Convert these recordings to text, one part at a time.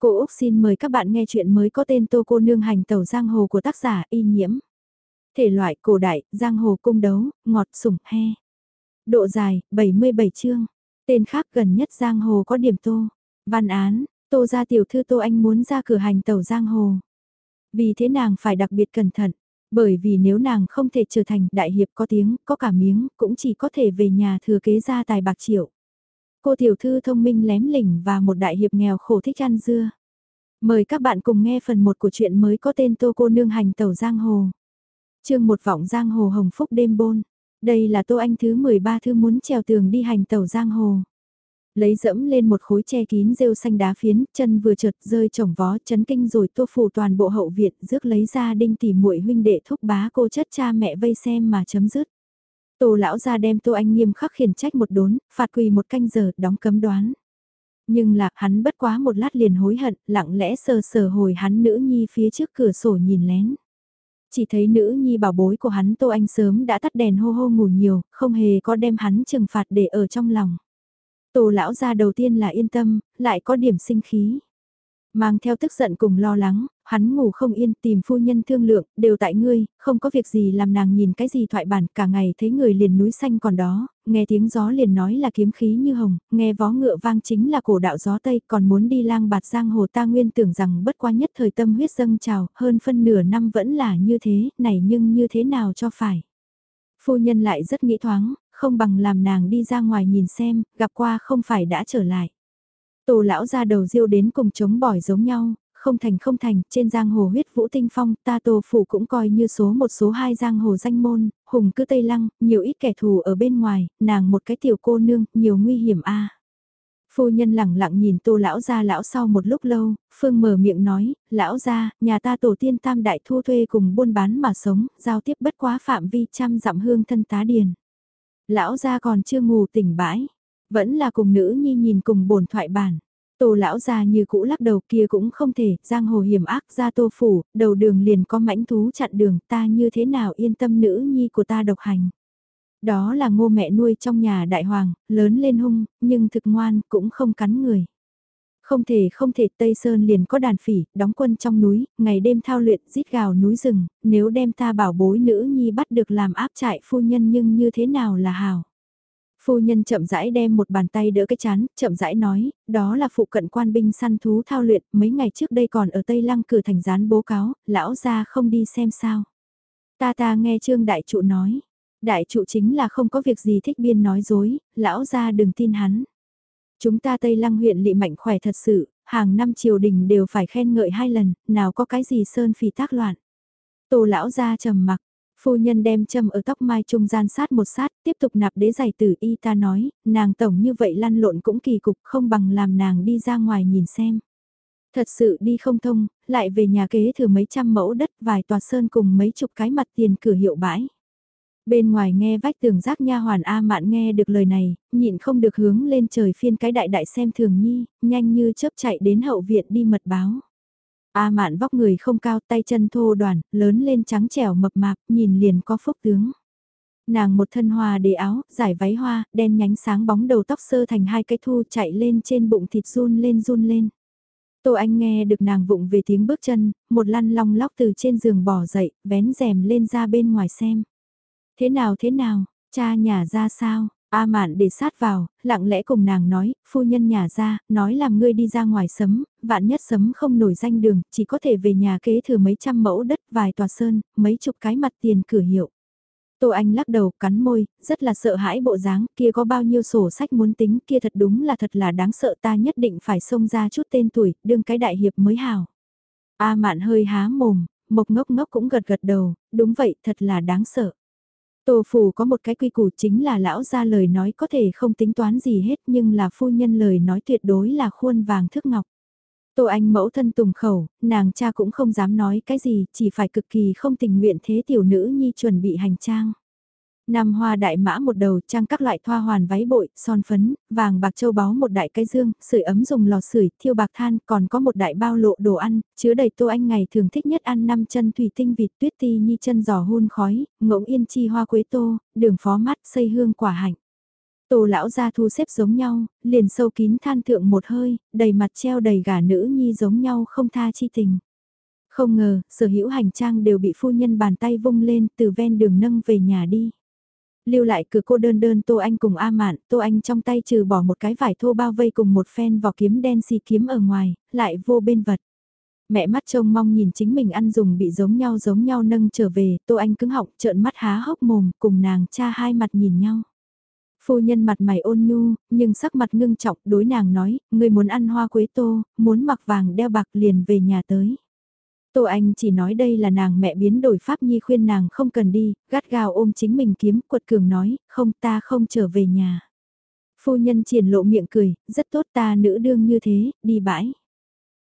Cô Úc xin mời các bạn nghe chuyện mới có tên Tô Cô Nương Hành Tẩu Giang Hồ của tác giả Y Nhiễm. Thể loại cổ đại, Giang Hồ cung đấu, ngọt sủng he. Độ dài, 77 chương. Tên khác gần nhất Giang Hồ có điểm Tô. Văn án, Tô gia tiểu thư Tô Anh muốn ra cửa hành tẩu Giang Hồ. Vì thế nàng phải đặc biệt cẩn thận. Bởi vì nếu nàng không thể trở thành đại hiệp có tiếng, có cả miếng, cũng chỉ có thể về nhà thừa kế gia tài bạc triệu. Cô tiểu thư thông minh lém lỉnh và một đại hiệp nghèo khổ thích ăn dưa. Mời các bạn cùng nghe phần 1 của chuyện mới có tên Tô Cô Nương Hành Tẩu Giang Hồ. chương một vọng Giang Hồ Hồng Phúc đêm bôn. Đây là Tô Anh thứ 13 thư muốn trèo tường đi hành tẩu Giang Hồ. Lấy dẫm lên một khối che kín rêu xanh đá phiến, chân vừa trượt rơi trồng vó chấn kinh rồi tô phủ toàn bộ hậu viện rước lấy ra đinh tỉ muội huynh đệ thúc bá cô chất cha mẹ vây xem mà chấm dứt. Tô lão ra đem Tô Anh nghiêm khắc khiển trách một đốn, phạt quỳ một canh giờ, đóng cấm đoán. Nhưng là hắn bất quá một lát liền hối hận, lặng lẽ sờ sờ hồi hắn nữ nhi phía trước cửa sổ nhìn lén. Chỉ thấy nữ nhi bảo bối của hắn Tô Anh sớm đã tắt đèn hô hô ngủ nhiều, không hề có đem hắn trừng phạt để ở trong lòng. Tô lão ra đầu tiên là yên tâm, lại có điểm sinh khí. Mang theo tức giận cùng lo lắng, hắn ngủ không yên tìm phu nhân thương lượng, đều tại ngươi, không có việc gì làm nàng nhìn cái gì thoại bản, cả ngày thấy người liền núi xanh còn đó, nghe tiếng gió liền nói là kiếm khí như hồng, nghe vó ngựa vang chính là cổ đạo gió Tây, còn muốn đi lang bạt giang hồ ta nguyên tưởng rằng bất qua nhất thời tâm huyết dâng trào, hơn phân nửa năm vẫn là như thế, này nhưng như thế nào cho phải. Phu nhân lại rất nghĩ thoáng, không bằng làm nàng đi ra ngoài nhìn xem, gặp qua không phải đã trở lại. Tô lão ra đầu diêu đến cùng chống bỏi giống nhau, không thành không thành, trên giang hồ huyết vũ tinh phong, ta tổ phủ cũng coi như số một số hai giang hồ danh môn, hùng cứ tây lăng, nhiều ít kẻ thù ở bên ngoài, nàng một cái tiểu cô nương, nhiều nguy hiểm a. Phu nhân lẳng lặng nhìn tô lão ra lão sau một lúc lâu, phương mở miệng nói, lão gia, nhà ta tổ tiên tam đại thu thuê cùng buôn bán mà sống, giao tiếp bất quá phạm vi trăm dặm hương thân tá điền. Lão gia còn chưa ngủ tỉnh bãi, vẫn là cùng nữ nhi nhìn cùng bổn thoại bản. Tô lão già như cũ lắc đầu kia cũng không thể, giang hồ hiểm ác ra tô phủ, đầu đường liền có mãnh thú chặn đường, ta như thế nào yên tâm nữ nhi của ta độc hành. Đó là ngô mẹ nuôi trong nhà đại hoàng, lớn lên hung, nhưng thực ngoan, cũng không cắn người. Không thể không thể Tây Sơn liền có đàn phỉ, đóng quân trong núi, ngày đêm thao luyện, giết gào núi rừng, nếu đem ta bảo bối nữ nhi bắt được làm áp trại phu nhân nhưng như thế nào là hào. Phu nhân chậm rãi đem một bàn tay đỡ cái chán, chậm rãi nói, đó là phụ cận quan binh săn thú thao luyện, mấy ngày trước đây còn ở Tây Lăng cửa thành gián bố cáo, lão ra không đi xem sao. Ta ta nghe trương đại trụ nói, đại trụ chính là không có việc gì thích biên nói dối, lão ra đừng tin hắn. Chúng ta Tây Lăng huyện lị mạnh khỏe thật sự, hàng năm triều đình đều phải khen ngợi hai lần, nào có cái gì sơn phì tác loạn. Tổ lão ra trầm mặc, Phu nhân đem châm ở tóc mai trung gian sát một sát, tiếp tục nạp đế giày tử y ta nói, nàng tổng như vậy lăn lộn cũng kỳ cục không bằng làm nàng đi ra ngoài nhìn xem. Thật sự đi không thông, lại về nhà kế thừa mấy trăm mẫu đất vài tòa sơn cùng mấy chục cái mặt tiền cửa hiệu bãi. Bên ngoài nghe vách tường giác nha hoàn A mạn nghe được lời này, nhịn không được hướng lên trời phiên cái đại đại xem thường nhi, nhanh như chớp chạy đến hậu viện đi mật báo. A mạn vóc người không cao tay chân thô đoàn, lớn lên trắng trẻo mập mạp, nhìn liền có phúc tướng. Nàng một thân hoa đế áo, giải váy hoa, đen nhánh sáng bóng đầu tóc sơ thành hai cái thu chạy lên trên bụng thịt run lên run lên. Tô Anh nghe được nàng vụng về tiếng bước chân, một lăn long lóc từ trên giường bỏ dậy, vén rèm lên ra bên ngoài xem. Thế nào thế nào, cha nhà ra sao, A mạn để sát vào, lặng lẽ cùng nàng nói, phu nhân nhà ra, nói làm ngươi đi ra ngoài sấm, vạn nhất sấm không nổi danh đường, chỉ có thể về nhà kế thừa mấy trăm mẫu đất, vài tòa sơn, mấy chục cái mặt tiền cửa hiệu. Tô Anh lắc đầu, cắn môi, rất là sợ hãi bộ dáng, kia có bao nhiêu sổ sách muốn tính, kia thật đúng là thật là đáng sợ ta nhất định phải xông ra chút tên tuổi, đương cái đại hiệp mới hào. A mạn hơi há mồm, mộc ngốc ngốc cũng gật gật đầu, đúng vậy, thật là đáng sợ. Tô phủ có một cái quy củ chính là lão ra lời nói có thể không tính toán gì hết nhưng là phu nhân lời nói tuyệt đối là khuôn vàng thước ngọc. Tô Anh mẫu thân tùng khẩu, nàng cha cũng không dám nói cái gì, chỉ phải cực kỳ không tình nguyện thế tiểu nữ nhi chuẩn bị hành trang nam hoa đại mã một đầu trang các loại thoa hoàn váy bội, son phấn, vàng bạc châu báu một đại cái dương, sưởi ấm dùng lò sưởi, thiêu bạc than, còn có một đại bao lộ đồ ăn, chứa đầy tô anh ngày thường thích nhất ăn năm chân thủy tinh vịt tuyết ti nhi chân giò hun khói, ngỗng yên chi hoa quế tô, đường phó mắt xây hương quả hạnh. Tô lão ra thu xếp giống nhau, liền sâu kín than thượng một hơi, đầy mặt treo đầy gà nữ nhi giống nhau không tha chi tình. Không ngờ, sở hữu hành trang đều bị phu nhân bàn tay vung lên từ ven đường nâng về nhà đi. Lưu lại cửa cô đơn đơn Tô Anh cùng A Mạn, Tô Anh trong tay trừ bỏ một cái vải thô bao vây cùng một phen vỏ kiếm đen xì kiếm ở ngoài, lại vô bên vật. Mẹ mắt trông mong nhìn chính mình ăn dùng bị giống nhau giống nhau nâng trở về, Tô Anh cứng họng trợn mắt há hốc mồm, cùng nàng cha hai mặt nhìn nhau. Phu nhân mặt mày ôn nhu, nhưng sắc mặt ngưng trọng đối nàng nói, người muốn ăn hoa quế tô, muốn mặc vàng đeo bạc liền về nhà tới. Tô Anh chỉ nói đây là nàng mẹ biến đổi pháp nhi khuyên nàng không cần đi, gắt gao ôm chính mình kiếm quật cường nói, không ta không trở về nhà. Phu nhân triển lộ miệng cười, rất tốt ta nữ đương như thế, đi bãi.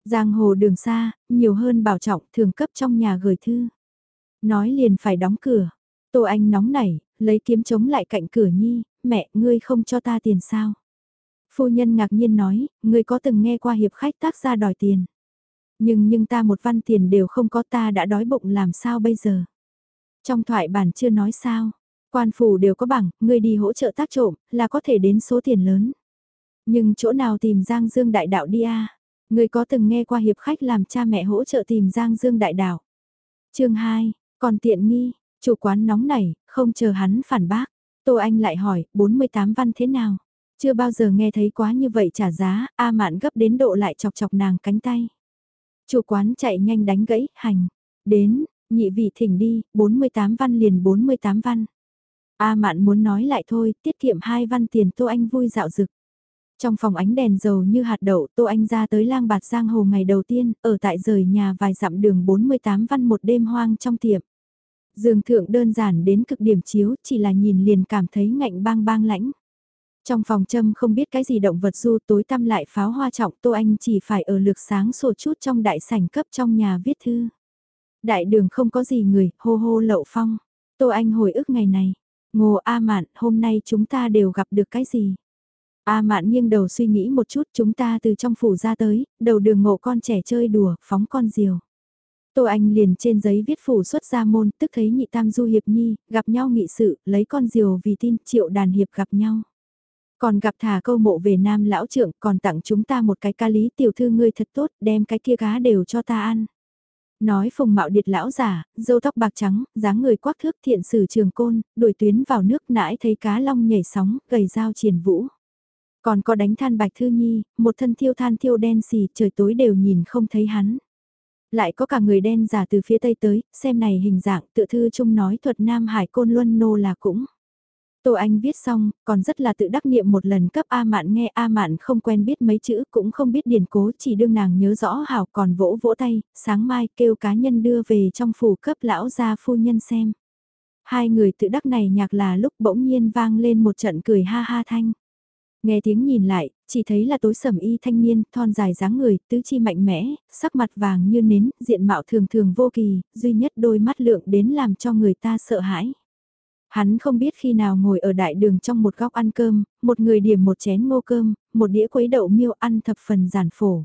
Giang hồ đường xa, nhiều hơn bảo trọng thường cấp trong nhà gửi thư. Nói liền phải đóng cửa. Tô Anh nóng nảy, lấy kiếm chống lại cạnh cửa nhi, mẹ, ngươi không cho ta tiền sao? Phu nhân ngạc nhiên nói, ngươi có từng nghe qua hiệp khách tác ra đòi tiền. Nhưng nhưng ta một văn tiền đều không có ta đã đói bụng làm sao bây giờ? Trong thoại bản chưa nói sao, quan phủ đều có bảng, ngươi đi hỗ trợ tác trộm, là có thể đến số tiền lớn. Nhưng chỗ nào tìm Giang Dương đại đạo đi a? Ngươi có từng nghe qua hiệp khách làm cha mẹ hỗ trợ tìm Giang Dương đại đạo? Chương 2, còn tiện nghi, chủ quán nóng nảy, không chờ hắn phản bác. Tô Anh lại hỏi, 48 văn thế nào? Chưa bao giờ nghe thấy quá như vậy trả giá, A Mạn gấp đến độ lại chọc chọc nàng cánh tay. Chủ quán chạy nhanh đánh gãy, hành. Đến, nhị vị thỉnh đi, 48 văn liền 48 văn. A Mạn muốn nói lại thôi, tiết kiệm hai văn tiền Tô Anh vui dạo dực. Trong phòng ánh đèn dầu như hạt đậu, Tô Anh ra tới lang bạt giang hồ ngày đầu tiên, ở tại rời nhà vài dặm đường 48 văn một đêm hoang trong tiệm. Giường thượng đơn giản đến cực điểm chiếu, chỉ là nhìn liền cảm thấy ngạnh bang bang lãnh. Trong phòng châm không biết cái gì động vật du tối tăm lại pháo hoa trọng Tô Anh chỉ phải ở lược sáng sổ chút trong đại sảnh cấp trong nhà viết thư. Đại đường không có gì người, hô hô lậu phong. Tô Anh hồi ức ngày này. Ngô A Mạn, hôm nay chúng ta đều gặp được cái gì? A Mạn nghiêng đầu suy nghĩ một chút chúng ta từ trong phủ ra tới, đầu đường ngộ con trẻ chơi đùa, phóng con diều. Tô Anh liền trên giấy viết phủ xuất ra môn, tức thấy nhị tam du hiệp nhi, gặp nhau nghị sự, lấy con diều vì tin, triệu đàn hiệp gặp nhau. Còn gặp thả câu mộ về nam lão trưởng, còn tặng chúng ta một cái ca lý tiểu thư ngươi thật tốt, đem cái kia cá đều cho ta ăn. Nói phùng mạo điệt lão giả, dâu tóc bạc trắng, dáng người quắc thước thiện sử trường côn, đuổi tuyến vào nước nãi thấy cá long nhảy sóng, gầy dao triển vũ. Còn có đánh than bạch thư nhi, một thân thiêu than thiêu đen xì, trời tối đều nhìn không thấy hắn. Lại có cả người đen giả từ phía tây tới, xem này hình dạng tự thư chung nói thuật Nam Hải Côn Luân Nô là cũng. Tô Anh viết xong, còn rất là tự đắc niệm một lần cấp A Mạn nghe A Mạn không quen biết mấy chữ cũng không biết điển cố chỉ đương nàng nhớ rõ hảo còn vỗ vỗ tay, sáng mai kêu cá nhân đưa về trong phủ cấp lão gia phu nhân xem. Hai người tự đắc này nhạc là lúc bỗng nhiên vang lên một trận cười ha ha thanh. Nghe tiếng nhìn lại, chỉ thấy là tối sầm y thanh niên, thon dài dáng người, tứ chi mạnh mẽ, sắc mặt vàng như nến, diện mạo thường thường vô kỳ, duy nhất đôi mắt lượng đến làm cho người ta sợ hãi. Hắn không biết khi nào ngồi ở đại đường trong một góc ăn cơm, một người điểm một chén ngô cơm, một đĩa quấy đậu miêu ăn thập phần giản phổ.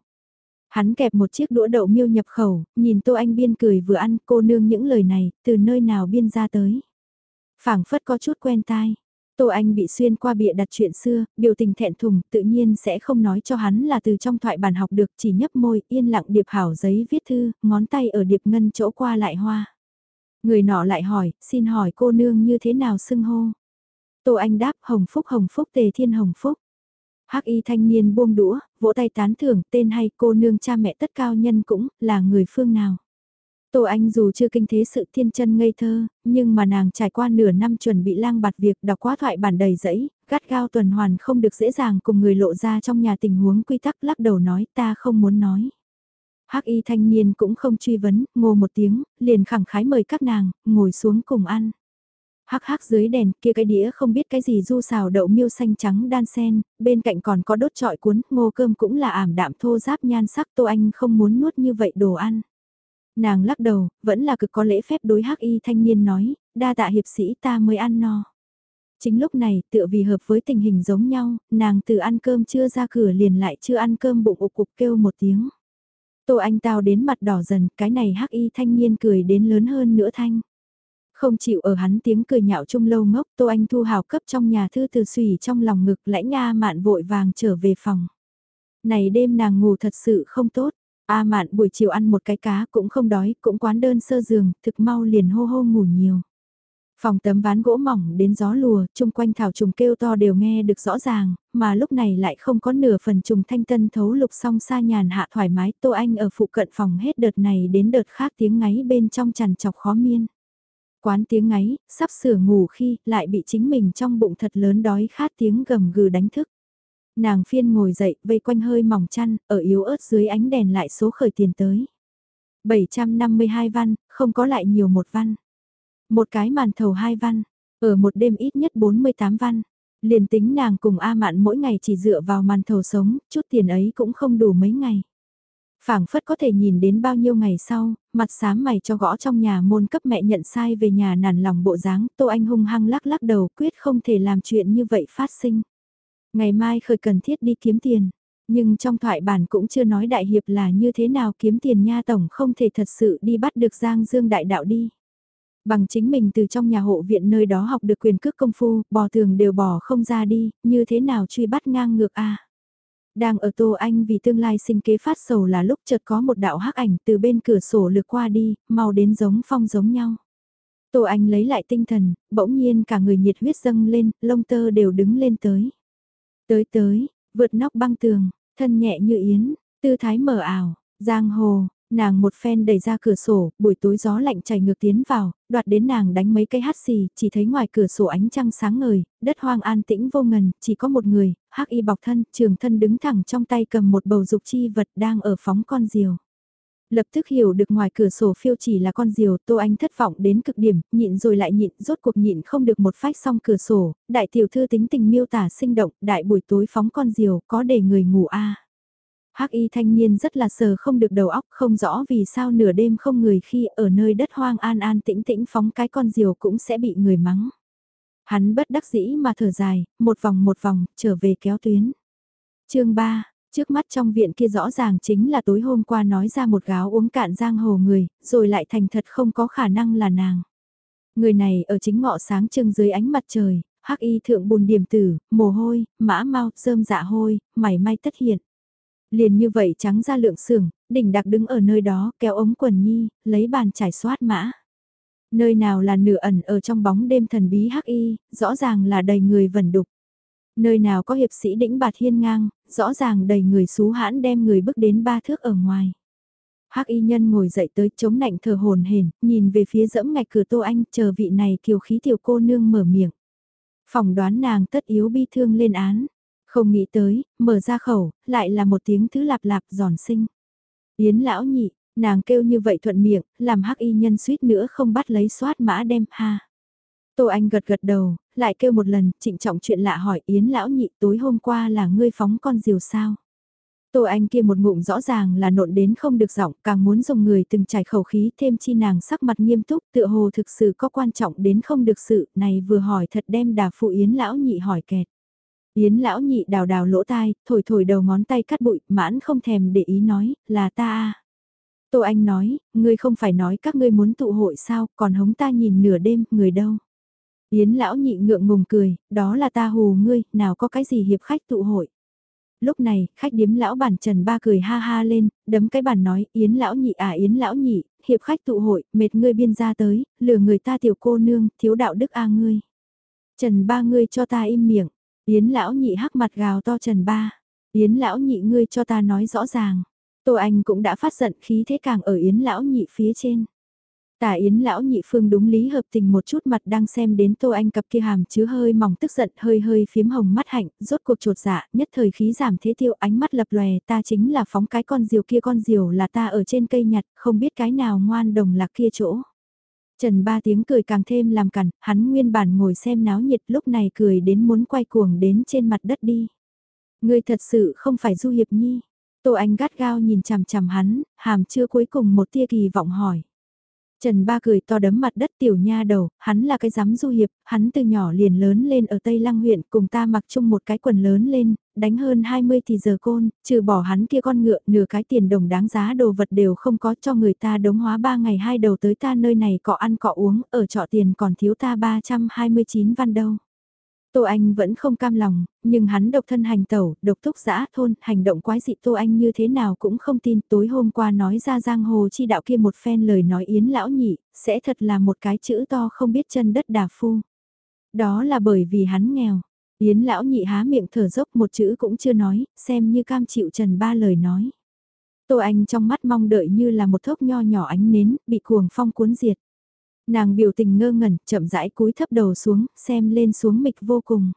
Hắn kẹp một chiếc đũa đậu miêu nhập khẩu, nhìn Tô Anh Biên cười vừa ăn cô nương những lời này, từ nơi nào biên ra tới. phảng phất có chút quen tai. Tô Anh bị xuyên qua bịa đặt chuyện xưa, biểu tình thẹn thùng, tự nhiên sẽ không nói cho hắn là từ trong thoại bản học được chỉ nhấp môi, yên lặng điệp hảo giấy viết thư, ngón tay ở điệp ngân chỗ qua lại hoa. Người nọ lại hỏi, xin hỏi cô nương như thế nào xưng hô? Tô Anh đáp Hồng Phúc Hồng Phúc Tề Thiên Hồng Phúc. Hắc y thanh niên buông đũa, vỗ tay tán thưởng tên hay cô nương cha mẹ tất cao nhân cũng là người phương nào. Tô Anh dù chưa kinh thế sự thiên chân ngây thơ, nhưng mà nàng trải qua nửa năm chuẩn bị lang bạt việc đọc quá thoại bản đầy dẫy, gắt gao tuần hoàn không được dễ dàng cùng người lộ ra trong nhà tình huống quy tắc lắc đầu nói ta không muốn nói. Hắc y thanh niên cũng không truy vấn, ngô một tiếng, liền khẳng khái mời các nàng, ngồi xuống cùng ăn. Hắc hắc dưới đèn kia cái đĩa không biết cái gì du xào đậu miêu xanh trắng đan sen, bên cạnh còn có đốt trọi cuốn, ngô cơm cũng là ảm đạm thô giáp nhan sắc Tô Anh không muốn nuốt như vậy đồ ăn. Nàng lắc đầu, vẫn là cực có lễ phép đối hắc y thanh niên nói, đa tạ hiệp sĩ ta mới ăn no. Chính lúc này, tựa vì hợp với tình hình giống nhau, nàng từ ăn cơm chưa ra cửa liền lại chưa ăn cơm bụng ục cục kêu một tiếng. Tô Anh tao đến mặt đỏ dần, cái này hắc y thanh niên cười đến lớn hơn nữa thanh. Không chịu ở hắn tiếng cười nhạo chung lâu ngốc Tô Anh Thu hào cấp trong nhà thư từ sủy trong lòng ngực lãnh nga mạn vội vàng trở về phòng. Này đêm nàng ngủ thật sự không tốt. A mạn buổi chiều ăn một cái cá cũng không đói, cũng quán đơn sơ giường, thực mau liền hô hô ngủ nhiều. Phòng tấm ván gỗ mỏng đến gió lùa, chung quanh thảo trùng kêu to đều nghe được rõ ràng, mà lúc này lại không có nửa phần trùng thanh tân thấu lục song xa nhàn hạ thoải mái. Tô Anh ở phụ cận phòng hết đợt này đến đợt khác tiếng ngáy bên trong chằn chọc khó miên. Quán tiếng ngáy, sắp sửa ngủ khi lại bị chính mình trong bụng thật lớn đói khát tiếng gầm gừ đánh thức. Nàng phiên ngồi dậy, vây quanh hơi mỏng chăn, ở yếu ớt dưới ánh đèn lại số khởi tiền tới. 752 văn, không có lại nhiều một văn. Một cái màn thầu hai văn, ở một đêm ít nhất 48 văn. Liền tính nàng cùng A Mạn mỗi ngày chỉ dựa vào màn thầu sống, chút tiền ấy cũng không đủ mấy ngày. phảng phất có thể nhìn đến bao nhiêu ngày sau, mặt sám mày cho gõ trong nhà môn cấp mẹ nhận sai về nhà nản lòng bộ dáng, Tô Anh hung hăng lắc lắc đầu quyết không thể làm chuyện như vậy phát sinh. Ngày mai khởi cần thiết đi kiếm tiền, nhưng trong thoại bản cũng chưa nói đại hiệp là như thế nào kiếm tiền nha tổng không thể thật sự đi bắt được Giang Dương đại đạo đi. Bằng chính mình từ trong nhà hộ viện nơi đó học được quyền cước công phu, bò tường đều bỏ không ra đi, như thế nào truy bắt ngang ngược a Đang ở Tô Anh vì tương lai sinh kế phát sầu là lúc chợt có một đạo hắc ảnh từ bên cửa sổ lược qua đi, mau đến giống phong giống nhau. Tô Anh lấy lại tinh thần, bỗng nhiên cả người nhiệt huyết dâng lên, lông tơ đều đứng lên tới. Tới tới, vượt nóc băng tường, thân nhẹ như yến, tư thái mở ảo, giang hồ, nàng một phen đẩy ra cửa sổ, buổi tối gió lạnh chảy ngược tiến vào, đoạt đến nàng đánh mấy cây hát xì, chỉ thấy ngoài cửa sổ ánh trăng sáng ngời, đất hoang an tĩnh vô ngần, chỉ có một người, hắc y bọc thân, trường thân đứng thẳng trong tay cầm một bầu dục chi vật đang ở phóng con diều. Lập tức hiểu được ngoài cửa sổ phiêu chỉ là con diều, Tô Anh thất vọng đến cực điểm, nhịn rồi lại nhịn, rốt cuộc nhịn không được một phách xong cửa sổ, đại tiểu thư tính tình miêu tả sinh động, đại buổi tối phóng con diều, có để người ngủ a hắc y thanh niên rất là sờ không được đầu óc không rõ vì sao nửa đêm không người khi ở nơi đất hoang an an tĩnh tĩnh phóng cái con diều cũng sẽ bị người mắng. Hắn bất đắc dĩ mà thở dài, một vòng một vòng, trở về kéo tuyến. chương 3, trước mắt trong viện kia rõ ràng chính là tối hôm qua nói ra một gáo uống cạn giang hồ người, rồi lại thành thật không có khả năng là nàng. Người này ở chính ngọ sáng trưng dưới ánh mặt trời, hắc y thượng bùn điểm tử, mồ hôi, mã mau, rơm dạ hôi, mảy may tất hiện. Liền như vậy trắng ra lượng sưởng, đỉnh đặc đứng ở nơi đó kéo ống quần nhi, lấy bàn trải soát mã. Nơi nào là nửa ẩn ở trong bóng đêm thần bí hắc y, rõ ràng là đầy người vẩn đục. Nơi nào có hiệp sĩ đĩnh bạt hiên ngang, rõ ràng đầy người xú hãn đem người bước đến ba thước ở ngoài. Hắc y nhân ngồi dậy tới chống nạnh thờ hồn hển, nhìn về phía dẫm ngạch cửa Tô Anh, chờ vị này kiều khí tiểu cô nương mở miệng. phỏng đoán nàng tất yếu bi thương lên án. Không nghĩ tới, mở ra khẩu, lại là một tiếng thứ lạp lạp giòn sinh. Yến lão nhị, nàng kêu như vậy thuận miệng, làm hắc y nhân suýt nữa không bắt lấy soát mã đem ha. Tô Anh gật gật đầu, lại kêu một lần, trịnh trọng chuyện lạ hỏi Yến lão nhị tối hôm qua là ngươi phóng con diều sao. Tô Anh kia một ngụm rõ ràng là nộn đến không được giọng, càng muốn dùng người từng trải khẩu khí thêm chi nàng sắc mặt nghiêm túc tựa hồ thực sự có quan trọng đến không được sự, này vừa hỏi thật đem đà phụ Yến lão nhị hỏi kẹt. Yến lão nhị đào đào lỗ tai, thổi thổi đầu ngón tay cắt bụi, mãn không thèm để ý nói, là ta à. Tô Anh nói, ngươi không phải nói các ngươi muốn tụ hội sao, còn hống ta nhìn nửa đêm, người đâu. Yến lão nhị ngượng ngùng cười, đó là ta hù ngươi, nào có cái gì hiệp khách tụ hội. Lúc này, khách điếm lão bản Trần Ba cười ha ha lên, đấm cái bàn nói, Yến lão nhị à Yến lão nhị, hiệp khách tụ hội, mệt ngươi biên ra tới, lừa người ta tiểu cô nương, thiếu đạo đức a ngươi. Trần Ba ngươi cho ta im miệng, Yến lão nhị hắc mặt gào to trần ba. Yến lão nhị ngươi cho ta nói rõ ràng. Tô Anh cũng đã phát giận khí thế càng ở Yến lão nhị phía trên. Tả Yến lão nhị phương đúng lý hợp tình một chút mặt đang xem đến Tô Anh cặp kia hàm chứa hơi mỏng tức giận hơi hơi phiếm hồng mắt hạnh, rốt cuộc trột dạ, nhất thời khí giảm thế tiêu ánh mắt lập lòe ta chính là phóng cái con diều kia con diều là ta ở trên cây nhặt, không biết cái nào ngoan đồng lạc kia chỗ. Trần ba tiếng cười càng thêm làm cằn, hắn nguyên bản ngồi xem náo nhiệt lúc này cười đến muốn quay cuồng đến trên mặt đất đi. Ngươi thật sự không phải Du Hiệp Nhi. Tô Anh gắt gao nhìn chằm chằm hắn, hàm chưa cuối cùng một tia kỳ vọng hỏi. Trần Ba cười to đấm mặt đất tiểu nha đầu, hắn là cái giám du hiệp, hắn từ nhỏ liền lớn lên ở Tây Lăng huyện cùng ta mặc chung một cái quần lớn lên, đánh hơn 20 thì giờ côn, trừ bỏ hắn kia con ngựa, nửa cái tiền đồng đáng giá đồ vật đều không có cho người ta đống hóa 3 ngày hai đầu tới ta nơi này cọ ăn cọ uống, ở trọ tiền còn thiếu ta 329 văn đâu. Tô Anh vẫn không cam lòng, nhưng hắn độc thân hành tẩu, độc thúc giã thôn, hành động quái dị Tô Anh như thế nào cũng không tin. Tối hôm qua nói ra giang hồ chi đạo kia một phen lời nói yến lão nhị, sẽ thật là một cái chữ to không biết chân đất đà phu. Đó là bởi vì hắn nghèo. Yến lão nhị há miệng thở dốc một chữ cũng chưa nói, xem như cam chịu trần ba lời nói. Tô Anh trong mắt mong đợi như là một thốc nho nhỏ ánh nến, bị cuồng phong cuốn diệt. Nàng biểu tình ngơ ngẩn, chậm rãi cúi thấp đầu xuống, xem lên xuống mịch vô cùng.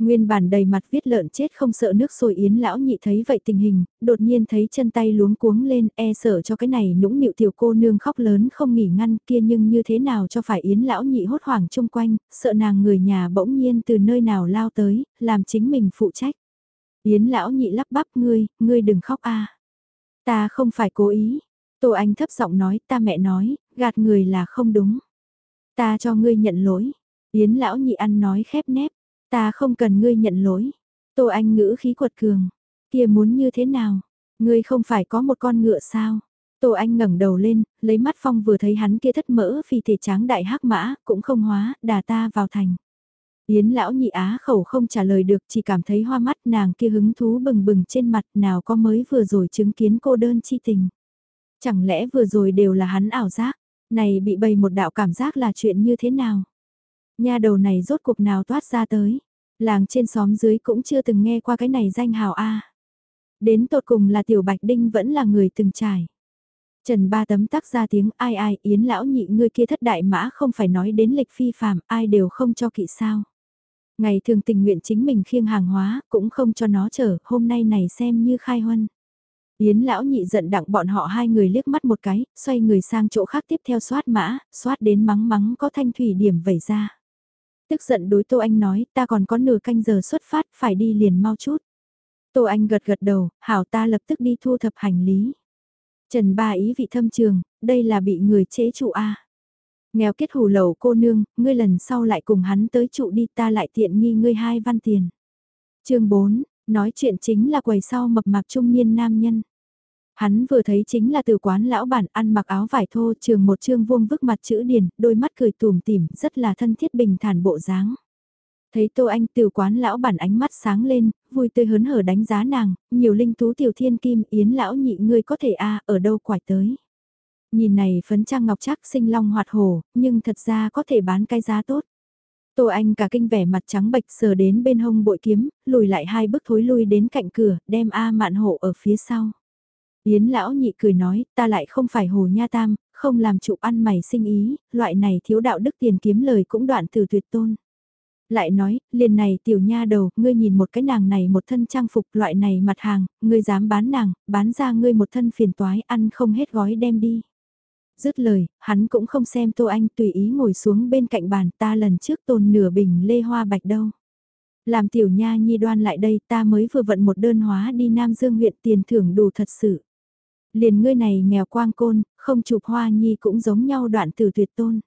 Nguyên bản đầy mặt viết lợn chết không sợ nước sôi yến lão nhị thấy vậy tình hình, đột nhiên thấy chân tay luống cuống lên e sợ cho cái này nũng nịu tiểu cô nương khóc lớn không nghỉ ngăn kia nhưng như thế nào cho phải yến lão nhị hốt hoảng chung quanh, sợ nàng người nhà bỗng nhiên từ nơi nào lao tới, làm chính mình phụ trách. Yến lão nhị lắp bắp ngươi, ngươi đừng khóc a Ta không phải cố ý. Tô Anh thấp giọng nói ta mẹ nói, gạt người là không đúng. Ta cho ngươi nhận lỗi. Yến lão nhị ăn nói khép nép. Ta không cần ngươi nhận lỗi. Tô Anh ngữ khí quật cường. Kia muốn như thế nào? Ngươi không phải có một con ngựa sao? Tô Anh ngẩng đầu lên, lấy mắt phong vừa thấy hắn kia thất mỡ phi thể tráng đại hắc mã, cũng không hóa, đà ta vào thành. Yến lão nhị á khẩu không trả lời được chỉ cảm thấy hoa mắt nàng kia hứng thú bừng bừng trên mặt nào có mới vừa rồi chứng kiến cô đơn chi tình. Chẳng lẽ vừa rồi đều là hắn ảo giác, này bị bày một đạo cảm giác là chuyện như thế nào? Nha đầu này rốt cuộc nào toát ra tới. Làng trên xóm dưới cũng chưa từng nghe qua cái này danh hào A. Đến tột cùng là tiểu bạch đinh vẫn là người từng trải. Trần ba tấm tắc ra tiếng ai ai yến lão nhị ngươi kia thất đại mã không phải nói đến lịch phi phàm ai đều không cho kỵ sao. Ngày thường tình nguyện chính mình khiêng hàng hóa cũng không cho nó chở hôm nay này xem như khai huân. Yến lão nhị giận đặng bọn họ hai người liếc mắt một cái, xoay người sang chỗ khác tiếp theo xoát mã, xoát đến mắng mắng có thanh thủy điểm vẩy ra. Tức giận đối Tô Anh nói, ta còn có nửa canh giờ xuất phát, phải đi liền mau chút. Tô Anh gật gật đầu, hảo ta lập tức đi thu thập hành lý. Trần ba ý vị thâm trường, đây là bị người chế trụ a. Nghèo kết hủ lầu cô nương, ngươi lần sau lại cùng hắn tới trụ đi ta lại tiện nghi ngươi hai văn tiền. chương 4, nói chuyện chính là quầy sau mập mạp trung niên nam nhân. Hắn vừa thấy chính là từ quán lão bản ăn mặc áo vải thô trường một chương vuông vức mặt chữ điền, đôi mắt cười tùm tìm, rất là thân thiết bình thản bộ dáng. Thấy Tô Anh từ quán lão bản ánh mắt sáng lên, vui tươi hớn hở đánh giá nàng, nhiều linh tú tiểu thiên kim yến lão nhị ngươi có thể a ở đâu quải tới. Nhìn này phấn trang ngọc chắc sinh long hoạt hồ, nhưng thật ra có thể bán cái giá tốt. Tô Anh cả kinh vẻ mặt trắng bệch sờ đến bên hông bội kiếm, lùi lại hai bước thối lui đến cạnh cửa, đem A mạn hộ ở phía sau. Yến lão nhị cười nói, ta lại không phải hồ nha tam, không làm trụ ăn mày sinh ý, loại này thiếu đạo đức tiền kiếm lời cũng đoạn từ tuyệt tôn. Lại nói, liền này tiểu nha đầu, ngươi nhìn một cái nàng này một thân trang phục loại này mặt hàng, ngươi dám bán nàng, bán ra ngươi một thân phiền toái ăn không hết gói đem đi. Dứt lời, hắn cũng không xem Tô Anh tùy ý ngồi xuống bên cạnh bàn ta lần trước tồn nửa bình lê hoa bạch đâu. Làm tiểu nha nhi đoan lại đây ta mới vừa vận một đơn hóa đi Nam Dương huyện tiền thưởng đủ thật sự. Liền ngươi này nghèo quang côn, không chụp hoa nhi cũng giống nhau đoạn từ tuyệt tôn.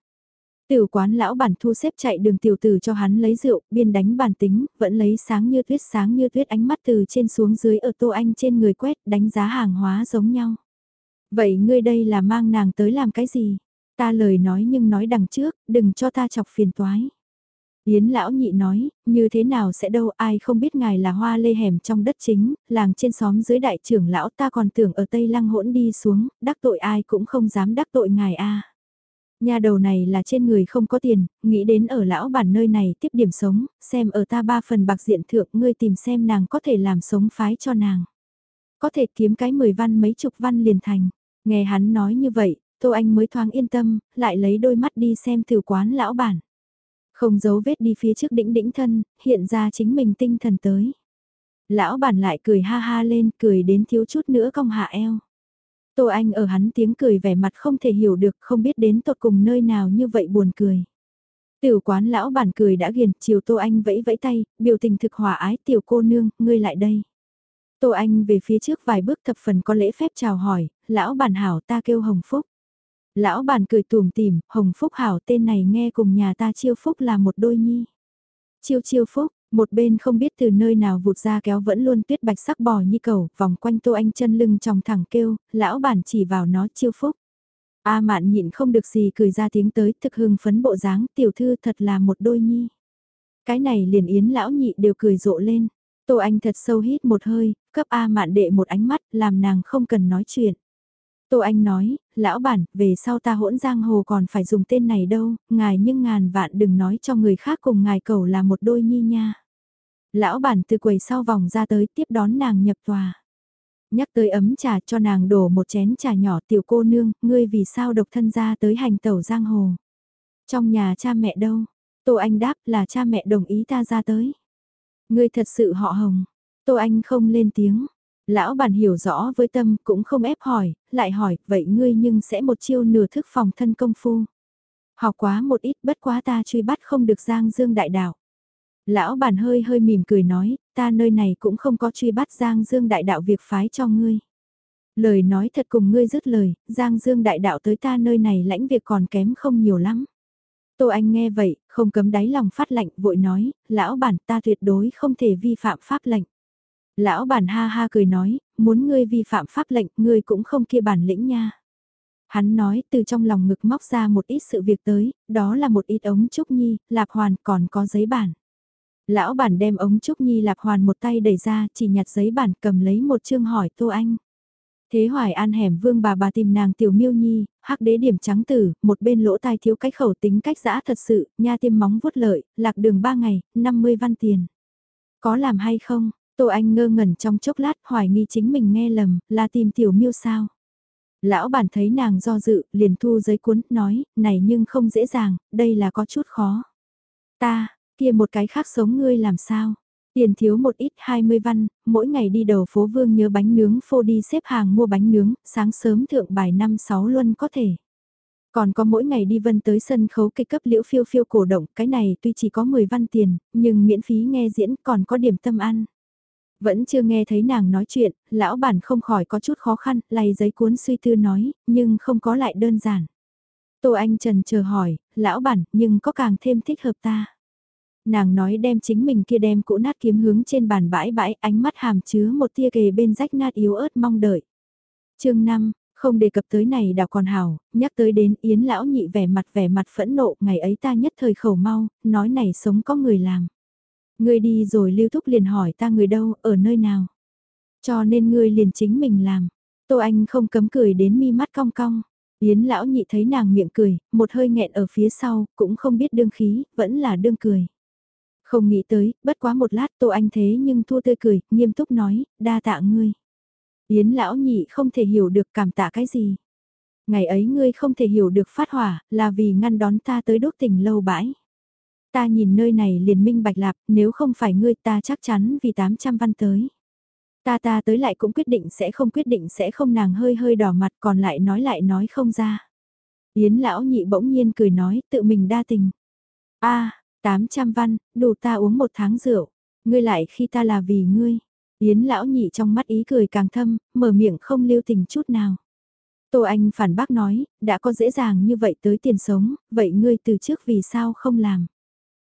Tiểu quán lão bản thu xếp chạy đường tiểu tử cho hắn lấy rượu, biên đánh bản tính, vẫn lấy sáng như tuyết sáng như tuyết ánh mắt từ trên xuống dưới ở tô anh trên người quét đánh giá hàng hóa giống nhau. Vậy ngươi đây là mang nàng tới làm cái gì? Ta lời nói nhưng nói đằng trước, đừng cho ta chọc phiền toái. Yến lão nhị nói, như thế nào sẽ đâu ai không biết ngài là hoa lê hẻm trong đất chính, làng trên xóm dưới đại trưởng lão ta còn tưởng ở Tây Lăng hỗn đi xuống, đắc tội ai cũng không dám đắc tội ngài a. Nhà đầu này là trên người không có tiền, nghĩ đến ở lão bản nơi này tiếp điểm sống, xem ở ta ba phần bạc diện thượng ngươi tìm xem nàng có thể làm sống phái cho nàng. Có thể kiếm cái 10 văn mấy chục văn liền thành. Nghe hắn nói như vậy, Tô Anh mới thoáng yên tâm, lại lấy đôi mắt đi xem từ quán lão bản. Không giấu vết đi phía trước đỉnh đỉnh thân, hiện ra chính mình tinh thần tới. Lão bản lại cười ha ha lên, cười đến thiếu chút nữa cong hạ eo. Tô Anh ở hắn tiếng cười vẻ mặt không thể hiểu được, không biết đến tột cùng nơi nào như vậy buồn cười. Tiểu quán lão bản cười đã ghiền, chiều Tô Anh vẫy vẫy tay, biểu tình thực hòa ái tiểu cô nương, ngươi lại đây. Tô Anh về phía trước vài bước thập phần có lễ phép chào hỏi, lão bản hảo ta kêu Hồng Phúc. Lão bản cười tùm tìm, Hồng Phúc hảo tên này nghe cùng nhà ta chiêu phúc là một đôi nhi. Chiêu chiêu phúc, Một bên không biết từ nơi nào vụt ra kéo vẫn luôn tuyết bạch sắc bò như cầu, vòng quanh Tô Anh chân lưng tròng thẳng kêu, lão bản chỉ vào nó chiêu phúc. A à, mạn nhịn không được gì cười ra tiếng tới, thực hưng phấn bộ dáng, tiểu thư thật là một đôi nhi. Cái này liền yến lão nhị đều cười rộ lên. Tô Anh thật sâu hít một hơi, cấp A à, mạn đệ một ánh mắt, làm nàng không cần nói chuyện. Tô Anh nói, lão bản, về sau ta hỗn giang hồ còn phải dùng tên này đâu, ngài nhưng ngàn vạn đừng nói cho người khác cùng ngài cầu là một đôi nhi nha. Lão bản từ quầy sau vòng ra tới tiếp đón nàng nhập tòa. Nhắc tới ấm trà cho nàng đổ một chén trà nhỏ tiểu cô nương, ngươi vì sao độc thân ra tới hành tẩu giang hồ. Trong nhà cha mẹ đâu? Tô Anh đáp là cha mẹ đồng ý ta ra tới. Ngươi thật sự họ hồng. Tô Anh không lên tiếng. Lão bản hiểu rõ với tâm cũng không ép hỏi, lại hỏi, vậy ngươi nhưng sẽ một chiêu nửa thức phòng thân công phu. Học quá một ít bất quá ta truy bắt không được Giang Dương đại đạo. Lão bản hơi hơi mỉm cười nói, ta nơi này cũng không có truy bắt Giang Dương đại đạo việc phái cho ngươi. Lời nói thật cùng ngươi dứt lời, Giang Dương đại đạo tới ta nơi này lãnh việc còn kém không nhiều lắm. Tô Anh nghe vậy, không cấm đáy lòng phát lệnh, vội nói, lão bản ta tuyệt đối không thể vi phạm pháp lệnh. Lão bản ha ha cười nói, muốn ngươi vi phạm pháp lệnh, ngươi cũng không kia bản lĩnh nha. Hắn nói từ trong lòng ngực móc ra một ít sự việc tới, đó là một ít ống trúc nhi, lạp hoàn còn có giấy bản. Lão bản đem ống trúc nhi lạp hoàn một tay đẩy ra, chỉ nhặt giấy bản cầm lấy một chương hỏi Tô Anh. Thế hoài an hẻm vương bà bà tìm nàng tiểu miêu nhi, hắc đế điểm trắng tử, một bên lỗ tai thiếu cách khẩu tính cách giã thật sự, nha tiêm móng vuốt lợi, lạc đường ba ngày, 50 văn tiền. Có làm hay không? Tô Anh ngơ ngẩn trong chốc lát hoài nghi chính mình nghe lầm, là tìm tiểu miêu sao? Lão bản thấy nàng do dự, liền thu giấy cuốn, nói, này nhưng không dễ dàng, đây là có chút khó. Ta, kia một cái khác sống ngươi làm sao? Tiền thiếu một ít 20 văn, mỗi ngày đi đầu phố vương nhớ bánh nướng phô đi xếp hàng mua bánh nướng, sáng sớm thượng bài 5-6 luân có thể. Còn có mỗi ngày đi vân tới sân khấu kịch cấp liễu phiêu phiêu cổ động, cái này tuy chỉ có 10 văn tiền, nhưng miễn phí nghe diễn còn có điểm tâm ăn. Vẫn chưa nghe thấy nàng nói chuyện, lão bản không khỏi có chút khó khăn, lay giấy cuốn suy tư nói, nhưng không có lại đơn giản. Tô Anh Trần chờ hỏi, lão bản, nhưng có càng thêm thích hợp ta. Nàng nói đem chính mình kia đem cũ nát kiếm hướng trên bàn bãi bãi, ánh mắt hàm chứa một tia kề bên rách nát yếu ớt mong đợi. chương 5, không đề cập tới này đào còn hào nhắc tới đến yến lão nhị vẻ mặt vẻ mặt phẫn nộ, ngày ấy ta nhất thời khẩu mau, nói này sống có người làm. Ngươi đi rồi lưu thúc liền hỏi ta người đâu, ở nơi nào. Cho nên ngươi liền chính mình làm. Tô Anh không cấm cười đến mi mắt cong cong. Yến lão nhị thấy nàng miệng cười, một hơi nghẹn ở phía sau, cũng không biết đương khí, vẫn là đương cười. Không nghĩ tới, bất quá một lát Tô Anh thế nhưng thua tươi cười, nghiêm túc nói, đa tạ ngươi. Yến lão nhị không thể hiểu được cảm tạ cái gì. Ngày ấy ngươi không thể hiểu được phát hỏa, là vì ngăn đón ta tới đốt tình lâu bãi. Ta nhìn nơi này liền minh bạch lạp, nếu không phải ngươi ta chắc chắn vì 800 văn tới. Ta ta tới lại cũng quyết định sẽ không quyết định sẽ không nàng hơi hơi đỏ mặt còn lại nói lại nói không ra. Yến lão nhị bỗng nhiên cười nói tự mình đa tình. a 800 văn, đủ ta uống một tháng rượu. Ngươi lại khi ta là vì ngươi. Yến lão nhị trong mắt ý cười càng thâm, mở miệng không lưu tình chút nào. Tô Anh phản bác nói, đã có dễ dàng như vậy tới tiền sống, vậy ngươi từ trước vì sao không làm?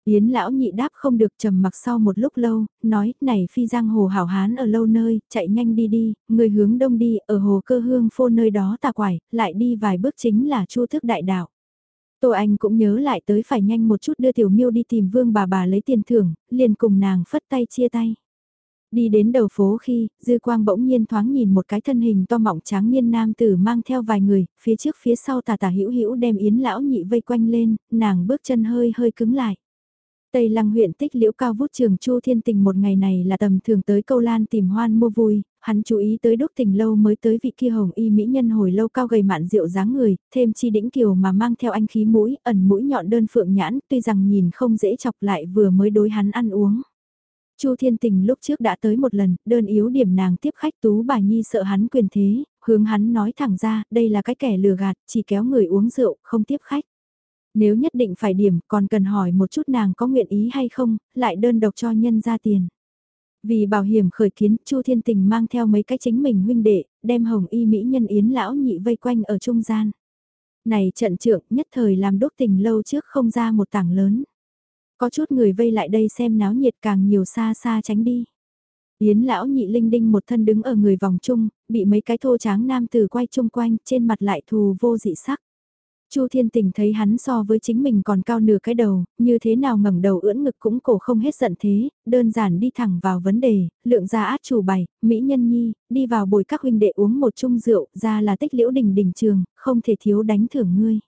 Yến lão nhị đáp không được trầm mặc sau một lúc lâu, nói, này phi giang hồ hảo hán ở lâu nơi, chạy nhanh đi đi, người hướng đông đi, ở hồ cơ hương phô nơi đó tà quải, lại đi vài bước chính là chu thức đại đạo. Tô Anh cũng nhớ lại tới phải nhanh một chút đưa tiểu miêu đi tìm vương bà bà lấy tiền thưởng, liền cùng nàng phất tay chia tay. Đi đến đầu phố khi, dư quang bỗng nhiên thoáng nhìn một cái thân hình to mọng tráng niên nam tử mang theo vài người, phía trước phía sau tà tà hữu hữu đem yến lão nhị vây quanh lên, nàng bước chân hơi hơi cứng lại. Tây Lăng huyện tích liễu cao vút trường Chu Thiên Tình một ngày này là tầm thường tới câu lan tìm hoan mua vui, hắn chú ý tới Đốc tình lâu mới tới vị kia hồng y mỹ nhân hồi lâu cao gầy mạn rượu dáng người, thêm chi đĩnh kiều mà mang theo anh khí mũi, ẩn mũi nhọn đơn phượng nhãn, tuy rằng nhìn không dễ chọc lại vừa mới đối hắn ăn uống. Chu Thiên Tình lúc trước đã tới một lần, đơn yếu điểm nàng tiếp khách tú bà nhi sợ hắn quyền thế, hướng hắn nói thẳng ra, đây là cái kẻ lừa gạt, chỉ kéo người uống rượu, không tiếp khách. Nếu nhất định phải điểm còn cần hỏi một chút nàng có nguyện ý hay không, lại đơn độc cho nhân ra tiền. Vì bảo hiểm khởi kiến, Chu Thiên Tình mang theo mấy cái chính mình huynh đệ, đem hồng y mỹ nhân yến lão nhị vây quanh ở trung gian. Này trận trưởng nhất thời làm đốt tình lâu trước không ra một tảng lớn. Có chút người vây lại đây xem náo nhiệt càng nhiều xa xa tránh đi. Yến lão nhị linh đinh một thân đứng ở người vòng chung, bị mấy cái thô tráng nam tử quay chung quanh, trên mặt lại thù vô dị sắc. Chu Thiên Tình thấy hắn so với chính mình còn cao nửa cái đầu, như thế nào ngẩng đầu ưỡn ngực cũng cổ không hết giận thế, đơn giản đi thẳng vào vấn đề, lượng ra át chủ bày, Mỹ Nhân Nhi, đi vào bồi các huynh đệ uống một chung rượu, ra là tích liễu đình đình trường, không thể thiếu đánh thưởng ngươi.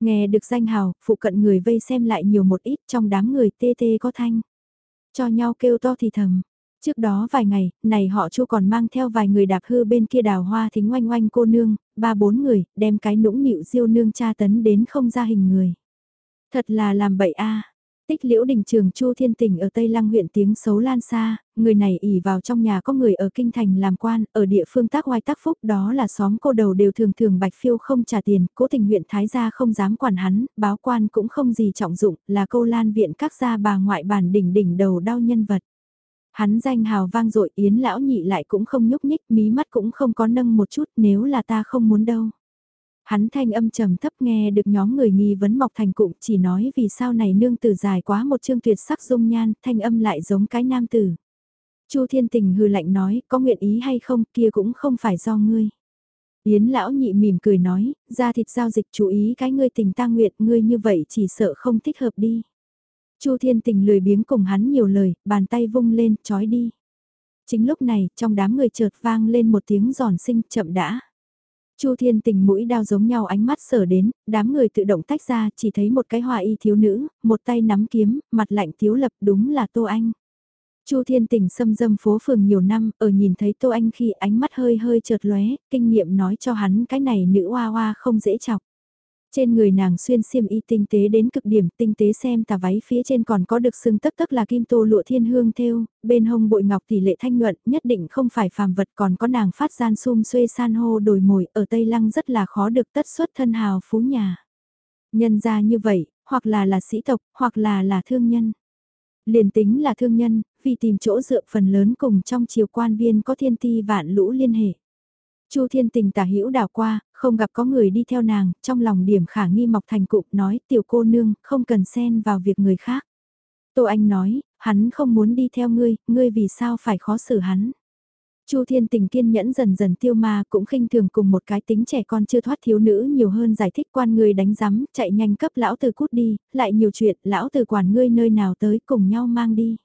Nghe được danh hào, phụ cận người vây xem lại nhiều một ít trong đám người tê tê có thanh. Cho nhau kêu to thì thầm, Trước đó vài ngày, này họ chu còn mang theo vài người đạp hư bên kia đào hoa thính oanh oanh cô nương, ba bốn người, đem cái nũng nịu diêu nương tra tấn đến không ra hình người. Thật là làm bậy a Tích liễu đình trường Chu Thiên Tỉnh ở Tây Lăng huyện tiếng xấu lan xa, người này ỉ vào trong nhà có người ở Kinh Thành làm quan, ở địa phương tác oai tác phúc đó là xóm cô đầu đều thường thường bạch phiêu không trả tiền, cố tình huyện Thái gia không dám quản hắn, báo quan cũng không gì trọng dụng, là câu lan viện các gia bà ngoại bản đỉnh đỉnh đầu đau nhân vật. Hắn danh hào vang dội yến lão nhị lại cũng không nhúc nhích, mí mắt cũng không có nâng một chút nếu là ta không muốn đâu. Hắn thanh âm trầm thấp nghe được nhóm người nghi vấn mọc thành cụm chỉ nói vì sao này nương tử dài quá một chương tuyệt sắc dung nhan, thanh âm lại giống cái nam tử. Chu thiên tình hư lạnh nói, có nguyện ý hay không kia cũng không phải do ngươi. Yến lão nhị mỉm cười nói, ra thịt giao dịch chú ý cái ngươi tình ta nguyện, ngươi như vậy chỉ sợ không thích hợp đi. Chu Thiên Tình lười biếng cùng hắn nhiều lời, bàn tay vung lên, chói đi. Chính lúc này, trong đám người chợt vang lên một tiếng giòn sinh chậm đã. Chu Thiên Tình mũi đao giống nhau ánh mắt sở đến, đám người tự động tách ra, chỉ thấy một cái hoa y thiếu nữ, một tay nắm kiếm, mặt lạnh thiếu lập đúng là Tô Anh. Chu Thiên Tình xâm dâm phố phường nhiều năm, ở nhìn thấy Tô Anh khi ánh mắt hơi hơi chợt lóe, kinh nghiệm nói cho hắn cái này nữ hoa hoa không dễ chọc. Trên người nàng xuyên xiêm y tinh tế đến cực điểm, tinh tế xem tà váy phía trên còn có được xương tất tất là kim tô lụa thiên hương thêu, bên hông bội ngọc tỷ lệ thanh nhuận, nhất định không phải phàm vật còn có nàng phát gian sum xuê san hô đồi mồi, ở Tây Lăng rất là khó được tất xuất thân hào phú nhà. Nhân ra như vậy, hoặc là là sĩ tộc, hoặc là là thương nhân. Liền tính là thương nhân, vì tìm chỗ dựa phần lớn cùng trong triều quan viên có thiên ti vạn lũ liên hệ. Chu Thiên Tình tả hữu đảo qua, không gặp có người đi theo nàng, trong lòng điểm khả nghi mọc thành cụm nói tiểu cô nương, không cần xen vào việc người khác. Tô Anh nói, hắn không muốn đi theo ngươi, ngươi vì sao phải khó xử hắn. Chu Thiên Tình kiên nhẫn dần dần tiêu ma cũng khinh thường cùng một cái tính trẻ con chưa thoát thiếu nữ nhiều hơn giải thích quan người đánh rắm, chạy nhanh cấp lão từ cút đi, lại nhiều chuyện, lão từ quản ngươi nơi nào tới cùng nhau mang đi.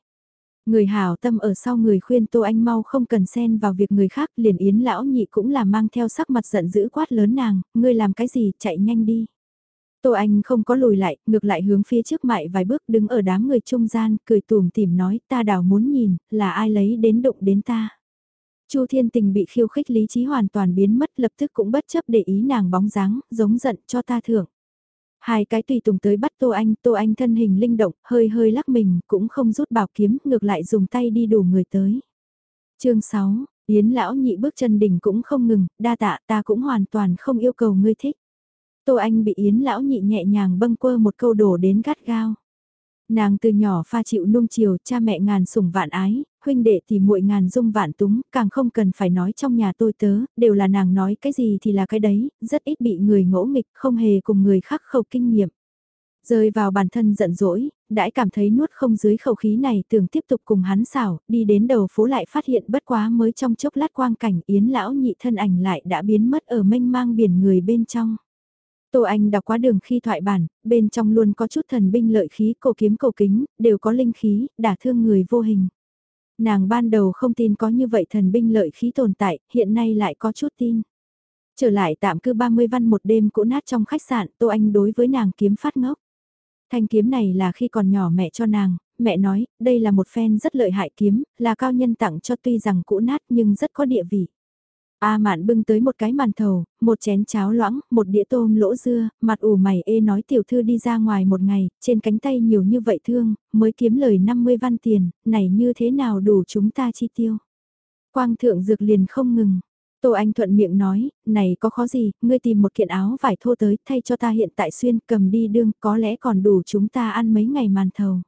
Người hảo tâm ở sau người khuyên Tô Anh mau không cần xen vào việc người khác liền yến lão nhị cũng là mang theo sắc mặt giận dữ quát lớn nàng, ngươi làm cái gì chạy nhanh đi. Tô Anh không có lùi lại, ngược lại hướng phía trước mại vài bước đứng ở đám người trung gian, cười tùm tìm nói ta đảo muốn nhìn, là ai lấy đến đụng đến ta. Chu Thiên Tình bị khiêu khích lý trí hoàn toàn biến mất lập tức cũng bất chấp để ý nàng bóng dáng, giống giận cho ta thưởng. Hai cái tùy tùng tới bắt Tô Anh, Tô Anh thân hình linh động, hơi hơi lắc mình, cũng không rút bảo kiếm, ngược lại dùng tay đi đủ người tới. chương 6, Yến lão nhị bước chân đỉnh cũng không ngừng, đa tạ ta cũng hoàn toàn không yêu cầu ngươi thích. Tô Anh bị Yến lão nhị nhẹ nhàng bâng quơ một câu đổ đến gắt gao. Nàng từ nhỏ pha chịu nung chiều, cha mẹ ngàn sủng vạn ái, huynh đệ thì muội ngàn dung vạn túng, càng không cần phải nói trong nhà tôi tớ, đều là nàng nói cái gì thì là cái đấy, rất ít bị người ngỗ nghịch, không hề cùng người khác khẩu kinh nghiệm. Rơi vào bản thân giận dỗi, đãi cảm thấy nuốt không dưới khẩu khí này tưởng tiếp tục cùng hắn xảo, đi đến đầu phố lại phát hiện bất quá mới trong chốc lát quang cảnh yến lão nhị thân ảnh lại đã biến mất ở mênh mang biển người bên trong. Tô Anh đọc quá đường khi thoại bản, bên trong luôn có chút thần binh lợi khí, cổ kiếm cổ kính, đều có linh khí, đả thương người vô hình. Nàng ban đầu không tin có như vậy thần binh lợi khí tồn tại, hiện nay lại có chút tin. Trở lại tạm cư 30 văn một đêm cũ nát trong khách sạn, Tô Anh đối với nàng kiếm phát ngốc. Thanh kiếm này là khi còn nhỏ mẹ cho nàng, mẹ nói, đây là một phen rất lợi hại kiếm, là cao nhân tặng cho tuy rằng cũ nát nhưng rất có địa vị. A mạn bưng tới một cái màn thầu, một chén cháo loãng, một đĩa tôm lỗ dưa, mặt ủ mày ê nói tiểu thư đi ra ngoài một ngày, trên cánh tay nhiều như vậy thương, mới kiếm lời 50 văn tiền, này như thế nào đủ chúng ta chi tiêu. Quang thượng dược liền không ngừng. Tô Anh thuận miệng nói, này có khó gì, ngươi tìm một kiện áo vải thô tới thay cho ta hiện tại xuyên cầm đi đương có lẽ còn đủ chúng ta ăn mấy ngày màn thầu.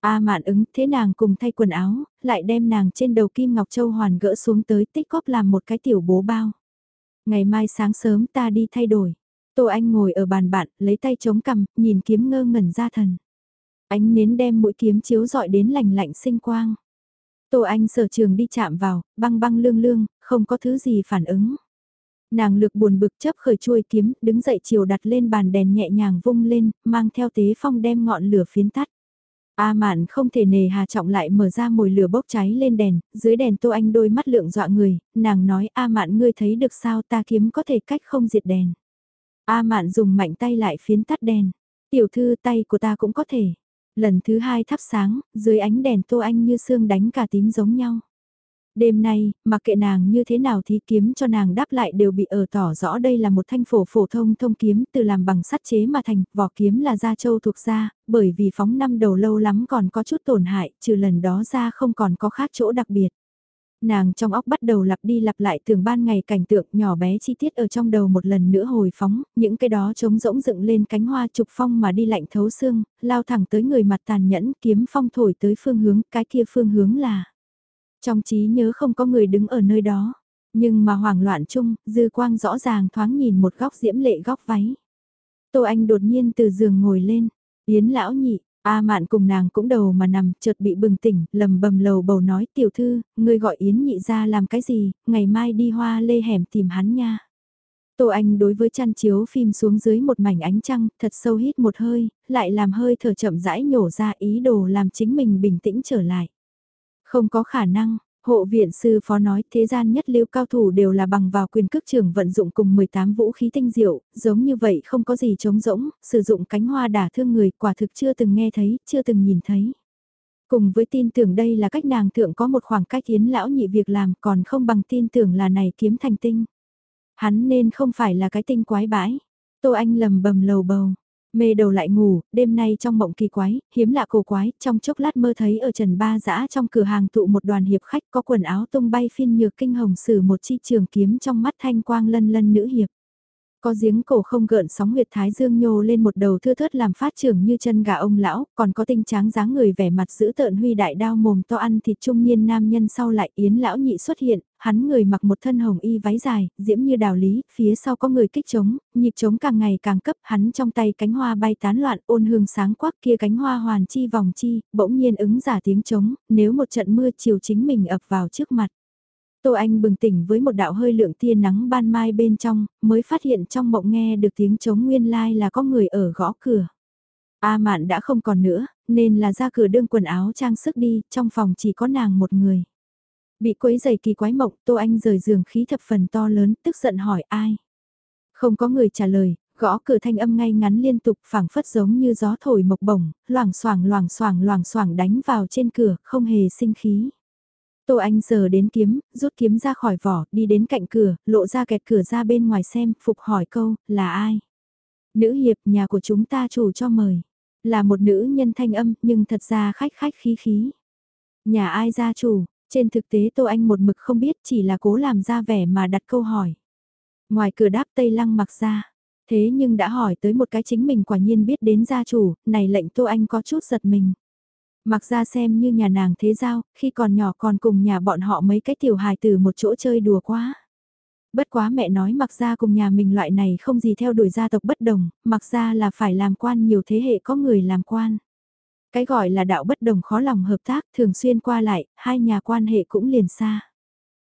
A mạn ứng thế nàng cùng thay quần áo, lại đem nàng trên đầu kim ngọc châu hoàn gỡ xuống tới tích góp làm một cái tiểu bố bao. Ngày mai sáng sớm ta đi thay đổi. Tô Anh ngồi ở bàn bạn, lấy tay chống cằm, nhìn kiếm ngơ ngẩn ra thần. Ánh nến đem mũi kiếm chiếu dọi đến lành lạnh sinh quang. Tô Anh sở trường đi chạm vào, băng băng lương lương, không có thứ gì phản ứng. Nàng lực buồn bực chấp khởi chuôi kiếm, đứng dậy chiều đặt lên bàn đèn nhẹ nhàng vung lên, mang theo tế phong đem ngọn lửa phiến tắt. A mạn không thể nề hà trọng lại mở ra mồi lửa bốc cháy lên đèn, dưới đèn tô anh đôi mắt lượng dọa người, nàng nói A mạn ngươi thấy được sao ta kiếm có thể cách không diệt đèn. A mạn dùng mạnh tay lại phiến tắt đèn, tiểu thư tay của ta cũng có thể. Lần thứ hai thắp sáng, dưới ánh đèn tô anh như xương đánh cả tím giống nhau. Đêm nay, mặc kệ nàng như thế nào thì kiếm cho nàng đáp lại đều bị ở tỏ rõ đây là một thanh phổ phổ thông thông kiếm từ làm bằng sắt chế mà thành, vỏ kiếm là da châu thuộc da, bởi vì phóng năm đầu lâu lắm còn có chút tổn hại, trừ lần đó ra không còn có khác chỗ đặc biệt. Nàng trong óc bắt đầu lặp đi lặp lại tưởng ban ngày cảnh tượng nhỏ bé chi tiết ở trong đầu một lần nữa hồi phóng, những cái đó trống rỗng dựng lên cánh hoa trục phong mà đi lạnh thấu xương, lao thẳng tới người mặt tàn nhẫn kiếm phong thổi tới phương hướng, cái kia phương hướng là trong trí nhớ không có người đứng ở nơi đó, nhưng mà hoảng loạn chung, dư quang rõ ràng thoáng nhìn một góc diễm lệ góc váy. Tô Anh đột nhiên từ giường ngồi lên, Yến lão nhị, A mạn cùng nàng cũng đầu mà nằm, chợt bị bừng tỉnh, lầm bầm lầu bầu nói tiểu thư, ngươi gọi Yến nhị ra làm cái gì, ngày mai đi hoa lê hẻm tìm hắn nha. Tô Anh đối với chăn chiếu phim xuống dưới một mảnh ánh trăng, thật sâu hít một hơi, lại làm hơi thở chậm rãi nhổ ra ý đồ làm chính mình bình tĩnh trở lại. Không có khả năng, hộ viện sư phó nói thế gian nhất lưu cao thủ đều là bằng vào quyền cước trưởng vận dụng cùng 18 vũ khí tinh diệu, giống như vậy không có gì trống rỗng, sử dụng cánh hoa đả thương người quả thực chưa từng nghe thấy, chưa từng nhìn thấy. Cùng với tin tưởng đây là cách nàng thượng có một khoảng cách yến lão nhị việc làm còn không bằng tin tưởng là này kiếm thành tinh. Hắn nên không phải là cái tinh quái bãi. Tô Anh lầm bầm lầu bầu, Mê đầu lại ngủ, đêm nay trong mộng kỳ quái, hiếm lạ cổ quái, trong chốc lát mơ thấy ở trần ba dã trong cửa hàng tụ một đoàn hiệp khách có quần áo tung bay phiên nhược kinh hồng sử một chi trường kiếm trong mắt thanh quang lân lân nữ hiệp. Có giếng cổ không gợn sóng huyệt thái dương nhô lên một đầu thưa thớt làm phát trưởng như chân gà ông lão, còn có tinh tráng dáng người vẻ mặt giữ tợn huy đại đao mồm to ăn thịt trung niên nam nhân sau lại yến lão nhị xuất hiện, hắn người mặc một thân hồng y váy dài, diễm như đào lý, phía sau có người kích trống, nhịp trống càng ngày càng cấp, hắn trong tay cánh hoa bay tán loạn ôn hương sáng quắc kia cánh hoa hoàn chi vòng chi, bỗng nhiên ứng giả tiếng trống, nếu một trận mưa chiều chính mình ập vào trước mặt. Tô Anh bừng tỉnh với một đạo hơi lượng tia nắng ban mai bên trong, mới phát hiện trong mộng nghe được tiếng trống nguyên lai là có người ở gõ cửa. A mạn đã không còn nữa, nên là ra cửa đương quần áo trang sức đi, trong phòng chỉ có nàng một người. Bị quấy giày kỳ quái mộng, Tô Anh rời giường khí thập phần to lớn, tức giận hỏi ai. Không có người trả lời, gõ cửa thanh âm ngay ngắn liên tục phảng phất giống như gió thổi mộc bổng, loảng xoảng loảng xoảng loảng xoảng đánh vào trên cửa, không hề sinh khí. Tô Anh giờ đến kiếm, rút kiếm ra khỏi vỏ, đi đến cạnh cửa, lộ ra kẹt cửa ra bên ngoài xem, phục hỏi câu, là ai? Nữ hiệp nhà của chúng ta chủ cho mời. Là một nữ nhân thanh âm, nhưng thật ra khách khách khí khí. Nhà ai gia chủ, trên thực tế Tô Anh một mực không biết chỉ là cố làm ra vẻ mà đặt câu hỏi. Ngoài cửa đáp Tây Lăng mặc ra, thế nhưng đã hỏi tới một cái chính mình quả nhiên biết đến gia chủ, này lệnh Tô Anh có chút giật mình. Mặc ra xem như nhà nàng thế giao, khi còn nhỏ còn cùng nhà bọn họ mấy cái tiểu hài từ một chỗ chơi đùa quá. Bất quá mẹ nói mặc ra cùng nhà mình loại này không gì theo đuổi gia tộc bất đồng, mặc ra là phải làm quan nhiều thế hệ có người làm quan. Cái gọi là đạo bất đồng khó lòng hợp tác thường xuyên qua lại, hai nhà quan hệ cũng liền xa.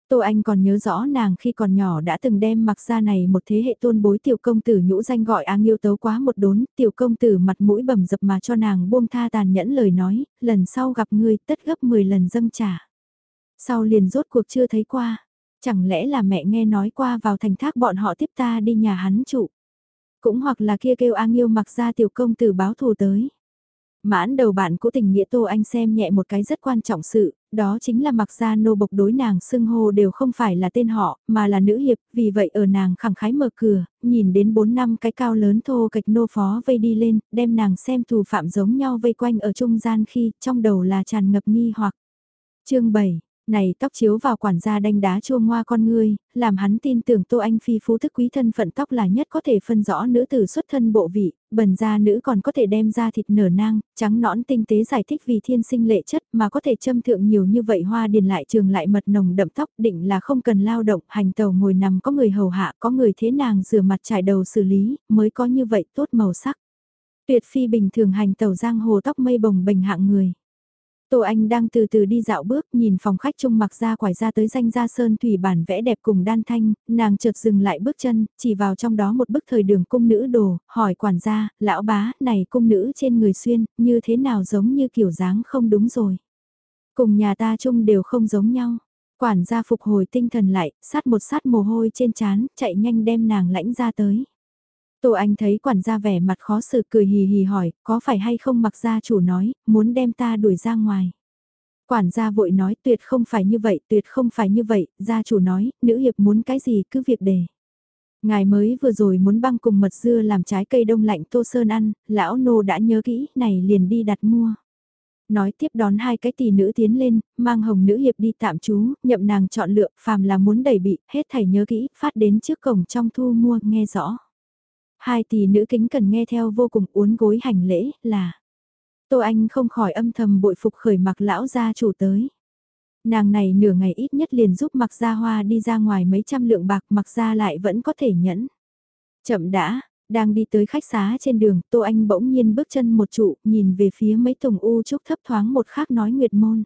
Tô Anh còn nhớ rõ nàng khi còn nhỏ đã từng đem mặc ra này một thế hệ tôn bối tiểu công tử nhũ danh gọi áng yêu tấu quá một đốn, tiểu công tử mặt mũi bầm dập mà cho nàng buông tha tàn nhẫn lời nói, lần sau gặp ngươi tất gấp 10 lần dâng trả. Sau liền rốt cuộc chưa thấy qua, chẳng lẽ là mẹ nghe nói qua vào thành thác bọn họ tiếp ta đi nhà hắn trụ. Cũng hoặc là kia kêu áng yêu mặc ra tiểu công tử báo thù tới. Mãn đầu bạn cố tình nghĩa Tô Anh xem nhẹ một cái rất quan trọng sự, đó chính là mặc ra nô bộc đối nàng xưng hô đều không phải là tên họ, mà là nữ hiệp, vì vậy ở nàng khẳng khái mở cửa, nhìn đến 4 năm cái cao lớn thô kịch nô phó vây đi lên, đem nàng xem thù phạm giống nhau vây quanh ở trung gian khi trong đầu là tràn ngập nghi hoặc. chương 7 này tóc chiếu vào quản gia đánh đá chua ngoa con ngươi, làm hắn tin tưởng Tô Anh Phi phú thức quý thân phận tóc là nhất có thể phân rõ nữ tử xuất thân bộ vị, bần da nữ còn có thể đem ra thịt nở nang, trắng nõn tinh tế giải thích vì thiên sinh lệ chất mà có thể châm thượng nhiều như vậy hoa điền lại trường lại mật nồng đậm tóc định là không cần lao động, hành tàu ngồi nằm có người hầu hạ, có người thế nàng rửa mặt trải đầu xử lý, mới có như vậy tốt màu sắc. Tuyệt phi bình thường hành tàu giang hồ tóc mây bồng bềnh hạng người. Tô Anh đang từ từ đi dạo bước nhìn phòng khách trung mặc ra quải ra tới danh gia sơn thủy bản vẽ đẹp cùng đan thanh, nàng chợt dừng lại bước chân, chỉ vào trong đó một bức thời đường cung nữ đồ, hỏi quản gia, lão bá, này cung nữ trên người xuyên, như thế nào giống như kiểu dáng không đúng rồi. Cùng nhà ta chung đều không giống nhau. Quản gia phục hồi tinh thần lại, sát một sát mồ hôi trên chán, chạy nhanh đem nàng lãnh ra tới. Tô Anh thấy quản gia vẻ mặt khó xử cười hì hì hỏi, có phải hay không mặc gia chủ nói, muốn đem ta đuổi ra ngoài. Quản gia vội nói tuyệt không phải như vậy, tuyệt không phải như vậy, gia chủ nói, nữ hiệp muốn cái gì cứ việc để Ngài mới vừa rồi muốn băng cùng mật dưa làm trái cây đông lạnh tô sơn ăn, lão nô đã nhớ kỹ, này liền đi đặt mua. Nói tiếp đón hai cái tỷ nữ tiến lên, mang hồng nữ hiệp đi tạm trú, nhậm nàng chọn lựa, phàm là muốn đẩy bị, hết thảy nhớ kỹ, phát đến trước cổng trong thu mua, nghe rõ. Hai tỷ nữ kính cần nghe theo vô cùng uốn gối hành lễ, là. Tô Anh không khỏi âm thầm bội phục khởi mặc lão gia chủ tới. Nàng này nửa ngày ít nhất liền giúp mặc gia hoa đi ra ngoài mấy trăm lượng bạc mặc gia lại vẫn có thể nhẫn. Chậm đã, đang đi tới khách xá trên đường, Tô Anh bỗng nhiên bước chân một trụ, nhìn về phía mấy tùng u trúc thấp thoáng một khác nói nguyệt môn.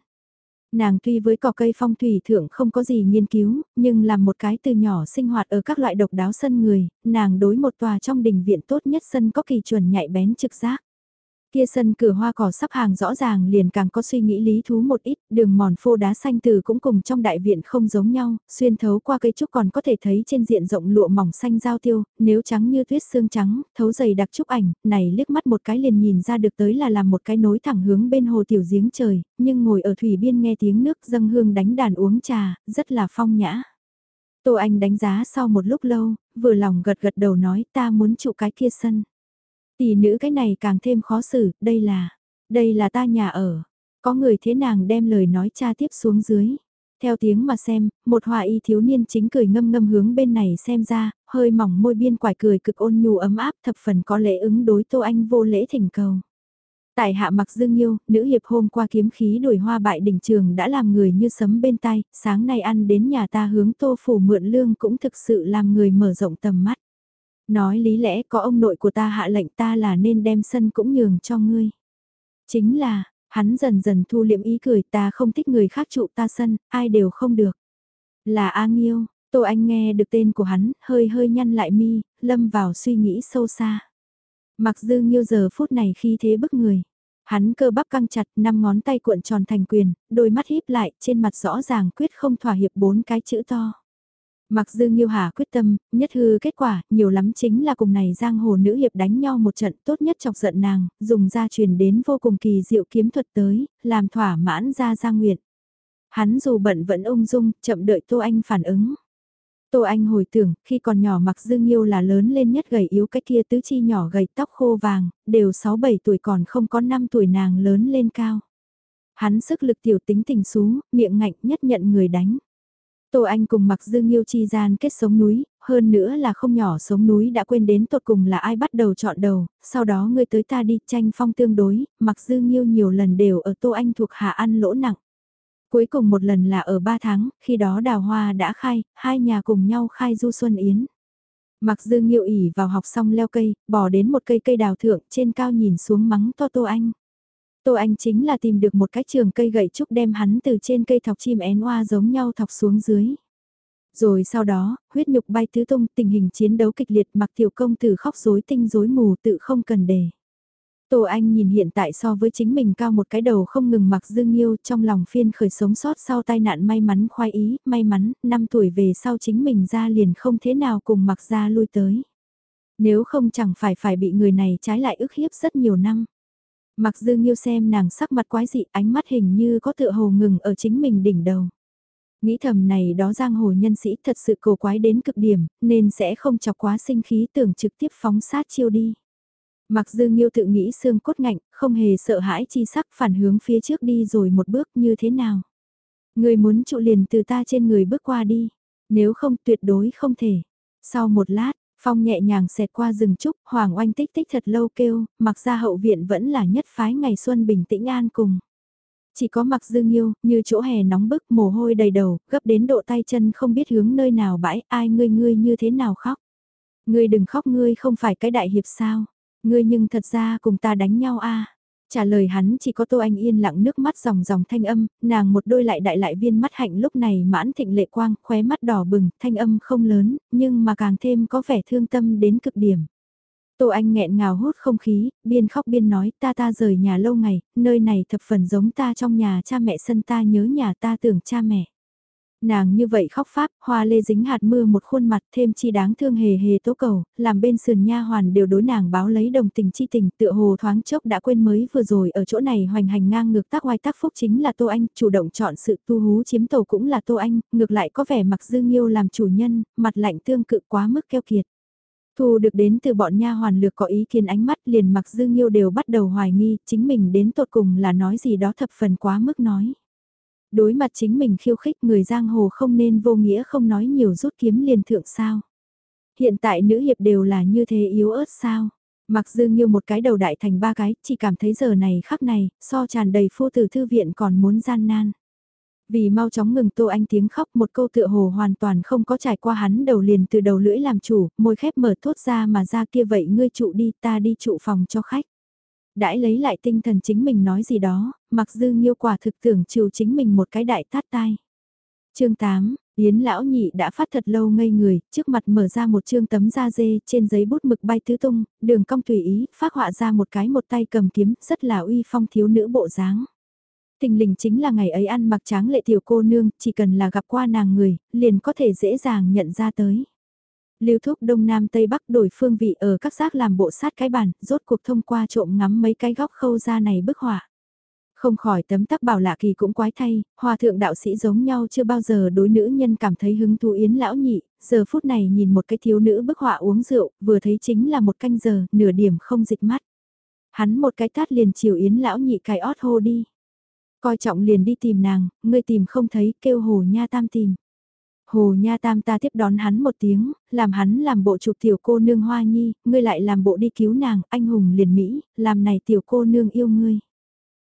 Nàng tuy với cỏ cây phong thủy thượng không có gì nghiên cứu, nhưng làm một cái từ nhỏ sinh hoạt ở các loại độc đáo sân người, nàng đối một tòa trong đình viện tốt nhất sân có kỳ chuẩn nhạy bén trực giác. Kia sân cửa hoa cỏ sắp hàng rõ ràng liền càng có suy nghĩ lý thú một ít, đường mòn phô đá xanh từ cũng cùng trong đại viện không giống nhau, xuyên thấu qua cây trúc còn có thể thấy trên diện rộng lụa mỏng xanh giao tiêu, nếu trắng như tuyết xương trắng, thấu dày đặc trúc ảnh, này liếc mắt một cái liền nhìn ra được tới là làm một cái nối thẳng hướng bên hồ tiểu giếng trời, nhưng ngồi ở thủy biên nghe tiếng nước dâng hương đánh đàn uống trà, rất là phong nhã. Tô Anh đánh giá sau một lúc lâu, vừa lòng gật gật đầu nói ta muốn trụ cái kia sân. Tỷ nữ cái này càng thêm khó xử, đây là, đây là ta nhà ở. Có người thế nàng đem lời nói cha tiếp xuống dưới. Theo tiếng mà xem, một hòa y thiếu niên chính cười ngâm ngâm hướng bên này xem ra, hơi mỏng môi biên quải cười cực ôn nhu ấm áp thập phần có lễ ứng đối Tô Anh vô lễ thỉnh cầu. Tại hạ mặc dương yêu, nữ hiệp hôm qua kiếm khí đuổi hoa bại đỉnh trường đã làm người như sấm bên tay, sáng nay ăn đến nhà ta hướng tô phủ mượn lương cũng thực sự làm người mở rộng tầm mắt. Nói lý lẽ có ông nội của ta hạ lệnh ta là nên đem sân cũng nhường cho ngươi. Chính là, hắn dần dần thu liệm ý cười ta không thích người khác trụ ta sân, ai đều không được. Là A Nghiêu, Tô Anh nghe được tên của hắn, hơi hơi nhăn lại mi, lâm vào suy nghĩ sâu xa. Mặc dư Nghiêu giờ phút này khi thế bức người. Hắn cơ bắp căng chặt, năm ngón tay cuộn tròn thành quyền, đôi mắt híp lại, trên mặt rõ ràng quyết không thỏa hiệp bốn cái chữ to. Mặc dư Nghiêu Hà quyết tâm, nhất hư kết quả, nhiều lắm chính là cùng này giang hồ nữ hiệp đánh nhau một trận tốt nhất chọc giận nàng, dùng ra truyền đến vô cùng kỳ diệu kiếm thuật tới, làm thỏa mãn ra gia nguyện. Hắn dù bận vẫn ung dung, chậm đợi Tô Anh phản ứng. Tô Anh hồi tưởng, khi còn nhỏ mặc dư Nghiêu là lớn lên nhất gầy yếu cái kia tứ chi nhỏ gầy tóc khô vàng, đều 6-7 tuổi còn không có 5 tuổi nàng lớn lên cao. Hắn sức lực tiểu tính tình xú, miệng ngạnh nhất nhận người đánh. Tô Anh cùng mặc dương nhiêu chi gian kết sống núi, hơn nữa là không nhỏ sống núi đã quên đến tột cùng là ai bắt đầu chọn đầu, sau đó ngươi tới ta đi tranh phong tương đối, mặc dương nhiêu nhiều lần đều ở Tô Anh thuộc hạ ăn lỗ nặng. Cuối cùng một lần là ở 3 tháng, khi đó đào hoa đã khai, hai nhà cùng nhau khai du xuân yến. Mặc dương nhiêu ỉ vào học xong leo cây, bỏ đến một cây cây đào thượng trên cao nhìn xuống mắng to Tô Anh. Tô Anh chính là tìm được một cái trường cây gậy trúc đem hắn từ trên cây thọc chim én hoa giống nhau thọc xuống dưới. Rồi sau đó, huyết nhục bay tứ tung, tình hình chiến đấu kịch liệt mặc tiểu công tử khóc rối tinh rối mù tự không cần đề. Tô Anh nhìn hiện tại so với chính mình cao một cái đầu không ngừng mặc dương yêu trong lòng phiên khởi sống sót sau tai nạn may mắn khoai ý, may mắn, năm tuổi về sau chính mình ra liền không thế nào cùng mặc ra lui tới. Nếu không chẳng phải phải bị người này trái lại ức hiếp rất nhiều năm. Mặc dư nghiêu xem nàng sắc mặt quái dị ánh mắt hình như có tựa hồ ngừng ở chính mình đỉnh đầu. Nghĩ thầm này đó giang hồ nhân sĩ thật sự cổ quái đến cực điểm, nên sẽ không chọc quá sinh khí tưởng trực tiếp phóng sát chiêu đi. Mặc dư nghiêu tự nghĩ xương cốt ngạnh, không hề sợ hãi chi sắc phản hướng phía trước đi rồi một bước như thế nào. Người muốn trụ liền từ ta trên người bước qua đi, nếu không tuyệt đối không thể. Sau một lát, Phong nhẹ nhàng xẹt qua rừng trúc, Hoàng Oanh tích tích thật lâu kêu, mặc ra hậu viện vẫn là nhất phái ngày xuân bình tĩnh an cùng. Chỉ có mặc dương yêu, như chỗ hè nóng bức mồ hôi đầy đầu, gấp đến độ tay chân không biết hướng nơi nào bãi, ai ngươi ngươi như thế nào khóc. Ngươi đừng khóc ngươi không phải cái đại hiệp sao. Ngươi nhưng thật ra cùng ta đánh nhau a Trả lời hắn chỉ có Tô Anh yên lặng nước mắt dòng dòng thanh âm, nàng một đôi lại đại lại viên mắt hạnh lúc này mãn thịnh lệ quang, khóe mắt đỏ bừng, thanh âm không lớn, nhưng mà càng thêm có vẻ thương tâm đến cực điểm. Tô Anh nghẹn ngào hút không khí, biên khóc biên nói ta ta rời nhà lâu ngày, nơi này thập phần giống ta trong nhà cha mẹ sân ta nhớ nhà ta tưởng cha mẹ. Nàng như vậy khóc pháp, hoa lê dính hạt mưa một khuôn mặt thêm chi đáng thương hề hề tố cầu, làm bên sườn nha hoàn đều đối nàng báo lấy đồng tình chi tình tựa hồ thoáng chốc đã quên mới vừa rồi ở chỗ này hoành hành ngang ngược tác oai tác phúc chính là Tô Anh, chủ động chọn sự tu hú chiếm tổ cũng là Tô Anh, ngược lại có vẻ mặc dư nghiêu làm chủ nhân, mặt lạnh tương cự quá mức keo kiệt. Thu được đến từ bọn nha hoàn lược có ý kiến ánh mắt liền mặc dư nghiêu đều bắt đầu hoài nghi, chính mình đến tột cùng là nói gì đó thập phần quá mức nói. Đối mặt chính mình khiêu khích người giang hồ không nên vô nghĩa không nói nhiều rút kiếm liền thượng sao. Hiện tại nữ hiệp đều là như thế yếu ớt sao. Mặc dư nghiêu một cái đầu đại thành ba cái, chỉ cảm thấy giờ này khắc này, so tràn đầy phu tử thư viện còn muốn gian nan. Vì mau chóng ngừng Tô Anh tiếng khóc một câu tựa hồ hoàn toàn không có trải qua hắn đầu liền từ đầu lưỡi làm chủ, môi khép mở thốt ra mà ra kia vậy ngươi trụ đi ta đi trụ phòng cho khách. Đãi lấy lại tinh thần chính mình nói gì đó, mặc dư nghiêu quả thực tưởng chiều chính mình một cái đại tát tai. chương 8, Yến lão nhị đã phát thật lâu ngây người, trước mặt mở ra một chương tấm da dê, trên giấy bút mực bay tứ tung, đường cong tùy ý, phát họa ra một cái một tay cầm kiếm, rất là uy phong thiếu nữ bộ dáng. Tình lình chính là ngày ấy ăn mặc tráng lệ tiểu cô nương, chỉ cần là gặp qua nàng người, liền có thể dễ dàng nhận ra tới. Lưu thúc đông nam tây bắc đổi phương vị ở các giác làm bộ sát cái bàn, rốt cuộc thông qua trộm ngắm mấy cái góc khâu ra này bức họa. Không khỏi tấm tắc bảo lạ kỳ cũng quái thay, hòa thượng đạo sĩ giống nhau chưa bao giờ đối nữ nhân cảm thấy hứng thú yến lão nhị, giờ phút này nhìn một cái thiếu nữ bức họa uống rượu, vừa thấy chính là một canh giờ, nửa điểm không dịch mắt. Hắn một cái tát liền chiều yến lão nhị cái ót hô đi. Coi trọng liền đi tìm nàng, ngươi tìm không thấy, kêu hồ nha tam tìm. Hồ Nha Tam ta tiếp đón hắn một tiếng, làm hắn làm bộ chụp tiểu cô nương hoa nhi, ngươi lại làm bộ đi cứu nàng, anh hùng liền Mỹ, làm này tiểu cô nương yêu ngươi.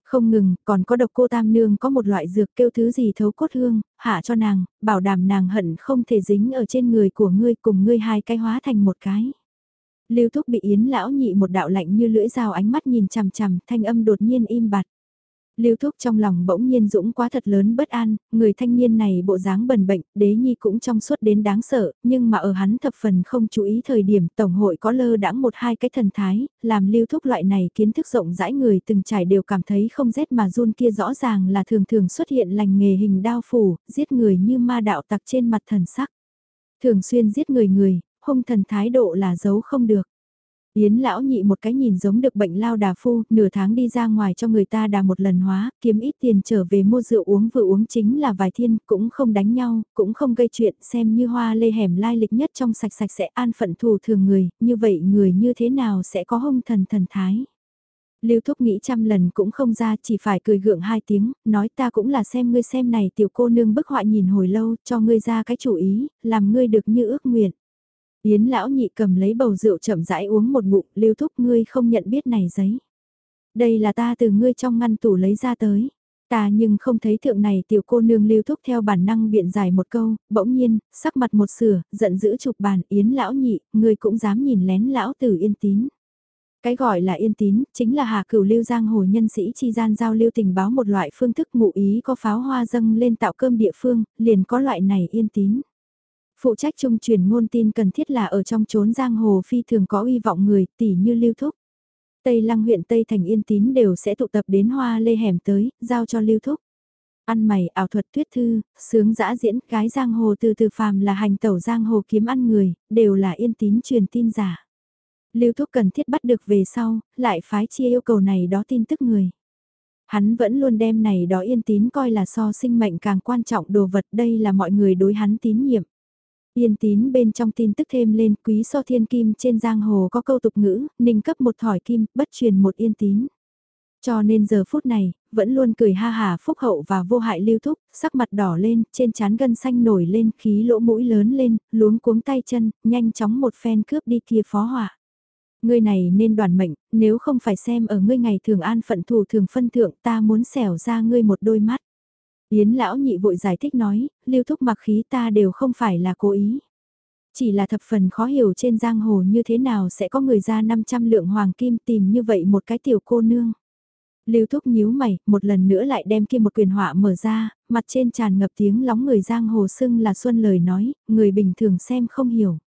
Không ngừng, còn có độc cô tam nương có một loại dược kêu thứ gì thấu cốt hương, hạ cho nàng, bảo đảm nàng hận không thể dính ở trên người của ngươi cùng ngươi hai cái hóa thành một cái. Lưu Thúc bị Yến lão nhị một đạo lạnh như lưỡi dao ánh mắt nhìn chằm chằm, thanh âm đột nhiên im bặt. Lưu Thúc trong lòng bỗng nhiên dũng quá thật lớn bất an, người thanh niên này bộ dáng bần bệnh, đế nhi cũng trong suốt đến đáng sợ, nhưng mà ở hắn thập phần không chú ý thời điểm Tổng hội có lơ đãng một hai cái thần thái, làm Lưu Thúc loại này kiến thức rộng rãi người từng trải đều cảm thấy không rét mà run kia rõ ràng là thường thường xuất hiện lành nghề hình đao phủ, giết người như ma đạo tặc trên mặt thần sắc. Thường xuyên giết người người, hung thần thái độ là giấu không được. Yến lão nhị một cái nhìn giống được bệnh lao đà phu, nửa tháng đi ra ngoài cho người ta đà một lần hóa, kiếm ít tiền trở về mua rượu uống vừa uống chính là vài thiên, cũng không đánh nhau, cũng không gây chuyện, xem như hoa lê hẻm lai lịch nhất trong sạch sạch sẽ an phận thù thường người, như vậy người như thế nào sẽ có hông thần thần thái. Lưu Thúc nghĩ trăm lần cũng không ra, chỉ phải cười gượng hai tiếng, nói ta cũng là xem ngươi xem này tiểu cô nương bức họa nhìn hồi lâu, cho ngươi ra cái chủ ý, làm ngươi được như ước nguyện. Yến lão nhị cầm lấy bầu rượu chậm rãi uống một ngụm, lưu thúc ngươi không nhận biết này giấy. Đây là ta từ ngươi trong ngăn tủ lấy ra tới. Ta nhưng không thấy thượng này tiểu cô nương lưu thúc theo bản năng biện giải một câu, bỗng nhiên, sắc mặt một sửa, giận dữ chụp bàn, yến lão nhị, ngươi cũng dám nhìn lén lão tử yên tín. Cái gọi là yên tín, chính là hạ cửu lưu giang hồ nhân sĩ chi gian giao lưu tình báo một loại phương thức ngụ ý có pháo hoa dâng lên tạo cơm địa phương, liền có loại này yên tín. Phụ trách trung truyền ngôn tin cần thiết là ở trong chốn giang hồ phi thường có uy vọng người, tỷ như lưu thúc. Tây Lăng huyện Tây Thành Yên Tín đều sẽ tụ tập đến hoa lê hẻm tới, giao cho lưu thúc. Ăn mày, ảo thuật tuyết thư, sướng dã diễn, gái giang hồ từ từ phàm là hành tẩu giang hồ kiếm ăn người, đều là yên tín truyền tin giả. Lưu thúc cần thiết bắt được về sau, lại phái chia yêu cầu này đó tin tức người. Hắn vẫn luôn đem này đó yên tín coi là so sinh mệnh càng quan trọng đồ vật đây là mọi người đối hắn tín nhiệm. Yên tín bên trong tin tức thêm lên quý so thiên kim trên giang hồ có câu tục ngữ, ninh cấp một thỏi kim, bất truyền một yên tín. Cho nên giờ phút này, vẫn luôn cười ha hà phúc hậu và vô hại lưu thúc, sắc mặt đỏ lên, trên trán gân xanh nổi lên, khí lỗ mũi lớn lên, luống cuống tay chân, nhanh chóng một phen cướp đi kia phó hỏa. Ngươi này nên đoàn mệnh, nếu không phải xem ở ngươi ngày thường an phận thủ thường phân thượng ta muốn xẻo ra ngươi một đôi mắt. Yến lão nhị vội giải thích nói, lưu thúc mặc khí ta đều không phải là cố ý. Chỉ là thập phần khó hiểu trên giang hồ như thế nào sẽ có người ra 500 lượng hoàng kim tìm như vậy một cái tiểu cô nương. Lưu Thúc nhíu mày, một lần nữa lại đem kia một quyền họa mở ra, mặt trên tràn ngập tiếng lóng người giang hồ xưng là xuân lời nói, người bình thường xem không hiểu.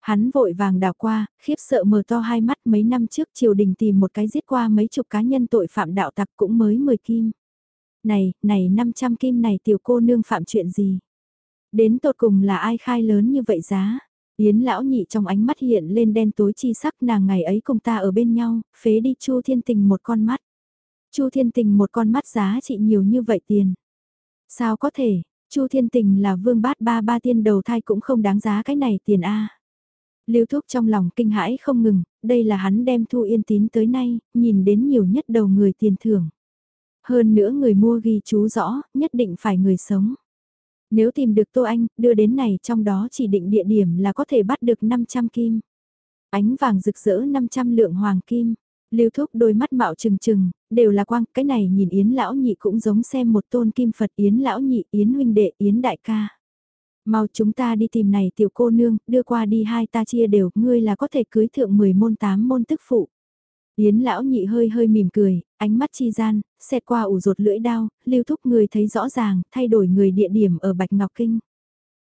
Hắn vội vàng đào qua, khiếp sợ mở to hai mắt mấy năm trước triều đình tìm một cái giết qua mấy chục cá nhân tội phạm đạo tặc cũng mới 10 kim. Này, này 500 kim này tiểu cô nương phạm chuyện gì? Đến tột cùng là ai khai lớn như vậy giá? Yến lão nhị trong ánh mắt hiện lên đen tối chi sắc nàng ngày ấy cùng ta ở bên nhau, phế đi Chu Thiên Tình một con mắt. Chu Thiên Tình một con mắt giá trị nhiều như vậy tiền. Sao có thể, Chu Thiên Tình là vương bát ba ba tiên đầu thai cũng không đáng giá cái này tiền a. Lưu Thúc trong lòng kinh hãi không ngừng, đây là hắn đem Thu Yên Tín tới nay, nhìn đến nhiều nhất đầu người tiền thưởng. Hơn nữa người mua ghi chú rõ, nhất định phải người sống. Nếu tìm được Tô Anh, đưa đến này trong đó chỉ định địa điểm là có thể bắt được 500 kim. Ánh vàng rực rỡ 500 lượng hoàng kim. Lưu Thúc đôi mắt mạo trừng trừng, đều là quang, cái này nhìn Yến lão nhị cũng giống xem một tôn kim Phật Yến lão nhị, Yến huynh đệ, Yến đại ca. Mau chúng ta đi tìm này tiểu cô nương, đưa qua đi hai ta chia đều, ngươi là có thể cưới thượng 10 môn 8 môn tức phụ. Yến lão nhị hơi hơi mỉm cười, ánh mắt chi gian, xẹt qua ủ rột lưỡi đao, lưu thúc người thấy rõ ràng, thay đổi người địa điểm ở Bạch Ngọc Kinh.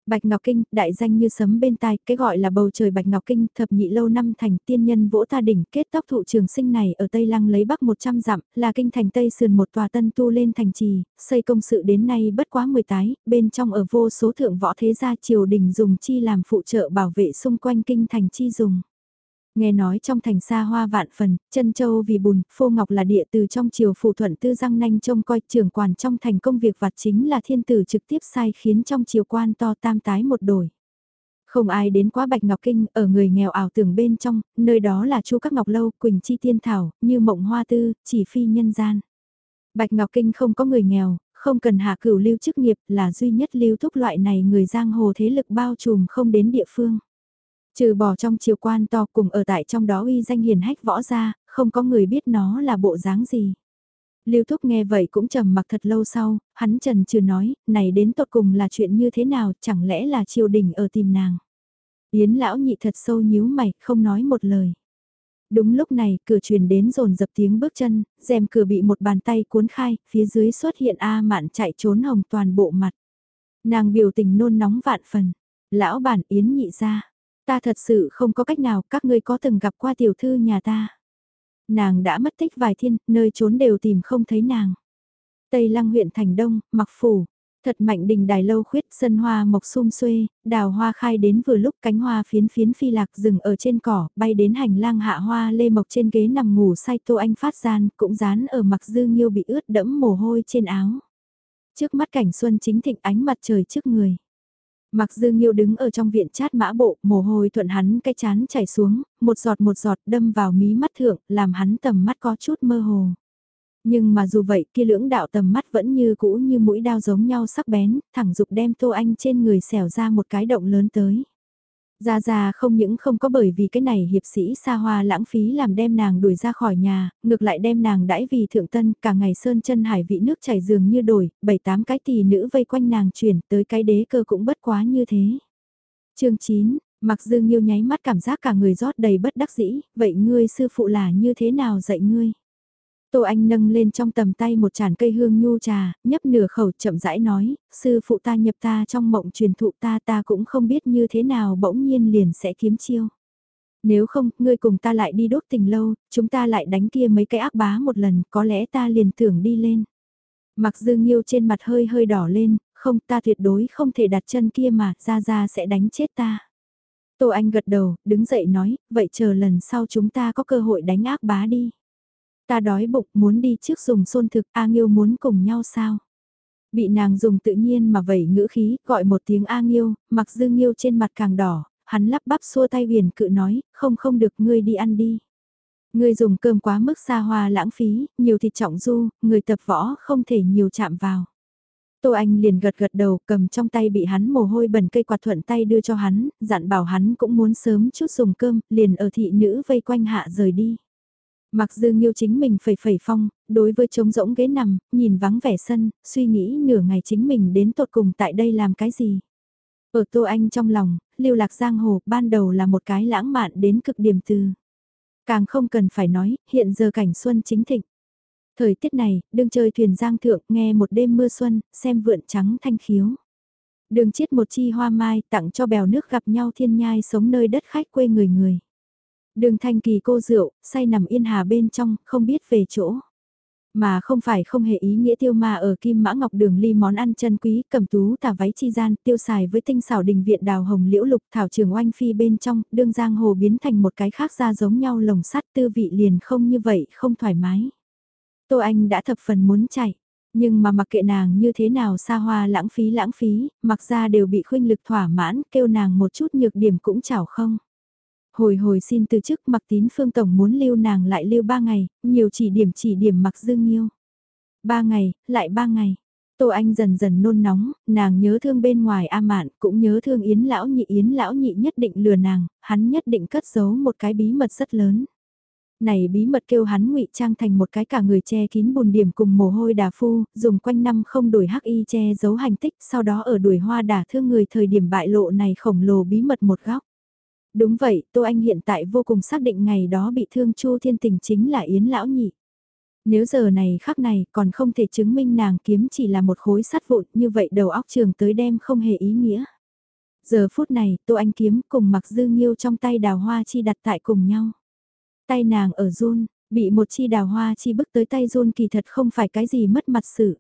Bạch Ngọc Kinh, đại danh như sấm bên tai, cái gọi là bầu trời Bạch Ngọc Kinh, thập nhị lâu năm thành tiên nhân vỗ ta đỉnh, kết tóc thụ trường sinh này ở Tây Lăng lấy bắc 100 dặm, là kinh thành Tây sườn một tòa tân tu lên thành trì, xây công sự đến nay bất quá 10 tái, bên trong ở vô số thượng võ thế gia triều đình dùng chi làm phụ trợ bảo vệ xung quanh kinh thành chi dùng. Nghe nói trong thành xa hoa vạn phần, chân châu vì bùn, phô ngọc là địa từ trong triều phụ thuận tư răng nanh trông coi trưởng quản trong thành công việc vặt chính là thiên tử trực tiếp sai khiến trong triều quan to tam tái một đổi. Không ai đến quá Bạch Ngọc Kinh, ở người nghèo ảo tưởng bên trong, nơi đó là chu các ngọc lâu, quỳnh chi tiên thảo, như mộng hoa tư, chỉ phi nhân gian. Bạch Ngọc Kinh không có người nghèo, không cần hạ cửu lưu chức nghiệp là duy nhất lưu thúc loại này người giang hồ thế lực bao trùm không đến địa phương. Trừ bỏ trong triều quan to cùng ở tại trong đó uy danh hiền hách võ ra, không có người biết nó là bộ dáng gì. Lưu Thúc nghe vậy cũng trầm mặc thật lâu sau, hắn trần trừ nói, này đến tột cùng là chuyện như thế nào, chẳng lẽ là triều đình ở tìm nàng. Yến lão nhị thật sâu nhíu mày, không nói một lời. Đúng lúc này, cửa truyền đến rồn dập tiếng bước chân, rèm cửa bị một bàn tay cuốn khai, phía dưới xuất hiện A mạn chạy trốn hồng toàn bộ mặt. Nàng biểu tình nôn nóng vạn phần. Lão bản Yến nhị ra, Ta thật sự không có cách nào, các ngươi có từng gặp qua tiểu thư nhà ta. Nàng đã mất tích vài thiên, nơi trốn đều tìm không thấy nàng. Tây Lăng huyện Thành Đông, mặc phủ, thật mạnh đình đài lâu khuyết sân hoa mộc sum xuê, đào hoa khai đến vừa lúc cánh hoa phiến phiến phi lạc rừng ở trên cỏ, bay đến hành lang hạ hoa lê mộc trên ghế nằm ngủ say tô anh phát gian, cũng dán ở mặc dư nghiêu bị ướt đẫm mồ hôi trên áo. Trước mắt cảnh xuân chính thịnh ánh mặt trời trước người. Mặc dư nghiêu đứng ở trong viện chát mã bộ, mồ hôi thuận hắn cái chán chảy xuống, một giọt một giọt đâm vào mí mắt thượng, làm hắn tầm mắt có chút mơ hồ. Nhưng mà dù vậy kia lưỡng đạo tầm mắt vẫn như cũ như mũi đao giống nhau sắc bén, thẳng dục đem tô anh trên người xẻo ra một cái động lớn tới. Gia Gia không những không có bởi vì cái này hiệp sĩ xa hoa lãng phí làm đem nàng đuổi ra khỏi nhà, ngược lại đem nàng đãi vì thượng tân, cả ngày sơn chân hải vị nước chảy dường như đổi, bảy tám cái tỷ nữ vây quanh nàng chuyển tới cái đế cơ cũng bất quá như thế. chương 9, mặc dương Nhiêu nháy mắt cảm giác cả người rót đầy bất đắc dĩ, vậy ngươi sư phụ là như thế nào dạy ngươi? Tô Anh nâng lên trong tầm tay một chản cây hương nhu trà, nhấp nửa khẩu chậm rãi nói, sư phụ ta nhập ta trong mộng truyền thụ ta ta cũng không biết như thế nào bỗng nhiên liền sẽ kiếm chiêu. Nếu không, ngươi cùng ta lại đi đốt tình lâu, chúng ta lại đánh kia mấy cái ác bá một lần, có lẽ ta liền tưởng đi lên. Mặc dương nghiêu trên mặt hơi hơi đỏ lên, không ta tuyệt đối không thể đặt chân kia mà, ra ra sẽ đánh chết ta. Tô Anh gật đầu, đứng dậy nói, vậy chờ lần sau chúng ta có cơ hội đánh ác bá đi. Ta đói bụng muốn đi trước dùng xôn thực A Nghiêu muốn cùng nhau sao? Bị nàng dùng tự nhiên mà vẩy ngữ khí, gọi một tiếng A Nghiêu, mặc dư Nghiêu trên mặt càng đỏ, hắn lắp bắp xua tay huyền cự nói, không không được ngươi đi ăn đi. Ngươi dùng cơm quá mức xa hoa lãng phí, nhiều thịt trọng du, người tập võ không thể nhiều chạm vào. Tô Anh liền gật gật đầu cầm trong tay bị hắn mồ hôi bẩn cây quạt thuận tay đưa cho hắn, dặn bảo hắn cũng muốn sớm chút dùng cơm, liền ở thị nữ vây quanh hạ rời đi. Mặc dư nghiêu chính mình phẩy phẩy phong, đối với trống rỗng ghế nằm, nhìn vắng vẻ sân, suy nghĩ nửa ngày chính mình đến tột cùng tại đây làm cái gì. Ở Tô Anh trong lòng, lưu lạc giang hồ ban đầu là một cái lãng mạn đến cực điểm từ. Càng không cần phải nói, hiện giờ cảnh xuân chính thịnh. Thời tiết này, đương chơi thuyền giang thượng, nghe một đêm mưa xuân, xem vượn trắng thanh khiếu. Đường chiết một chi hoa mai tặng cho bèo nước gặp nhau thiên nhai sống nơi đất khách quê người người. Đường thanh kỳ cô rượu, say nằm yên hà bên trong, không biết về chỗ. Mà không phải không hề ý nghĩa tiêu ma ở Kim Mã Ngọc Đường ly món ăn chân quý, cầm tú tà váy chi gian, tiêu xài với tinh xảo đình viện đào hồng liễu lục thảo trường oanh phi bên trong, đương giang hồ biến thành một cái khác ra giống nhau lồng sắt tư vị liền không như vậy, không thoải mái. Tô Anh đã thập phần muốn chạy, nhưng mà mặc kệ nàng như thế nào xa hoa lãng phí lãng phí, mặc ra đều bị khuynh lực thỏa mãn, kêu nàng một chút nhược điểm cũng chảo không. Hồi hồi xin từ chức mặc tín phương tổng muốn lưu nàng lại lưu ba ngày, nhiều chỉ điểm chỉ điểm mặc dương nhiêu. Ba ngày, lại ba ngày. Tô Anh dần dần nôn nóng, nàng nhớ thương bên ngoài A Mạn, cũng nhớ thương Yến lão nhị Yến lão nhị nhất định lừa nàng, hắn nhất định cất giấu một cái bí mật rất lớn. Này bí mật kêu hắn ngụy trang thành một cái cả người che kín bùn điểm cùng mồ hôi đà phu, dùng quanh năm không đổi hắc y che giấu hành tích, sau đó ở đuổi hoa đả thương người thời điểm bại lộ này khổng lồ bí mật một góc. Đúng vậy, Tô Anh hiện tại vô cùng xác định ngày đó bị thương Chu Thiên Tình chính là Yến Lão Nhị. Nếu giờ này khắc này còn không thể chứng minh nàng kiếm chỉ là một khối sắt vụn như vậy đầu óc trường tới đem không hề ý nghĩa. Giờ phút này Tô Anh kiếm cùng mặc dư nghiêu trong tay đào hoa chi đặt tại cùng nhau. Tay nàng ở run, bị một chi đào hoa chi bức tới tay run kỳ thật không phải cái gì mất mặt sự.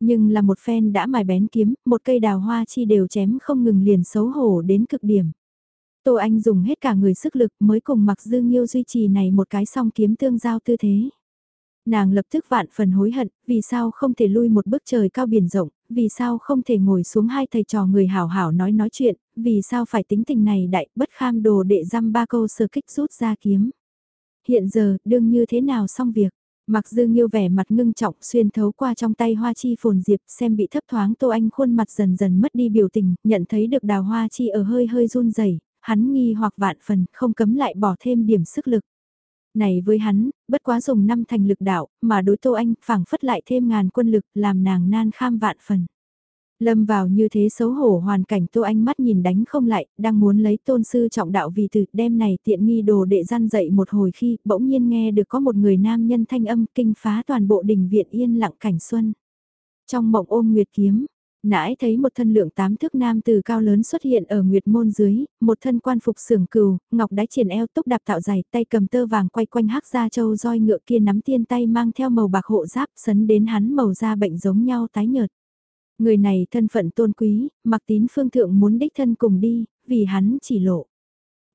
Nhưng là một phen đã mài bén kiếm, một cây đào hoa chi đều chém không ngừng liền xấu hổ đến cực điểm. Tô Anh dùng hết cả người sức lực mới cùng mặc dư nghiêu duy trì này một cái song kiếm tương giao tư thế. Nàng lập tức vạn phần hối hận, vì sao không thể lui một bước trời cao biển rộng, vì sao không thể ngồi xuống hai thầy trò người hảo hảo nói nói chuyện, vì sao phải tính tình này đại bất kham đồ đệ dăm ba câu sơ kích rút ra kiếm. Hiện giờ, đương như thế nào xong việc, Mặc dư nghiêu vẻ mặt ngưng trọng xuyên thấu qua trong tay hoa chi phồn diệp xem bị thấp thoáng tô anh khuôn mặt dần dần mất đi biểu tình, nhận thấy được đào hoa chi ở hơi hơi run rẩy hắn nghi hoặc vạn phần, không cấm lại bỏ thêm điểm sức lực. Này với hắn, bất quá dùng năm thành lực đạo, mà đối Tô Anh phảng phất lại thêm ngàn quân lực làm nàng nan kham vạn phần. Lâm vào như thế xấu hổ hoàn cảnh Tô Anh mắt nhìn đánh không lại, đang muốn lấy tôn sư trọng đạo vì từ đem này tiện nghi đồ đệ gian dậy một hồi khi bỗng nhiên nghe được có một người nam nhân thanh âm kinh phá toàn bộ đình viện yên lặng cảnh xuân. Trong mộng ôm nguyệt kiếm, nãi thấy một thân lượng tám thước nam từ cao lớn xuất hiện ở nguyệt môn dưới, một thân quan phục sưởng cừu, ngọc đáy triển eo túc đạp tạo dày tay cầm tơ vàng quay quanh hắc ra châu roi ngựa kia nắm tiên tay mang theo màu bạc hộ giáp sấn đến hắn màu da bệnh giống nhau tái nhợt. Người này thân phận tôn quý, mặc tín phương thượng muốn đích thân cùng đi, vì hắn chỉ lộ.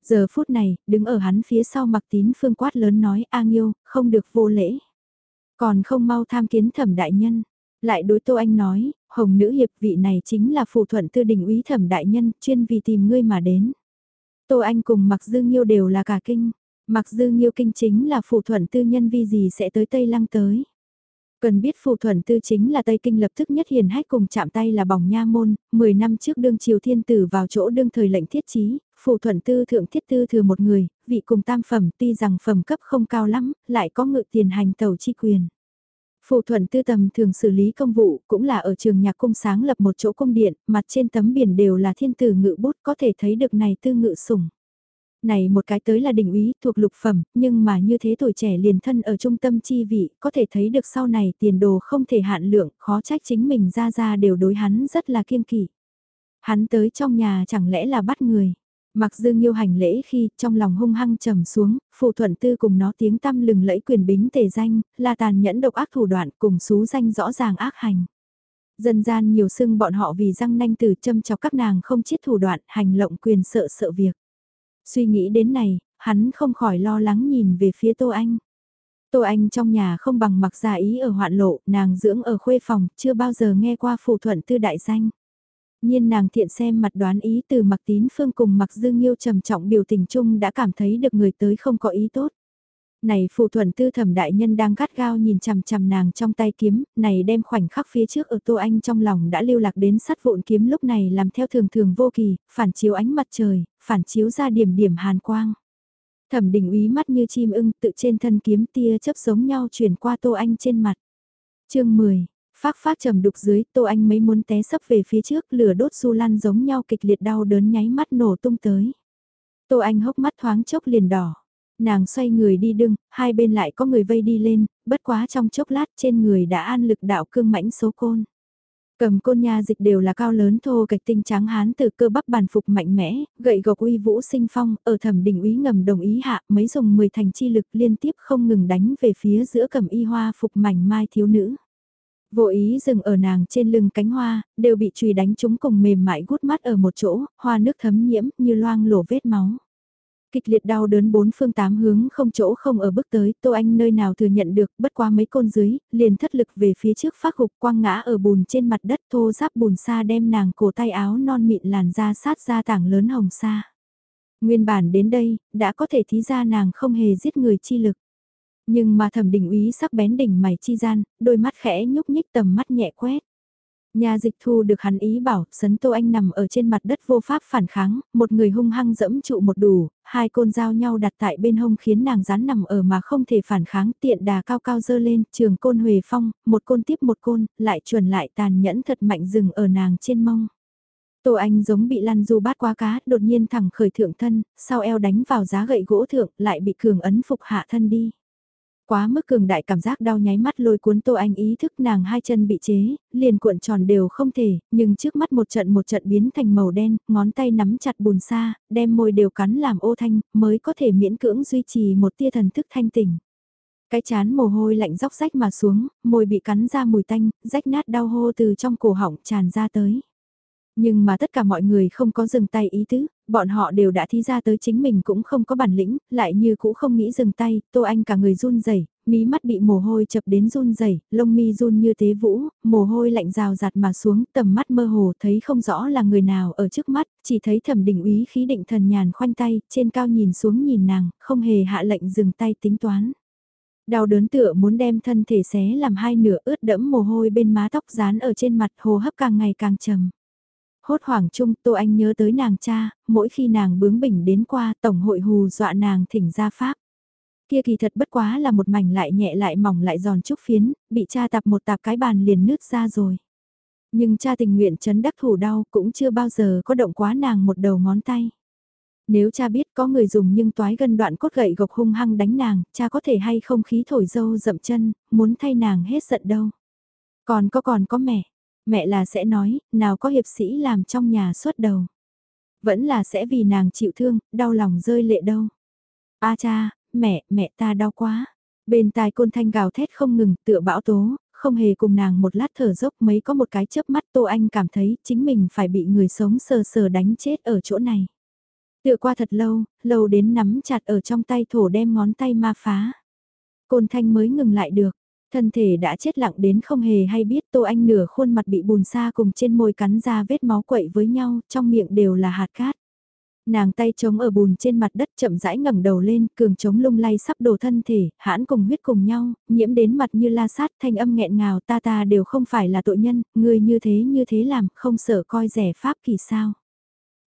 Giờ phút này, đứng ở hắn phía sau mặc tín phương quát lớn nói A Nghiêu, không được vô lễ. Còn không mau tham kiến thẩm đại nhân. Lại đối Tô Anh nói, hồng nữ hiệp vị này chính là phù thuận tư đình úy thẩm đại nhân, chuyên vì tìm ngươi mà đến. Tô Anh cùng Mặc Dương Nhiêu đều là cả kinh. Mặc Dương Nhiêu kinh chính là phù thuận tư nhân vi gì sẽ tới Tây Lăng tới. Cần biết phù thuận tư chính là Tây Kinh lập tức nhất hiền hách cùng chạm tay là bỏng nha môn, 10 năm trước đương triều thiên tử vào chỗ đương thời lệnh thiết chí, phù thuận tư thượng thiết tư thừa một người, vị cùng tam phẩm tuy rằng phẩm cấp không cao lắm, lại có ngự tiền hành tàu chi quyền. Phù thuận tư tầm thường xử lý công vụ, cũng là ở trường nhạc cung sáng lập một chỗ cung điện, mặt trên tấm biển đều là thiên tử ngự bút có thể thấy được này tư ngự sủng. Này một cái tới là đỉnh úy thuộc lục phẩm, nhưng mà như thế tuổi trẻ liền thân ở trung tâm chi vị, có thể thấy được sau này tiền đồ không thể hạn lượng, khó trách chính mình ra ra đều đối hắn rất là kiêng kỵ. Hắn tới trong nhà chẳng lẽ là bắt người. Mặc dương yêu hành lễ khi trong lòng hung hăng trầm xuống, phù thuận tư cùng nó tiếng tăm lừng lẫy quyền bính tề danh, là tàn nhẫn độc ác thủ đoạn cùng xú danh rõ ràng ác hành. Dân gian nhiều xưng bọn họ vì răng nanh từ châm chọc các nàng không chiết thủ đoạn hành lộng quyền sợ sợ việc. Suy nghĩ đến này, hắn không khỏi lo lắng nhìn về phía Tô Anh. Tô Anh trong nhà không bằng mặc giả ý ở hoạn lộ, nàng dưỡng ở khuê phòng, chưa bao giờ nghe qua phù thuận tư đại danh nhiên nàng thiện xem mặt đoán ý từ mặc tín phương cùng mặc dương nghiêu trầm trọng biểu tình chung đã cảm thấy được người tới không có ý tốt. Này phù thuận tư thẩm đại nhân đang gắt gao nhìn chằm chằm nàng trong tay kiếm, này đem khoảnh khắc phía trước ở tô anh trong lòng đã lưu lạc đến sắt vụn kiếm lúc này làm theo thường thường vô kỳ, phản chiếu ánh mặt trời, phản chiếu ra điểm điểm hàn quang. Thẩm đình úy mắt như chim ưng tự trên thân kiếm tia chấp giống nhau chuyển qua tô anh trên mặt. chương 10 Phác phác trầm đục dưới, Tô Anh mấy muốn té sấp về phía trước, lửa đốt du lan giống nhau kịch liệt đau đớn nháy mắt nổ tung tới. Tô Anh hốc mắt thoáng chốc liền đỏ. Nàng xoay người đi đưng, hai bên lại có người vây đi lên, bất quá trong chốc lát trên người đã an lực đạo cương mãnh số côn. Cầm côn nha dịch đều là cao lớn thô kịch tinh trắng hán từ cơ bắp bàn phục mạnh mẽ, gậy gộc uy vũ sinh phong, ở thẩm đỉnh úy ngầm đồng ý hạ mấy dùng 10 thành chi lực liên tiếp không ngừng đánh về phía giữa cầm y hoa phục mảnh mai thiếu nữ. Vô ý dừng ở nàng trên lưng cánh hoa, đều bị chùy đánh chúng cùng mềm mại gút mắt ở một chỗ, hoa nước thấm nhiễm như loang lổ vết máu. Kịch liệt đau đớn bốn phương tám hướng không chỗ không ở bước tới, Tô Anh nơi nào thừa nhận được, bất qua mấy côn dưới, liền thất lực về phía trước phát hục quang ngã ở bùn trên mặt đất thô giáp bùn xa đem nàng cổ tay áo non mịn làn da sát ra tảng lớn hồng sa. Nguyên bản đến đây, đã có thể thí ra nàng không hề giết người chi lực. Nhưng mà thẩm đình úy sắc bén đỉnh mày chi gian, đôi mắt khẽ nhúc nhích tầm mắt nhẹ quét. Nhà dịch thu được hắn ý bảo, sấn Tô Anh nằm ở trên mặt đất vô pháp phản kháng, một người hung hăng dẫm trụ một đủ, hai côn dao nhau đặt tại bên hông khiến nàng rán nằm ở mà không thể phản kháng tiện đà cao cao dơ lên, trường côn huề phong, một côn tiếp một côn, lại chuẩn lại tàn nhẫn thật mạnh dừng ở nàng trên mông. Tô Anh giống bị lăn du bát qua cá, đột nhiên thẳng khởi thượng thân, sau eo đánh vào giá gậy gỗ thượng, lại bị cường ấn phục hạ thân đi. Quá mức cường đại cảm giác đau nháy mắt lôi cuốn Tô Anh ý thức nàng hai chân bị chế, liền cuộn tròn đều không thể, nhưng trước mắt một trận một trận biến thành màu đen, ngón tay nắm chặt bùn xa, đem môi đều cắn làm ô thanh, mới có thể miễn cưỡng duy trì một tia thần thức thanh tỉnh. Cái chán mồ hôi lạnh róc rách mà xuống, môi bị cắn ra mùi tanh, rách nát đau hô từ trong cổ họng tràn ra tới. Nhưng mà tất cả mọi người không có dừng tay ý tứ, bọn họ đều đã thi ra tới chính mình cũng không có bản lĩnh, lại như cũng không nghĩ dừng tay, Tô Anh cả người run rẩy, mí mắt bị mồ hôi chập đến run rẩy, lông mi run như tế vũ, mồ hôi lạnh rào rạt mà xuống, tầm mắt mơ hồ thấy không rõ là người nào ở trước mắt, chỉ thấy thẩm đỉnh úy khí định thần nhàn khoanh tay, trên cao nhìn xuống nhìn nàng, không hề hạ lệnh dừng tay tính toán. Đau đớn tựa muốn đem thân thể xé làm hai nửa ướt đẫm mồ hôi bên má tóc dán ở trên mặt hồ hấp càng ngày càng trầm. Hốt hoảng chung Tô Anh nhớ tới nàng cha, mỗi khi nàng bướng bỉnh đến qua tổng hội hù dọa nàng thỉnh ra pháp. Kia kỳ thật bất quá là một mảnh lại nhẹ lại mỏng lại giòn trúc phiến, bị cha tạp một tạp cái bàn liền nứt ra rồi. Nhưng cha tình nguyện chấn đắc thủ đau cũng chưa bao giờ có động quá nàng một đầu ngón tay. Nếu cha biết có người dùng nhưng toái gần đoạn cốt gậy gộc hung hăng đánh nàng, cha có thể hay không khí thổi dâu dậm chân, muốn thay nàng hết giận đâu. Còn có còn có mẹ, Mẹ là sẽ nói, nào có hiệp sĩ làm trong nhà suốt đầu. Vẫn là sẽ vì nàng chịu thương, đau lòng rơi lệ đâu. A cha, mẹ, mẹ ta đau quá. Bên tai côn thanh gào thét không ngừng, tựa bão tố, không hề cùng nàng một lát thở dốc mấy có một cái chớp mắt Tô Anh cảm thấy chính mình phải bị người sống sờ sờ đánh chết ở chỗ này. Tựa qua thật lâu, lâu đến nắm chặt ở trong tay thổ đem ngón tay ma phá. Côn thanh mới ngừng lại được, Thân thể đã chết lặng đến không hề hay biết Tô Anh nửa khuôn mặt bị bùn xa cùng trên môi cắn ra vết máu quậy với nhau, trong miệng đều là hạt cát. Nàng tay chống ở bùn trên mặt đất chậm rãi ngẩng đầu lên, cường chống lung lay sắp đổ thân thể, hãn cùng huyết cùng nhau, nhiễm đến mặt như la sát thanh âm nghẹn ngào ta ta đều không phải là tội nhân, người như thế như thế làm, không sợ coi rẻ pháp kỳ sao.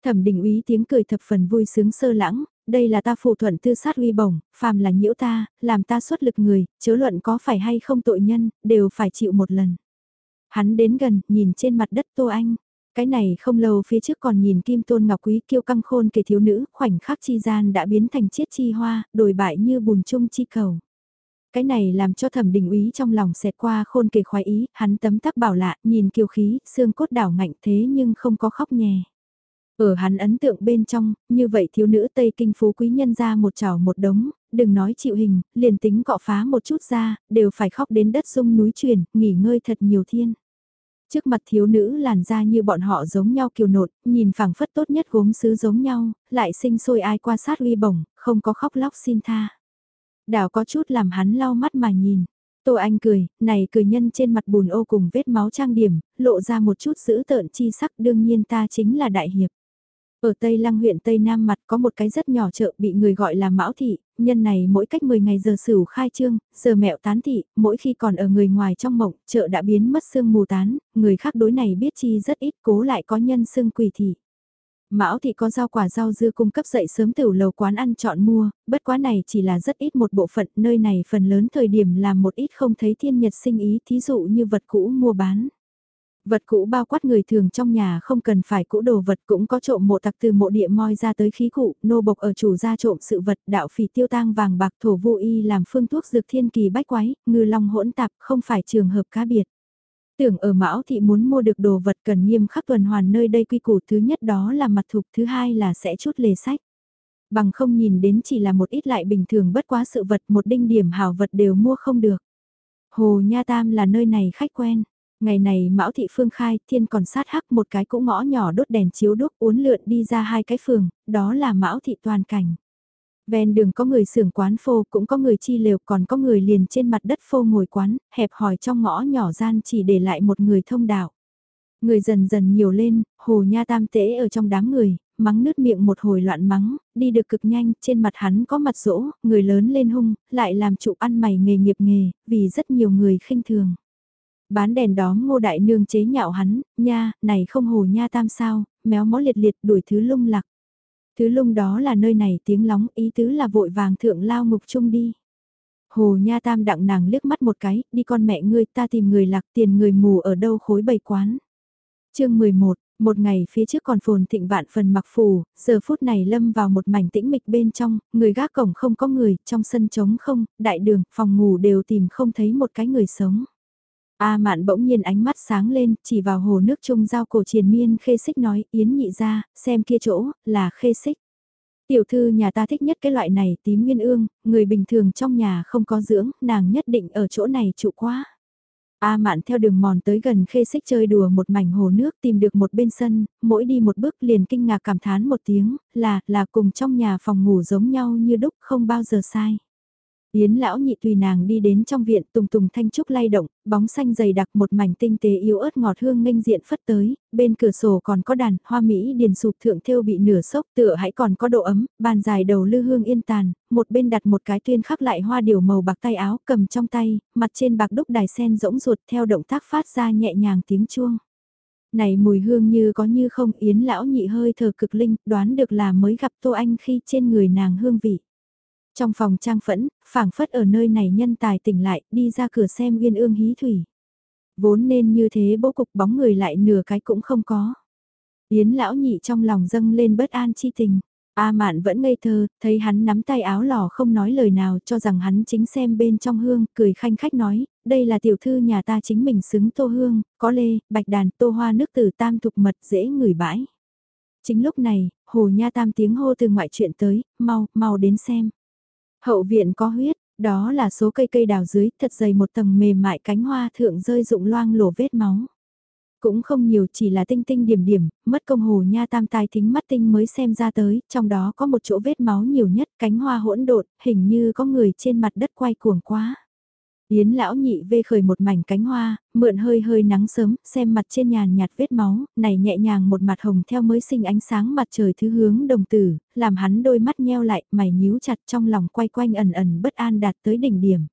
Thẩm đình úy tiếng cười thập phần vui sướng sơ lãng, đây là ta phù thuận tư sát uy bổng, phàm là nhiễu ta, làm ta xuất lực người, chớ luận có phải hay không tội nhân, đều phải chịu một lần. Hắn đến gần, nhìn trên mặt đất Tô Anh. Cái này không lâu phía trước còn nhìn Kim Tôn Ngọc Quý kiêu căng khôn kể thiếu nữ, khoảnh khắc chi gian đã biến thành chiết chi hoa, đổi bại như bùn chung chi cầu. Cái này làm cho thẩm đình úy trong lòng xẹt qua khôn kể khoái ý, hắn tấm tắc bảo lạ, nhìn kiều khí, xương cốt đảo ngạnh thế nhưng không có khóc nhè. Ở hắn ấn tượng bên trong, như vậy thiếu nữ Tây Kinh phú quý nhân ra một chảo một đống, đừng nói chịu hình, liền tính cọ phá một chút ra, đều phải khóc đến đất sung núi chuyển, nghỉ ngơi thật nhiều thiên. Trước mặt thiếu nữ làn da như bọn họ giống nhau kiều nột, nhìn phẳng phất tốt nhất gốm sứ giống nhau, lại sinh sôi ai qua sát uy bổng, không có khóc lóc xin tha. Đào có chút làm hắn lau mắt mà nhìn. Tô Anh cười, này cười nhân trên mặt bùn ô cùng vết máu trang điểm, lộ ra một chút giữ tợn chi sắc đương nhiên ta chính là đại hiệp. Ở Tây Lăng huyện Tây Nam mặt có một cái rất nhỏ chợ bị người gọi là Mão Thị, nhân này mỗi cách 10 ngày giờ sửu khai trương, giờ mẹo tán thị, mỗi khi còn ở người ngoài trong mộng, chợ đã biến mất sương mù tán, người khác đối này biết chi rất ít cố lại có nhân sương quỷ thị. Mão thị có rau quả rau dưa cung cấp dậy sớm tiểu lầu quán ăn chọn mua, bất quá này chỉ là rất ít một bộ phận, nơi này phần lớn thời điểm làm một ít không thấy thiên nhật sinh ý, thí dụ như vật cũ mua bán. Vật cũ bao quát người thường trong nhà không cần phải cũ đồ vật cũng có trộm mộ tặc từ mộ địa moi ra tới khí cụ, nô bộc ở chủ gia trộm sự vật, đạo phỉ tiêu tang vàng bạc thổ vô y làm phương thuốc dược thiên kỳ bách quái, ngư long hỗn tạp không phải trường hợp cá biệt. Tưởng ở Mão Thị muốn mua được đồ vật cần nghiêm khắc tuần hoàn nơi đây quy củ thứ nhất đó là mặt thục thứ hai là sẽ chút lề sách. Bằng không nhìn đến chỉ là một ít lại bình thường bất quá sự vật một đinh điểm hảo vật đều mua không được. Hồ Nha Tam là nơi này khách quen. Ngày này Mão Thị Phương khai thiên còn sát hắc một cái cũ ngõ nhỏ đốt đèn chiếu đúc uốn lượn đi ra hai cái phường, đó là Mão Thị toàn cảnh. Ven đường có người xưởng quán phô, cũng có người chi lều, còn có người liền trên mặt đất phô ngồi quán, hẹp hỏi trong ngõ nhỏ gian chỉ để lại một người thông đạo. Người dần dần nhiều lên, hồ nha tam tế ở trong đám người, mắng nứt miệng một hồi loạn mắng, đi được cực nhanh, trên mặt hắn có mặt rỗ, người lớn lên hung, lại làm trụ ăn mày nghề nghiệp nghề, vì rất nhiều người khinh thường. Bán đèn đó ngô đại nương chế nhạo hắn, nha, này không hồ nha tam sao, méo mó liệt liệt đuổi thứ lung lạc. Thứ lung đó là nơi này tiếng lóng ý tứ là vội vàng thượng lao ngục chung đi. Hồ Nha Tam đặng nàng liếc mắt một cái, đi con mẹ ngươi ta tìm người lạc tiền người mù ở đâu khối bầy quán. chương 11, một ngày phía trước còn phồn thịnh vạn phần mặc phù, giờ phút này lâm vào một mảnh tĩnh mịch bên trong, người gác cổng không có người, trong sân trống không, đại đường, phòng ngủ đều tìm không thấy một cái người sống. A mạn bỗng nhiên ánh mắt sáng lên, chỉ vào hồ nước trung giao cổ triền miên khê xích nói, yến nhị ra, xem kia chỗ, là khê xích. Tiểu thư nhà ta thích nhất cái loại này tím nguyên ương, người bình thường trong nhà không có dưỡng, nàng nhất định ở chỗ này trụ quá. A mạn theo đường mòn tới gần khê xích chơi đùa một mảnh hồ nước tìm được một bên sân, mỗi đi một bước liền kinh ngạc cảm thán một tiếng, là, là cùng trong nhà phòng ngủ giống nhau như đúc không bao giờ sai. Yến lão nhị tùy nàng đi đến trong viện tùng tùng thanh trúc lay động, bóng xanh dày đặc một mảnh tinh tế yếu ớt ngọt hương nghênh diện phất tới, bên cửa sổ còn có đàn, hoa mỹ điền sụp thượng thêu bị nửa sốc tựa hãy còn có độ ấm, bàn dài đầu lư hương yên tàn, một bên đặt một cái tuyên khắc lại hoa điều màu bạc tay áo cầm trong tay, mặt trên bạc đúc đài sen rỗng ruột theo động tác phát ra nhẹ nhàng tiếng chuông. Này mùi hương như có như không yến lão nhị hơi thở cực linh, đoán được là mới gặp Tô Anh khi trên người nàng hương vị. Trong phòng trang phẫn, phảng phất ở nơi này nhân tài tỉnh lại, đi ra cửa xem uyên ương hí thủy. Vốn nên như thế bố cục bóng người lại nửa cái cũng không có. Yến lão nhị trong lòng dâng lên bất an chi tình. A mạn vẫn ngây thơ, thấy hắn nắm tay áo lò không nói lời nào cho rằng hắn chính xem bên trong hương, cười khanh khách nói, đây là tiểu thư nhà ta chính mình xứng tô hương, có lê, bạch đàn, tô hoa nước từ tam thục mật dễ ngửi bãi. Chính lúc này, hồ nha tam tiếng hô từ ngoại chuyện tới, mau, mau đến xem. Hậu viện có huyết, đó là số cây cây đào dưới, thật dày một tầng mềm mại cánh hoa thượng rơi rụng loang lổ vết máu. Cũng không nhiều chỉ là tinh tinh điểm điểm, mất công hồ nha tam tai thính mắt tinh mới xem ra tới, trong đó có một chỗ vết máu nhiều nhất, cánh hoa hỗn độn, hình như có người trên mặt đất quay cuồng quá. Yến lão nhị vê khởi một mảnh cánh hoa, mượn hơi hơi nắng sớm, xem mặt trên nhàn nhạt vết máu, này nhẹ nhàng một mặt hồng theo mới sinh ánh sáng mặt trời thứ hướng đồng tử, làm hắn đôi mắt nheo lại, mày nhíu chặt trong lòng quay quanh ẩn ẩn bất an đạt tới đỉnh điểm.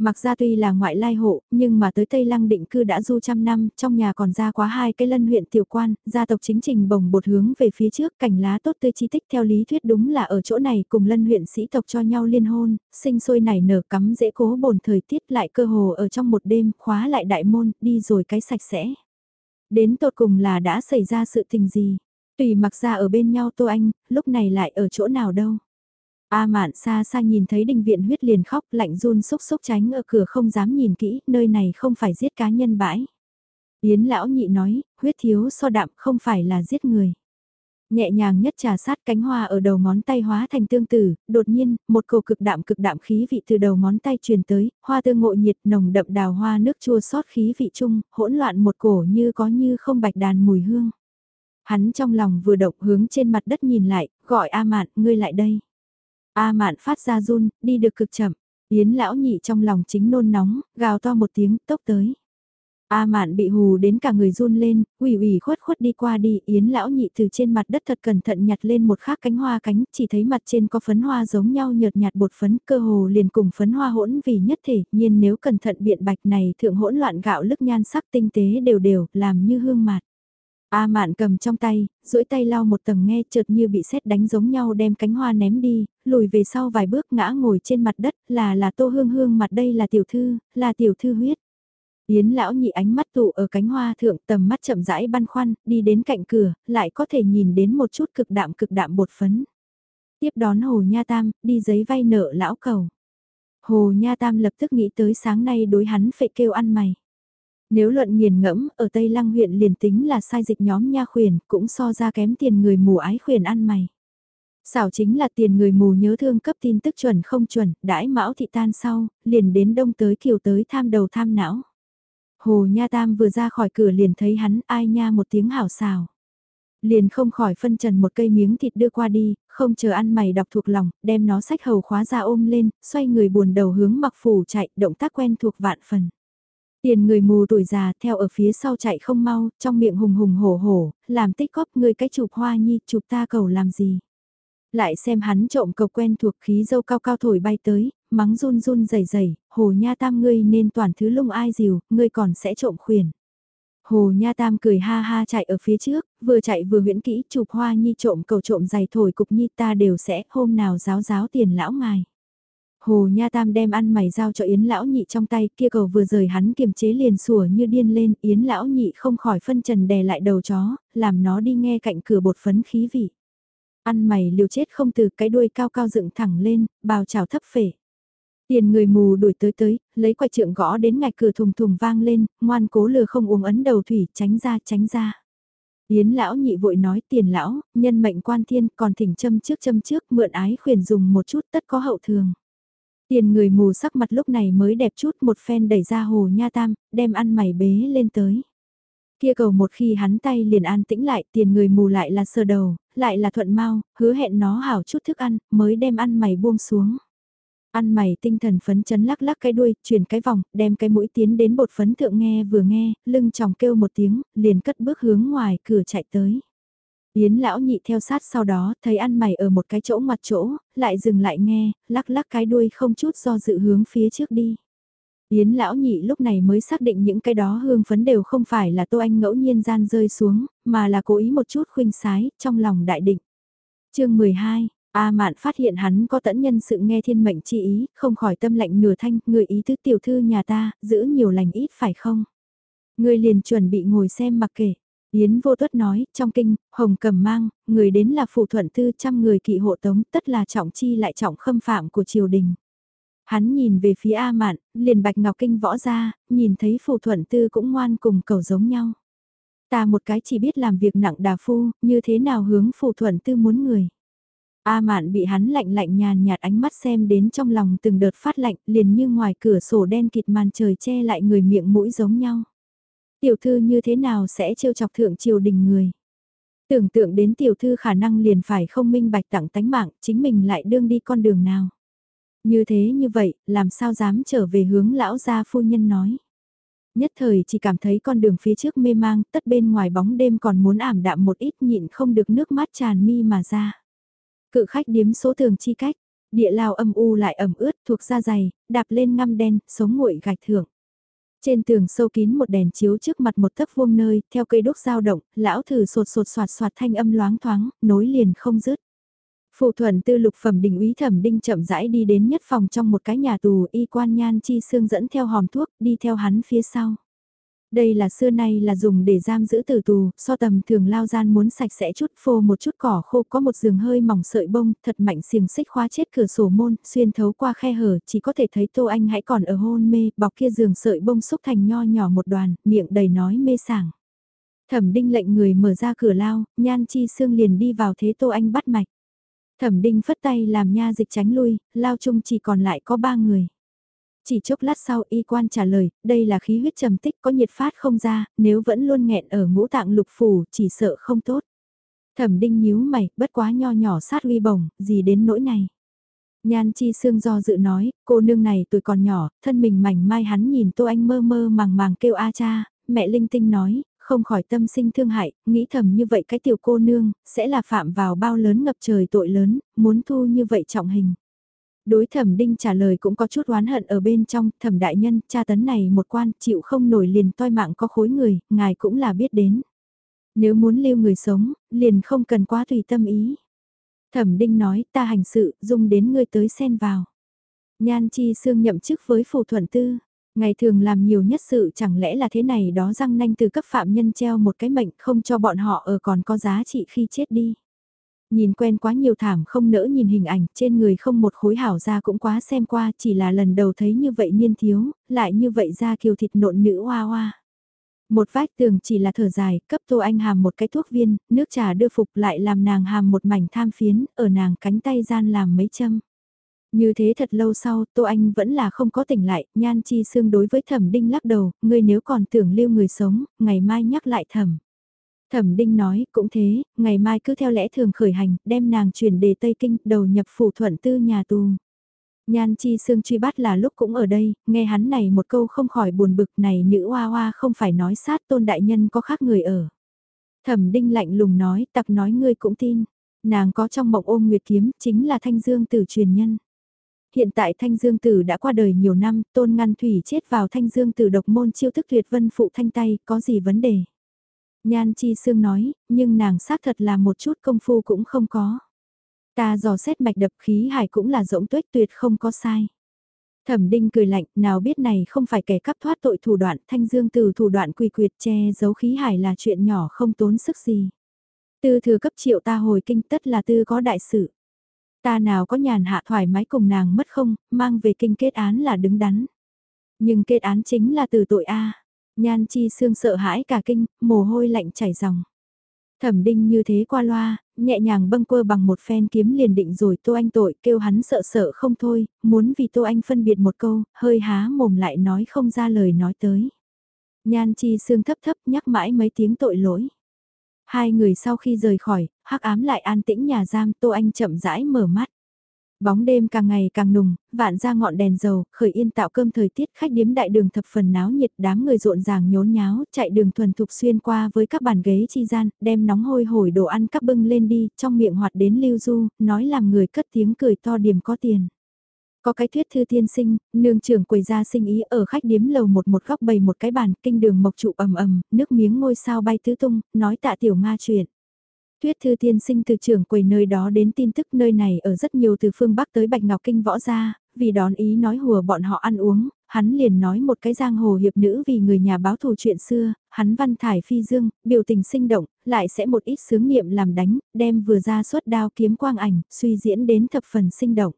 Mặc ra tuy là ngoại lai hộ, nhưng mà tới Tây Lăng định cư đã du trăm năm, trong nhà còn ra quá hai cái lân huyện tiểu quan, gia tộc chính trình bồng bột hướng về phía trước, cảnh lá tốt tươi chi tích theo lý thuyết đúng là ở chỗ này cùng lân huyện sĩ tộc cho nhau liên hôn, sinh sôi nảy nở cắm dễ cố bồn thời tiết lại cơ hồ ở trong một đêm, khóa lại đại môn, đi rồi cái sạch sẽ. Đến tột cùng là đã xảy ra sự tình gì? Tùy mặc ra ở bên nhau Tô Anh, lúc này lại ở chỗ nào đâu? A mạn xa xa nhìn thấy đình viện huyết liền khóc lạnh run xúc xúc tránh ở cửa không dám nhìn kỹ, nơi này không phải giết cá nhân bãi. Yến lão nhị nói, huyết thiếu so đạm không phải là giết người. Nhẹ nhàng nhất trà sát cánh hoa ở đầu ngón tay hóa thành tương tử, đột nhiên, một cổ cực đạm cực đạm khí vị từ đầu ngón tay truyền tới, hoa tương ngộ nhiệt nồng đậm đào hoa nước chua sót khí vị chung, hỗn loạn một cổ như có như không bạch đàn mùi hương. Hắn trong lòng vừa động hướng trên mặt đất nhìn lại, gọi A Mạn, ngươi lại đây. A mạn phát ra run, đi được cực chậm. Yến lão nhị trong lòng chính nôn nóng, gào to một tiếng, tốc tới. A mạn bị hù đến cả người run lên, ủy ủy khuất khuất đi qua đi, yến lão nhị từ trên mặt đất thật cẩn thận nhặt lên một khác cánh hoa cánh, chỉ thấy mặt trên có phấn hoa giống nhau nhợt nhạt bột phấn, cơ hồ liền cùng phấn hoa hỗn vì nhất thể, nhiên nếu cẩn thận biện bạch này thượng hỗn loạn gạo lức nhan sắc tinh tế đều đều, làm như hương mạt. A mạn cầm trong tay, duỗi tay lau một tầng nghe chợt như bị sét đánh giống nhau đem cánh hoa ném đi, lùi về sau vài bước ngã ngồi trên mặt đất là là tô hương hương mặt đây là tiểu thư, là tiểu thư huyết. Yến lão nhị ánh mắt tụ ở cánh hoa thượng tầm mắt chậm rãi băn khoăn, đi đến cạnh cửa, lại có thể nhìn đến một chút cực đạm cực đạm bột phấn. Tiếp đón Hồ Nha Tam, đi giấy vay nợ lão cầu. Hồ Nha Tam lập tức nghĩ tới sáng nay đối hắn phệ kêu ăn mày. Nếu luận nghiền ngẫm, ở Tây Lăng huyện liền tính là sai dịch nhóm nha khuyển, cũng so ra kém tiền người mù ái khuyển ăn mày. Xảo chính là tiền người mù nhớ thương cấp tin tức chuẩn không chuẩn, đãi mão thị tan sau, liền đến đông tới kiều tới tham đầu tham não. Hồ Nha Tam vừa ra khỏi cửa liền thấy hắn ai nha một tiếng hảo xào. Liền không khỏi phân trần một cây miếng thịt đưa qua đi, không chờ ăn mày đọc thuộc lòng, đem nó sách hầu khóa ra ôm lên, xoay người buồn đầu hướng mặc phủ chạy, động tác quen thuộc vạn phần. Tiền người mù tuổi già theo ở phía sau chạy không mau, trong miệng hùng hùng hổ hổ, làm tích góp người cái chụp hoa nhi, chụp ta cầu làm gì. Lại xem hắn trộm cầu quen thuộc khí dâu cao cao thổi bay tới, mắng run run rẩy rẩy, hồ nha tam ngươi nên toàn thứ lung ai dìu, ngươi còn sẽ trộm khuyển. Hồ Nha Tam cười ha ha chạy ở phía trước, vừa chạy vừa huyễn kỹ chụp hoa nhi trộm cầu trộm giày thổi cục nhi ta đều sẽ hôm nào giáo giáo tiền lão ngài. Hồ Nha Tam đem ăn mày giao cho Yến Lão Nhị trong tay kia cầu vừa rời hắn kiềm chế liền sủa như điên lên Yến Lão Nhị không khỏi phân trần đè lại đầu chó, làm nó đi nghe cạnh cửa bột phấn khí vị. Ăn mày liều chết không từ cái đuôi cao cao dựng thẳng lên, bào chảo thấp phể. Tiền người mù đuổi tới tới, lấy quay trượng gõ đến ngạch cửa thùng thùng vang lên, ngoan cố lừa không uống ấn đầu thủy, tránh ra tránh ra. Yến lão nhị vội nói tiền lão, nhân mệnh quan thiên còn thỉnh châm trước châm trước mượn ái khuyển dùng một chút tất có hậu thường. Tiền người mù sắc mặt lúc này mới đẹp chút một phen đẩy ra hồ nha tam, đem ăn mày bế lên tới. Kia cầu một khi hắn tay liền an tĩnh lại tiền người mù lại là sờ đầu, lại là thuận mau, hứa hẹn nó hảo chút thức ăn, mới đem ăn mày buông xuống. Ăn mày tinh thần phấn chấn lắc lắc cái đuôi, chuyển cái vòng, đem cái mũi tiến đến bột phấn thượng nghe vừa nghe, lưng chồng kêu một tiếng, liền cất bước hướng ngoài cửa chạy tới. Yến lão nhị theo sát sau đó, thấy ăn mày ở một cái chỗ mặt chỗ, lại dừng lại nghe, lắc lắc cái đuôi không chút do dự hướng phía trước đi. Yến lão nhị lúc này mới xác định những cái đó hương phấn đều không phải là Tô Anh ngẫu nhiên gian rơi xuống, mà là cố ý một chút khuynh sái, trong lòng đại định. chương 12, A Mạn phát hiện hắn có tẫn nhân sự nghe thiên mệnh chi ý, không khỏi tâm lệnh nửa thanh, người ý tứ tiểu thư nhà ta, giữ nhiều lành ít phải không? Người liền chuẩn bị ngồi xem mặc kể. Yến vô tuất nói, trong kinh, hồng cầm mang, người đến là phụ thuận tư trăm người kỵ hộ tống, tất là trọng chi lại trọng khâm phạm của triều đình. Hắn nhìn về phía A Mạn, liền bạch ngọc kinh võ ra, nhìn thấy phù thuận tư cũng ngoan cùng cầu giống nhau. Ta một cái chỉ biết làm việc nặng đà phu, như thế nào hướng phù thuận tư muốn người. A mạn bị hắn lạnh lạnh nhàn nhạt ánh mắt xem đến trong lòng từng đợt phát lạnh liền như ngoài cửa sổ đen kịt màn trời che lại người miệng mũi giống nhau. Tiểu thư như thế nào sẽ trêu chọc thượng triều đình người. Tưởng tượng đến tiểu thư khả năng liền phải không minh bạch tặng tánh mạng, chính mình lại đương đi con đường nào. Như thế như vậy, làm sao dám trở về hướng lão gia phu nhân nói. Nhất thời chỉ cảm thấy con đường phía trước mê mang, tất bên ngoài bóng đêm còn muốn ảm đạm một ít nhịn không được nước mắt tràn mi mà ra. Cự khách điếm số thường chi cách, địa lao âm u lại ẩm ướt thuộc da dày, đạp lên ngăm đen, sống nguội gạch thưởng. Trên tường sâu kín một đèn chiếu trước mặt một thấp vuông nơi, theo cây đốt dao động, lão thử sột sột soạt soạt thanh âm loáng thoáng, nối liền không dứt. Phụ thuần tư lục phẩm đình úy thẩm đinh chậm rãi đi đến nhất phòng trong một cái nhà tù y quan nhan chi xương dẫn theo hòm thuốc đi theo hắn phía sau. Đây là xưa nay là dùng để giam giữ tử tù, so tầm thường lao gian muốn sạch sẽ chút phô một chút cỏ khô có một giường hơi mỏng sợi bông, thật mạnh xiềng xích khóa chết cửa sổ môn, xuyên thấu qua khe hở, chỉ có thể thấy Tô Anh hãy còn ở hôn mê, bọc kia giường sợi bông xúc thành nho nhỏ một đoàn, miệng đầy nói mê sảng. Thẩm đinh lệnh người mở ra cửa lao, nhan chi xương liền đi vào thế Tô Anh bắt mạch. Thẩm đinh phất tay làm nha dịch tránh lui, lao chung chỉ còn lại có ba người. Chỉ chốc lát sau y quan trả lời, đây là khí huyết trầm tích có nhiệt phát không ra, nếu vẫn luôn nghẹn ở ngũ tạng lục phủ chỉ sợ không tốt. Thẩm đinh nhíu mày, bất quá nho nhỏ sát uy bổng, gì đến nỗi này. Nhan chi xương do dự nói, cô nương này tuổi còn nhỏ, thân mình mảnh mai hắn nhìn tô anh mơ mơ màng màng kêu a cha, mẹ linh tinh nói, không khỏi tâm sinh thương hại, nghĩ thầm như vậy cái tiểu cô nương, sẽ là phạm vào bao lớn ngập trời tội lớn, muốn thu như vậy trọng hình. Đối thẩm đinh trả lời cũng có chút oán hận ở bên trong, thẩm đại nhân, cha tấn này một quan, chịu không nổi liền toi mạng có khối người, ngài cũng là biết đến. Nếu muốn lưu người sống, liền không cần quá tùy tâm ý. Thẩm Đinh nói ta hành sự, dung đến ngươi tới xen vào. Nhan Chi xương nhậm chức với phù thuận tư. Ngày thường làm nhiều nhất sự chẳng lẽ là thế này đó răng nanh từ cấp phạm nhân treo một cái mệnh không cho bọn họ ở còn có giá trị khi chết đi. Nhìn quen quá nhiều thảm không nỡ nhìn hình ảnh trên người không một khối hảo ra cũng quá xem qua chỉ là lần đầu thấy như vậy niên thiếu, lại như vậy ra kiều thịt nộn nữ hoa hoa. Một vách tường chỉ là thở dài, cấp Tô Anh hàm một cái thuốc viên, nước trà đưa phục lại làm nàng hàm một mảnh tham phiến, ở nàng cánh tay gian làm mấy châm. Như thế thật lâu sau, Tô Anh vẫn là không có tỉnh lại, nhan chi xương đối với thẩm đinh lắc đầu, ngươi nếu còn tưởng lưu người sống, ngày mai nhắc lại thẩm. Thẩm đinh nói, cũng thế, ngày mai cứ theo lẽ thường khởi hành, đem nàng chuyển đề Tây Kinh, đầu nhập phủ thuận tư nhà tù. Nhan chi sương truy bắt là lúc cũng ở đây, nghe hắn này một câu không khỏi buồn bực này nữ hoa hoa không phải nói sát tôn đại nhân có khác người ở. Thẩm đinh lạnh lùng nói, tặc nói ngươi cũng tin, nàng có trong mộng ôm nguyệt kiếm, chính là thanh dương tử truyền nhân. Hiện tại Thanh Dương Tử đã qua đời nhiều năm, Tôn Ngăn Thủy chết vào Thanh Dương Tử độc môn chiêu thức tuyệt vân phụ thanh tay, có gì vấn đề? Nhan Chi Sương nói, nhưng nàng xác thật là một chút công phu cũng không có. Ta dò xét mạch đập khí hải cũng là rỗng tuếch tuyệt không có sai. Thẩm Đinh cười lạnh, nào biết này không phải kẻ cắp thoát tội thủ đoạn, Thanh Dương Tử thủ đoạn quỳ quyệt che giấu khí hải là chuyện nhỏ không tốn sức gì. Tư thừa cấp triệu ta hồi kinh tất là tư có đại sự. Ta nào có nhàn hạ thoải mái cùng nàng mất không, mang về kinh kết án là đứng đắn. Nhưng kết án chính là từ tội A. Nhan chi xương sợ hãi cả kinh, mồ hôi lạnh chảy ròng. Thẩm đinh như thế qua loa, nhẹ nhàng bâng quơ bằng một phen kiếm liền định rồi Tô Anh tội kêu hắn sợ sợ không thôi, muốn vì Tô Anh phân biệt một câu, hơi há mồm lại nói không ra lời nói tới. Nhan chi xương thấp thấp nhắc mãi mấy tiếng tội lỗi. Hai người sau khi rời khỏi, hắc ám lại an tĩnh nhà giam Tô Anh chậm rãi mở mắt. Bóng đêm càng ngày càng nùng, vạn ra ngọn đèn dầu, khởi yên tạo cơm thời tiết khách điếm đại đường thập phần náo nhiệt đám người rộn ràng nhốn nháo, chạy đường thuần thục xuyên qua với các bàn ghế chi gian, đem nóng hôi hổi đồ ăn cắp bưng lên đi, trong miệng hoạt đến lưu du, nói làm người cất tiếng cười to điểm có tiền. Có cái thuyết thư tiên sinh, nương trưởng quầy ra sinh ý ở khách điếm lầu một một góc bày một cái bàn, kinh đường mộc trụ ầm ầm, nước miếng ngôi sao bay tứ tung, nói tạ tiểu Nga chuyện. Tuyết thư tiên sinh từ trưởng quầy nơi đó đến tin tức nơi này ở rất nhiều từ phương Bắc tới Bạch Ngọc Kinh võ gia, vì đón ý nói hùa bọn họ ăn uống, hắn liền nói một cái giang hồ hiệp nữ vì người nhà báo thù chuyện xưa, hắn văn thải phi dương, biểu tình sinh động, lại sẽ một ít sướng niệm làm đánh, đem vừa ra suốt đao kiếm quang ảnh, suy diễn đến thập phần sinh động.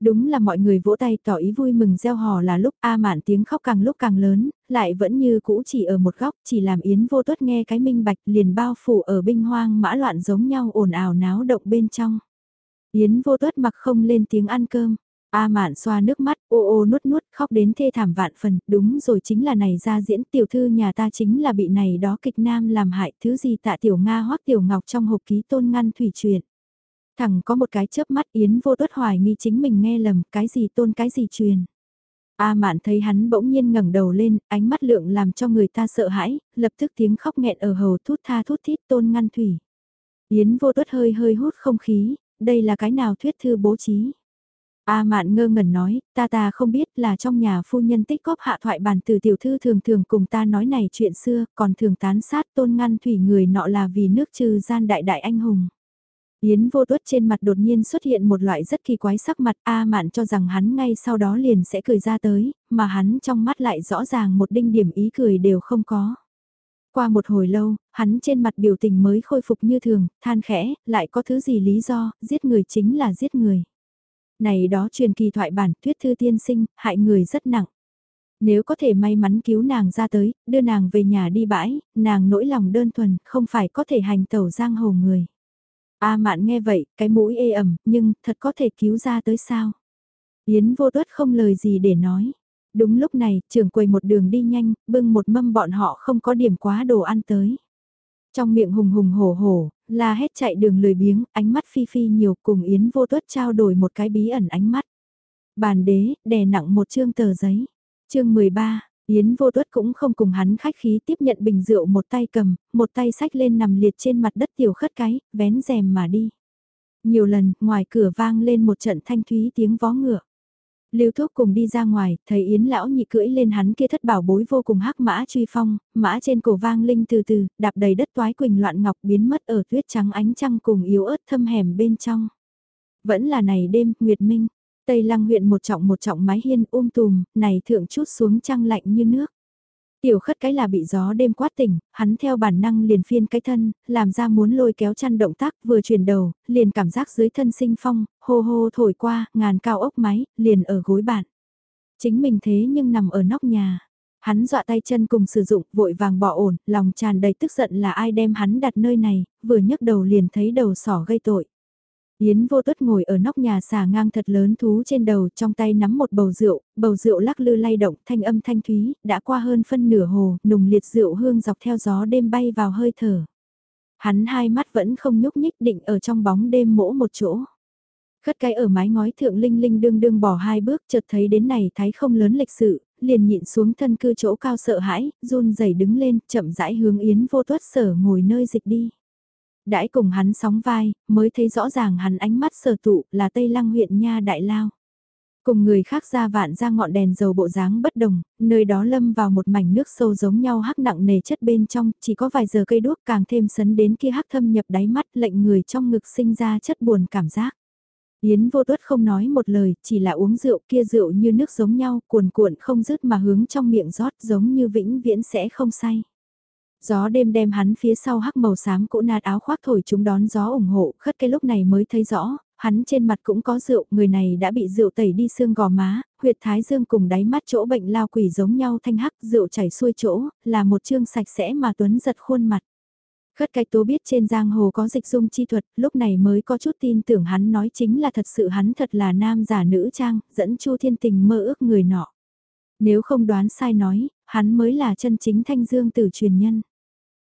Đúng là mọi người vỗ tay tỏ ý vui mừng gieo hò là lúc A mạn tiếng khóc càng lúc càng lớn, lại vẫn như cũ chỉ ở một góc, chỉ làm Yến vô tuất nghe cái minh bạch liền bao phủ ở binh hoang mã loạn giống nhau ồn ào náo động bên trong. Yến vô tuất mặc không lên tiếng ăn cơm, A mạn xoa nước mắt, ô ô nuốt nuốt, khóc đến thê thảm vạn phần, đúng rồi chính là này ra diễn tiểu thư nhà ta chính là bị này đó kịch nam làm hại, thứ gì tạ tiểu Nga hoắc tiểu ngọc trong hộp ký tôn ngăn thủy truyền. Thẳng có một cái chớp mắt Yến vô tuất hoài nghi chính mình nghe lầm, cái gì tôn cái gì truyền. A mạn thấy hắn bỗng nhiên ngẩng đầu lên, ánh mắt lượng làm cho người ta sợ hãi, lập tức tiếng khóc nghẹn ở hầu thút tha thút thít tôn ngăn thủy. Yến vô tuất hơi hơi hút không khí, đây là cái nào thuyết thư bố trí. A mạn ngơ ngẩn nói, ta ta không biết là trong nhà phu nhân tích góp hạ thoại bản từ tiểu thư thường thường cùng ta nói này chuyện xưa, còn thường tán sát tôn ngăn thủy người nọ là vì nước trừ gian đại đại anh hùng. Yến vô tuất trên mặt đột nhiên xuất hiện một loại rất kỳ quái sắc mặt A mạn cho rằng hắn ngay sau đó liền sẽ cười ra tới, mà hắn trong mắt lại rõ ràng một đinh điểm ý cười đều không có. Qua một hồi lâu, hắn trên mặt biểu tình mới khôi phục như thường, than khẽ, lại có thứ gì lý do, giết người chính là giết người. Này đó truyền kỳ thoại bản, thuyết thư tiên sinh, hại người rất nặng. Nếu có thể may mắn cứu nàng ra tới, đưa nàng về nhà đi bãi, nàng nỗi lòng đơn thuần, không phải có thể hành tẩu giang hồ người. A mạn nghe vậy, cái mũi ê ẩm, nhưng thật có thể cứu ra tới sao? Yến vô tuất không lời gì để nói. Đúng lúc này, trưởng quầy một đường đi nhanh, bưng một mâm bọn họ không có điểm quá đồ ăn tới. Trong miệng hùng hùng hổ hổ, la hét chạy đường lười biếng, ánh mắt phi phi nhiều cùng Yến vô tuất trao đổi một cái bí ẩn ánh mắt. Bàn đế, đè nặng một chương tờ giấy. chương 13, Yến vô tuất cũng không cùng hắn khách khí tiếp nhận bình rượu một tay cầm, một tay sách lên nằm liệt trên mặt đất tiểu khất cái, vén rèm mà đi. Nhiều lần, ngoài cửa vang lên một trận thanh thúy tiếng vó ngựa. Lưu Thúc cùng đi ra ngoài, thấy Yến lão nhị cưỡi lên hắn kia thất bảo bối vô cùng hắc mã truy phong, mã trên cổ vang linh từ từ, đạp đầy đất toái quỳnh loạn ngọc biến mất ở tuyết trắng ánh trăng cùng yếu ớt thâm hẻm bên trong. Vẫn là này đêm, Nguyệt Minh, Tây Lăng huyện một trọng một trọng mái hiên um tùm, này thượng chút xuống trăng lạnh như nước. Tiểu khất cái là bị gió đêm quát tỉnh, hắn theo bản năng liền phiên cái thân, làm ra muốn lôi kéo chăn động tác vừa chuyển đầu, liền cảm giác dưới thân sinh phong, hô hô thổi qua, ngàn cao ốc máy, liền ở gối bạn. Chính mình thế nhưng nằm ở nóc nhà. Hắn dọa tay chân cùng sử dụng, vội vàng bỏ ổn, lòng tràn đầy tức giận là ai đem hắn đặt nơi này, vừa nhấc đầu liền thấy đầu sỏ gây tội. Yến vô tuất ngồi ở nóc nhà xà ngang thật lớn thú trên đầu trong tay nắm một bầu rượu, bầu rượu lắc lư lay động thanh âm thanh thúy, đã qua hơn phân nửa hồ, nùng liệt rượu hương dọc theo gió đêm bay vào hơi thở. Hắn hai mắt vẫn không nhúc nhích định ở trong bóng đêm mỗ một chỗ. Khất cái ở mái ngói thượng linh linh đương đương bỏ hai bước chợt thấy đến này thái không lớn lịch sự, liền nhịn xuống thân cư chỗ cao sợ hãi, run rẩy đứng lên, chậm rãi hướng Yến vô tuất sở ngồi nơi dịch đi đãi cùng hắn sóng vai, mới thấy rõ ràng hắn ánh mắt sở tụ là Tây Lăng huyện Nha Đại Lao. Cùng người khác ra vạn ra ngọn đèn dầu bộ dáng bất đồng, nơi đó lâm vào một mảnh nước sâu giống nhau hắc nặng nề chất bên trong, chỉ có vài giờ cây đuốc càng thêm sấn đến kia hắc thâm nhập đáy mắt lệnh người trong ngực sinh ra chất buồn cảm giác. Yến vô tuất không nói một lời, chỉ là uống rượu kia rượu như nước giống nhau, cuồn cuộn không dứt mà hướng trong miệng rót giống như vĩnh viễn sẽ không say. Gió đêm đem hắn phía sau hắc màu xám cũ nạt áo khoác thổi chúng đón gió ủng hộ, khất cái lúc này mới thấy rõ, hắn trên mặt cũng có rượu, người này đã bị rượu tẩy đi xương gò má, huyệt thái dương cùng đáy mắt chỗ bệnh lao quỷ giống nhau thanh hắc, rượu chảy xuôi chỗ, là một chương sạch sẽ mà tuấn giật khuôn mặt. Khất cái tố biết trên giang hồ có dịch dung chi thuật, lúc này mới có chút tin tưởng hắn nói chính là thật sự hắn thật là nam giả nữ trang, dẫn chu thiên tình mơ ước người nọ. Nếu không đoán sai nói, hắn mới là chân chính thanh dương tử truyền nhân.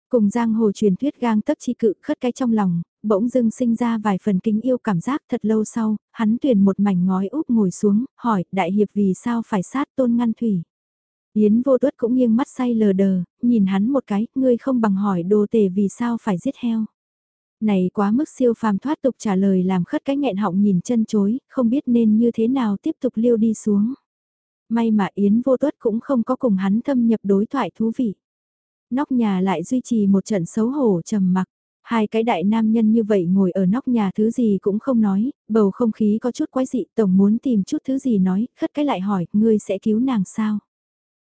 Cùng giang hồ truyền thuyết gang tấp chi cự khất cái trong lòng, bỗng dưng sinh ra vài phần kính yêu cảm giác thật lâu sau, hắn tuyển một mảnh ngói úp ngồi xuống, hỏi đại hiệp vì sao phải sát tôn ngăn thủy. Yến vô tuất cũng nghiêng mắt say lờ đờ, nhìn hắn một cái, ngươi không bằng hỏi đồ tể vì sao phải giết heo. Này quá mức siêu phàm thoát tục trả lời làm khất cái nghẹn họng nhìn chân chối, không biết nên như thế nào tiếp tục liêu đi xuống. May mà Yến vô tuất cũng không có cùng hắn thâm nhập đối thoại thú vị nóc nhà lại duy trì một trận xấu hổ trầm mặc. Hai cái đại nam nhân như vậy ngồi ở nóc nhà thứ gì cũng không nói, bầu không khí có chút quái dị, tổng muốn tìm chút thứ gì nói, khất cái lại hỏi, ngươi sẽ cứu nàng sao?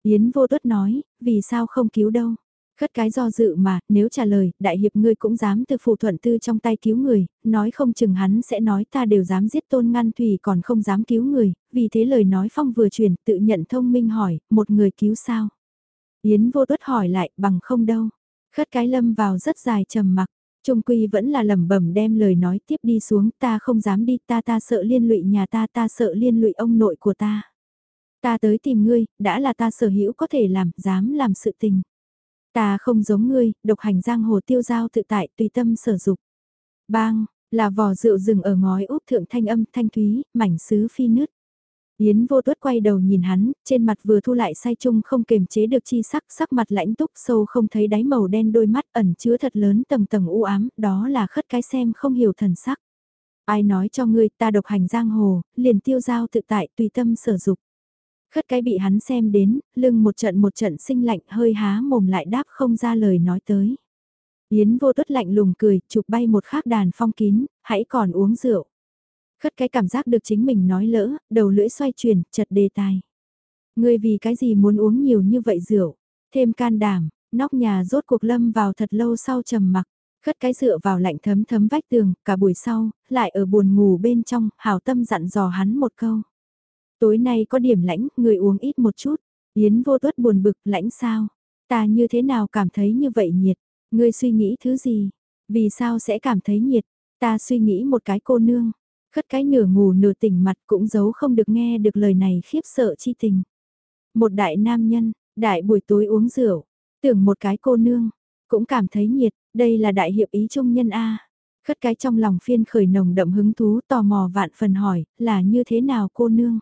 Yến vô tuất nói, vì sao không cứu đâu? Khất cái do dự mà, nếu trả lời, đại hiệp ngươi cũng dám từ phù thuận tư trong tay cứu người, nói không chừng hắn sẽ nói ta đều dám giết tôn ngăn thủy còn không dám cứu người, vì thế lời nói phong vừa truyền, tự nhận thông minh hỏi, một người cứu sao? Yến vô tuất hỏi lại, bằng không đâu. Khất cái lâm vào rất dài trầm mặc. Trung quy vẫn là lẩm bẩm đem lời nói tiếp đi xuống, ta không dám đi, ta ta sợ liên lụy nhà ta, ta sợ liên lụy ông nội của ta. Ta tới tìm ngươi, đã là ta sở hữu có thể làm, dám làm sự tình. Ta không giống ngươi, độc hành giang hồ tiêu giao tự tại, tùy tâm sở dục. Bang, là vò rượu rừng ở ngói úp thượng thanh âm thanh thúy, mảnh sứ phi nứt. Yến vô tuất quay đầu nhìn hắn, trên mặt vừa thu lại say chung không kềm chế được chi sắc, sắc mặt lãnh túc sâu không thấy đáy màu đen đôi mắt ẩn chứa thật lớn tầng tầng u ám, đó là khất cái xem không hiểu thần sắc. Ai nói cho ngươi ta độc hành giang hồ, liền tiêu giao tự tại tùy tâm sở dục. Khất cái bị hắn xem đến, lưng một trận một trận sinh lạnh hơi há mồm lại đáp không ra lời nói tới. Yến vô tuất lạnh lùng cười, chụp bay một khắc đàn phong kín, hãy còn uống rượu. Khất cái cảm giác được chính mình nói lỡ, đầu lưỡi xoay chuyển, chật đề tài. Ngươi vì cái gì muốn uống nhiều như vậy rượu, thêm can đảm, nóc nhà rốt cuộc lâm vào thật lâu sau trầm mặc, khất cái dựa vào lạnh thấm thấm vách tường, cả buổi sau, lại ở buồn ngủ bên trong, hảo tâm dặn dò hắn một câu. Tối nay có điểm lãnh, người uống ít một chút, Yến vô tuất buồn bực, lãnh sao? Ta như thế nào cảm thấy như vậy nhiệt? Ngươi suy nghĩ thứ gì? Vì sao sẽ cảm thấy nhiệt? Ta suy nghĩ một cái cô nương, cất cái nửa ngủ nửa tỉnh mặt cũng giấu không được nghe được lời này khiếp sợ chi tình. Một đại nam nhân, đại buổi tối uống rượu, tưởng một cái cô nương, cũng cảm thấy nhiệt, đây là đại hiệp ý trung nhân A. Khất cái trong lòng phiên khởi nồng đậm hứng thú tò mò vạn phần hỏi, là như thế nào cô nương?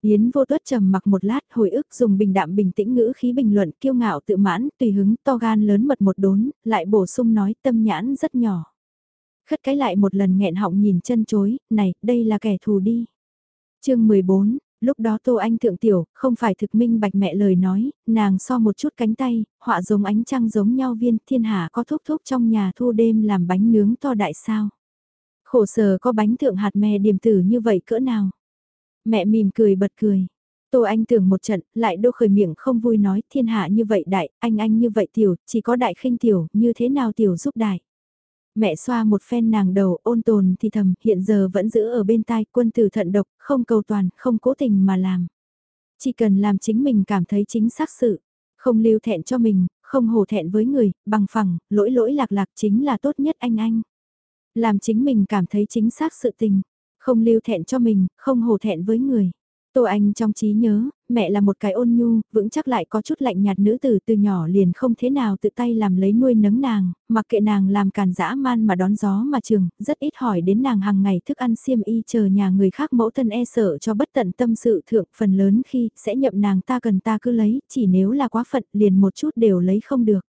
Yến vô tuất trầm mặc một lát hồi ức dùng bình đạm bình tĩnh ngữ khí bình luận kiêu ngạo tự mãn tùy hứng to gan lớn mật một đốn, lại bổ sung nói tâm nhãn rất nhỏ. Khất cái lại một lần nghẹn họng nhìn chân chối, này, đây là kẻ thù đi. chương 14, Lúc đó Tô Anh thượng tiểu, không phải thực minh bạch mẹ lời nói, nàng so một chút cánh tay, họa giống ánh trăng giống nhau viên thiên hạ có thúc thúc trong nhà thu đêm làm bánh nướng to đại sao. Khổ sở có bánh thượng hạt mè điểm tử như vậy cỡ nào. Mẹ mỉm cười bật cười. Tô Anh tưởng một trận, lại đô khởi miệng không vui nói thiên hạ như vậy đại, anh anh như vậy tiểu, chỉ có đại khinh tiểu, như thế nào tiểu giúp đại. Mẹ xoa một phen nàng đầu ôn tồn thì thầm, hiện giờ vẫn giữ ở bên tai quân tử thận độc, không cầu toàn, không cố tình mà làm. Chỉ cần làm chính mình cảm thấy chính xác sự, không lưu thẹn cho mình, không hổ thẹn với người, bằng phẳng, lỗi lỗi lạc lạc chính là tốt nhất anh anh. Làm chính mình cảm thấy chính xác sự tình, không lưu thẹn cho mình, không hổ thẹn với người. Tô Anh trong trí nhớ, mẹ là một cái ôn nhu, vững chắc lại có chút lạnh nhạt nữ tử từ nhỏ liền không thế nào tự tay làm lấy nuôi nấng nàng, mặc kệ nàng làm càn dã man mà đón gió mà trường, rất ít hỏi đến nàng hàng ngày thức ăn xiêm y chờ nhà người khác mẫu thân e sợ cho bất tận tâm sự thượng phần lớn khi sẽ nhậm nàng ta cần ta cứ lấy, chỉ nếu là quá phận liền một chút đều lấy không được.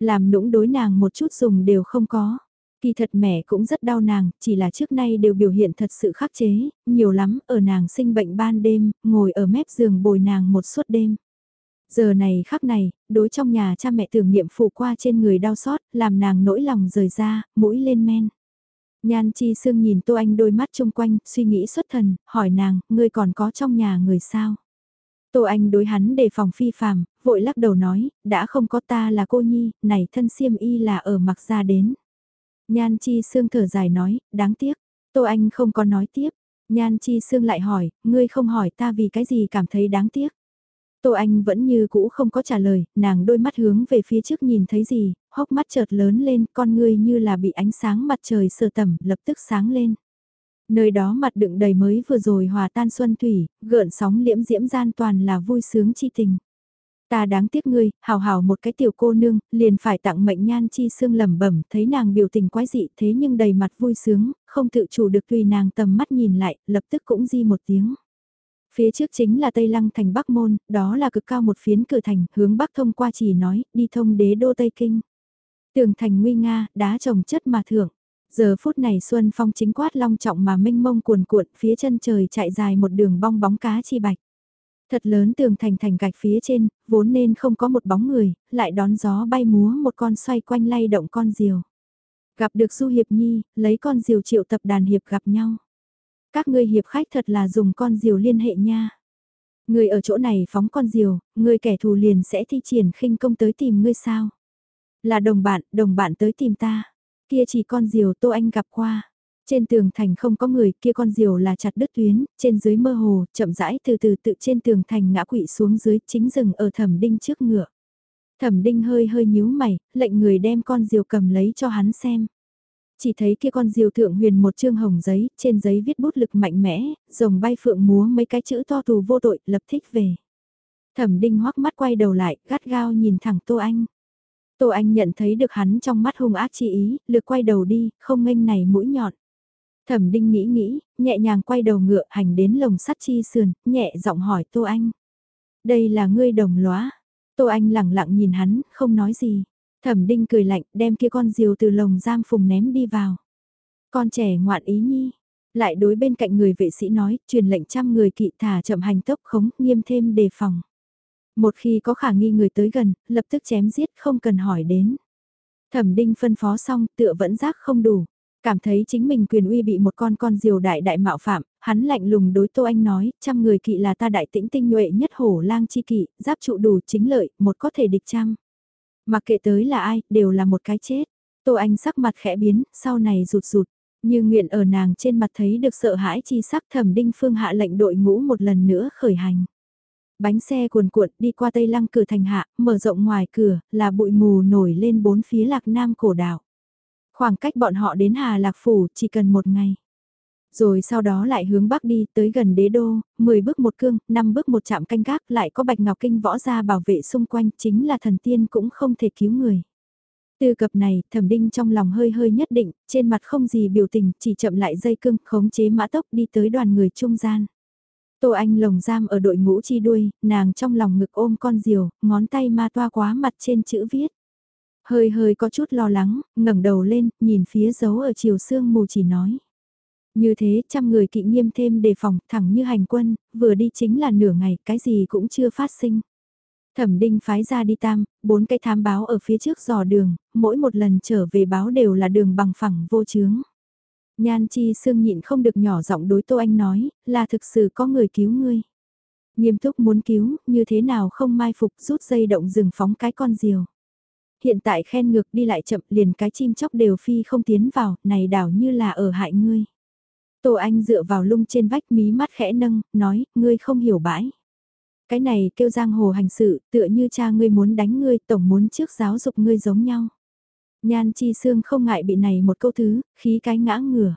Làm nũng đối nàng một chút dùng đều không có. Kỳ thật mẹ cũng rất đau nàng, chỉ là trước nay đều biểu hiện thật sự khắc chế, nhiều lắm, ở nàng sinh bệnh ban đêm, ngồi ở mép giường bồi nàng một suốt đêm. Giờ này khắc này, đối trong nhà cha mẹ tưởng niệm phụ qua trên người đau xót, làm nàng nỗi lòng rời ra, mũi lên men. Nhan chi sương nhìn Tô Anh đôi mắt chung quanh, suy nghĩ xuất thần, hỏi nàng, ngươi còn có trong nhà người sao? Tô Anh đối hắn đề phòng phi phàm, vội lắc đầu nói, đã không có ta là cô nhi, này thân siêm y là ở mặc ra đến. Nhan Chi Sương thở dài nói, đáng tiếc. Tô Anh không có nói tiếp. Nhan Chi Sương lại hỏi, ngươi không hỏi ta vì cái gì cảm thấy đáng tiếc. Tô Anh vẫn như cũ không có trả lời, nàng đôi mắt hướng về phía trước nhìn thấy gì, hốc mắt chợt lớn lên, con ngươi như là bị ánh sáng mặt trời sờ tẩm, lập tức sáng lên. Nơi đó mặt đựng đầy mới vừa rồi hòa tan xuân thủy, gợn sóng liễm diễm gian toàn là vui sướng chi tình. Ta đáng tiếc ngươi, hào hào một cái tiểu cô nương, liền phải tặng mệnh nhan chi xương lẩm bẩm, thấy nàng biểu tình quái dị thế nhưng đầy mặt vui sướng, không tự chủ được tùy nàng tầm mắt nhìn lại, lập tức cũng di một tiếng. Phía trước chính là Tây Lăng thành Bắc Môn, đó là cực cao một phiến cửa thành, hướng Bắc thông qua chỉ nói, đi thông đế đô Tây Kinh. Tường thành nguy nga, đá trồng chất mà thưởng. Giờ phút này Xuân Phong chính quát long trọng mà mênh mông cuồn cuộn phía chân trời chạy dài một đường bong bóng cá chi bạch. Thật lớn tường thành thành gạch phía trên, vốn nên không có một bóng người, lại đón gió bay múa một con xoay quanh lay động con diều. Gặp được Du Hiệp Nhi, lấy con diều triệu tập đàn hiệp gặp nhau. Các ngươi hiệp khách thật là dùng con diều liên hệ nha. Người ở chỗ này phóng con diều, người kẻ thù liền sẽ thi triển khinh công tới tìm ngươi sao. Là đồng bạn, đồng bạn tới tìm ta. Kia chỉ con diều Tô Anh gặp qua. Trên tường thành không có người kia con diều là chặt đứt tuyến, trên dưới mơ hồ, chậm rãi từ từ tự trên tường thành ngã quỵ xuống dưới chính rừng ở thẩm đinh trước ngựa. Thẩm đinh hơi hơi nhíu mày, lệnh người đem con diều cầm lấy cho hắn xem. Chỉ thấy kia con diều thượng huyền một chương hồng giấy, trên giấy viết bút lực mạnh mẽ, rồng bay phượng múa mấy cái chữ to tù vô tội, lập thích về. Thẩm đinh hoắc mắt quay đầu lại, gắt gao nhìn thẳng Tô Anh. Tô Anh nhận thấy được hắn trong mắt hung ác chi ý, lược quay đầu đi, không nghênh này mũi nhọn. Thẩm Đinh nghĩ nghĩ, nhẹ nhàng quay đầu ngựa hành đến lồng sắt chi sườn, nhẹ giọng hỏi Tô Anh. Đây là ngươi đồng lóa. Tô Anh lẳng lặng nhìn hắn, không nói gì. Thẩm Đinh cười lạnh, đem kia con diều từ lồng giam phùng ném đi vào. Con trẻ ngoạn ý nhi. Lại đối bên cạnh người vệ sĩ nói, truyền lệnh trăm người kỵ thả chậm hành tốc khống, nghiêm thêm đề phòng. Một khi có khả nghi người tới gần, lập tức chém giết không cần hỏi đến. Thẩm Đinh phân phó xong, tựa vẫn giác không đủ. Cảm thấy chính mình quyền uy bị một con con diều đại đại mạo phạm, hắn lạnh lùng đối Tô Anh nói, trăm người kỵ là ta đại tĩnh tinh nhuệ nhất hổ lang chi kỵ, giáp trụ đủ chính lợi, một có thể địch trăm. Mặc kệ tới là ai, đều là một cái chết. Tô Anh sắc mặt khẽ biến, sau này rụt rụt, như nguyện ở nàng trên mặt thấy được sợ hãi chi sắc thẩm đinh phương hạ lệnh đội ngũ một lần nữa khởi hành. Bánh xe cuồn cuộn đi qua tây lăng cửa thành hạ, mở rộng ngoài cửa, là bụi mù nổi lên bốn phía lạc nam cổ đảo. Khoảng cách bọn họ đến Hà Lạc Phủ chỉ cần một ngày. Rồi sau đó lại hướng bắc đi tới gần đế đô, 10 bước một cương, 5 bước một chạm canh gác lại có bạch ngọc kinh võ ra bảo vệ xung quanh chính là thần tiên cũng không thể cứu người. Từ cập này, thẩm đinh trong lòng hơi hơi nhất định, trên mặt không gì biểu tình, chỉ chậm lại dây cương, khống chế mã tốc đi tới đoàn người trung gian. Tô Anh lồng giam ở đội ngũ chi đuôi, nàng trong lòng ngực ôm con diều, ngón tay ma toa quá mặt trên chữ viết. Hơi hơi có chút lo lắng, ngẩng đầu lên, nhìn phía dấu ở chiều sương mù chỉ nói. Như thế trăm người kỵ nghiêm thêm đề phòng thẳng như hành quân, vừa đi chính là nửa ngày, cái gì cũng chưa phát sinh. Thẩm đinh phái ra đi tam, bốn cái thám báo ở phía trước dò đường, mỗi một lần trở về báo đều là đường bằng phẳng vô chướng. Nhan chi sương nhịn không được nhỏ giọng đối Tô Anh nói, là thực sự có người cứu ngươi. Nghiêm túc muốn cứu, như thế nào không mai phục rút dây động rừng phóng cái con diều. Hiện tại khen ngược đi lại chậm liền cái chim chóc đều phi không tiến vào, này đảo như là ở hại ngươi. Tô Anh dựa vào lung trên vách mí mắt khẽ nâng, nói, ngươi không hiểu bãi. Cái này kêu giang hồ hành sự, tựa như cha ngươi muốn đánh ngươi, tổng muốn trước giáo dục ngươi giống nhau. Nhan chi xương không ngại bị này một câu thứ, khí cái ngã ngửa.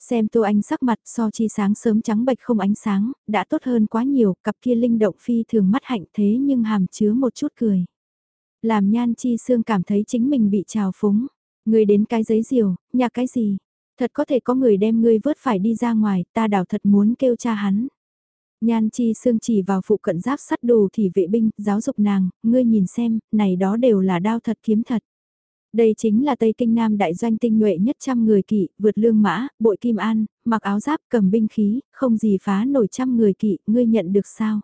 Xem Tô Anh sắc mặt so chi sáng sớm trắng bệch không ánh sáng, đã tốt hơn quá nhiều, cặp kia linh động phi thường mắt hạnh thế nhưng hàm chứa một chút cười. Làm nhan chi xương cảm thấy chính mình bị trào phúng. Người đến cái giấy diều, nhà cái gì? Thật có thể có người đem ngươi vớt phải đi ra ngoài, ta đảo thật muốn kêu cha hắn. Nhan chi xương chỉ vào phụ cận giáp sắt đồ thì vệ binh, giáo dục nàng, ngươi nhìn xem, này đó đều là đao thật kiếm thật. Đây chính là Tây Kinh Nam đại doanh tinh nhuệ nhất trăm người kỵ, vượt lương mã, bội kim an, mặc áo giáp cầm binh khí, không gì phá nổi trăm người kỵ, ngươi nhận được sao?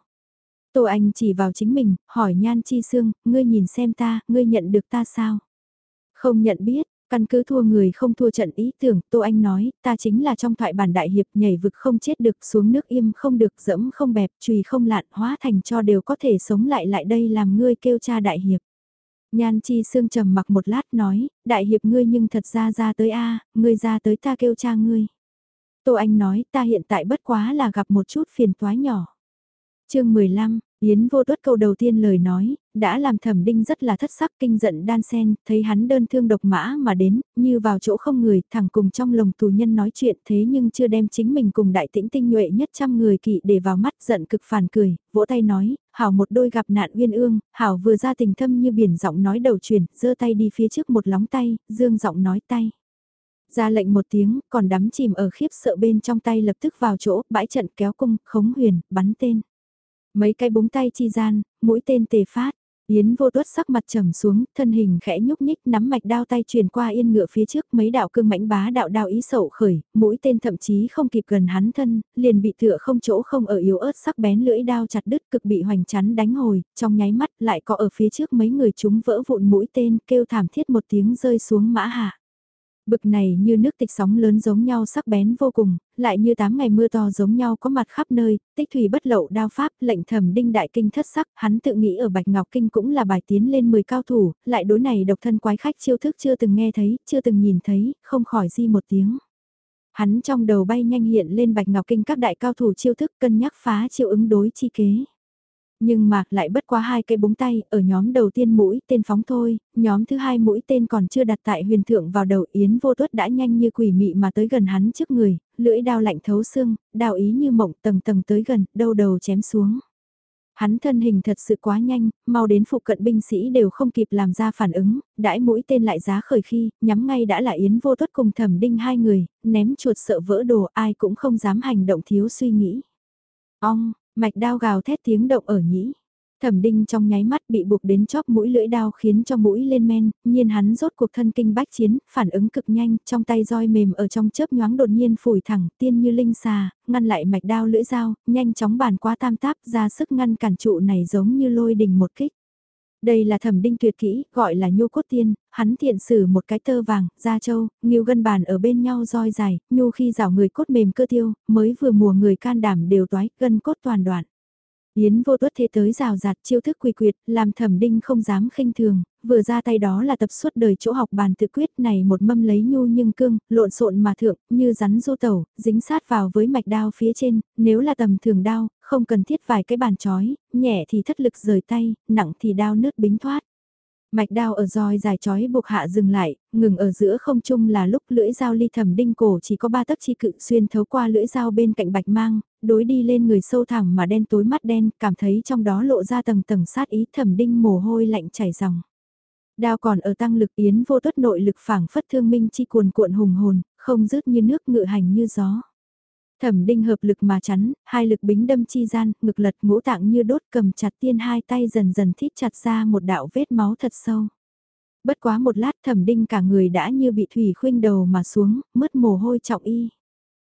Tô Anh chỉ vào chính mình, hỏi Nhan Chi Sương, ngươi nhìn xem ta, ngươi nhận được ta sao? Không nhận biết, căn cứ thua người không thua trận ý tưởng, Tô Anh nói, ta chính là trong thoại bản đại hiệp nhảy vực không chết được, xuống nước im không được, dẫm không bẹp, chùy không lạn, hóa thành cho đều có thể sống lại lại đây làm ngươi kêu cha đại hiệp. Nhan chi sương trầm mặc một lát nói, đại hiệp ngươi nhưng thật ra ra tới a ngươi ra tới ta kêu cha ngươi. Tô Anh nói ta hiện tại bất quá là gặp một chút phiền toái nhỏ chương 15, Yến vô tuất câu đầu tiên lời nói, đã làm thẩm đinh rất là thất sắc kinh giận đan sen, thấy hắn đơn thương độc mã mà đến, như vào chỗ không người, thẳng cùng trong lồng tù nhân nói chuyện thế nhưng chưa đem chính mình cùng đại tĩnh tinh nhuệ nhất trăm người kỵ để vào mắt giận cực phản cười, vỗ tay nói, hảo một đôi gặp nạn uyên ương, hảo vừa ra tình thâm như biển giọng nói đầu truyền, giơ tay đi phía trước một lóng tay, dương giọng nói tay. Ra lệnh một tiếng, còn đắm chìm ở khiếp sợ bên trong tay lập tức vào chỗ, bãi trận kéo cung, khống huyền, bắn tên. Mấy cái búng tay chi gian, mũi tên tề phát. Yến vô tuất sắc mặt trầm xuống, thân hình khẽ nhúc nhích nắm mạch đao tay truyền qua yên ngựa phía trước mấy đạo cương mãnh bá đạo đao ý sậu khởi, mũi tên thậm chí không kịp gần hắn thân, liền bị tựa không chỗ không ở yếu ớt sắc bén lưỡi đao chặt đứt cực bị hoành chắn đánh hồi, trong nháy mắt lại có ở phía trước mấy người chúng vỡ vụn mũi tên kêu thảm thiết một tiếng rơi xuống mã hạ. Bực này như nước tịch sóng lớn giống nhau sắc bén vô cùng, lại như tám ngày mưa to giống nhau có mặt khắp nơi, tích thủy bất lậu đao pháp, lệnh thẩm đinh đại kinh thất sắc, hắn tự nghĩ ở Bạch Ngọc Kinh cũng là bài tiến lên 10 cao thủ, lại đối này độc thân quái khách chiêu thức chưa từng nghe thấy, chưa từng nhìn thấy, không khỏi di một tiếng. Hắn trong đầu bay nhanh hiện lên Bạch Ngọc Kinh các đại cao thủ chiêu thức cân nhắc phá chiêu ứng đối chi kế. Nhưng mà lại bất quá hai cây búng tay, ở nhóm đầu tiên mũi tên phóng thôi, nhóm thứ hai mũi tên còn chưa đặt tại huyền thượng vào đầu Yến vô tuất đã nhanh như quỷ mị mà tới gần hắn trước người, lưỡi đao lạnh thấu xương, đao ý như mộng tầng tầng tới gần, đâu đầu chém xuống. Hắn thân hình thật sự quá nhanh, mau đến phụ cận binh sĩ đều không kịp làm ra phản ứng, đãi mũi tên lại giá khởi khi, nhắm ngay đã là Yến vô tuất cùng thẩm đinh hai người, ném chuột sợ vỡ đồ ai cũng không dám hành động thiếu suy nghĩ. Ong, Mạch đao gào thét tiếng động ở nhĩ. Thẩm đinh trong nháy mắt bị buộc đến chóp mũi lưỡi đao khiến cho mũi lên men, nhiên hắn rốt cuộc thân kinh bách chiến, phản ứng cực nhanh, trong tay roi mềm ở trong chớp nhoáng đột nhiên phủi thẳng, tiên như linh xà, ngăn lại mạch đao lưỡi dao, nhanh chóng bàn qua tam táp ra sức ngăn cản trụ này giống như lôi đình một kích. Đây là thẩm đinh tuyệt kỹ, gọi là nhu cốt tiên, hắn thiện sử một cái tơ vàng, da trâu, nghiêu gân bàn ở bên nhau roi dài, nhu khi rào người cốt mềm cơ tiêu, mới vừa mùa người can đảm đều toái, gân cốt toàn đoạn. Yến vô tuất thế tới rào rạt chiêu thức quy quyệt, làm thẩm đinh không dám khinh thường, vừa ra tay đó là tập suốt đời chỗ học bàn tự quyết này một mâm lấy nhu nhưng cương, lộn xộn mà thượng, như rắn du tẩu, dính sát vào với mạch đao phía trên, nếu là tầm thường đao, không cần thiết vài cái bàn chói, nhẹ thì thất lực rời tay, nặng thì đao nứt bính thoát. Mạch đao ở roi dài chói buộc hạ dừng lại, ngừng ở giữa không trung là lúc lưỡi dao ly thầm đinh cổ chỉ có ba tấc chi cự xuyên thấu qua lưỡi dao bên cạnh bạch mang, đối đi lên người sâu thẳng mà đen tối mắt đen, cảm thấy trong đó lộ ra tầng tầng sát ý thẩm đinh mồ hôi lạnh chảy ròng. Đao còn ở tăng lực yến vô tuất nội lực phảng phất thương minh chi cuồn cuộn hùng hồn, không rớt như nước ngự hành như gió. Thẩm đinh hợp lực mà chắn, hai lực bính đâm chi gian, ngực lật ngũ tạng như đốt cầm chặt tiên hai tay dần dần thít chặt ra một đạo vết máu thật sâu. Bất quá một lát thẩm đinh cả người đã như bị thủy khuynh đầu mà xuống, mất mồ hôi trọng y.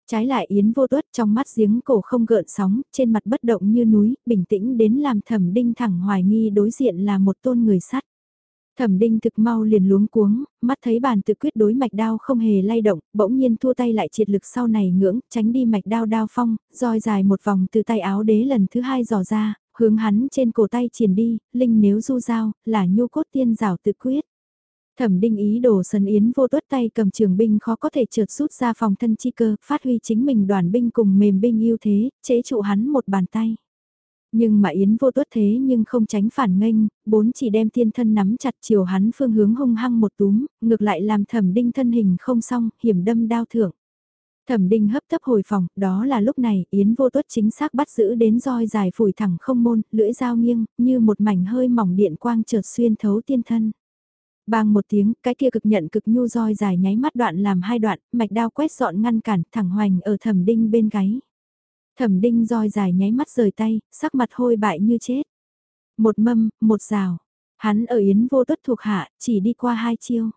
Trái lại Yến vô tuất trong mắt giếng cổ không gợn sóng, trên mặt bất động như núi, bình tĩnh đến làm thẩm đinh thẳng hoài nghi đối diện là một tôn người sắt. Thẩm đinh thực mau liền luống cuống, mắt thấy bàn tự quyết đối mạch đao không hề lay động, bỗng nhiên thua tay lại triệt lực sau này ngưỡng, tránh đi mạch đao đao phong, roi dài một vòng từ tay áo đế lần thứ hai dò ra, hướng hắn trên cổ tay triển đi, linh nếu du dao, là nhu cốt tiên rào tự quyết. Thẩm đinh ý đồ sân yến vô tuất tay cầm trường binh khó có thể trượt rút ra phòng thân chi cơ, phát huy chính mình đoàn binh cùng mềm binh ưu thế, chế trụ hắn một bàn tay. Nhưng mà Yến vô tuất thế nhưng không tránh phản nghênh, bốn chỉ đem tiên thân nắm chặt chiều hắn phương hướng hung hăng một túm, ngược lại làm thẩm đinh thân hình không xong, hiểm đâm đao thượng Thẩm đinh hấp tấp hồi phòng, đó là lúc này Yến vô tuất chính xác bắt giữ đến roi dài phủi thẳng không môn, lưỡi dao nghiêng, như một mảnh hơi mỏng điện quang chợt xuyên thấu tiên thân. Bang một tiếng, cái kia cực nhận cực nhu roi dài nháy mắt đoạn làm hai đoạn, mạch đao quét dọn ngăn cản, thẳng hoành ở thẩm đinh bên gáy. Thẩm đinh roi dài nháy mắt rời tay, sắc mặt hôi bại như chết. Một mâm, một rào. Hắn ở yến vô tuất thuộc hạ, chỉ đi qua hai chiêu.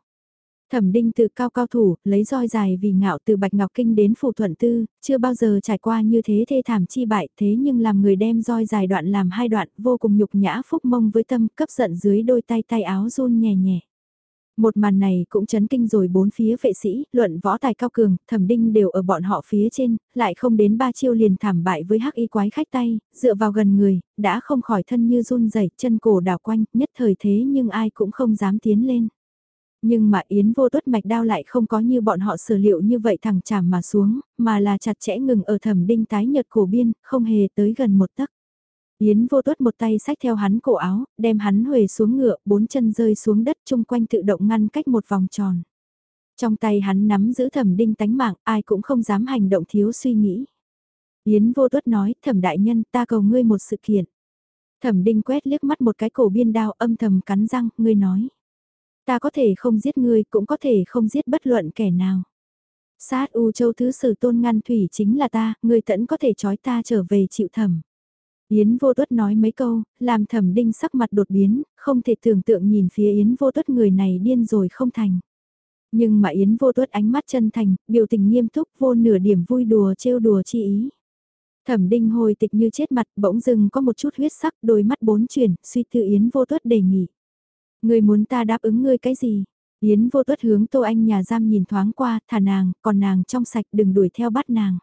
Thẩm đinh từ cao cao thủ, lấy roi dài vì ngạo từ Bạch Ngọc Kinh đến Phủ Thuận Tư, chưa bao giờ trải qua như thế thê thảm chi bại thế nhưng làm người đem roi dài đoạn làm hai đoạn vô cùng nhục nhã phúc mông với tâm cấp giận dưới đôi tay tay áo run nhẹ nhẹ. Một màn này cũng chấn kinh rồi bốn phía vệ sĩ, luận võ tài cao cường, thẩm đinh đều ở bọn họ phía trên, lại không đến ba chiêu liền thảm bại với hắc y quái khách tay, dựa vào gần người, đã không khỏi thân như run rẩy chân cổ đảo quanh, nhất thời thế nhưng ai cũng không dám tiến lên. Nhưng mà Yến vô tuất mạch đao lại không có như bọn họ sở liệu như vậy thẳng chảm mà xuống, mà là chặt chẽ ngừng ở thẩm đinh tái nhật cổ biên, không hề tới gần một tấc. Yến vô tuất một tay sách theo hắn cổ áo, đem hắn huề xuống ngựa, bốn chân rơi xuống đất chung quanh tự động ngăn cách một vòng tròn. Trong tay hắn nắm giữ thẩm đinh tánh mạng, ai cũng không dám hành động thiếu suy nghĩ. Yến vô tuất nói, thẩm đại nhân ta cầu ngươi một sự kiện. Thẩm đinh quét liếc mắt một cái cổ biên đao âm thầm cắn răng, ngươi nói. Ta có thể không giết ngươi, cũng có thể không giết bất luận kẻ nào. Sát U Châu Thứ Sử Tôn Ngăn Thủy chính là ta, ngươi tẫn có thể trói ta trở về chịu thẩm. Yến vô tuất nói mấy câu, làm thẩm đinh sắc mặt đột biến, không thể tưởng tượng nhìn phía Yến vô tuất người này điên rồi không thành. Nhưng mà Yến vô tuất ánh mắt chân thành, biểu tình nghiêm túc vô nửa điểm vui đùa trêu đùa chi ý. Thẩm đinh hồi tịch như chết mặt bỗng dưng có một chút huyết sắc đôi mắt bốn chuyển, suy tư Yến vô tuất đề nghị. Người muốn ta đáp ứng ngươi cái gì? Yến vô tuất hướng Tô Anh nhà giam nhìn thoáng qua, thả nàng, còn nàng trong sạch đừng đuổi theo bắt nàng.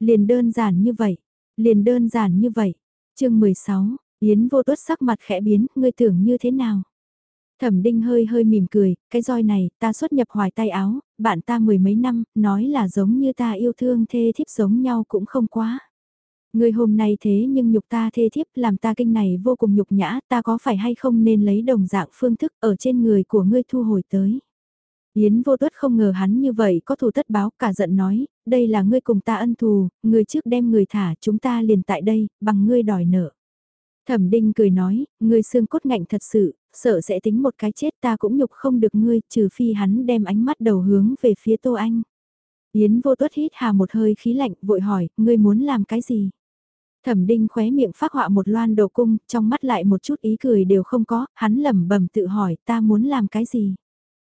Liền đơn giản như vậy, liền đơn giản như vậy chương 16, Yến vô tuất sắc mặt khẽ biến, ngươi tưởng như thế nào? Thẩm đinh hơi hơi mỉm cười, cái roi này, ta xuất nhập hoài tay áo, bạn ta mười mấy năm, nói là giống như ta yêu thương thê thiếp giống nhau cũng không quá. ngươi hôm nay thế nhưng nhục ta thê thiếp làm ta kinh này vô cùng nhục nhã, ta có phải hay không nên lấy đồng dạng phương thức ở trên người của ngươi thu hồi tới. Yến vô tuất không ngờ hắn như vậy có thù tất báo cả giận nói, đây là ngươi cùng ta ân thù, người trước đem người thả chúng ta liền tại đây, bằng ngươi đòi nợ. Thẩm đinh cười nói, ngươi xương cốt ngạnh thật sự, sợ sẽ tính một cái chết ta cũng nhục không được ngươi, trừ phi hắn đem ánh mắt đầu hướng về phía Tô Anh. Yến vô tuất hít hà một hơi khí lạnh, vội hỏi, ngươi muốn làm cái gì? Thẩm đinh khóe miệng phát họa một loan đầu cung, trong mắt lại một chút ý cười đều không có, hắn lẩm bẩm tự hỏi, ta muốn làm cái gì?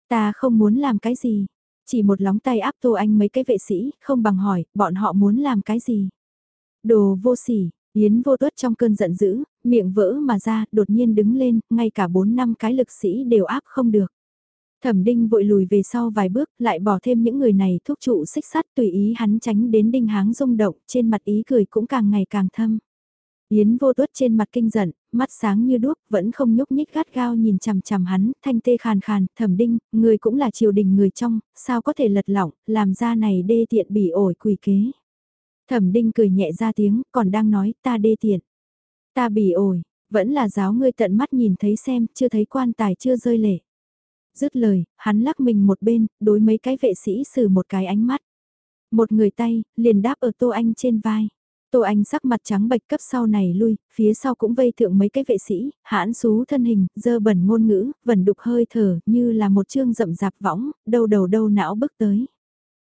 Ta không muốn làm cái gì, chỉ một lóng tay áp Tô Anh mấy cái vệ sĩ, không bằng hỏi, bọn họ muốn làm cái gì. Đồ vô sỉ, Yến vô tuất trong cơn giận dữ, miệng vỡ mà ra, đột nhiên đứng lên, ngay cả bốn năm cái lực sĩ đều áp không được. Thẩm đinh vội lùi về sau vài bước, lại bỏ thêm những người này thúc trụ xích sắt tùy ý hắn tránh đến đinh háng rung động, trên mặt ý cười cũng càng ngày càng thâm. Yến vô tuất trên mặt kinh giận, mắt sáng như đuốc, vẫn không nhúc nhích gắt gao nhìn chằm chằm hắn, thanh tê khàn khàn, thẩm đinh, người cũng là triều đình người trong, sao có thể lật lỏng, làm ra này đê tiện bị ổi quỷ kế. Thẩm đinh cười nhẹ ra tiếng, còn đang nói, ta đê tiện. Ta bị ổi, vẫn là giáo ngươi tận mắt nhìn thấy xem, chưa thấy quan tài chưa rơi lệ. Dứt lời, hắn lắc mình một bên, đối mấy cái vệ sĩ xử một cái ánh mắt. Một người tay, liền đáp ở tô anh trên vai. Tô Anh sắc mặt trắng bệch cấp sau này lui, phía sau cũng vây thượng mấy cái vệ sĩ, hãn xú thân hình, dơ bẩn ngôn ngữ, vẩn đục hơi thở, như là một chương rậm rạp võng, đầu đầu đầu não bước tới.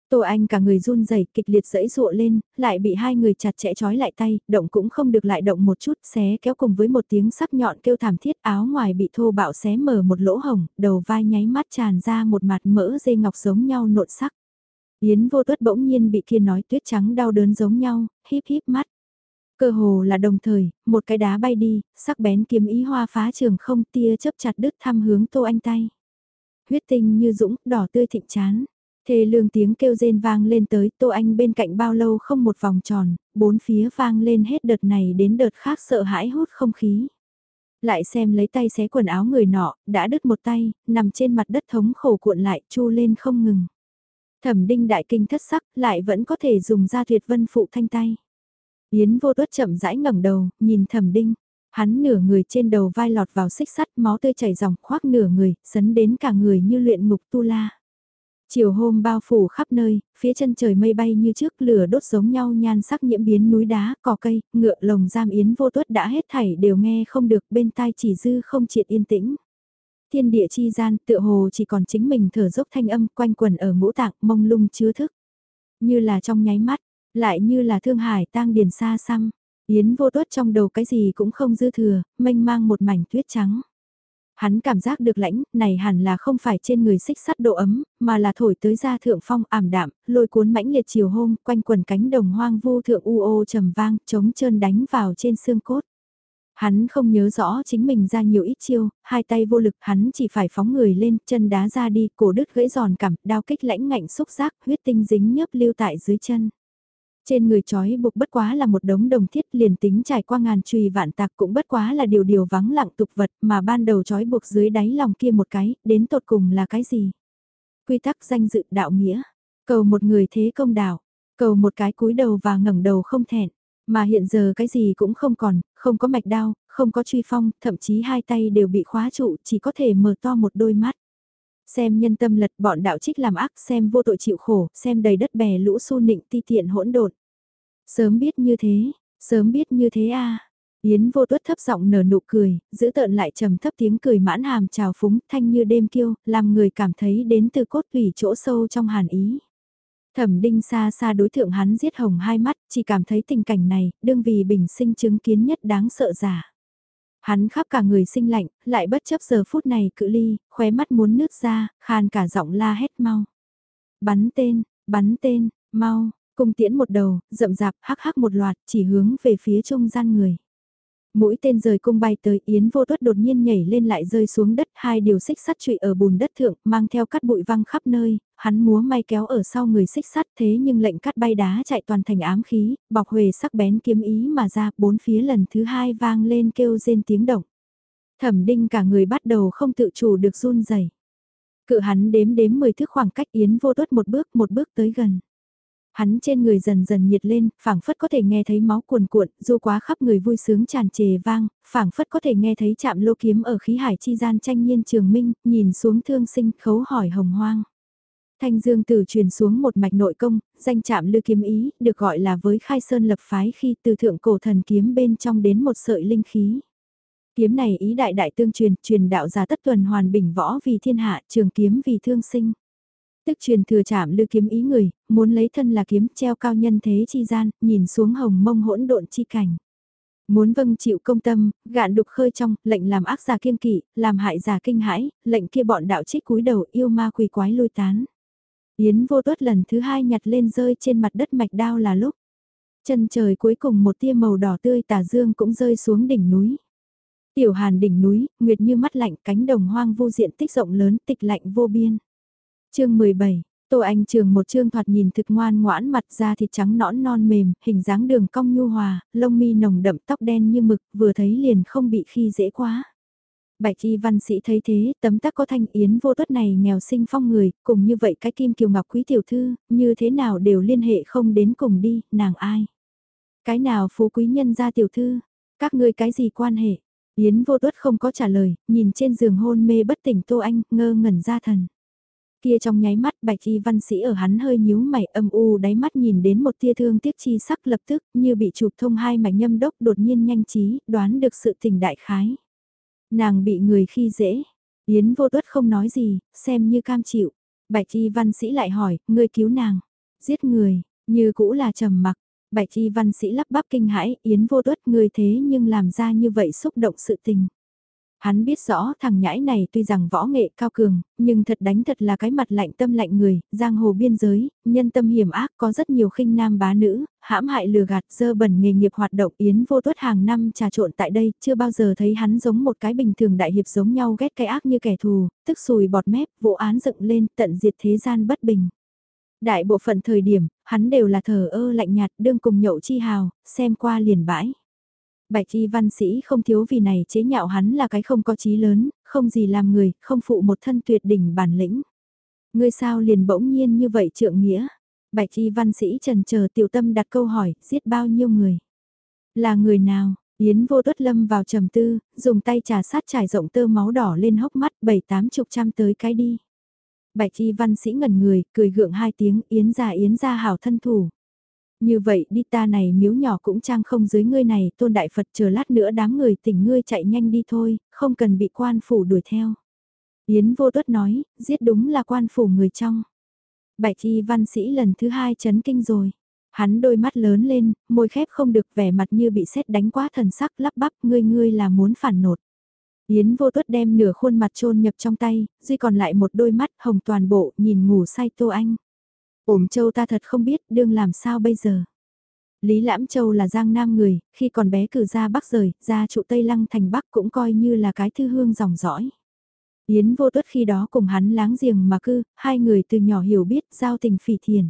Tô Anh cả người run rẩy kịch liệt dẫy dụa lên, lại bị hai người chặt chẽ trói lại tay, động cũng không được lại động một chút, xé kéo cùng với một tiếng sắc nhọn kêu thảm thiết áo ngoài bị thô bạo xé mở một lỗ hồng, đầu vai nháy mắt tràn ra một mặt mỡ dây ngọc giống nhau nộn sắc. Yến vô tuất bỗng nhiên bị kia nói tuyết trắng đau đớn giống nhau, híp híp mắt. Cơ hồ là đồng thời, một cái đá bay đi, sắc bén kiếm ý hoa phá trường không tia chớp chặt đứt thăm hướng tô anh tay. Huyết tinh như dũng, đỏ tươi thịnh chán. Thề lương tiếng kêu rên vang lên tới tô anh bên cạnh bao lâu không một vòng tròn, bốn phía vang lên hết đợt này đến đợt khác sợ hãi hút không khí. Lại xem lấy tay xé quần áo người nọ, đã đứt một tay, nằm trên mặt đất thống khổ cuộn lại chu lên không ngừng. Thẩm đinh đại kinh thất sắc, lại vẫn có thể dùng ra tuyệt vân phụ thanh tay. Yến vô tuất chậm rãi ngẩng đầu, nhìn thẩm đinh. Hắn nửa người trên đầu vai lọt vào xích sắt, máu tươi chảy dòng khoác nửa người, sấn đến cả người như luyện ngục tu la. Chiều hôm bao phủ khắp nơi, phía chân trời mây bay như trước lửa đốt giống nhau nhan sắc nhiễm biến núi đá, cỏ cây, ngựa lồng giam yến vô tuất đã hết thảy đều nghe không được bên tai chỉ dư không triệt yên tĩnh. Thiên địa chi gian tựa hồ chỉ còn chính mình thở dốc thanh âm quanh quần ở ngũ tạng mông lung chứa thức. Như là trong nháy mắt, lại như là thương hải tang điền xa xăm, Yến vô tuất trong đầu cái gì cũng không dư thừa, mênh mang một mảnh tuyết trắng. Hắn cảm giác được lãnh, này hẳn là không phải trên người xích sắt độ ấm, mà là thổi tới ra thượng phong ảm đạm, lôi cuốn mãnh liệt chiều hôm, quanh quần cánh đồng hoang vu thượng u ô trầm vang, chống trơn đánh vào trên xương cốt. Hắn không nhớ rõ chính mình ra nhiều ít chiêu, hai tay vô lực hắn chỉ phải phóng người lên, chân đá ra đi, cổ đứt gãy giòn cảm, đao kích lãnh ngạnh xúc giác, huyết tinh dính nhấp lưu tại dưới chân. Trên người trói buộc bất quá là một đống đồng thiết liền tính trải qua ngàn trùy vạn tạc cũng bất quá là điều điều vắng lặng tục vật mà ban đầu trói buộc dưới đáy lòng kia một cái, đến tột cùng là cái gì? Quy tắc danh dự đạo nghĩa, cầu một người thế công đạo, cầu một cái cúi đầu và ngẩng đầu không thẹn, mà hiện giờ cái gì cũng không còn, không có mạch đao, không có truy phong, thậm chí hai tay đều bị khóa trụ, chỉ có thể mở to một đôi mắt. Xem nhân tâm lật bọn đạo trích làm ác, xem vô tội chịu khổ, xem đầy đất bè lũ su nịnh ti tiện hỗn độn. Sớm biết như thế, sớm biết như thế a. Yến vô tuất thấp giọng nở nụ cười, giữ tợn lại trầm thấp tiếng cười mãn hàm trào phúng thanh như đêm kiêu, làm người cảm thấy đến từ cốt tủy chỗ sâu trong hàn ý. Thẩm đinh xa xa đối tượng hắn giết hồng hai mắt, chỉ cảm thấy tình cảnh này, đương vì bình sinh chứng kiến nhất đáng sợ giả. Hắn khắp cả người sinh lạnh, lại bất chấp giờ phút này cự ly, khóe mắt muốn nước ra, khan cả giọng la hét mau. Bắn tên, bắn tên, mau, cùng tiễn một đầu, rậm rạp, hắc hắc một loạt, chỉ hướng về phía trung gian người. Mũi tên rời cung bay tới Yến vô tuất đột nhiên nhảy lên lại rơi xuống đất hai điều xích sắt trụy ở bùn đất thượng mang theo cắt bụi văng khắp nơi, hắn múa may kéo ở sau người xích sắt thế nhưng lệnh cắt bay đá chạy toàn thành ám khí, bọc huề sắc bén kiếm ý mà ra bốn phía lần thứ hai vang lên kêu rên tiếng động. Thẩm đinh cả người bắt đầu không tự chủ được run rẩy Cự hắn đếm đếm 10 thước khoảng cách Yến vô tuất một bước một bước tới gần. Hắn trên người dần dần nhiệt lên, phảng phất có thể nghe thấy máu cuồn cuộn, du quá khắp người vui sướng tràn trề vang, phảng phất có thể nghe thấy chạm lô kiếm ở khí hải chi gian tranh nhiên trường minh, nhìn xuống thương sinh khấu hỏi hồng hoang. Thanh Dương Tử truyền xuống một mạch nội công, danh chạm lư kiếm ý, được gọi là với khai sơn lập phái khi từ thượng cổ thần kiếm bên trong đến một sợi linh khí. Kiếm này ý đại đại tương truyền, truyền đạo giả tất tuần hoàn bình võ vì thiên hạ, trường kiếm vì thương sinh. Tức truyền thừa chạm lư kiếm ý người, muốn lấy thân là kiếm treo cao nhân thế chi gian, nhìn xuống hồng mông hỗn độn chi cảnh. Muốn vâng chịu công tâm, gạn đục khơi trong, lệnh làm ác giả kiên kỵ, làm hại giả kinh hãi, lệnh kia bọn đạo trích cúi đầu yêu ma quỷ quái lôi tán. Yến vô tuất lần thứ hai nhặt lên rơi trên mặt đất mạch đao là lúc. Chân trời cuối cùng một tia màu đỏ tươi tà dương cũng rơi xuống đỉnh núi. Tiểu hàn đỉnh núi, nguyệt như mắt lạnh cánh đồng hoang vô diện tích rộng lớn tịch lạnh vô biên chương 17, Tô Anh Trường một chương thoạt nhìn thực ngoan ngoãn mặt da thịt trắng nõn non mềm, hình dáng đường cong nhu hòa, lông mi nồng đậm tóc đen như mực, vừa thấy liền không bị khi dễ quá. Bạch y văn sĩ thấy thế, tấm tắc có thanh yến vô tuất này nghèo sinh phong người, cùng như vậy cái kim kiều ngọc quý tiểu thư, như thế nào đều liên hệ không đến cùng đi, nàng ai. Cái nào phú quý nhân gia tiểu thư, các ngươi cái gì quan hệ. Yến vô tuất không có trả lời, nhìn trên giường hôn mê bất tỉnh Tô Anh, ngơ ngẩn ra thần. Kia trong nháy mắt bạch y văn sĩ ở hắn hơi nhíu mày âm u đáy mắt nhìn đến một tia thương tiếc chi sắc lập tức như bị chụp thông hai mạch nhâm đốc đột nhiên nhanh trí, đoán được sự tình đại khái. Nàng bị người khi dễ, Yến vô tuất không nói gì, xem như cam chịu. Bạch y văn sĩ lại hỏi, ngươi cứu nàng, giết người, như cũ là trầm mặc. Bạch y văn sĩ lắp bắp kinh hãi, Yến vô tuất người thế nhưng làm ra như vậy xúc động sự tình. Hắn biết rõ thằng nhãi này tuy rằng võ nghệ cao cường, nhưng thật đánh thật là cái mặt lạnh tâm lạnh người, giang hồ biên giới, nhân tâm hiểm ác có rất nhiều khinh nam bá nữ, hãm hại lừa gạt dơ bẩn nghề nghiệp hoạt động yến vô tuất hàng năm trà trộn tại đây, chưa bao giờ thấy hắn giống một cái bình thường đại hiệp giống nhau ghét cái ác như kẻ thù, tức sùi bọt mép, vụ án dựng lên tận diệt thế gian bất bình. Đại bộ phận thời điểm, hắn đều là thờ ơ lạnh nhạt đương cùng nhậu chi hào, xem qua liền bãi. Bạch y văn sĩ không thiếu vì này chế nhạo hắn là cái không có chí lớn, không gì làm người, không phụ một thân tuyệt đỉnh bản lĩnh. Ngươi sao liền bỗng nhiên như vậy trượng nghĩa? Bạch y văn sĩ trần chờ tiểu tâm đặt câu hỏi, giết bao nhiêu người? Là người nào? Yến vô tuất lâm vào trầm tư, dùng tay trà sát trải rộng tơ máu đỏ lên hốc mắt bảy tám chục trăm tới cái đi. Bạch y văn sĩ ngẩn người, cười gượng hai tiếng, yến ra yến ra hảo thân thủ. Như vậy đi ta này miếu nhỏ cũng trang không dưới ngươi này, tôn đại Phật chờ lát nữa đám người tỉnh ngươi chạy nhanh đi thôi, không cần bị quan phủ đuổi theo. Yến vô tuất nói, giết đúng là quan phủ người trong. Bạch y văn sĩ lần thứ hai chấn kinh rồi. Hắn đôi mắt lớn lên, môi khép không được vẻ mặt như bị sét đánh quá thần sắc lắp bắp ngươi ngươi là muốn phản nột. Yến vô tuất đem nửa khuôn mặt trôn nhập trong tay, duy còn lại một đôi mắt hồng toàn bộ nhìn ngủ say Tô Anh. Ổm châu ta thật không biết đương làm sao bây giờ. Lý Lãm Châu là giang nam người, khi còn bé cử ra bắc rời, ra trụ Tây Lăng thành bắc cũng coi như là cái thư hương dòng dõi. Yến vô tuất khi đó cùng hắn láng giềng mà cư, hai người từ nhỏ hiểu biết giao tình phỉ thiền.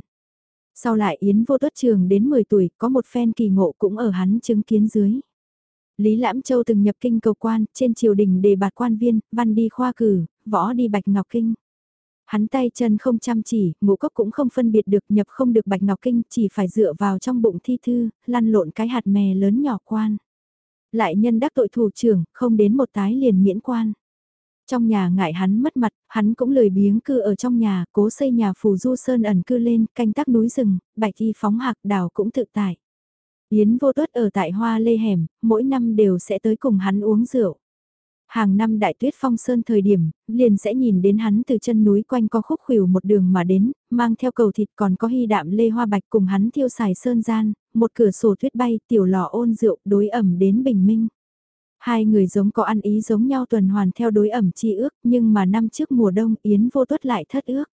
Sau lại Yến vô tuất trường đến 10 tuổi, có một phen kỳ ngộ cũng ở hắn chứng kiến dưới. Lý Lãm Châu từng nhập kinh cầu quan, trên triều đình đề bạt quan viên, văn đi khoa cử, võ đi bạch ngọc kinh. Hắn tay chân không chăm chỉ, ngũ cốc cũng không phân biệt được nhập không được bạch ngọc kinh, chỉ phải dựa vào trong bụng thi thư, lăn lộn cái hạt mè lớn nhỏ quan. Lại nhân đắc tội thủ trưởng, không đến một tái liền miễn quan. Trong nhà ngại hắn mất mặt, hắn cũng lười biếng cư ở trong nhà, cố xây nhà phù du sơn ẩn cư lên, canh tác núi rừng, bạch y phóng hạc đào cũng tự tại. Yến vô tuất ở tại hoa lê hẻm, mỗi năm đều sẽ tới cùng hắn uống rượu. Hàng năm đại tuyết phong sơn thời điểm, liền sẽ nhìn đến hắn từ chân núi quanh co khúc khuỷu một đường mà đến, mang theo cầu thịt còn có hy đạm lê hoa bạch cùng hắn thiêu xài sơn gian, một cửa sổ tuyết bay tiểu lò ôn rượu đối ẩm đến bình minh. Hai người giống có ăn ý giống nhau tuần hoàn theo đối ẩm chi ước nhưng mà năm trước mùa đông Yến vô tuất lại thất ước.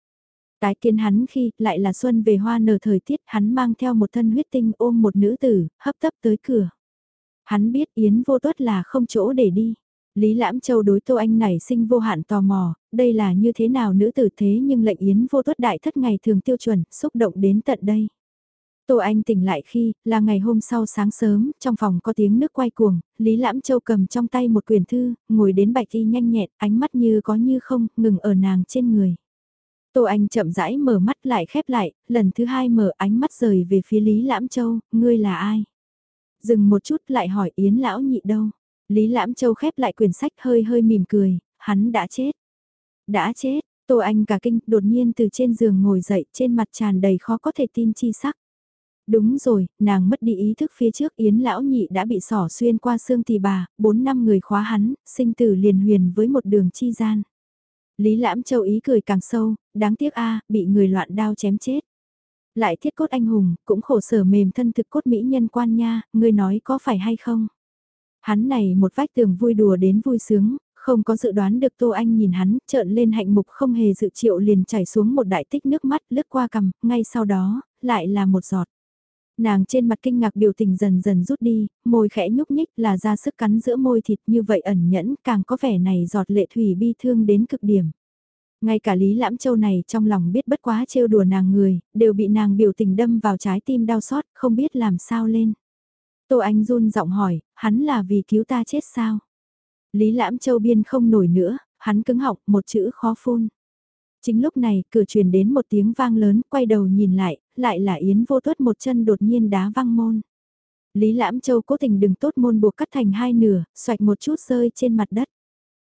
Tái kiến hắn khi lại là xuân về hoa nở thời tiết hắn mang theo một thân huyết tinh ôm một nữ tử, hấp tấp tới cửa. Hắn biết Yến vô tuất là không chỗ để đi. Lý Lãm Châu đối Tô Anh nảy sinh vô hạn tò mò, đây là như thế nào nữ tử thế nhưng lệnh Yến vô tuất đại thất ngày thường tiêu chuẩn, xúc động đến tận đây. Tô Anh tỉnh lại khi, là ngày hôm sau sáng sớm, trong phòng có tiếng nước quay cuồng, Lý Lãm Châu cầm trong tay một quyển thư, ngồi đến bạch y nhanh nhẹn, ánh mắt như có như không, ngừng ở nàng trên người. Tô Anh chậm rãi mở mắt lại khép lại, lần thứ hai mở ánh mắt rời về phía Lý Lãm Châu, ngươi là ai? Dừng một chút lại hỏi Yến Lão nhị đâu? Lý Lãm Châu khép lại quyển sách hơi hơi mỉm cười, hắn đã chết. Đã chết, Tô Anh cả kinh đột nhiên từ trên giường ngồi dậy trên mặt tràn đầy khó có thể tin chi sắc. Đúng rồi, nàng mất đi ý thức phía trước Yến Lão Nhị đã bị sỏ xuyên qua xương tỳ bà, bốn năm người khóa hắn, sinh tử liền huyền với một đường chi gian. Lý Lãm Châu ý cười càng sâu, đáng tiếc a bị người loạn đao chém chết. Lại thiết cốt anh hùng, cũng khổ sở mềm thân thực cốt mỹ nhân quan nha, ngươi nói có phải hay không? Hắn này một vách tường vui đùa đến vui sướng, không có dự đoán được Tô Anh nhìn hắn, trợn lên hạnh mục không hề dự triệu liền chảy xuống một đại tích nước mắt lướt qua cằm, ngay sau đó, lại là một giọt. Nàng trên mặt kinh ngạc biểu tình dần dần rút đi, môi khẽ nhúc nhích là ra sức cắn giữa môi thịt như vậy ẩn nhẫn càng có vẻ này giọt lệ thủy bi thương đến cực điểm. Ngay cả Lý Lãm Châu này trong lòng biết bất quá trêu đùa nàng người, đều bị nàng biểu tình đâm vào trái tim đau xót, không biết làm sao lên. Tô Anh run giọng hỏi, hắn là vì cứu ta chết sao? Lý Lãm Châu biên không nổi nữa, hắn cứng họng, một chữ khó phun. Chính lúc này, cửa truyền đến một tiếng vang lớn, quay đầu nhìn lại, lại là Yến vô tuất một chân đột nhiên đá văng môn. Lý Lãm Châu cố tình đừng tốt môn buộc cắt thành hai nửa, xoạch một chút rơi trên mặt đất.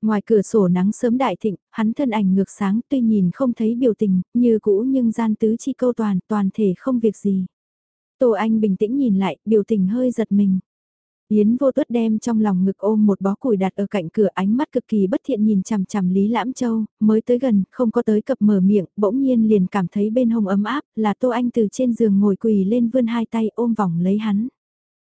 Ngoài cửa sổ nắng sớm đại thịnh, hắn thân ảnh ngược sáng tuy nhìn không thấy biểu tình, như cũ nhưng gian tứ chi câu toàn, toàn thể không việc gì. Tô Anh bình tĩnh nhìn lại, biểu tình hơi giật mình. Yến vô tuất đem trong lòng ngực ôm một bó củi đặt ở cạnh cửa ánh mắt cực kỳ bất thiện nhìn chằm chằm Lý Lãm Châu, mới tới gần, không có tới cập mở miệng, bỗng nhiên liền cảm thấy bên hông ấm áp, là Tô Anh từ trên giường ngồi quỳ lên vươn hai tay ôm vòng lấy hắn.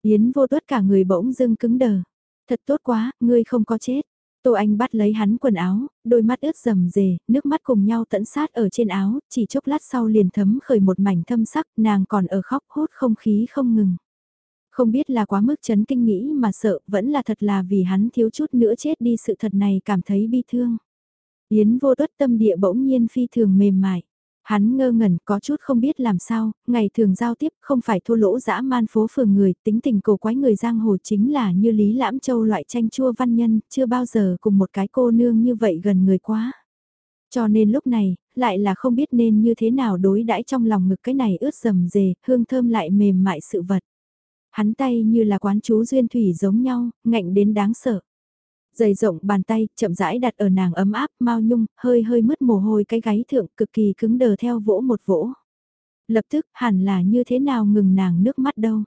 Yến vô tuất cả người bỗng dưng cứng đờ. Thật tốt quá, ngươi không có chết. Tô Anh bắt lấy hắn quần áo, đôi mắt ướt rầm rề, nước mắt cùng nhau tẫn sát ở trên áo, chỉ chốc lát sau liền thấm khởi một mảnh thâm sắc, nàng còn ở khóc hốt không khí không ngừng. Không biết là quá mức chấn kinh nghĩ mà sợ, vẫn là thật là vì hắn thiếu chút nữa chết đi sự thật này cảm thấy bi thương. Yến vô tuất tâm địa bỗng nhiên phi thường mềm mại. Hắn ngơ ngẩn có chút không biết làm sao, ngày thường giao tiếp không phải thua lỗ dã man phố phường người, tính tình cổ quái người giang hồ chính là như Lý Lãm Châu loại tranh chua văn nhân, chưa bao giờ cùng một cái cô nương như vậy gần người quá. Cho nên lúc này, lại là không biết nên như thế nào đối đãi trong lòng ngực cái này ướt rầm rề, hương thơm lại mềm mại sự vật. Hắn tay như là quán chú duyên thủy giống nhau, ngạnh đến đáng sợ. Dày rộng bàn tay, chậm rãi đặt ở nàng ấm áp, mau nhung, hơi hơi mứt mồ hôi cái gáy thượng cực kỳ cứng đờ theo vỗ một vỗ. Lập tức, hẳn là như thế nào ngừng nàng nước mắt đâu.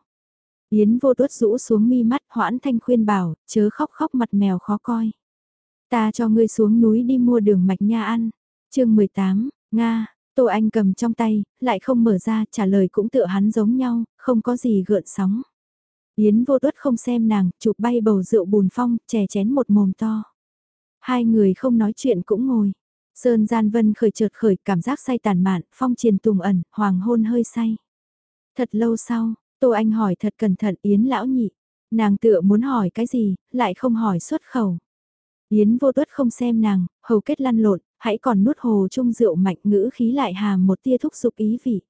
Yến vô tuất rũ xuống mi mắt hoãn thanh khuyên bảo, chớ khóc khóc mặt mèo khó coi. Ta cho ngươi xuống núi đi mua đường mạch nha ăn. chương 18, Nga, Tô Anh cầm trong tay, lại không mở ra, trả lời cũng tựa hắn giống nhau, không có gì gợn sóng. Yến vô tuất không xem nàng, chụp bay bầu rượu bùn phong, chè chén một mồm to. Hai người không nói chuyện cũng ngồi. Sơn gian vân khởi chợt khởi cảm giác say tàn mạn, phong triền tùng ẩn, hoàng hôn hơi say. Thật lâu sau, Tô Anh hỏi thật cẩn thận Yến lão nhị. Nàng tựa muốn hỏi cái gì, lại không hỏi xuất khẩu. Yến vô tuất không xem nàng, hầu kết lăn lộn, hãy còn nuốt hồ chung rượu mạnh ngữ khí lại hàm một tia thúc giục ý vị.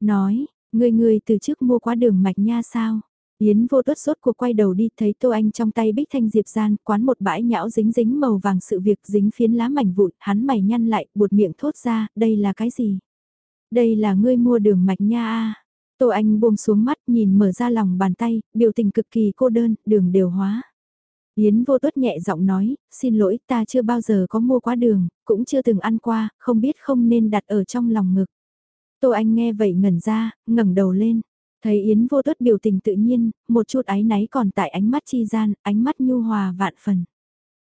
Nói, người người từ trước mua quá đường mạch nha sao? Yến vô tuất sốt cuộc quay đầu đi thấy Tô Anh trong tay bích thanh diệp gian quán một bãi nhão dính dính màu vàng sự việc dính phiến lá mảnh vụn, hắn mày nhăn lại, buột miệng thốt ra, đây là cái gì? Đây là ngươi mua đường mạch nha a Tô Anh buông xuống mắt nhìn mở ra lòng bàn tay, biểu tình cực kỳ cô đơn, đường đều hóa. Yến vô tuất nhẹ giọng nói, xin lỗi ta chưa bao giờ có mua quá đường, cũng chưa từng ăn qua, không biết không nên đặt ở trong lòng ngực. Tô Anh nghe vậy ngẩn ra, ngẩng đầu lên. Thấy Yến vô tuất biểu tình tự nhiên, một chút áy náy còn tại ánh mắt chi gian, ánh mắt nhu hòa vạn phần.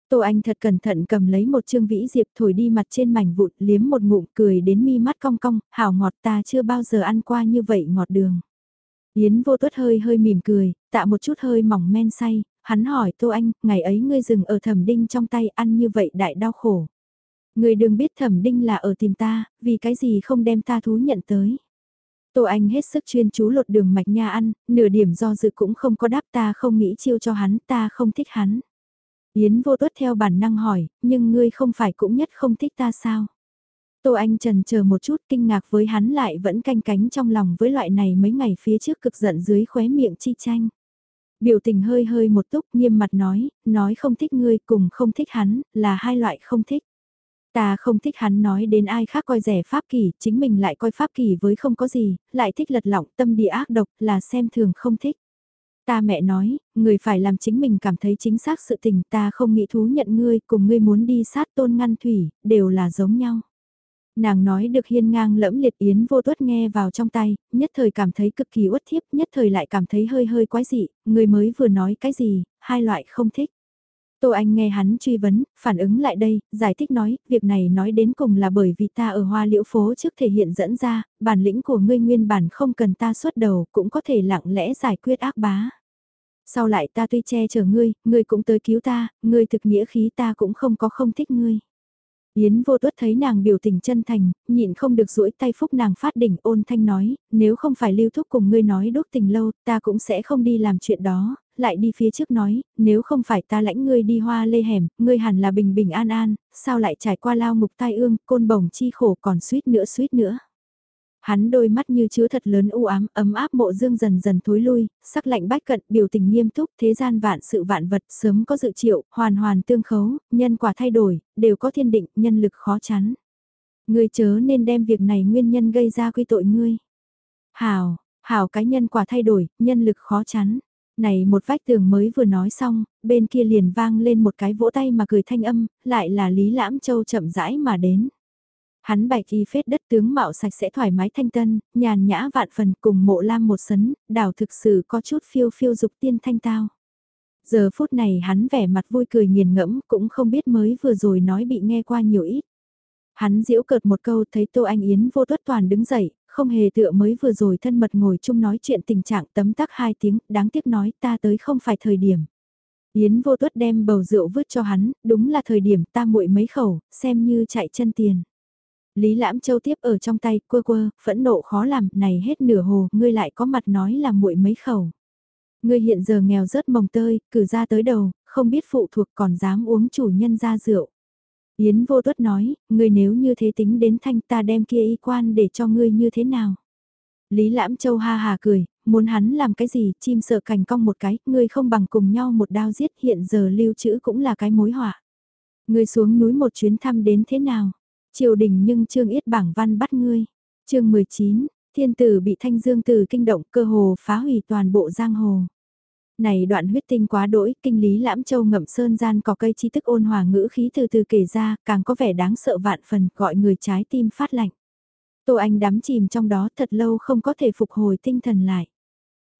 Tô Anh thật cẩn thận cầm lấy một chương vĩ diệp thổi đi mặt trên mảnh vụn liếm một ngụm cười đến mi mắt cong cong, hảo ngọt ta chưa bao giờ ăn qua như vậy ngọt đường. Yến vô tuất hơi hơi mỉm cười, tạ một chút hơi mỏng men say, hắn hỏi Tô Anh, ngày ấy ngươi dừng ở thẩm đinh trong tay ăn như vậy đại đau khổ. Ngươi đừng biết thẩm đinh là ở tìm ta, vì cái gì không đem ta thú nhận tới. Tô Anh hết sức chuyên chú lột đường mạch nha ăn, nửa điểm do dự cũng không có đáp ta không nghĩ chiêu cho hắn, ta không thích hắn. Yến vô tuất theo bản năng hỏi, nhưng ngươi không phải cũng nhất không thích ta sao? Tô Anh trần chờ một chút kinh ngạc với hắn lại vẫn canh cánh trong lòng với loại này mấy ngày phía trước cực giận dưới khóe miệng chi tranh. Biểu tình hơi hơi một túc nghiêm mặt nói, nói không thích ngươi cùng không thích hắn, là hai loại không thích. Ta không thích hắn nói đến ai khác coi rẻ pháp kỳ, chính mình lại coi pháp kỳ với không có gì, lại thích lật lọng tâm địa ác độc là xem thường không thích. Ta mẹ nói, người phải làm chính mình cảm thấy chính xác sự tình ta không nghĩ thú nhận ngươi cùng ngươi muốn đi sát tôn ngăn thủy, đều là giống nhau. Nàng nói được hiên ngang lẫm liệt yến vô tuất nghe vào trong tay, nhất thời cảm thấy cực kỳ uất thiếp, nhất thời lại cảm thấy hơi hơi quái dị, người mới vừa nói cái gì, hai loại không thích. Tô Anh nghe hắn truy vấn, phản ứng lại đây, giải thích nói, việc này nói đến cùng là bởi vì ta ở hoa liễu phố trước thể hiện dẫn ra, bản lĩnh của ngươi nguyên bản không cần ta xuất đầu, cũng có thể lặng lẽ giải quyết ác bá. Sau lại ta tuy che chở ngươi, ngươi cũng tới cứu ta, ngươi thực nghĩa khí ta cũng không có không thích ngươi. Yến vô tuất thấy nàng biểu tình chân thành, nhịn không được duỗi tay phúc nàng phát đỉnh ôn thanh nói, nếu không phải lưu thúc cùng ngươi nói đốt tình lâu, ta cũng sẽ không đi làm chuyện đó, lại đi phía trước nói, nếu không phải ta lãnh ngươi đi hoa lê hẻm, ngươi hẳn là bình bình an an, sao lại trải qua lao ngục tai ương, côn bồng chi khổ còn suýt nữa suýt nữa. Hắn đôi mắt như chứa thật lớn u ám, ấm áp mộ dương dần dần thối lui, sắc lạnh bách cận, biểu tình nghiêm túc, thế gian vạn sự vạn vật sớm có dự triệu, hoàn hoàn tương khấu, nhân quả thay đổi, đều có thiên định, nhân lực khó chắn. Ngươi chớ nên đem việc này nguyên nhân gây ra quy tội ngươi. Hảo, hảo cái nhân quả thay đổi, nhân lực khó chắn. Này một vách tường mới vừa nói xong, bên kia liền vang lên một cái vỗ tay mà cười thanh âm, lại là Lý Lãm Châu chậm rãi mà đến. Hắn bạch y phết đất tướng mạo sạch sẽ thoải mái thanh tân, nhàn nhã vạn phần cùng mộ lam một sấn, đảo thực sự có chút phiêu phiêu dục tiên thanh tao. Giờ phút này hắn vẻ mặt vui cười nghiền ngẫm cũng không biết mới vừa rồi nói bị nghe qua nhiều ít. Hắn diễu cợt một câu thấy Tô Anh Yến vô tuất toàn đứng dậy, không hề tựa mới vừa rồi thân mật ngồi chung nói chuyện tình trạng tấm tắc hai tiếng, đáng tiếc nói ta tới không phải thời điểm. Yến vô tuất đem bầu rượu vứt cho hắn, đúng là thời điểm ta muội mấy khẩu, xem như chạy chân tiền. Lý Lãm Châu tiếp ở trong tay, quơ quơ, phẫn nộ khó làm, này hết nửa hồ, ngươi lại có mặt nói là muội mấy khẩu. Ngươi hiện giờ nghèo rớt mồng tơi, cử ra tới đầu, không biết phụ thuộc còn dám uống chủ nhân ra rượu. Yến vô tuất nói, ngươi nếu như thế tính đến thanh ta đem kia y quan để cho ngươi như thế nào. Lý Lãm Châu ha hà cười, muốn hắn làm cái gì, chim sợ cành cong một cái, ngươi không bằng cùng nhau một đao giết hiện giờ lưu trữ cũng là cái mối họa. Ngươi xuống núi một chuyến thăm đến thế nào? Triều đình nhưng Trương Yết bảng văn bắt ngươi. chương 19, thiên tử bị thanh dương tử kinh động cơ hồ phá hủy toàn bộ giang hồ. Này đoạn huyết tinh quá đỗi, kinh lý lãm châu ngậm sơn gian có cây chi thức ôn hòa ngữ khí từ từ kể ra, càng có vẻ đáng sợ vạn phần, gọi người trái tim phát lạnh. Tô Anh đắm chìm trong đó thật lâu không có thể phục hồi tinh thần lại.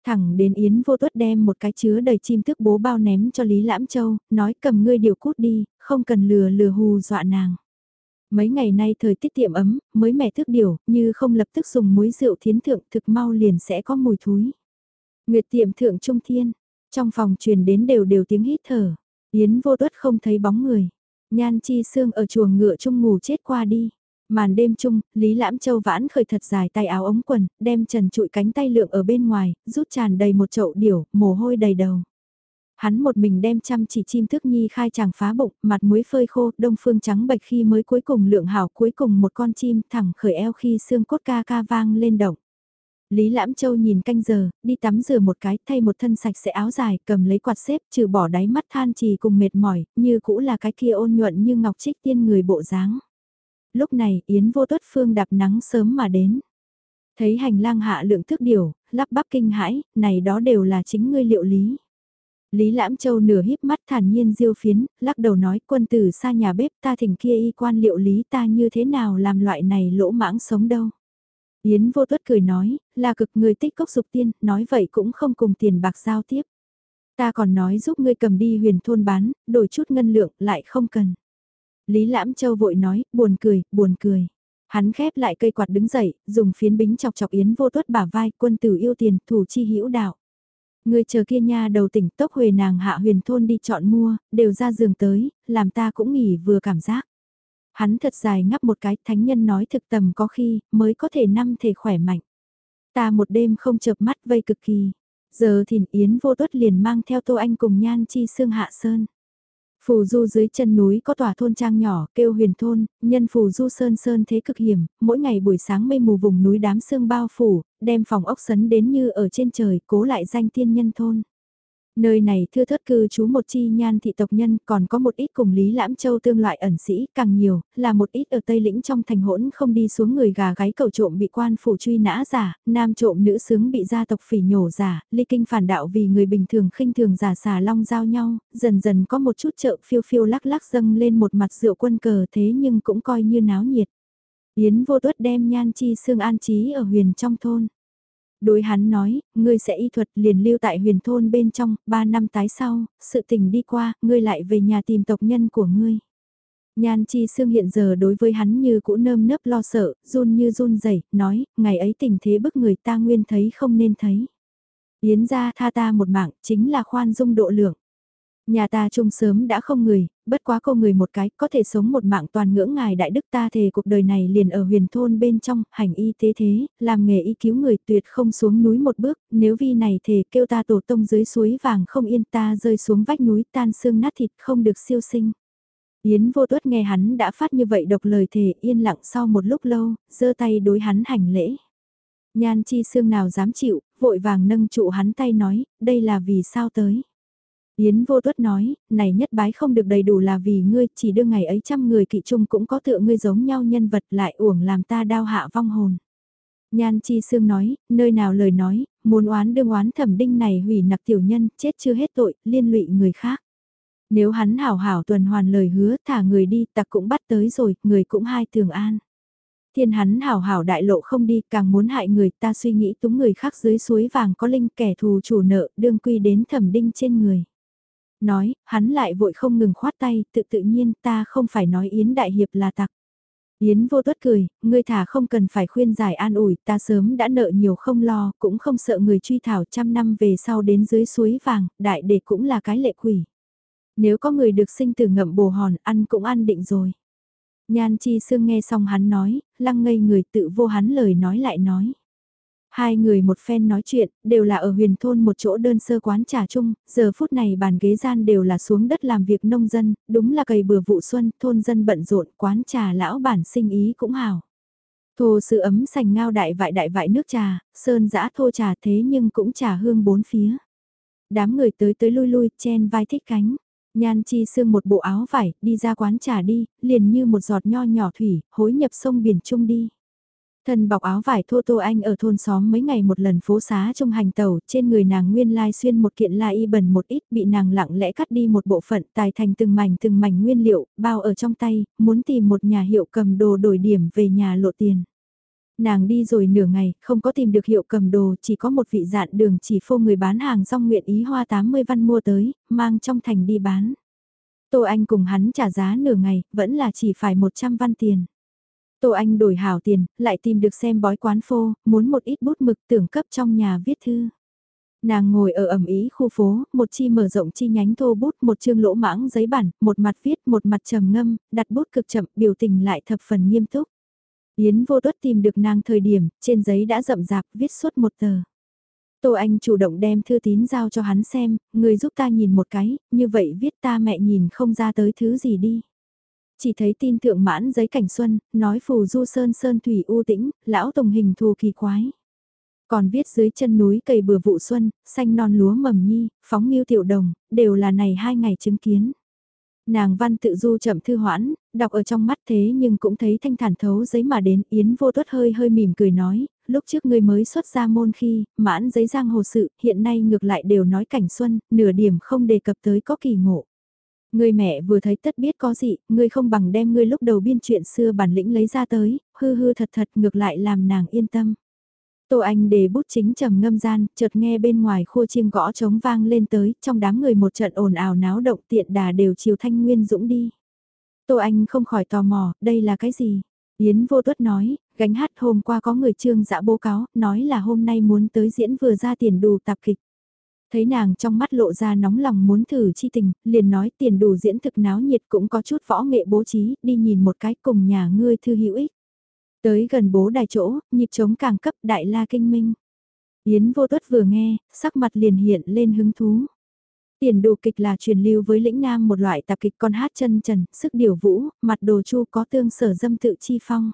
Thẳng đến Yến vô tuất đem một cái chứa đầy chim thức bố bao ném cho Lý Lãm Châu, nói cầm ngươi điều cút đi, không cần lừa lừa hù dọa nàng. Mấy ngày nay thời tiết tiệm ấm, mới mẻ thức điều, như không lập tức dùng muối rượu thiến thượng thực mau liền sẽ có mùi thúi. Nguyệt tiệm thượng trung thiên, trong phòng truyền đến đều đều tiếng hít thở. Yến vô tuất không thấy bóng người. Nhan chi xương ở chuồng ngựa chung ngủ chết qua đi. Màn đêm chung, Lý Lãm Châu vãn khởi thật dài tay áo ống quần, đem trần trụi cánh tay lượng ở bên ngoài, rút tràn đầy một chậu điểu, mồ hôi đầy đầu. Hắn một mình đem chăm chỉ chim thức nhi khai chàng phá bụng, mặt muối phơi khô, đông phương trắng bạch khi mới cuối cùng lượng hảo cuối cùng một con chim thẳng khởi eo khi xương cốt ca ca vang lên động. Lý Lãm Châu nhìn canh giờ, đi tắm rửa một cái, thay một thân sạch sẽ áo dài, cầm lấy quạt xếp, trừ bỏ đáy mắt than trì cùng mệt mỏi, như cũ là cái kia ôn nhuận như ngọc trích tiên người bộ dáng. Lúc này, Yến vô tuất phương đạp nắng sớm mà đến. Thấy hành lang hạ lượng thước điều, lắp bắp kinh hãi, này đó đều là chính ngươi liệu lý. Lý Lãm Châu nửa híp mắt thản nhiên diêu phiến, lắc đầu nói quân tử xa nhà bếp ta thỉnh kia y quan liệu lý ta như thế nào làm loại này lỗ mãng sống đâu. Yến vô tuất cười nói, là cực người tích cốc dục tiên, nói vậy cũng không cùng tiền bạc giao tiếp. Ta còn nói giúp ngươi cầm đi huyền thôn bán, đổi chút ngân lượng, lại không cần. Lý Lãm Châu vội nói, buồn cười, buồn cười. Hắn khép lại cây quạt đứng dậy, dùng phiến bính chọc chọc Yến vô tuất bả vai, quân tử yêu tiền, thủ chi hữu đạo. Người chờ kia nha đầu tỉnh tốc huề nàng hạ huyền thôn đi chọn mua, đều ra giường tới, làm ta cũng nghỉ vừa cảm giác. Hắn thật dài ngắp một cái, thánh nhân nói thực tầm có khi, mới có thể năm thể khỏe mạnh. Ta một đêm không chợp mắt vây cực kỳ. Giờ thìn Yến vô tuất liền mang theo Tô Anh cùng Nhan Chi Sương Hạ Sơn. Phù du dưới chân núi có tòa thôn trang nhỏ kêu huyền thôn, nhân phù du sơn sơn thế cực hiểm, mỗi ngày buổi sáng mây mù vùng núi đám sương bao phủ, đem phòng ốc sấn đến như ở trên trời, cố lại danh tiên nhân thôn. Nơi này thưa thất cư trú một chi nhan thị tộc nhân còn có một ít cùng Lý Lãm Châu tương loại ẩn sĩ càng nhiều, là một ít ở Tây Lĩnh trong thành hỗn không đi xuống người gà gáy cầu trộm bị quan phủ truy nã giả, nam trộm nữ sướng bị gia tộc phỉ nhổ giả, ly kinh phản đạo vì người bình thường khinh thường giả xà long giao nhau, dần dần có một chút chợ phiêu phiêu lắc lắc dâng lên một mặt rượu quân cờ thế nhưng cũng coi như náo nhiệt. Yến vô tuất đem nhan chi xương an trí ở huyền trong thôn. Đối hắn nói, ngươi sẽ y thuật liền lưu tại huyền thôn bên trong, ba năm tái sau, sự tình đi qua, ngươi lại về nhà tìm tộc nhân của ngươi. Nhan chi xương hiện giờ đối với hắn như cũ nơm nớp lo sợ, run như run rẩy nói, ngày ấy tình thế bức người ta nguyên thấy không nên thấy. Yến ra tha ta một mạng, chính là khoan dung độ lượng. Nhà ta chung sớm đã không người, bất quá cô người một cái, có thể sống một mạng toàn ngưỡng ngài đại đức ta thề cuộc đời này liền ở huyền thôn bên trong, hành y tế thế, làm nghề y cứu người tuyệt không xuống núi một bước, nếu vi này thề kêu ta tổ tông dưới suối vàng không yên ta rơi xuống vách núi tan xương nát thịt không được siêu sinh. Yến vô tuất nghe hắn đã phát như vậy độc lời thề yên lặng sau một lúc lâu, giơ tay đối hắn hành lễ. Nhan chi xương nào dám chịu, vội vàng nâng trụ hắn tay nói, đây là vì sao tới. Yến vô tuất nói, này nhất bái không được đầy đủ là vì ngươi, chỉ đưa ngày ấy trăm người kỵ trung cũng có tựa ngươi giống nhau nhân vật lại uổng làm ta đau hạ vong hồn. Nhan Chi Sương nói, nơi nào lời nói, muốn oán đương oán thẩm đinh này hủy nặc tiểu nhân, chết chưa hết tội, liên lụy người khác. Nếu hắn hảo hảo tuần hoàn lời hứa thả người đi tặc cũng bắt tới rồi, người cũng hai tường an. Thiên hắn hảo hảo đại lộ không đi càng muốn hại người ta suy nghĩ túng người khác dưới suối vàng có linh kẻ thù chủ nợ đương quy đến thẩm đinh trên người nói, hắn lại vội không ngừng khoát tay, tự tự nhiên ta không phải nói Yến Đại Hiệp là tặc. Yến vô tuất cười, ngươi thả không cần phải khuyên giải an ủi, ta sớm đã nợ nhiều không lo, cũng không sợ người truy thảo trăm năm về sau đến dưới suối vàng, đại đệ cũng là cái lệ quỷ. Nếu có người được sinh từ ngậm bồ hòn, ăn cũng ăn định rồi. Nhan Chi Sương nghe xong hắn nói, lăng ngây người tự vô hắn lời nói lại nói. Hai người một phen nói chuyện, đều là ở huyền thôn một chỗ đơn sơ quán trà chung, giờ phút này bàn ghế gian đều là xuống đất làm việc nông dân, đúng là cày bừa vụ xuân, thôn dân bận rộn, quán trà lão bản sinh ý cũng hào. Thô sự ấm sành ngao đại vại đại vại nước trà, sơn giã thô trà thế nhưng cũng trà hương bốn phía. Đám người tới tới lui lui, chen vai thích cánh. Nhan chi xương một bộ áo vải, đi ra quán trà đi, liền như một giọt nho nhỏ thủy, hối nhập sông biển chung đi. Thân bọc áo vải thô tô anh ở thôn xóm mấy ngày một lần phố xá trong hành tàu, trên người nàng nguyên lai xuyên một kiện la y bẩn một ít bị nàng lặng lẽ cắt đi một bộ phận tài thành từng mảnh từng mảnh nguyên liệu, bao ở trong tay, muốn tìm một nhà hiệu cầm đồ đổi điểm về nhà lộ tiền. Nàng đi rồi nửa ngày, không có tìm được hiệu cầm đồ, chỉ có một vị dạn đường chỉ phô người bán hàng rong nguyện ý hoa 80 văn mua tới, mang trong thành đi bán. Tô Anh cùng hắn trả giá nửa ngày, vẫn là chỉ phải 100 văn tiền. Tô Anh đổi hảo tiền, lại tìm được xem bói quán phô, muốn một ít bút mực tưởng cấp trong nhà viết thư. Nàng ngồi ở ẩm ý khu phố, một chi mở rộng chi nhánh thô bút, một chương lỗ mãng giấy bản, một mặt viết, một mặt trầm ngâm, đặt bút cực chậm, biểu tình lại thập phần nghiêm túc. Yến vô tuất tìm được nàng thời điểm, trên giấy đã rậm rạp viết suốt một tờ. Tô Anh chủ động đem thư tín giao cho hắn xem, người giúp ta nhìn một cái, như vậy viết ta mẹ nhìn không ra tới thứ gì đi. Chỉ thấy tin thượng mãn giấy cảnh xuân, nói phù du sơn sơn thủy u tĩnh, lão tùng hình thù kỳ quái. Còn viết dưới chân núi cây bừa vụ xuân, xanh non lúa mầm nhi, phóng miêu tiểu đồng, đều là này hai ngày chứng kiến. Nàng văn tự du chậm thư hoãn, đọc ở trong mắt thế nhưng cũng thấy thanh thản thấu giấy mà đến Yến vô tuất hơi hơi mỉm cười nói, lúc trước ngươi mới xuất ra môn khi, mãn giấy giang hồ sự, hiện nay ngược lại đều nói cảnh xuân, nửa điểm không đề cập tới có kỳ ngộ. Người mẹ vừa thấy tất biết có gì, ngươi không bằng đem ngươi lúc đầu biên chuyện xưa bản lĩnh lấy ra tới, hư hư thật thật ngược lại làm nàng yên tâm. Tô Anh để bút chính trầm ngâm gian, chợt nghe bên ngoài khua chiêng gõ trống vang lên tới, trong đám người một trận ồn ào náo động tiện đà đều chiều thanh nguyên dũng đi. Tô Anh không khỏi tò mò, đây là cái gì? Yến vô tuất nói, gánh hát hôm qua có người trương dã bố cáo, nói là hôm nay muốn tới diễn vừa ra tiền đủ tạp kịch. Thấy nàng trong mắt lộ ra nóng lòng muốn thử chi tình, liền nói tiền đủ diễn thực náo nhiệt cũng có chút võ nghệ bố trí, đi nhìn một cái cùng nhà ngươi thư hữu ích. Tới gần bố đài chỗ, nhịp trống càng cấp đại la kinh minh. Yến vô tuất vừa nghe, sắc mặt liền hiện lên hứng thú. Tiền đồ kịch là truyền lưu với lĩnh nam một loại tạp kịch con hát chân trần, sức điều vũ, mặt đồ chu có tương sở dâm tự chi phong.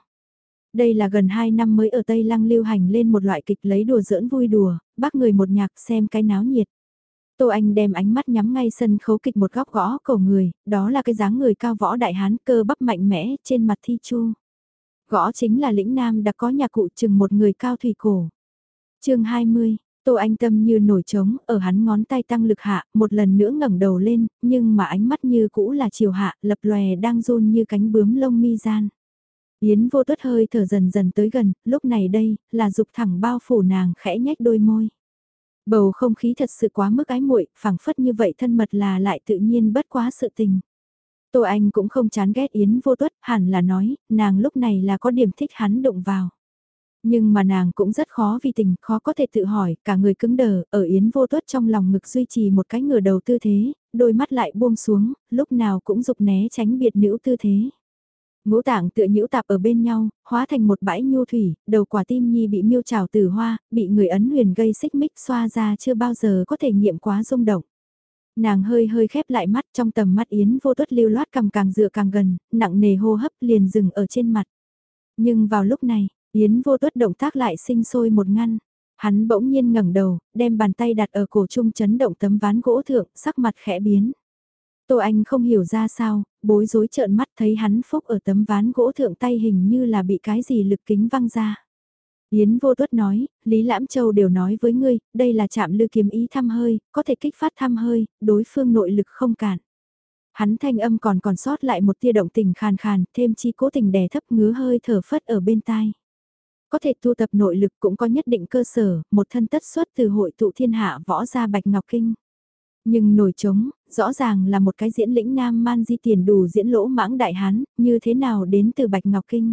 Đây là gần 2 năm mới ở Tây Lăng lưu hành lên một loại kịch lấy đùa giỡn vui đùa, bác người một nhạc xem cái náo nhiệt. Tô Anh đem ánh mắt nhắm ngay sân khấu kịch một góc gõ cổ người, đó là cái dáng người cao võ đại hán cơ bắp mạnh mẽ trên mặt thi chu. Gõ chính là lĩnh nam đã có nhà cụ chừng một người cao thủy cổ. chương 20, Tô Anh Tâm như nổi trống, ở hắn ngón tay tăng lực hạ, một lần nữa ngẩng đầu lên, nhưng mà ánh mắt như cũ là chiều hạ, lập lòe đang run như cánh bướm lông mi gian. Yến vô tuất hơi thở dần dần tới gần, lúc này đây, là dục thẳng bao phủ nàng khẽ nhách đôi môi. Bầu không khí thật sự quá mức ái muội, phảng phất như vậy thân mật là lại tự nhiên bất quá sự tình. Tô Anh cũng không chán ghét Yến vô tuất, hẳn là nói, nàng lúc này là có điểm thích hắn đụng vào. Nhưng mà nàng cũng rất khó vì tình, khó có thể tự hỏi, cả người cứng đờ, ở Yến vô tuất trong lòng ngực duy trì một cái ngửa đầu tư thế, đôi mắt lại buông xuống, lúc nào cũng dục né tránh biệt nữ tư thế. Ngũ tạng tựa nhũ tạp ở bên nhau, hóa thành một bãi nhu thủy, đầu quả tim nhi bị miêu trào từ hoa, bị người ấn huyền gây xích mích xoa ra chưa bao giờ có thể nghiệm quá rung động. Nàng hơi hơi khép lại mắt trong tầm mắt Yến vô tuất lưu loát cầm càng dựa càng gần, nặng nề hô hấp liền dừng ở trên mặt. Nhưng vào lúc này, Yến vô tuất động tác lại sinh sôi một ngăn. Hắn bỗng nhiên ngẩng đầu, đem bàn tay đặt ở cổ trung chấn động tấm ván gỗ thượng, sắc mặt khẽ biến. Tô Anh không hiểu ra sao, bối rối trợn mắt thấy hắn phúc ở tấm ván gỗ thượng tay hình như là bị cái gì lực kính văng ra. Yến vô tuất nói, Lý Lãm Châu đều nói với ngươi, đây là chạm lư kiếm ý thăm hơi, có thể kích phát thăm hơi, đối phương nội lực không cản. Hắn thanh âm còn còn sót lại một tia động tình khàn khàn, thêm chi cố tình đè thấp ngứa hơi thở phất ở bên tai. Có thể tu tập nội lực cũng có nhất định cơ sở, một thân tất xuất từ hội tụ thiên hạ võ gia Bạch Ngọc Kinh. Nhưng nổi trống, rõ ràng là một cái diễn lĩnh nam man di tiền đủ diễn lỗ mãng đại hán, như thế nào đến từ Bạch Ngọc Kinh.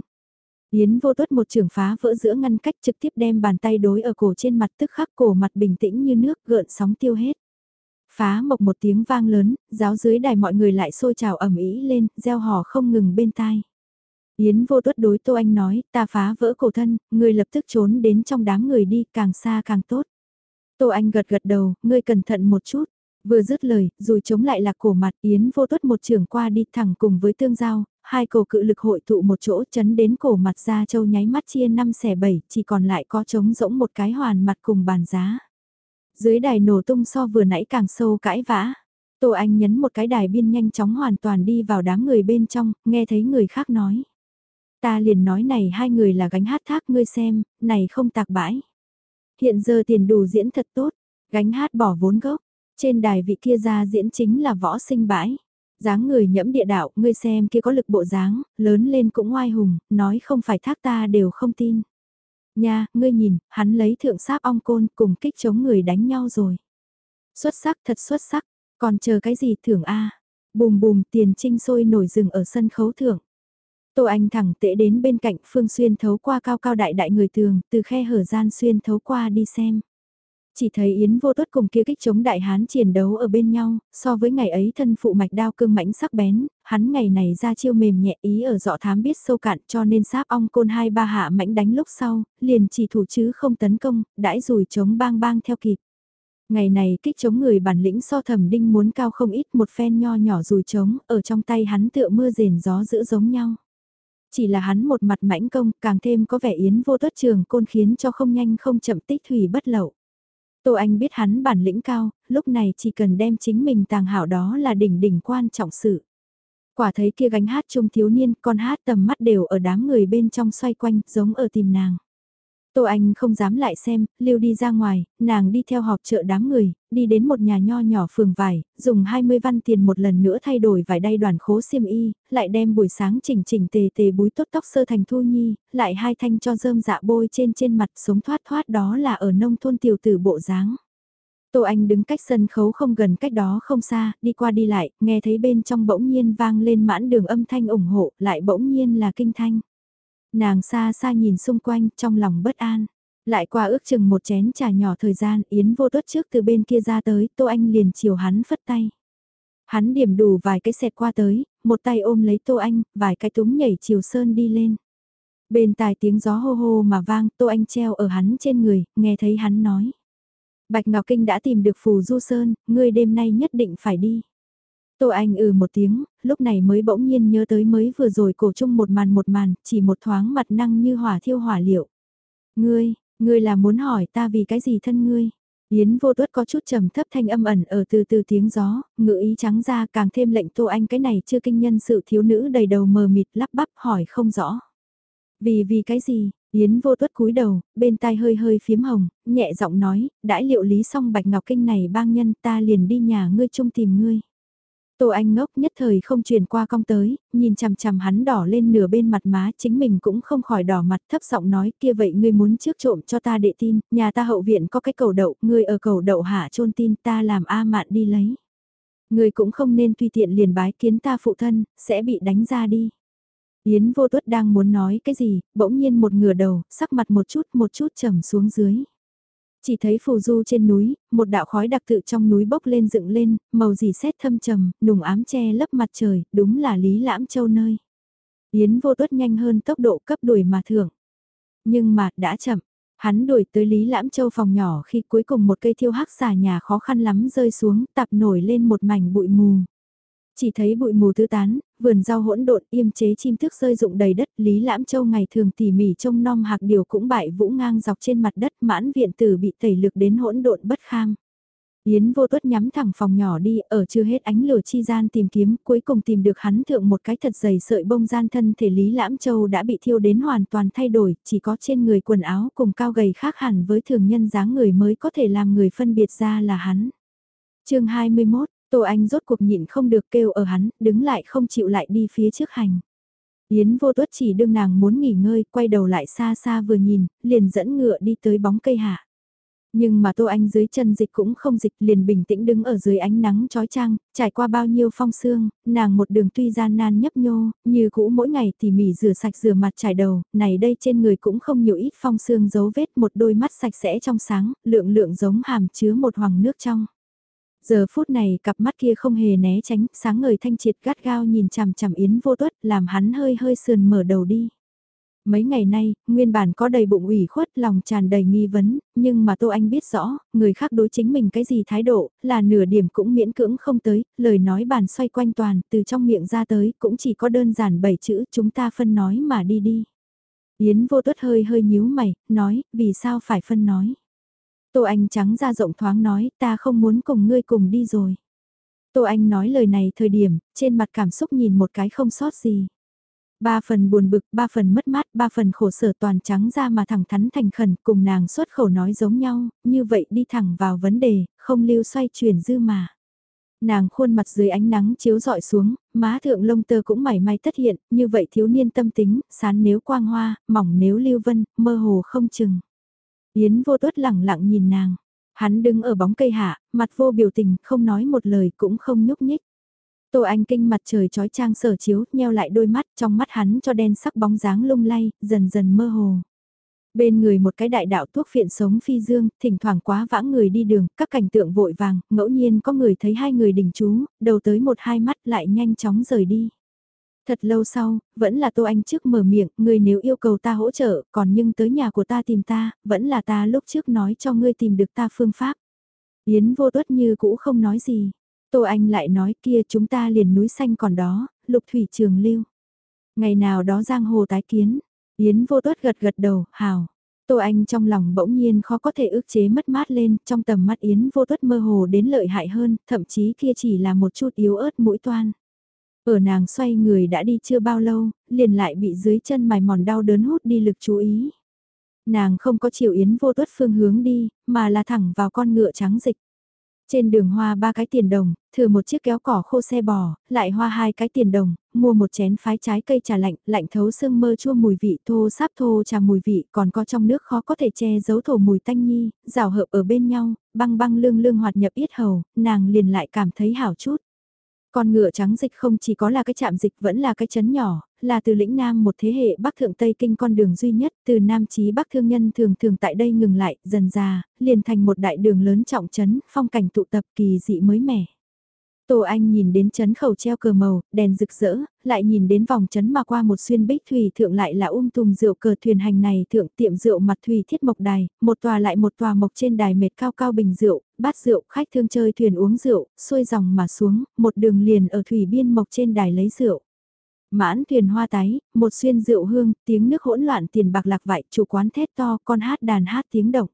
Yến vô tuất một trường phá vỡ giữa ngăn cách trực tiếp đem bàn tay đối ở cổ trên mặt tức khắc cổ mặt bình tĩnh như nước gợn sóng tiêu hết. Phá mộc một tiếng vang lớn, giáo dưới đài mọi người lại sôi trào ẩm ý lên, gieo hò không ngừng bên tai. Yến vô tuất đối Tô Anh nói, ta phá vỡ cổ thân, người lập tức trốn đến trong đám người đi, càng xa càng tốt. Tô Anh gật gật đầu, ngươi cẩn thận một chút. Vừa dứt lời, rồi chống lại lạc cổ mặt Yến vô tuất một trường qua đi thẳng cùng với tương giao, hai cổ cự lực hội tụ một chỗ chấn đến cổ mặt ra châu nháy mắt chia năm xẻ bảy, chỉ còn lại có trống rỗng một cái hoàn mặt cùng bàn giá. Dưới đài nổ tung so vừa nãy càng sâu cãi vã. Tô Anh nhấn một cái đài biên nhanh chóng hoàn toàn đi vào đám người bên trong, nghe thấy người khác nói. Ta liền nói này hai người là gánh hát thác ngươi xem, này không tạc bãi. Hiện giờ tiền đủ diễn thật tốt, gánh hát bỏ vốn gốc, trên đài vị kia ra diễn chính là võ sinh bãi. dáng người nhẫm địa đạo, ngươi xem kia có lực bộ dáng, lớn lên cũng oai hùng, nói không phải thác ta đều không tin. Nha, ngươi nhìn, hắn lấy thượng sáp ong côn cùng kích chống người đánh nhau rồi. Xuất sắc thật xuất sắc, còn chờ cái gì thưởng A. Bùm bùm tiền trinh sôi nổi rừng ở sân khấu thưởng. Tô Anh thẳng tệ đến bên cạnh Phương Xuyên thấu qua cao cao đại đại người tường, từ khe hở gian xuyên thấu qua đi xem. Chỉ thấy Yến vô tuất cùng kia kích chống đại hán chiến đấu ở bên nhau, so với ngày ấy thân phụ mạch đao cương mãnh sắc bén, hắn ngày này ra chiêu mềm nhẹ ý ở dọ thám biết sâu cạn cho nên sáp ong côn hai ba hạ mãnh đánh lúc sau, liền chỉ thủ chứ không tấn công, đãi rùi chống bang bang theo kịp. Ngày này kích chống người bản lĩnh so thẩm đinh muốn cao không ít một phen nho nhỏ rùi chống, ở trong tay hắn tựa mưa rền gió giữ giống nhau. Chỉ là hắn một mặt mãnh công, càng thêm có vẻ yến vô tuất trường côn khiến cho không nhanh không chậm tích thủy bất lậu. Tô Anh biết hắn bản lĩnh cao, lúc này chỉ cần đem chính mình tàng hảo đó là đỉnh đỉnh quan trọng sự. Quả thấy kia gánh hát trung thiếu niên, con hát tầm mắt đều ở đám người bên trong xoay quanh, giống ở tìm nàng. Tô Anh không dám lại xem, lưu đi ra ngoài, nàng đi theo họp chợ đám người, đi đến một nhà nho nhỏ phường vải, dùng 20 văn tiền một lần nữa thay đổi vải đay đoàn khố xiêm y, lại đem buổi sáng chỉnh chỉnh tề tề búi tốt tóc sơ thành thu nhi, lại hai thanh cho rơm dạ bôi trên trên mặt sống thoát thoát đó là ở nông thôn tiểu tử bộ dáng. Tô Anh đứng cách sân khấu không gần cách đó không xa, đi qua đi lại, nghe thấy bên trong bỗng nhiên vang lên mãn đường âm thanh ủng hộ, lại bỗng nhiên là kinh thanh. Nàng xa xa nhìn xung quanh trong lòng bất an. Lại qua ước chừng một chén trà nhỏ thời gian Yến vô tuất trước từ bên kia ra tới Tô Anh liền chiều hắn phất tay. Hắn điểm đủ vài cái xẹt qua tới, một tay ôm lấy Tô Anh, vài cái túng nhảy chiều sơn đi lên. Bên tài tiếng gió hô hô mà vang, Tô Anh treo ở hắn trên người, nghe thấy hắn nói. Bạch Ngọc Kinh đã tìm được Phù Du Sơn, ngươi đêm nay nhất định phải đi. Tô Anh ừ một tiếng, lúc này mới bỗng nhiên nhớ tới mới vừa rồi cổ chung một màn một màn, chỉ một thoáng mặt năng như hỏa thiêu hỏa liệu. Ngươi, ngươi là muốn hỏi ta vì cái gì thân ngươi? Yến vô tuất có chút trầm thấp thanh âm ẩn ở từ từ tiếng gió, ngữ ý trắng ra càng thêm lệnh Tô Anh cái này chưa kinh nhân sự thiếu nữ đầy đầu mờ mịt lắp bắp hỏi không rõ. Vì vì cái gì? Yến vô tuất cúi đầu, bên tai hơi hơi phiếm hồng, nhẹ giọng nói, đãi liệu lý xong bạch ngọc kinh này bang nhân ta liền đi nhà ngươi chung tìm ngươi. Tô Anh ngốc nhất thời không truyền qua cong tới, nhìn chằm chằm hắn đỏ lên nửa bên mặt má chính mình cũng không khỏi đỏ mặt thấp giọng nói kia vậy ngươi muốn trước trộm cho ta đệ tin, nhà ta hậu viện có cái cầu đậu, ngươi ở cầu đậu hạ trôn tin ta làm A mạn đi lấy. Ngươi cũng không nên tùy tiện liền bái kiến ta phụ thân, sẽ bị đánh ra đi. Yến vô tuất đang muốn nói cái gì, bỗng nhiên một ngửa đầu, sắc mặt một chút một chút trầm xuống dưới. Chỉ thấy phù du trên núi, một đạo khói đặc tự trong núi bốc lên dựng lên, màu dì xét thâm trầm, nùng ám che lấp mặt trời, đúng là Lý Lãm Châu nơi. Yến vô tuất nhanh hơn tốc độ cấp đuổi mà thưởng. Nhưng mà đã chậm, hắn đuổi tới Lý Lãm Châu phòng nhỏ khi cuối cùng một cây thiêu hắc xà nhà khó khăn lắm rơi xuống tạp nổi lên một mảnh bụi mù. Chỉ thấy bụi mù tứ tán, vườn rau hỗn độn im chế chim thức rơi rụng đầy đất, Lý Lãm Châu ngày thường tỉ mỉ trông nom hạc điều cũng bại vũ ngang dọc trên mặt đất mãn viện tử bị tẩy lực đến hỗn độn bất kham. Yến vô tuất nhắm thẳng phòng nhỏ đi, ở chưa hết ánh lửa chi gian tìm kiếm, cuối cùng tìm được hắn thượng một cái thật dày sợi bông gian thân thể Lý Lãm Châu đã bị thiêu đến hoàn toàn thay đổi, chỉ có trên người quần áo cùng cao gầy khác hẳn với thường nhân dáng người mới có thể làm người phân biệt ra là hắn. chương 21 Tô Anh rốt cuộc nhịn không được kêu ở hắn, đứng lại không chịu lại đi phía trước hành. Yến vô tuất chỉ đương nàng muốn nghỉ ngơi, quay đầu lại xa xa vừa nhìn, liền dẫn ngựa đi tới bóng cây hạ. Nhưng mà Tô Anh dưới chân dịch cũng không dịch liền bình tĩnh đứng ở dưới ánh nắng trói trang, trải qua bao nhiêu phong sương, nàng một đường tuy gian nan nhấp nhô, như cũ mỗi ngày tỉ mỉ rửa sạch rửa mặt trải đầu, này đây trên người cũng không nhiều ít phong sương dấu vết một đôi mắt sạch sẽ trong sáng, lượng lượng giống hàm chứa một hoàng nước trong. Giờ phút này cặp mắt kia không hề né tránh, sáng ngời thanh triệt gắt gao nhìn chằm chằm Yến vô tuất làm hắn hơi hơi sườn mở đầu đi. Mấy ngày nay, nguyên bản có đầy bụng ủy khuất lòng tràn đầy nghi vấn, nhưng mà Tô Anh biết rõ, người khác đối chính mình cái gì thái độ, là nửa điểm cũng miễn cưỡng không tới, lời nói bàn xoay quanh toàn, từ trong miệng ra tới, cũng chỉ có đơn giản bảy chữ chúng ta phân nói mà đi đi. Yến vô tuất hơi hơi nhíu mày, nói, vì sao phải phân nói. Tô Anh trắng ra rộng thoáng nói, ta không muốn cùng ngươi cùng đi rồi. Tô Anh nói lời này thời điểm, trên mặt cảm xúc nhìn một cái không sót gì. Ba phần buồn bực, ba phần mất mát, ba phần khổ sở toàn trắng ra mà thẳng thắn thành khẩn cùng nàng xuất khẩu nói giống nhau, như vậy đi thẳng vào vấn đề, không lưu xoay chuyển dư mà. Nàng khuôn mặt dưới ánh nắng chiếu dọi xuống, má thượng lông tơ cũng mảy may tất hiện, như vậy thiếu niên tâm tính, sán nếu quang hoa, mỏng nếu lưu vân, mơ hồ không chừng. Yến vô tuất lẳng lặng nhìn nàng, hắn đứng ở bóng cây hạ, mặt vô biểu tình, không nói một lời cũng không nhúc nhích. Tô Anh Kinh mặt trời trói trang sở chiếu, nheo lại đôi mắt, trong mắt hắn cho đen sắc bóng dáng lung lay, dần dần mơ hồ. Bên người một cái đại đạo thuốc phiện sống phi dương, thỉnh thoảng quá vãng người đi đường, các cảnh tượng vội vàng, ngẫu nhiên có người thấy hai người đình chú, đầu tới một hai mắt lại nhanh chóng rời đi. Thật lâu sau, vẫn là Tô Anh trước mở miệng, ngươi nếu yêu cầu ta hỗ trợ, còn nhưng tới nhà của ta tìm ta, vẫn là ta lúc trước nói cho ngươi tìm được ta phương pháp. Yến vô tuất như cũ không nói gì. Tô Anh lại nói kia chúng ta liền núi xanh còn đó, lục thủy trường lưu. Ngày nào đó giang hồ tái kiến, Yến vô tuất gật gật đầu, hào. Tô Anh trong lòng bỗng nhiên khó có thể ước chế mất mát lên, trong tầm mắt Yến vô tuất mơ hồ đến lợi hại hơn, thậm chí kia chỉ là một chút yếu ớt mũi toan. Ở nàng xoay người đã đi chưa bao lâu, liền lại bị dưới chân mài mòn đau đớn hút đi lực chú ý. Nàng không có chiều Yến vô tuất phương hướng đi, mà là thẳng vào con ngựa trắng dịch. Trên đường hoa ba cái tiền đồng, thừa một chiếc kéo cỏ khô xe bò, lại hoa hai cái tiền đồng, mua một chén phái trái cây trà lạnh, lạnh thấu sương mơ chua mùi vị thô sáp thô trà mùi vị, còn có trong nước khó có thể che giấu thổ mùi tanh nhi, rào hợp ở bên nhau, băng băng lương lương hoạt nhập yết hầu, nàng liền lại cảm thấy hảo chút. Con ngựa trắng dịch không chỉ có là cái chạm dịch vẫn là cái chấn nhỏ, là từ lĩnh Nam một thế hệ Bắc Thượng Tây Kinh con đường duy nhất, từ Nam chí Bắc thương nhân thường thường tại đây ngừng lại, dần già, liền thành một đại đường lớn trọng trấn, phong cảnh tụ tập kỳ dị mới mẻ. Tô Anh nhìn đến chấn khẩu treo cờ màu, đèn rực rỡ, lại nhìn đến vòng chấn mà qua một xuyên bích thủy thượng lại là um tùm rượu cờ thuyền hành này thượng tiệm rượu mặt thủy thiết mộc đài, một tòa lại một tòa mộc trên đài mệt cao cao bình rượu, bát rượu, khách thương chơi thuyền uống rượu, xuôi dòng mà xuống, một đường liền ở thủy biên mộc trên đài lấy rượu. Mãn thuyền hoa tái, một xuyên rượu hương, tiếng nước hỗn loạn tiền bạc lạc vại, chủ quán thét to, con hát đàn hát tiếng động.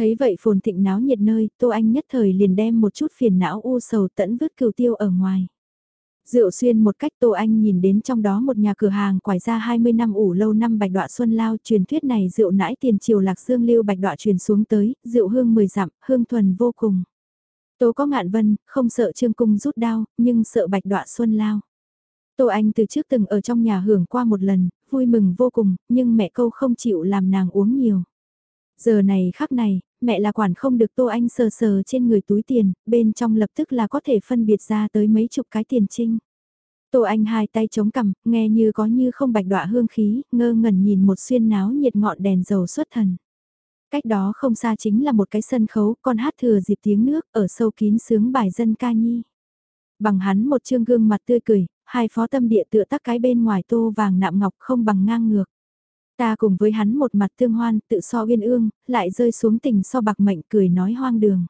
Thấy vậy phồn thịnh náo nhiệt nơi, Tô Anh nhất thời liền đem một chút phiền não u sầu tẫn vứt cừu tiêu ở ngoài. Rượu xuyên một cách Tô Anh nhìn đến trong đó một nhà cửa hàng quải ra 20 năm ủ lâu năm bạch đọa xuân lao truyền thuyết này rượu nãi tiền triều lạc dương lưu bạch đọa truyền xuống tới, rượu hương 10 dặm, hương thuần vô cùng. tô có ngạn vân, không sợ trương cung rút đao, nhưng sợ bạch đọa xuân lao. Tô Anh từ trước từng ở trong nhà hưởng qua một lần, vui mừng vô cùng, nhưng mẹ câu không chịu làm nàng uống nhiều. Giờ này khắc này, mẹ là quản không được Tô Anh sờ sờ trên người túi tiền, bên trong lập tức là có thể phân biệt ra tới mấy chục cái tiền trinh. Tô Anh hai tay chống cằm, nghe như có như không bạch đọa hương khí, ngơ ngẩn nhìn một xuyên náo nhiệt ngọn đèn dầu xuất thần. Cách đó không xa chính là một cái sân khấu, con hát thừa dịp tiếng nước, ở sâu kín sướng bài dân ca nhi. Bằng hắn một chương gương mặt tươi cười, hai phó tâm địa tựa tắc cái bên ngoài tô vàng nạm ngọc không bằng ngang ngược. Ta cùng với hắn một mặt tương hoan, tự so uyên ương, lại rơi xuống tình so bạc mệnh cười nói hoang đường.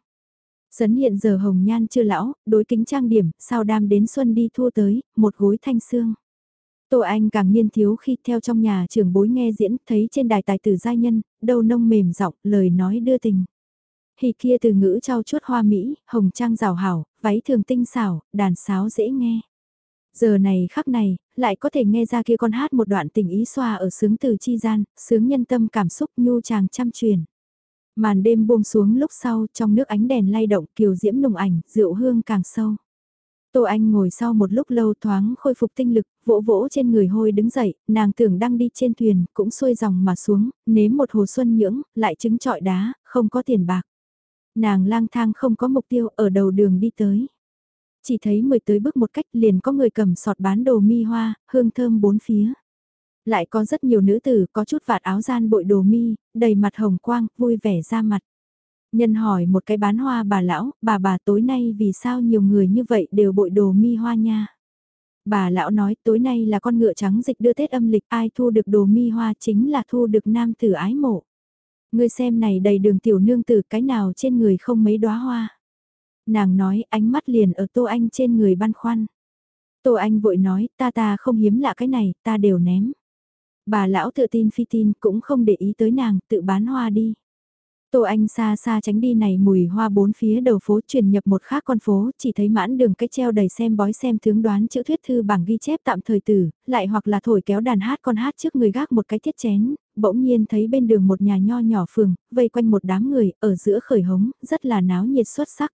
Sấn hiện giờ hồng nhan chưa lão, đối kính trang điểm, sao đam đến xuân đi thua tới, một gối thanh xương. Tô Anh càng niên thiếu khi theo trong nhà trưởng bối nghe diễn, thấy trên đài tài tử giai nhân, đầu nông mềm giọng lời nói đưa tình. Hì kia từ ngữ trao chuốt hoa mỹ, hồng trang rào hảo, váy thường tinh xảo, đàn sáo dễ nghe. Giờ này khắc này, lại có thể nghe ra kia con hát một đoạn tình ý xoa ở sướng từ chi gian, sướng nhân tâm cảm xúc nhu chàng chăm truyền. Màn đêm buông xuống lúc sau trong nước ánh đèn lay động kiều diễm nùng ảnh, rượu hương càng sâu. Tô Anh ngồi sau một lúc lâu thoáng khôi phục tinh lực, vỗ vỗ trên người hôi đứng dậy, nàng tưởng đang đi trên thuyền, cũng xuôi dòng mà xuống, nếm một hồ xuân nhưỡng, lại trứng trọi đá, không có tiền bạc. Nàng lang thang không có mục tiêu ở đầu đường đi tới. Chỉ thấy mười tới bước một cách liền có người cầm sọt bán đồ mi hoa, hương thơm bốn phía. Lại có rất nhiều nữ tử có chút vạt áo gian bội đồ mi, đầy mặt hồng quang, vui vẻ ra mặt. Nhân hỏi một cái bán hoa bà lão, bà bà tối nay vì sao nhiều người như vậy đều bội đồ mi hoa nha. Bà lão nói tối nay là con ngựa trắng dịch đưa Tết âm lịch ai thu được đồ mi hoa chính là thu được nam tử ái mộ. Ngươi xem này đầy đường tiểu nương tử cái nào trên người không mấy đóa hoa. Nàng nói ánh mắt liền ở Tô Anh trên người băn khoăn. Tô Anh vội nói ta ta không hiếm lạ cái này, ta đều ném. Bà lão tự tin phi tin cũng không để ý tới nàng, tự bán hoa đi. Tô Anh xa xa tránh đi này mùi hoa bốn phía đầu phố truyền nhập một khác con phố, chỉ thấy mãn đường cái treo đầy xem bói xem tướng đoán chữ thuyết thư bảng ghi chép tạm thời tử, lại hoặc là thổi kéo đàn hát con hát trước người gác một cái thiết chén, bỗng nhiên thấy bên đường một nhà nho nhỏ phường, vây quanh một đám người, ở giữa khởi hống, rất là náo nhiệt xuất sắc.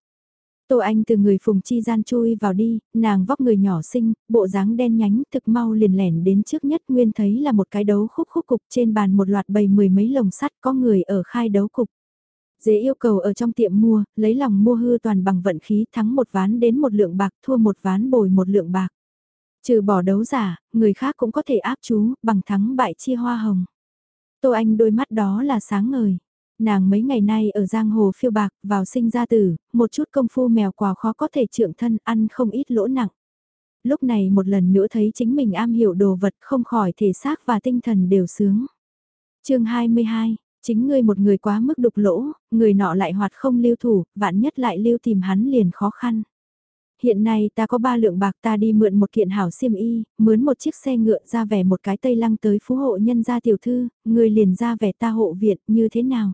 Tô Anh từ người phùng chi gian chui vào đi, nàng vóc người nhỏ xinh, bộ dáng đen nhánh, thực mau liền lẻn đến trước nhất nguyên thấy là một cái đấu khúc khúc cục trên bàn một loạt bầy mười mấy lồng sắt có người ở khai đấu cục. Dễ yêu cầu ở trong tiệm mua, lấy lòng mua hư toàn bằng vận khí thắng một ván đến một lượng bạc thua một ván bồi một lượng bạc. Trừ bỏ đấu giả, người khác cũng có thể áp chú, bằng thắng bại chia hoa hồng. Tô Anh đôi mắt đó là sáng ngời. Nàng mấy ngày nay ở giang hồ phiêu bạc, vào sinh ra tử, một chút công phu mèo quào khó có thể trượng thân ăn không ít lỗ nặng. Lúc này một lần nữa thấy chính mình am hiểu đồ vật không khỏi thể xác và tinh thần đều sướng. chương 22 Chính ngươi một người quá mức đục lỗ, người nọ lại hoạt không lưu thủ, vạn nhất lại lưu tìm hắn liền khó khăn. Hiện nay ta có ba lượng bạc ta đi mượn một kiện hảo xiêm y, mướn một chiếc xe ngựa ra vẻ một cái tây lăng tới phú hộ nhân gia tiểu thư, người liền ra vẻ ta hộ viện như thế nào.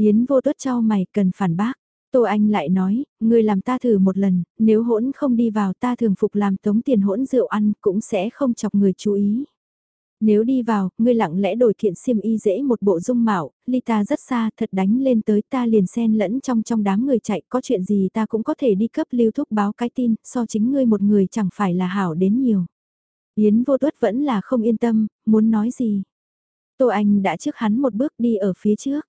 Yến vô tuất cho mày cần phản bác. Tô Anh lại nói, người làm ta thử một lần, nếu hỗn không đi vào ta thường phục làm tống tiền hỗn rượu ăn cũng sẽ không chọc người chú ý. Nếu đi vào, ngươi lặng lẽ đổi kiện xiêm y dễ một bộ dung mạo, ly ta rất xa, thật đánh lên tới ta liền xen lẫn trong trong đám người chạy, có chuyện gì ta cũng có thể đi cấp lưu thúc báo cái tin, so chính ngươi một người chẳng phải là hảo đến nhiều. Yến vô tuất vẫn là không yên tâm, muốn nói gì. Tô Anh đã trước hắn một bước đi ở phía trước.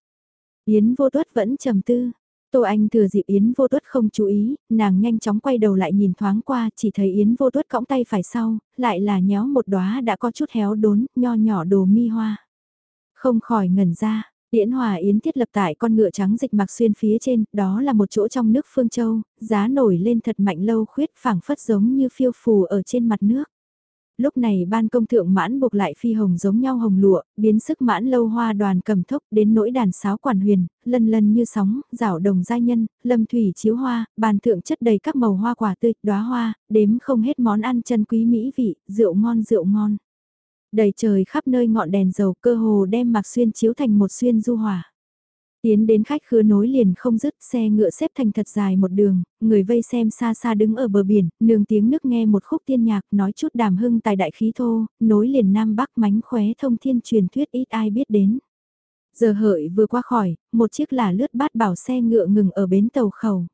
Yến vô tuất vẫn trầm tư, Tô Anh thừa dịp Yến vô tuất không chú ý, nàng nhanh chóng quay đầu lại nhìn thoáng qua, chỉ thấy Yến vô tuất cõng tay phải sau, lại là nhéo một đóa đã có chút héo đốn, nho nhỏ đồ mi hoa. Không khỏi ngẩn ra, Điễn Hòa Yến thiết lập tại con ngựa trắng dịch mặc xuyên phía trên, đó là một chỗ trong nước Phương Châu, giá nổi lên thật mạnh lâu khuyết phảng phất giống như phiêu phù ở trên mặt nước lúc này ban công thượng mãn buộc lại phi hồng giống nhau hồng lụa, biến sức mãn lâu hoa đoàn cầm thốc đến nỗi đàn sáo quản huyền, lân lân như sóng, rảo đồng giai nhân, lâm thủy chiếu hoa, bàn thượng chất đầy các màu hoa quả tươi, đóa hoa, đếm không hết món ăn chân quý mỹ vị, rượu ngon rượu ngon. Đầy trời khắp nơi ngọn đèn dầu cơ hồ đem mặc xuyên chiếu thành một xuyên du hỏa. Tiến đến khách khứa nối liền không dứt, xe ngựa xếp thành thật dài một đường, người vây xem xa xa đứng ở bờ biển, nương tiếng nước nghe một khúc tiên nhạc nói chút đàm hưng tài đại khí thô, nối liền nam bắc mánh khóe thông thiên truyền thuyết ít ai biết đến. Giờ hợi vừa qua khỏi, một chiếc là lướt bát bảo xe ngựa ngừng ở bến tàu khẩu.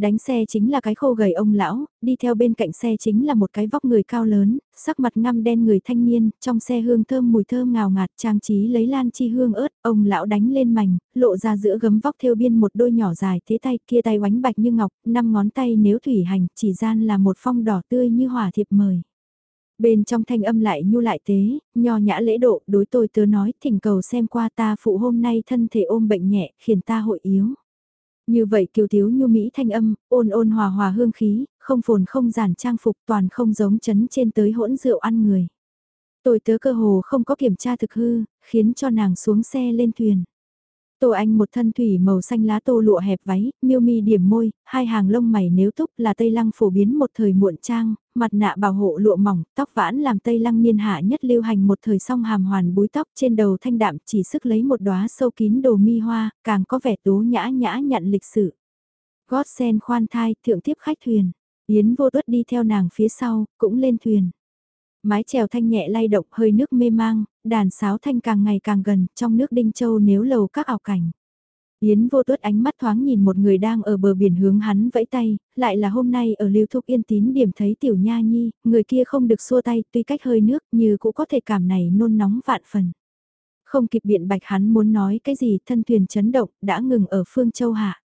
Đánh xe chính là cái khô gầy ông lão, đi theo bên cạnh xe chính là một cái vóc người cao lớn, sắc mặt ngăm đen người thanh niên, trong xe hương thơm mùi thơm ngào ngạt trang trí lấy lan chi hương ớt, ông lão đánh lên mảnh, lộ ra giữa gấm vóc theo biên một đôi nhỏ dài thế tay kia tay oánh bạch như ngọc, năm ngón tay nếu thủy hành, chỉ gian là một phong đỏ tươi như hỏa thiệp mời. Bên trong thanh âm lại nhu lại tế, nho nhã lễ độ, đối tôi tớ nói, thỉnh cầu xem qua ta phụ hôm nay thân thể ôm bệnh nhẹ, khiến ta hội yếu. Như vậy kiều thiếu nhu mỹ thanh âm, ôn ôn hòa hòa hương khí, không phồn không giản trang phục toàn không giống chấn trên tới hỗn rượu ăn người. Tôi tớ cơ hồ không có kiểm tra thực hư, khiến cho nàng xuống xe lên thuyền. Tô Anh một thân thủy màu xanh lá tô lụa hẹp váy, miêu mi điểm môi, hai hàng lông mày nếu túc là tây lăng phổ biến một thời muộn trang, mặt nạ bảo hộ lụa mỏng, tóc vãn làm tây lăng niên hạ nhất lưu hành một thời song hàm hoàn búi tóc trên đầu thanh đạm chỉ sức lấy một đóa sâu kín đồ mi hoa, càng có vẻ tố nhã nhã nhận lịch sự. Gót sen khoan thai, thượng tiếp khách thuyền, Yến vô tuất đi theo nàng phía sau, cũng lên thuyền mái chèo thanh nhẹ lay động hơi nước mê mang, đàn sáo thanh càng ngày càng gần, trong nước Đinh Châu nếu lầu các ảo cảnh. Yến vô tuất ánh mắt thoáng nhìn một người đang ở bờ biển hướng hắn vẫy tay, lại là hôm nay ở lưu thúc yên tín điểm thấy tiểu nha nhi, người kia không được xua tay tuy cách hơi nước như cũng có thể cảm này nôn nóng vạn phần. Không kịp biện bạch hắn muốn nói cái gì thân thuyền chấn động đã ngừng ở phương châu hạ.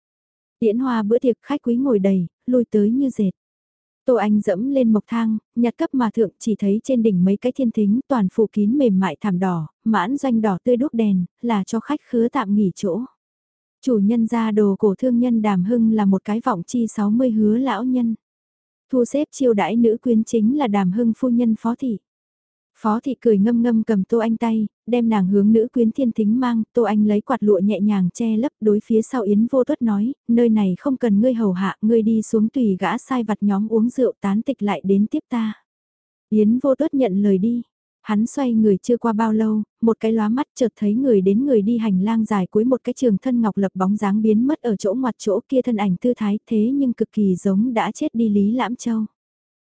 Tiễn hoa bữa tiệc khách quý ngồi đầy, lui tới như dệt. Tô Anh dẫm lên mộc thang, nhặt cấp mà thượng chỉ thấy trên đỉnh mấy cái thiên thính toàn phủ kín mềm mại thảm đỏ, mãn doanh đỏ tươi đúc đèn, là cho khách khứa tạm nghỉ chỗ. Chủ nhân gia đồ cổ thương nhân Đàm Hưng là một cái vọng chi 60 hứa lão nhân. Thu xếp chiêu đãi nữ quyến chính là Đàm Hưng phu nhân phó thị. Phó thị cười ngâm ngâm cầm Tô Anh tay, đem nàng hướng nữ quyến thiên thính mang, Tô Anh lấy quạt lụa nhẹ nhàng che lấp đối phía sau Yến vô tuất nói, nơi này không cần ngươi hầu hạ, ngươi đi xuống tùy gã sai vặt nhóm uống rượu tán tịch lại đến tiếp ta. Yến vô tuất nhận lời đi, hắn xoay người chưa qua bao lâu, một cái lóa mắt chợt thấy người đến người đi hành lang dài cuối một cái trường thân ngọc lập bóng dáng biến mất ở chỗ ngoặt chỗ kia thân ảnh tư thái thế nhưng cực kỳ giống đã chết đi Lý Lãm Châu.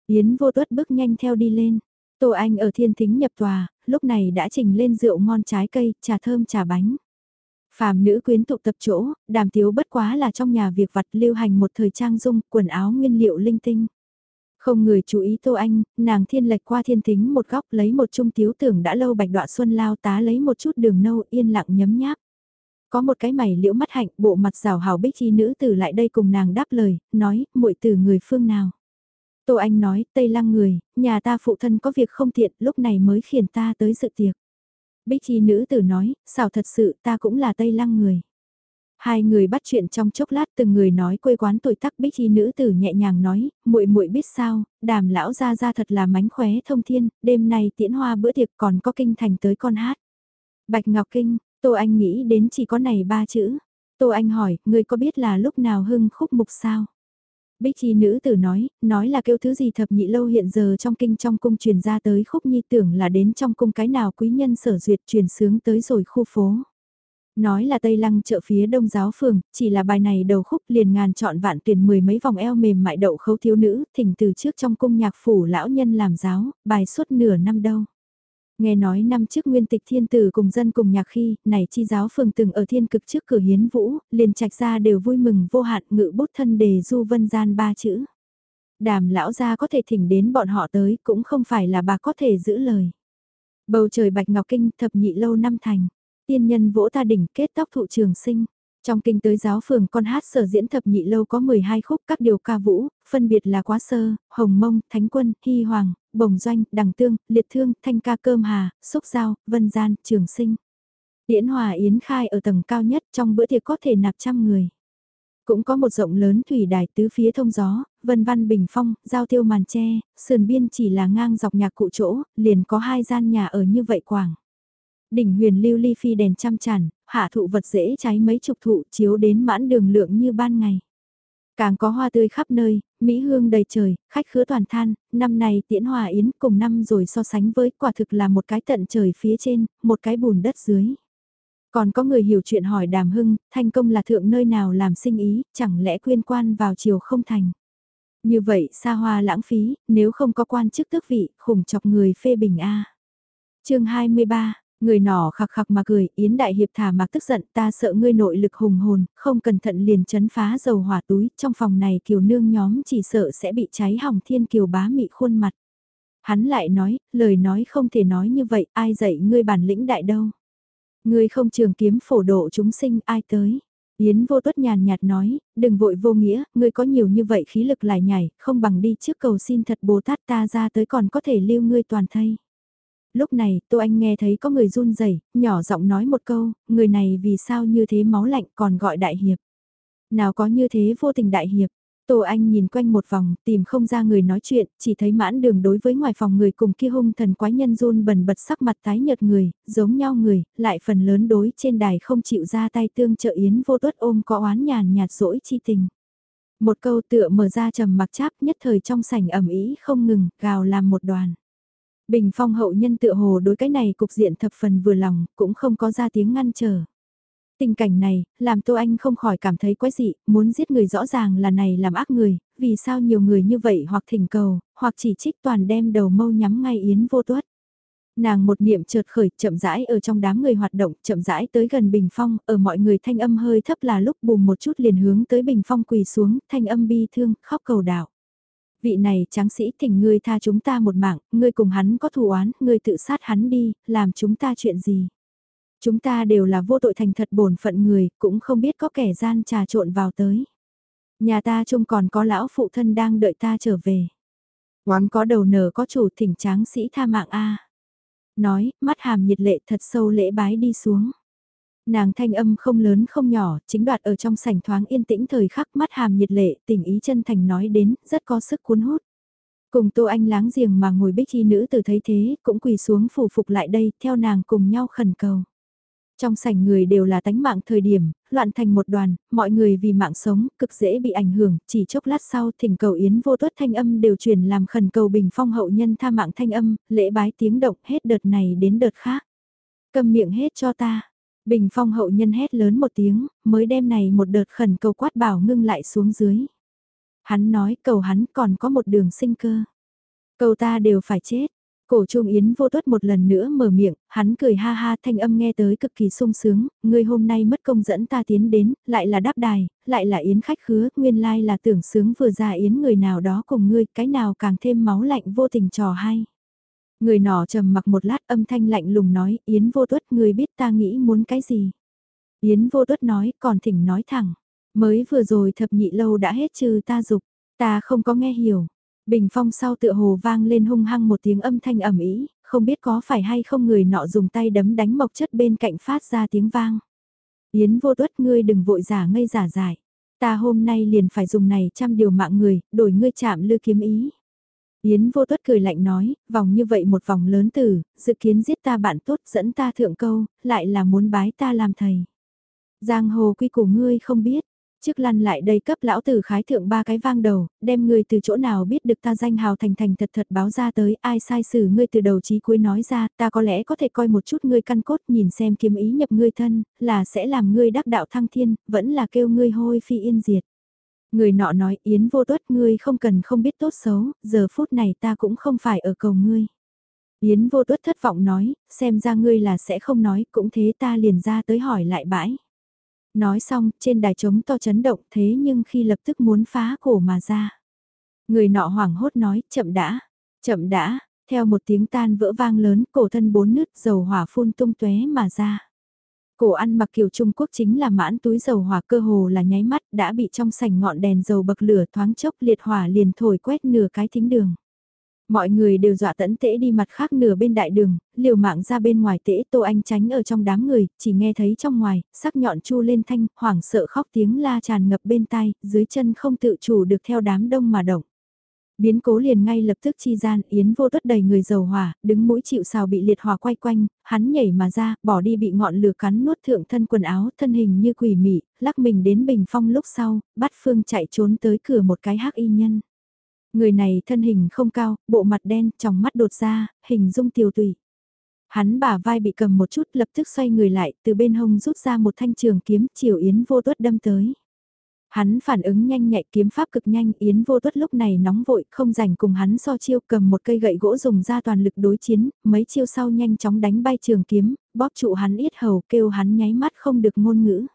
Yến vô tuất bước nhanh theo đi lên, Tô Anh ở thiên thính nhập tòa, lúc này đã trình lên rượu ngon trái cây, trà thơm trà bánh. Phàm nữ quyến tụ tập chỗ, đàm tiếu bất quá là trong nhà việc vặt lưu hành một thời trang dung, quần áo nguyên liệu linh tinh. Không người chú ý Tô Anh, nàng thiên lệch qua thiên thính một góc lấy một chung tiếu tưởng đã lâu bạch đọa xuân lao tá lấy một chút đường nâu yên lặng nhấm nháp. Có một cái mày liễu mắt hạnh bộ mặt rào hào bích chi nữ tử lại đây cùng nàng đáp lời, nói, muội từ người phương nào. Tô Anh nói, Tây Lăng người, nhà ta phụ thân có việc không tiện, lúc này mới khiển ta tới sự tiệc. Bích Chi nữ tử nói, xảo thật sự ta cũng là Tây Lăng người. Hai người bắt chuyện trong chốc lát từng người nói quê quán tuổi tắc Bích Chi nữ tử nhẹ nhàng nói, muội muội biết sao, đàm lão ra ra thật là mánh khóe thông thiên, đêm nay tiễn hoa bữa tiệc còn có kinh thành tới con hát. Bạch Ngọc Kinh, Tô Anh nghĩ đến chỉ có này ba chữ. Tô Anh hỏi, người có biết là lúc nào hưng khúc mục sao? Bích chi nữ tử nói, nói là kêu thứ gì thập nhị lâu hiện giờ trong kinh trong cung truyền ra tới khúc nhi tưởng là đến trong cung cái nào quý nhân sở duyệt truyền sướng tới rồi khu phố. Nói là Tây Lăng chợ phía đông giáo phường, chỉ là bài này đầu khúc liền ngàn chọn vạn tuyển mười mấy vòng eo mềm mại đậu khấu thiếu nữ, thỉnh từ trước trong cung nhạc phủ lão nhân làm giáo, bài suốt nửa năm đâu. Nghe nói năm trước nguyên tịch thiên tử cùng dân cùng nhạc khi, này chi giáo phường từng ở thiên cực trước cửa hiến vũ, liền trạch ra đều vui mừng vô hạn ngự bút thân đề du vân gian ba chữ. Đàm lão gia có thể thỉnh đến bọn họ tới cũng không phải là bà có thể giữ lời. Bầu trời bạch ngọc kinh thập nhị lâu năm thành, tiên nhân vỗ ta đỉnh kết tóc thụ trường sinh. Trong kinh tới giáo phường con hát sở diễn thập nhị lâu có 12 khúc các điều ca vũ, phân biệt là Quá Sơ, Hồng Mông, Thánh Quân, Hy Hoàng, Bồng Doanh, Đằng Tương, Liệt Thương, Thanh Ca Cơm Hà, Xúc Giao, Vân Gian, Trường Sinh. Điễn Hòa Yến khai ở tầng cao nhất trong bữa tiệc có thể nạp trăm người. Cũng có một rộng lớn thủy đài tứ phía thông gió, vân văn bình phong, giao tiêu màn tre, sườn biên chỉ là ngang dọc nhạc cụ chỗ, liền có hai gian nhà ở như vậy quảng. Đỉnh huyền lưu ly phi đèn trăm tràn, hạ thụ vật dễ cháy mấy chục thụ chiếu đến mãn đường lượng như ban ngày. Càng có hoa tươi khắp nơi, Mỹ hương đầy trời, khách khứa toàn than, năm này tiễn hòa yến cùng năm rồi so sánh với quả thực là một cái tận trời phía trên, một cái bùn đất dưới. Còn có người hiểu chuyện hỏi đàm hưng, thanh công là thượng nơi nào làm sinh ý, chẳng lẽ quyên quan vào chiều không thành. Như vậy xa hoa lãng phí, nếu không có quan chức tước vị, khủng chọc người phê bình A. chương 23, Người nọ khặc khặc mà cười, Yến Đại Hiệp thả mạc tức giận ta sợ ngươi nội lực hùng hồn, không cẩn thận liền chấn phá dầu hỏa túi, trong phòng này kiều nương nhóm chỉ sợ sẽ bị cháy hỏng thiên kiều bá mị khuôn mặt. Hắn lại nói, lời nói không thể nói như vậy, ai dạy ngươi bản lĩnh đại đâu. Ngươi không trường kiếm phổ độ chúng sinh ai tới. Yến vô tuất nhàn nhạt nói, đừng vội vô nghĩa, ngươi có nhiều như vậy khí lực lại nhảy, không bằng đi trước cầu xin thật Bồ Tát ta ra tới còn có thể lưu ngươi toàn thây lúc này Tô Anh nghe thấy có người run rẩy nhỏ giọng nói một câu, người này vì sao như thế máu lạnh còn gọi đại hiệp. Nào có như thế vô tình đại hiệp, Tô Anh nhìn quanh một vòng, tìm không ra người nói chuyện, chỉ thấy mãn đường đối với ngoài phòng người cùng kia hung thần quái nhân run bần bật sắc mặt tái nhợt người, giống nhau người, lại phần lớn đối trên đài không chịu ra tay tương trợ yến vô tuất ôm có oán nhàn nhạt dỗi chi tình. Một câu tựa mở ra trầm mặc cháp nhất thời trong sảnh ẩm ý không ngừng, gào làm một đoàn. Bình phong hậu nhân tựa hồ đối cái này cục diện thập phần vừa lòng, cũng không có ra tiếng ngăn trở. Tình cảnh này, làm Tô Anh không khỏi cảm thấy quái dị, muốn giết người rõ ràng là này làm ác người, vì sao nhiều người như vậy hoặc thỉnh cầu, hoặc chỉ trích toàn đem đầu mâu nhắm ngay Yến vô tuất. Nàng một niệm chợt khởi, chậm rãi ở trong đám người hoạt động, chậm rãi tới gần bình phong, ở mọi người thanh âm hơi thấp là lúc bùm một chút liền hướng tới bình phong quỳ xuống, thanh âm bi thương, khóc cầu đạo vị này tráng sĩ thỉnh ngươi tha chúng ta một mạng, ngươi cùng hắn có thù oán, ngươi tự sát hắn đi, làm chúng ta chuyện gì. Chúng ta đều là vô tội thành thật bổn phận người, cũng không biết có kẻ gian trà trộn vào tới. Nhà ta trông còn có lão phụ thân đang đợi ta trở về. Oán có đầu nở có chủ thỉnh tráng sĩ tha mạng a Nói, mắt hàm nhiệt lệ thật sâu lễ bái đi xuống. Nàng thanh âm không lớn không nhỏ, chính đoạt ở trong sảnh thoáng yên tĩnh thời khắc mắt hàm nhiệt lệ, tình ý chân thành nói đến, rất có sức cuốn hút. Cùng Tô Anh láng giềng mà ngồi bích chi nữ từ thấy thế, cũng quỳ xuống phủ phục lại đây, theo nàng cùng nhau khẩn cầu. Trong sảnh người đều là tánh mạng thời điểm, loạn thành một đoàn, mọi người vì mạng sống, cực dễ bị ảnh hưởng, chỉ chốc lát sau thỉnh cầu yến vô tuất thanh âm đều truyền làm khẩn cầu bình phong hậu nhân tha mạng thanh âm, lễ bái tiếng động hết đợt này đến đợt khác. Cầm miệng hết cho ta. Bình phong hậu nhân hét lớn một tiếng, mới đem này một đợt khẩn cầu quát bảo ngưng lại xuống dưới. Hắn nói cầu hắn còn có một đường sinh cơ. Cầu ta đều phải chết. Cổ Trung Yến vô tuất một lần nữa mở miệng, hắn cười ha ha thanh âm nghe tới cực kỳ sung sướng, ngươi hôm nay mất công dẫn ta tiến đến, lại là đáp đài, lại là Yến khách khứa, nguyên lai là tưởng sướng vừa ra Yến người nào đó cùng ngươi, cái nào càng thêm máu lạnh vô tình trò hay. Người nọ trầm mặc một lát âm thanh lạnh lùng nói, Yến vô tuất ngươi biết ta nghĩ muốn cái gì. Yến vô tuất nói, còn thỉnh nói thẳng, mới vừa rồi thập nhị lâu đã hết trừ ta dục, ta không có nghe hiểu. Bình phong sau tựa hồ vang lên hung hăng một tiếng âm thanh ẩm ý, không biết có phải hay không người nọ dùng tay đấm đánh mộc chất bên cạnh phát ra tiếng vang. Yến vô tuất ngươi đừng vội giả ngây giả dại. Ta hôm nay liền phải dùng này trăm điều mạng người, đổi ngươi chạm lư kiếm ý. Yến vô tuất cười lạnh nói, vòng như vậy một vòng lớn tử, dự kiến giết ta bạn tốt dẫn ta thượng câu, lại là muốn bái ta làm thầy. Giang hồ quy củ ngươi không biết, trước lăn lại đây cấp lão tử khái thượng ba cái vang đầu, đem ngươi từ chỗ nào biết được ta danh hào thành thành thật thật báo ra tới, ai sai xử ngươi từ đầu chí cuối nói ra, ta có lẽ có thể coi một chút ngươi căn cốt nhìn xem kiếm ý nhập ngươi thân, là sẽ làm ngươi đắc đạo thăng thiên, vẫn là kêu ngươi hôi phi yên diệt. Người nọ nói Yến vô tuất ngươi không cần không biết tốt xấu, giờ phút này ta cũng không phải ở cầu ngươi. Yến vô tuất thất vọng nói, xem ra ngươi là sẽ không nói, cũng thế ta liền ra tới hỏi lại bãi. Nói xong, trên đài trống to chấn động thế nhưng khi lập tức muốn phá cổ mà ra. Người nọ hoảng hốt nói, chậm đã, chậm đã, theo một tiếng tan vỡ vang lớn, cổ thân bốn nứt dầu hỏa phun tung tóe mà ra. Cổ ăn mặc kiểu Trung Quốc chính là mãn túi dầu hỏa cơ hồ là nháy mắt đã bị trong sảnh ngọn đèn dầu bậc lửa thoáng chốc liệt hỏa liền thổi quét nửa cái thính đường. Mọi người đều dọa tẫn tễ đi mặt khác nửa bên đại đường, liều mạng ra bên ngoài tễ Tô Anh tránh ở trong đám người, chỉ nghe thấy trong ngoài, sắc nhọn chu lên thanh, hoảng sợ khóc tiếng la tràn ngập bên tai, dưới chân không tự chủ được theo đám đông mà động. Biến cố liền ngay lập tức chi gian, Yến vô tuất đầy người dầu hỏa, đứng mũi chịu sào bị liệt hỏa quay quanh, hắn nhảy mà ra, bỏ đi bị ngọn lửa cắn nuốt thượng thân quần áo, thân hình như quỷ mị, lắc mình đến bình phong lúc sau, bắt phương chạy trốn tới cửa một cái hắc y nhân. Người này thân hình không cao, bộ mặt đen, trong mắt đột ra, hình dung tiêu tùy. Hắn bả vai bị cầm một chút lập tức xoay người lại, từ bên hông rút ra một thanh trường kiếm, chiều Yến vô tuất đâm tới. Hắn phản ứng nhanh nhạy kiếm pháp cực nhanh, Yến vô tuất lúc này nóng vội, không rảnh cùng hắn so chiêu cầm một cây gậy gỗ dùng ra toàn lực đối chiến, mấy chiêu sau nhanh chóng đánh bay trường kiếm, bóp trụ hắn yết hầu kêu hắn nháy mắt không được ngôn ngữ.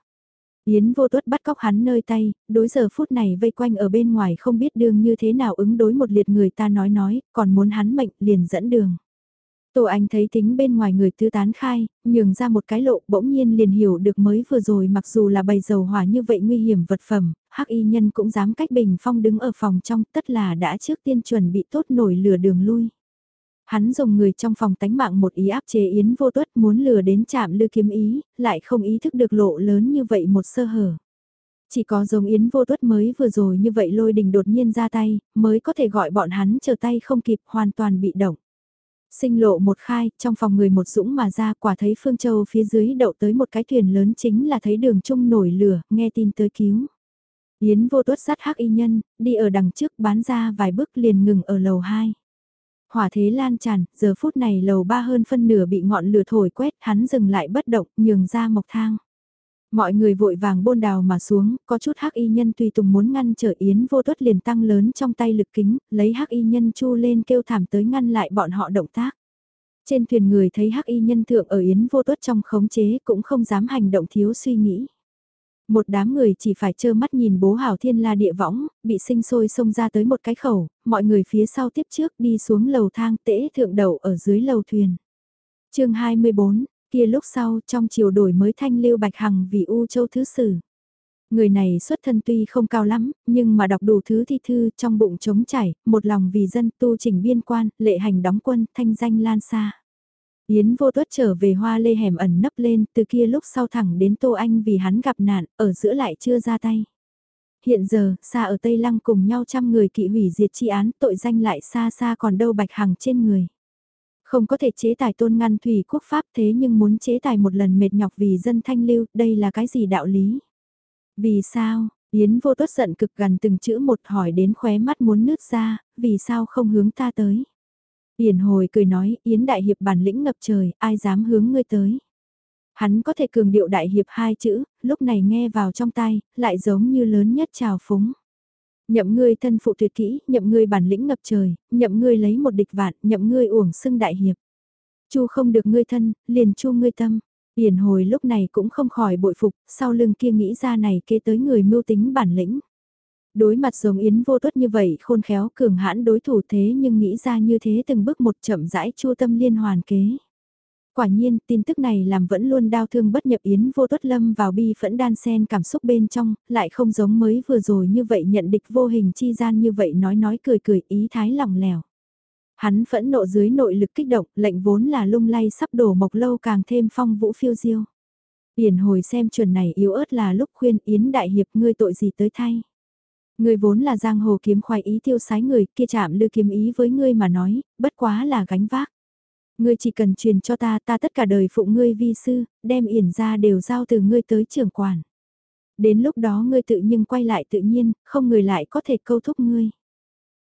Yến vô tuất bắt cóc hắn nơi tay, đối giờ phút này vây quanh ở bên ngoài không biết đường như thế nào ứng đối một liệt người ta nói nói, còn muốn hắn mệnh liền dẫn đường. Tô Anh thấy tính bên ngoài người tư tán khai, nhường ra một cái lộ bỗng nhiên liền hiểu được mới vừa rồi mặc dù là bày dầu hỏa như vậy nguy hiểm vật phẩm, hắc y nhân cũng dám cách bình phong đứng ở phòng trong tất là đã trước tiên chuẩn bị tốt nổi lửa đường lui. Hắn dùng người trong phòng tánh mạng một ý áp chế Yến vô tuất muốn lừa đến chạm lư kiếm ý, lại không ý thức được lộ lớn như vậy một sơ hở. Chỉ có giống Yến vô tuất mới vừa rồi như vậy lôi đình đột nhiên ra tay, mới có thể gọi bọn hắn chờ tay không kịp hoàn toàn bị động. Sinh lộ một khai, trong phòng người một dũng mà ra quả thấy Phương Châu phía dưới đậu tới một cái thuyền lớn chính là thấy đường trung nổi lửa, nghe tin tới cứu. Yến vô tuất sát hắc y nhân, đi ở đằng trước bán ra vài bước liền ngừng ở lầu 2. Hỏa thế lan tràn, giờ phút này lầu ba hơn phân nửa bị ngọn lửa thổi quét, hắn dừng lại bất động, nhường ra mộc thang. Mọi người vội vàng bôn đào mà xuống, có chút hắc y nhân tùy tùng muốn ngăn trở Yến vô tuất liền tăng lớn trong tay lực kính, lấy hắc y nhân chu lên kêu thảm tới ngăn lại bọn họ động tác. Trên thuyền người thấy hắc y nhân thượng ở Yến vô tuất trong khống chế cũng không dám hành động thiếu suy nghĩ. Một đám người chỉ phải trơ mắt nhìn bố hảo thiên la địa võng, bị sinh sôi xông ra tới một cái khẩu, mọi người phía sau tiếp trước đi xuống lầu thang tễ thượng đầu ở dưới lầu thuyền. chương 24, kia lúc sau trong chiều đổi mới thanh lưu bạch hằng vì U Châu Thứ Sử. Người này xuất thân tuy không cao lắm, nhưng mà đọc đủ thứ thi thư trong bụng trống chảy, một lòng vì dân tu chỉnh biên quan, lệ hành đóng quân, thanh danh lan xa. Yến vô tuất trở về hoa lê hẻm ẩn nấp lên, từ kia lúc sau thẳng đến Tô Anh vì hắn gặp nạn, ở giữa lại chưa ra tay. Hiện giờ, xa ở Tây Lăng cùng nhau trăm người kỵ hủy diệt chi án, tội danh lại xa xa còn đâu bạch hằng trên người. Không có thể chế tài tôn ngăn thủy quốc pháp thế nhưng muốn chế tài một lần mệt nhọc vì dân thanh lưu, đây là cái gì đạo lý? Vì sao, Yến vô tuất giận cực gần từng chữ một hỏi đến khóe mắt muốn nứt ra, vì sao không hướng ta tới? Yển hồi cười nói, Yến đại hiệp bản lĩnh ngập trời, ai dám hướng ngươi tới? Hắn có thể cường điệu đại hiệp hai chữ, lúc này nghe vào trong tai, lại giống như lớn nhất trào phúng. Nhậm ngươi thân phụ tuyệt kỹ, nhậm ngươi bản lĩnh ngập trời, nhậm ngươi lấy một địch vạn, nhậm ngươi uổng xưng đại hiệp. Chu không được ngươi thân, liền chu ngươi tâm. Yển hồi lúc này cũng không khỏi bội phục, sau lưng kia nghĩ ra này kế tới người mưu tính bản lĩnh. Đối mặt giống Yến vô tuất như vậy khôn khéo cường hãn đối thủ thế nhưng nghĩ ra như thế từng bước một chậm rãi chu tâm liên hoàn kế. Quả nhiên, tin tức này làm vẫn luôn đau thương bất nhập Yến vô tuất lâm vào bi phẫn đan sen cảm xúc bên trong, lại không giống mới vừa rồi như vậy nhận địch vô hình chi gian như vậy nói nói cười cười ý thái lòng lèo. Hắn phẫn nộ dưới nội lực kích động, lệnh vốn là lung lay sắp đổ mộc lâu càng thêm phong vũ phiêu diêu. Yển hồi xem chuẩn này yếu ớt là lúc khuyên Yến đại hiệp ngươi tội gì tới thay. Ngươi vốn là giang hồ kiếm khoái ý tiêu sái người kia chạm lư kiếm ý với ngươi mà nói, bất quá là gánh vác. Ngươi chỉ cần truyền cho ta, ta tất cả đời phụ ngươi vi sư, đem yển ra đều giao từ ngươi tới trưởng quản. Đến lúc đó ngươi tự nhưng quay lại tự nhiên, không người lại có thể câu thúc ngươi.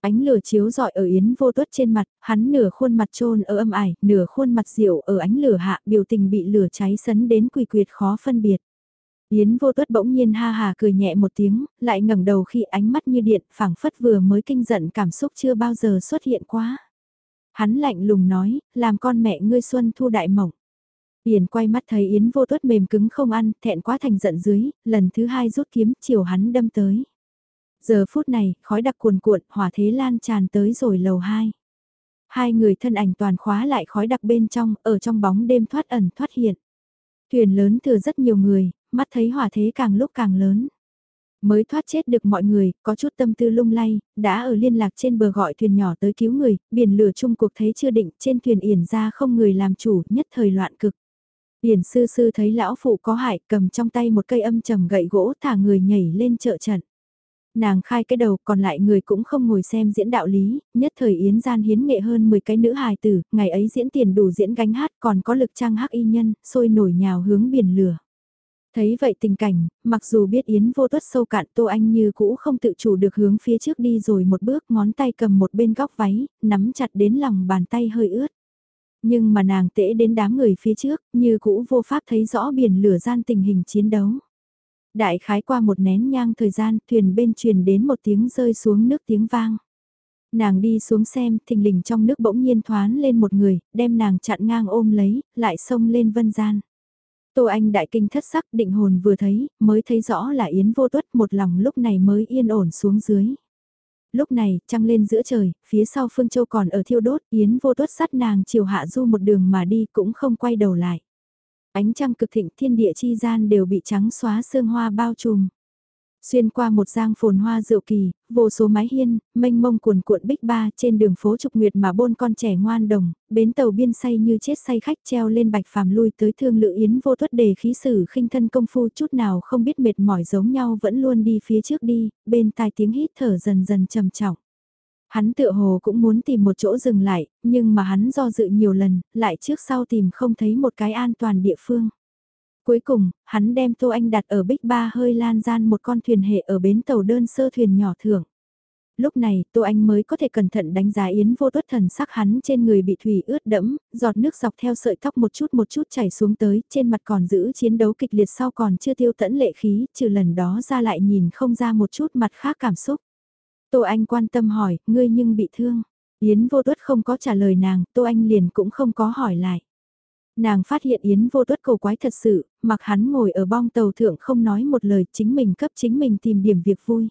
Ánh lửa chiếu rọi ở yến vô tuất trên mặt, hắn nửa khuôn mặt trôn ở âm ải, nửa khuôn mặt rượu ở ánh lửa hạ, biểu tình bị lửa cháy sấn đến quỳ quyệt khó phân biệt. Yến vô tuất bỗng nhiên ha hà cười nhẹ một tiếng, lại ngẩng đầu khi ánh mắt như điện, phảng phất vừa mới kinh giận cảm xúc chưa bao giờ xuất hiện quá. Hắn lạnh lùng nói, làm con mẹ ngươi xuân thu đại mộng. Yến quay mắt thấy Yến vô tuất mềm cứng không ăn, thẹn quá thành giận dưới, lần thứ hai rút kiếm chiều hắn đâm tới. Giờ phút này, khói đặc cuồn cuộn, hỏa thế lan tràn tới rồi lầu hai. Hai người thân ảnh toàn khóa lại khói đặc bên trong, ở trong bóng đêm thoát ẩn thoát hiện. Thuyền lớn thừa rất nhiều người, mắt thấy hỏa thế càng lúc càng lớn. Mới thoát chết được mọi người, có chút tâm tư lung lay, đã ở liên lạc trên bờ gọi thuyền nhỏ tới cứu người, biển lửa chung cuộc thấy chưa định, trên thuyền yển ra không người làm chủ, nhất thời loạn cực. Yển sư sư thấy lão phụ có hại, cầm trong tay một cây âm trầm gậy gỗ thả người nhảy lên trợ trận. Nàng khai cái đầu, còn lại người cũng không ngồi xem diễn đạo lý, nhất thời yến gian hiến nghệ hơn 10 cái nữ hài tử, ngày ấy diễn tiền đủ diễn gánh hát còn có lực trang hắc y nhân, sôi nổi nhào hướng biển lửa. Thấy vậy tình cảnh, mặc dù biết Yến vô tuất sâu cạn Tô Anh như cũ không tự chủ được hướng phía trước đi rồi một bước ngón tay cầm một bên góc váy, nắm chặt đến lòng bàn tay hơi ướt. Nhưng mà nàng tễ đến đám người phía trước, như cũ vô pháp thấy rõ biển lửa gian tình hình chiến đấu. Đại khái qua một nén nhang thời gian, thuyền bên truyền đến một tiếng rơi xuống nước tiếng vang. Nàng đi xuống xem, thình lình trong nước bỗng nhiên thoán lên một người, đem nàng chặn ngang ôm lấy, lại xông lên vân gian. Tô Anh đại kinh thất sắc định hồn vừa thấy, mới thấy rõ là Yến vô tuất một lòng lúc này mới yên ổn xuống dưới. Lúc này, trăng lên giữa trời, phía sau Phương Châu còn ở thiêu đốt, Yến vô tuất sát nàng chiều hạ du một đường mà đi cũng không quay đầu lại. Ánh trăng cực thịnh thiên địa chi gian đều bị trắng xóa sương hoa bao trùm. Xuyên qua một giang phồn hoa rượu kỳ, vô số mái hiên, mênh mông cuồn cuộn bích ba trên đường phố trục nguyệt mà bôn con trẻ ngoan đồng, bến tàu biên say như chết say khách treo lên bạch phàm lui tới thương lự yến vô tuất đề khí sử khinh thân công phu chút nào không biết mệt mỏi giống nhau vẫn luôn đi phía trước đi, bên tai tiếng hít thở dần dần trầm trọng. Hắn tựa hồ cũng muốn tìm một chỗ dừng lại, nhưng mà hắn do dự nhiều lần, lại trước sau tìm không thấy một cái an toàn địa phương. Cuối cùng, hắn đem Tô Anh đặt ở bích ba hơi lan gian một con thuyền hệ ở bến tàu đơn sơ thuyền nhỏ thưởng. Lúc này, Tô Anh mới có thể cẩn thận đánh giá Yến vô tuất thần sắc hắn trên người bị thủy ướt đẫm, giọt nước dọc theo sợi tóc một chút một chút chảy xuống tới, trên mặt còn giữ chiến đấu kịch liệt sau còn chưa tiêu tẫn lệ khí, trừ lần đó ra lại nhìn không ra một chút mặt khác cảm xúc. Tô Anh quan tâm hỏi, ngươi nhưng bị thương. Yến vô tuất không có trả lời nàng, Tô Anh liền cũng không có hỏi lại. Nàng phát hiện Yến vô tuất cầu quái thật sự, mặc hắn ngồi ở bong tàu thượng không nói một lời chính mình cấp chính mình tìm điểm việc vui.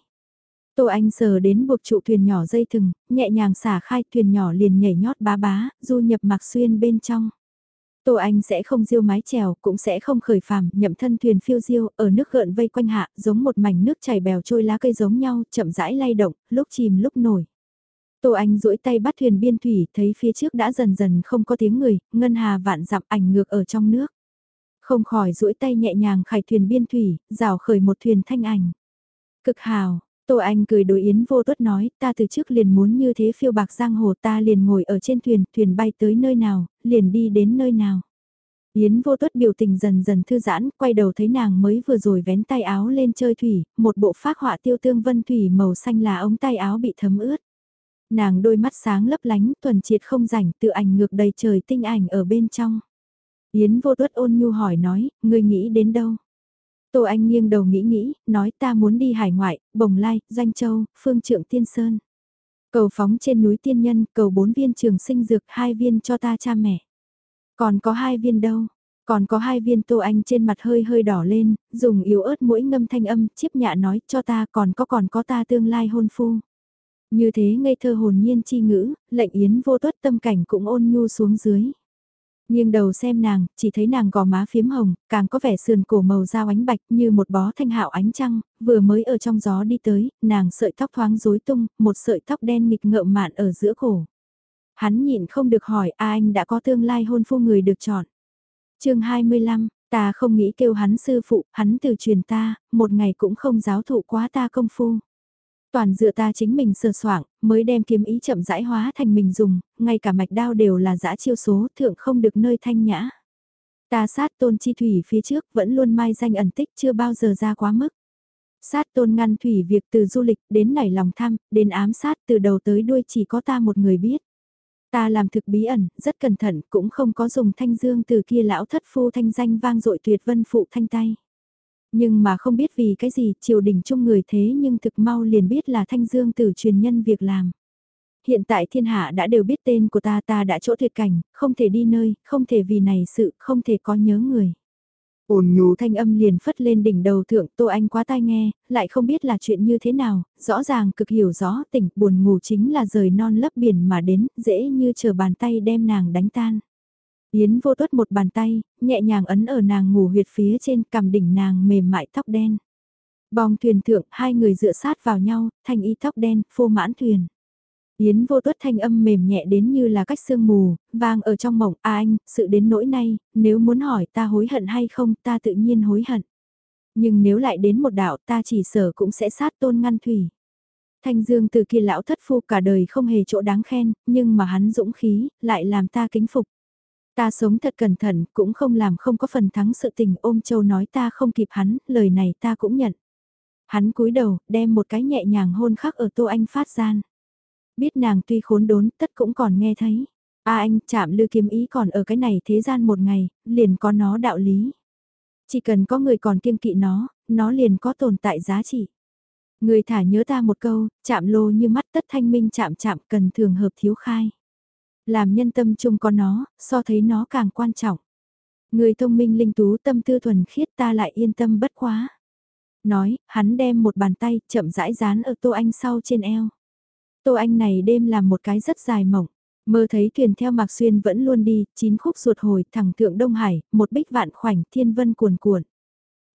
Tô Anh sờ đến buộc trụ thuyền nhỏ dây thừng, nhẹ nhàng xả khai thuyền nhỏ liền nhảy nhót bá bá, du nhập mạc xuyên bên trong. Tô Anh sẽ không diêu mái chèo, cũng sẽ không khởi phàm, nhậm thân thuyền phiêu diêu, ở nước gợn vây quanh hạ, giống một mảnh nước chảy bèo trôi lá cây giống nhau, chậm rãi lay động, lúc chìm lúc nổi. Tô Anh duỗi tay bắt thuyền biên thủy, thấy phía trước đã dần dần không có tiếng người, ngân hà vạn dặm ảnh ngược ở trong nước. Không khỏi duỗi tay nhẹ nhàng khải thuyền biên thủy, rào khởi một thuyền thanh ảnh. Cực hào, Tô Anh cười đối Yến vô tuất nói, ta từ trước liền muốn như thế phiêu bạc giang hồ ta liền ngồi ở trên thuyền, thuyền bay tới nơi nào, liền đi đến nơi nào. Yến vô tuất biểu tình dần dần thư giãn, quay đầu thấy nàng mới vừa rồi vén tay áo lên chơi thủy, một bộ phác họa tiêu tương vân thủy màu xanh là ống tay áo bị thấm ướt. Nàng đôi mắt sáng lấp lánh, tuần triệt không rảnh, tự ảnh ngược đầy trời tinh ảnh ở bên trong. Yến vô tuất ôn nhu hỏi nói, ngươi nghĩ đến đâu? Tô Anh nghiêng đầu nghĩ nghĩ, nói ta muốn đi hải ngoại, Bồng Lai, Doanh Châu, Phương Trượng Tiên Sơn. Cầu phóng trên núi Tiên Nhân, cầu bốn viên trường sinh dược, hai viên cho ta cha mẹ. Còn có hai viên đâu? Còn có hai viên Tô Anh trên mặt hơi hơi đỏ lên, dùng yếu ớt mũi ngâm thanh âm, chiếp nhạ nói cho ta còn có còn có ta tương lai hôn phu. Như thế ngây thơ hồn nhiên chi ngữ, lệnh yến vô tuất tâm cảnh cũng ôn nhu xuống dưới. Nhưng đầu xem nàng, chỉ thấy nàng gò má phiếm hồng, càng có vẻ sườn cổ màu dao ánh bạch như một bó thanh hạo ánh trăng, vừa mới ở trong gió đi tới, nàng sợi tóc thoáng rối tung, một sợi tóc đen nghịch ngợm mạn ở giữa cổ. Hắn nhịn không được hỏi a anh đã có tương lai hôn phu người được chọn. chương 25, ta không nghĩ kêu hắn sư phụ, hắn từ truyền ta, một ngày cũng không giáo thụ quá ta công phu. Toàn dựa ta chính mình sờ soảng, mới đem kiếm ý chậm rãi hóa thành mình dùng, ngay cả mạch đao đều là dã chiêu số thượng không được nơi thanh nhã. Ta sát tôn chi thủy phía trước vẫn luôn mai danh ẩn tích chưa bao giờ ra quá mức. Sát tôn ngăn thủy việc từ du lịch đến nảy lòng tham, đến ám sát từ đầu tới đuôi chỉ có ta một người biết. Ta làm thực bí ẩn, rất cẩn thận, cũng không có dùng thanh dương từ kia lão thất phu thanh danh vang dội tuyệt vân phụ thanh tay. Nhưng mà không biết vì cái gì triều đình chung người thế nhưng thực mau liền biết là thanh dương tử truyền nhân việc làm. Hiện tại thiên hạ đã đều biết tên của ta ta đã chỗ tuyệt cảnh, không thể đi nơi, không thể vì này sự, không thể có nhớ người. ồn nhu thanh âm liền phất lên đỉnh đầu thượng Tô Anh quá tai nghe, lại không biết là chuyện như thế nào, rõ ràng cực hiểu rõ tỉnh buồn ngủ chính là rời non lấp biển mà đến, dễ như chờ bàn tay đem nàng đánh tan. Yến vô tuất một bàn tay, nhẹ nhàng ấn ở nàng ngủ huyệt phía trên cằm đỉnh nàng mềm mại tóc đen. Bong thuyền thượng, hai người dựa sát vào nhau, thanh y tóc đen, phô mãn thuyền. Yến vô tuất thanh âm mềm nhẹ đến như là cách sương mù, vang ở trong mộng, à anh, sự đến nỗi nay nếu muốn hỏi ta hối hận hay không, ta tự nhiên hối hận. Nhưng nếu lại đến một đạo ta chỉ sở cũng sẽ sát tôn ngăn thủy. Thanh dương từ kia lão thất phu cả đời không hề chỗ đáng khen, nhưng mà hắn dũng khí, lại làm ta kính phục. Ta sống thật cẩn thận, cũng không làm không có phần thắng sự tình ôm châu nói ta không kịp hắn, lời này ta cũng nhận. Hắn cúi đầu, đem một cái nhẹ nhàng hôn khắc ở tô anh phát gian. Biết nàng tuy khốn đốn, tất cũng còn nghe thấy. A anh, chạm lư kiếm ý còn ở cái này thế gian một ngày, liền có nó đạo lý. Chỉ cần có người còn kiêng kỵ nó, nó liền có tồn tại giá trị. Người thả nhớ ta một câu, chạm lô như mắt tất thanh minh chạm chạm cần thường hợp thiếu khai. Làm nhân tâm chung có nó, so thấy nó càng quan trọng. Người thông minh linh tú tâm tư thuần khiết ta lại yên tâm bất quá. Nói, hắn đem một bàn tay chậm rãi dán ở Tô Anh sau trên eo. Tô Anh này đêm làm một cái rất dài mỏng. Mơ thấy thuyền theo Mạc Xuyên vẫn luôn đi, chín khúc ruột hồi thẳng thượng Đông Hải, một bích vạn khoảnh thiên vân cuồn cuộn.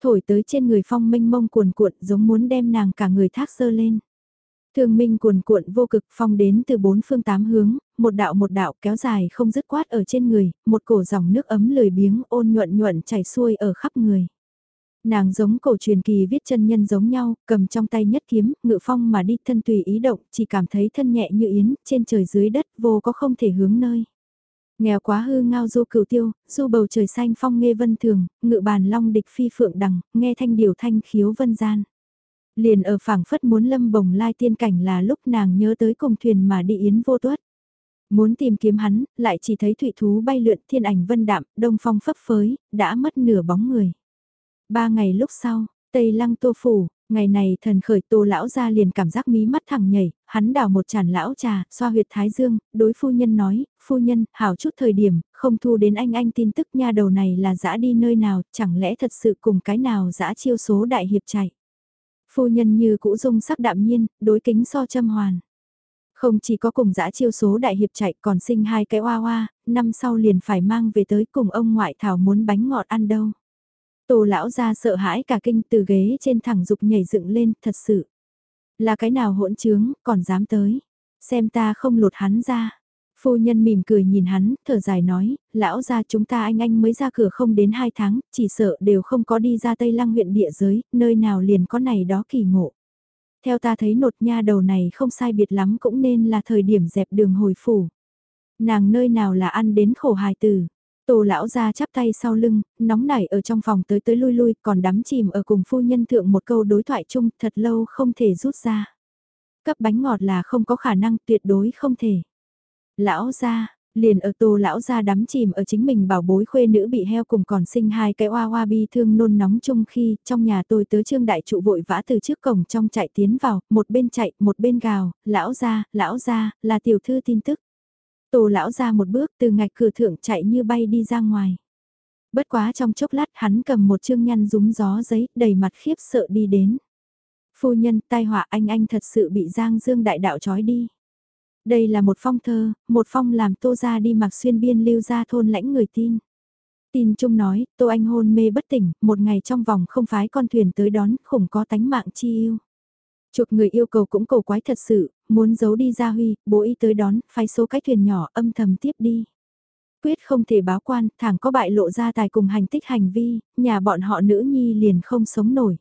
Thổi tới trên người phong minh mông cuồn cuộn giống muốn đem nàng cả người thác sơ lên. Thương minh cuồn cuộn vô cực phong đến từ bốn phương tám hướng, một đạo một đạo kéo dài không dứt quát ở trên người, một cổ dòng nước ấm lười biếng ôn nhuận nhuận chảy xuôi ở khắp người. Nàng giống cổ truyền kỳ viết chân nhân giống nhau, cầm trong tay nhất kiếm, ngự phong mà đi thân tùy ý động, chỉ cảm thấy thân nhẹ như yến, trên trời dưới đất, vô có không thể hướng nơi. Nghèo quá hư ngao du cửu tiêu, du bầu trời xanh phong nghe vân thường, ngự bàn long địch phi phượng đằng, nghe thanh điều thanh khiếu vân gian. Liền ở phảng phất muốn lâm bồng lai tiên cảnh là lúc nàng nhớ tới cùng thuyền mà đi yến vô tuất. Muốn tìm kiếm hắn, lại chỉ thấy thủy thú bay lượn thiên ảnh vân đạm, đông phong phấp phới, đã mất nửa bóng người. Ba ngày lúc sau, Tây Lăng Tô Phủ, ngày này thần khởi Tô Lão ra liền cảm giác mí mắt thẳng nhảy, hắn đào một chản lão trà, xoa huyệt thái dương, đối phu nhân nói, phu nhân, hảo chút thời điểm, không thu đến anh anh tin tức nha đầu này là dã đi nơi nào, chẳng lẽ thật sự cùng cái nào dã chiêu số đại hiệp chạy. Phu nhân như cũ dung sắc đạm nhiên, đối kính so châm hoàn. Không chỉ có cùng dã chiêu số đại hiệp chạy còn sinh hai cái oa oa, năm sau liền phải mang về tới cùng ông ngoại thảo muốn bánh ngọt ăn đâu. Tô lão ra sợ hãi cả kinh từ ghế trên thẳng dục nhảy dựng lên, thật sự. Là cái nào hỗn trướng, còn dám tới. Xem ta không lột hắn ra. Phu nhân mỉm cười nhìn hắn, thở dài nói, lão gia chúng ta anh anh mới ra cửa không đến 2 tháng, chỉ sợ đều không có đi ra Tây Lăng huyện địa giới, nơi nào liền có này đó kỳ ngộ. Theo ta thấy nột nha đầu này không sai biệt lắm cũng nên là thời điểm dẹp đường hồi phủ. Nàng nơi nào là ăn đến khổ hài tử. Tô lão ra chắp tay sau lưng, nóng nảy ở trong phòng tới tới lui lui còn đắm chìm ở cùng phu nhân thượng một câu đối thoại chung thật lâu không thể rút ra. Cấp bánh ngọt là không có khả năng tuyệt đối không thể. Lão ra, liền ở tô lão ra đắm chìm ở chính mình bảo bối khuê nữ bị heo cùng còn sinh hai cái oa oa bi thương nôn nóng chung khi trong nhà tôi tớ trương đại trụ vội vã từ trước cổng trong chạy tiến vào, một bên chạy, một bên gào, lão ra, lão ra, là tiểu thư tin tức. Tô lão ra một bước từ ngạch cửa thượng chạy như bay đi ra ngoài. Bất quá trong chốc lát hắn cầm một chương nhăn rúng gió giấy đầy mặt khiếp sợ đi đến. Phu nhân tai họa anh anh thật sự bị Giang Dương đại đạo trói đi. Đây là một phong thơ, một phong làm tô ra đi mặc xuyên biên lưu ra thôn lãnh người tin. Tin chung nói, tô anh hôn mê bất tỉnh, một ngày trong vòng không phái con thuyền tới đón, khủng có tánh mạng chi yêu. Chuộc người yêu cầu cũng cầu quái thật sự, muốn giấu đi gia huy, bố y tới đón, phái số cái thuyền nhỏ âm thầm tiếp đi. Quyết không thể báo quan, thẳng có bại lộ ra tài cùng hành tích hành vi, nhà bọn họ nữ nhi liền không sống nổi.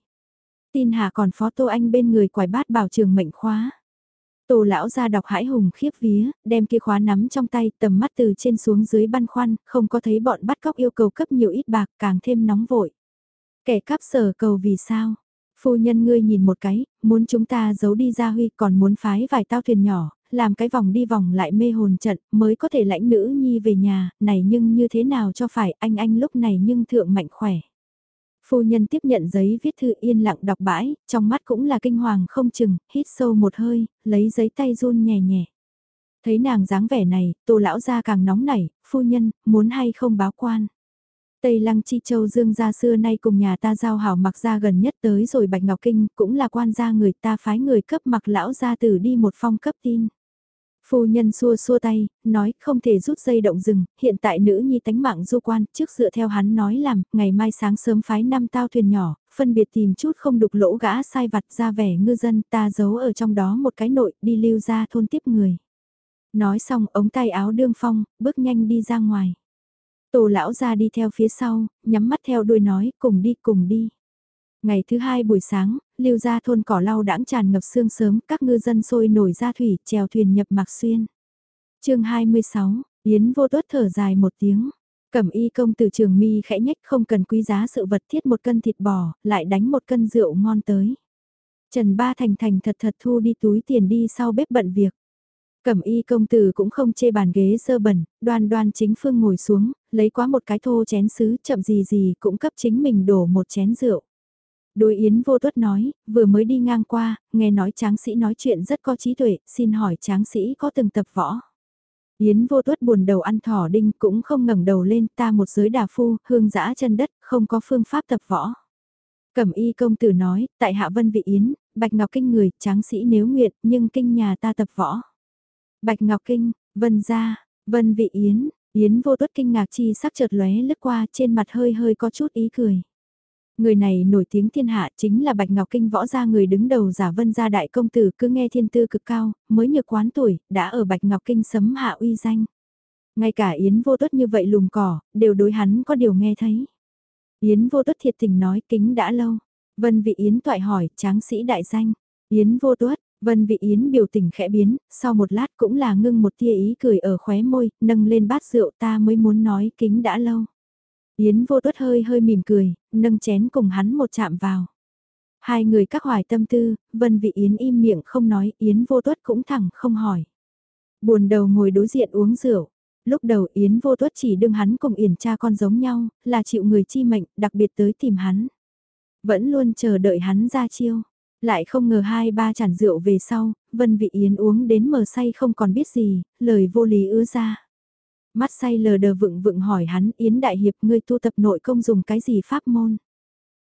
Tin hà còn phó tô anh bên người quải bát bảo trường mệnh khóa. Tô lão ra đọc hãi hùng khiếp vía, đem kia khóa nắm trong tay tầm mắt từ trên xuống dưới băn khoăn, không có thấy bọn bắt cóc yêu cầu cấp nhiều ít bạc càng thêm nóng vội. Kẻ cắp sở cầu vì sao? Phu nhân ngươi nhìn một cái, muốn chúng ta giấu đi ra huy còn muốn phái vài tao thuyền nhỏ, làm cái vòng đi vòng lại mê hồn trận mới có thể lãnh nữ nhi về nhà, này nhưng như thế nào cho phải anh anh lúc này nhưng thượng mạnh khỏe. Phu nhân tiếp nhận giấy viết thư yên lặng đọc bãi, trong mắt cũng là kinh hoàng không chừng, hít sâu một hơi, lấy giấy tay run nhẹ nhẹ. Thấy nàng dáng vẻ này, tô lão ra càng nóng nảy, phu nhân, muốn hay không báo quan. Tây Lăng Chi Châu Dương gia xưa nay cùng nhà ta giao hảo mặc ra gần nhất tới rồi Bạch Ngọc Kinh cũng là quan gia người ta phái người cấp mặc lão gia tử đi một phong cấp tin. Phu nhân xua xua tay, nói không thể rút dây động rừng, hiện tại nữ nhi tánh mạng du quan, trước dựa theo hắn nói làm, ngày mai sáng sớm phái năm tao thuyền nhỏ, phân biệt tìm chút không đục lỗ gã sai vặt ra vẻ ngư dân ta giấu ở trong đó một cái nội đi lưu ra thôn tiếp người. Nói xong ống tay áo đương phong, bước nhanh đi ra ngoài. Tổ lão ra đi theo phía sau, nhắm mắt theo đuôi nói cùng đi cùng đi. Ngày thứ hai buổi sáng, lưu ra thôn cỏ lau đãng tràn ngập sương sớm, các ngư dân sôi nổi ra thủy, chèo thuyền nhập mạc xuyên. chương 26, Yến vô tuất thở dài một tiếng. Cẩm y công từ trường mi khẽ nhách không cần quý giá sự vật thiết một cân thịt bò, lại đánh một cân rượu ngon tới. Trần Ba Thành Thành thật thật thu đi túi tiền đi sau bếp bận việc. Cẩm y công tử cũng không chê bàn ghế sơ bẩn, đoan đoan chính phương ngồi xuống, lấy quá một cái thô chén sứ chậm gì gì cũng cấp chính mình đổ một chén rượu. Đối Yến vô tuất nói, vừa mới đi ngang qua, nghe nói tráng sĩ nói chuyện rất có trí tuệ, xin hỏi tráng sĩ có từng tập võ. Yến vô tuất buồn đầu ăn thỏ đinh cũng không ngẩng đầu lên ta một giới đà phu, hương dã chân đất, không có phương pháp tập võ. Cẩm y công tử nói, tại hạ vân vị Yến, bạch ngọc kinh người, tráng sĩ nếu nguyện, nhưng kinh nhà ta tập võ. Bạch ngọc kinh, vân gia, vân vị Yến, Yến vô tuất kinh ngạc chi sắc chợt lóe lướt qua trên mặt hơi hơi có chút ý cười. Người này nổi tiếng thiên hạ chính là Bạch Ngọc Kinh võ gia người đứng đầu giả vân gia đại công tử cứ nghe thiên tư cực cao, mới nhược quán tuổi, đã ở Bạch Ngọc Kinh sấm hạ uy danh. Ngay cả Yến vô tuất như vậy lùm cỏ, đều đối hắn có điều nghe thấy. Yến vô tuất thiệt tình nói kính đã lâu. Vân vị Yến toại hỏi, tráng sĩ đại danh. Yến vô tuất, Vân vị Yến biểu tình khẽ biến, sau một lát cũng là ngưng một tia ý cười ở khóe môi, nâng lên bát rượu ta mới muốn nói kính đã lâu. Yến vô tuất hơi hơi mỉm cười, nâng chén cùng hắn một chạm vào. Hai người các hoài tâm tư, Vân Vị Yến im miệng không nói, Yến vô tuất cũng thẳng không hỏi. Buồn đầu ngồi đối diện uống rượu. Lúc đầu Yến vô tuất chỉ đương hắn cùng Yển cha con giống nhau, là chịu người chi mệnh, đặc biệt tới tìm hắn. Vẫn luôn chờ đợi hắn ra chiêu. Lại không ngờ hai ba chản rượu về sau, Vân Vị Yến uống đến mờ say không còn biết gì, lời vô lý ứa ra. Mắt say lờ đờ vựng vựng hỏi hắn Yến Đại Hiệp ngươi tu tập nội công dùng cái gì pháp môn.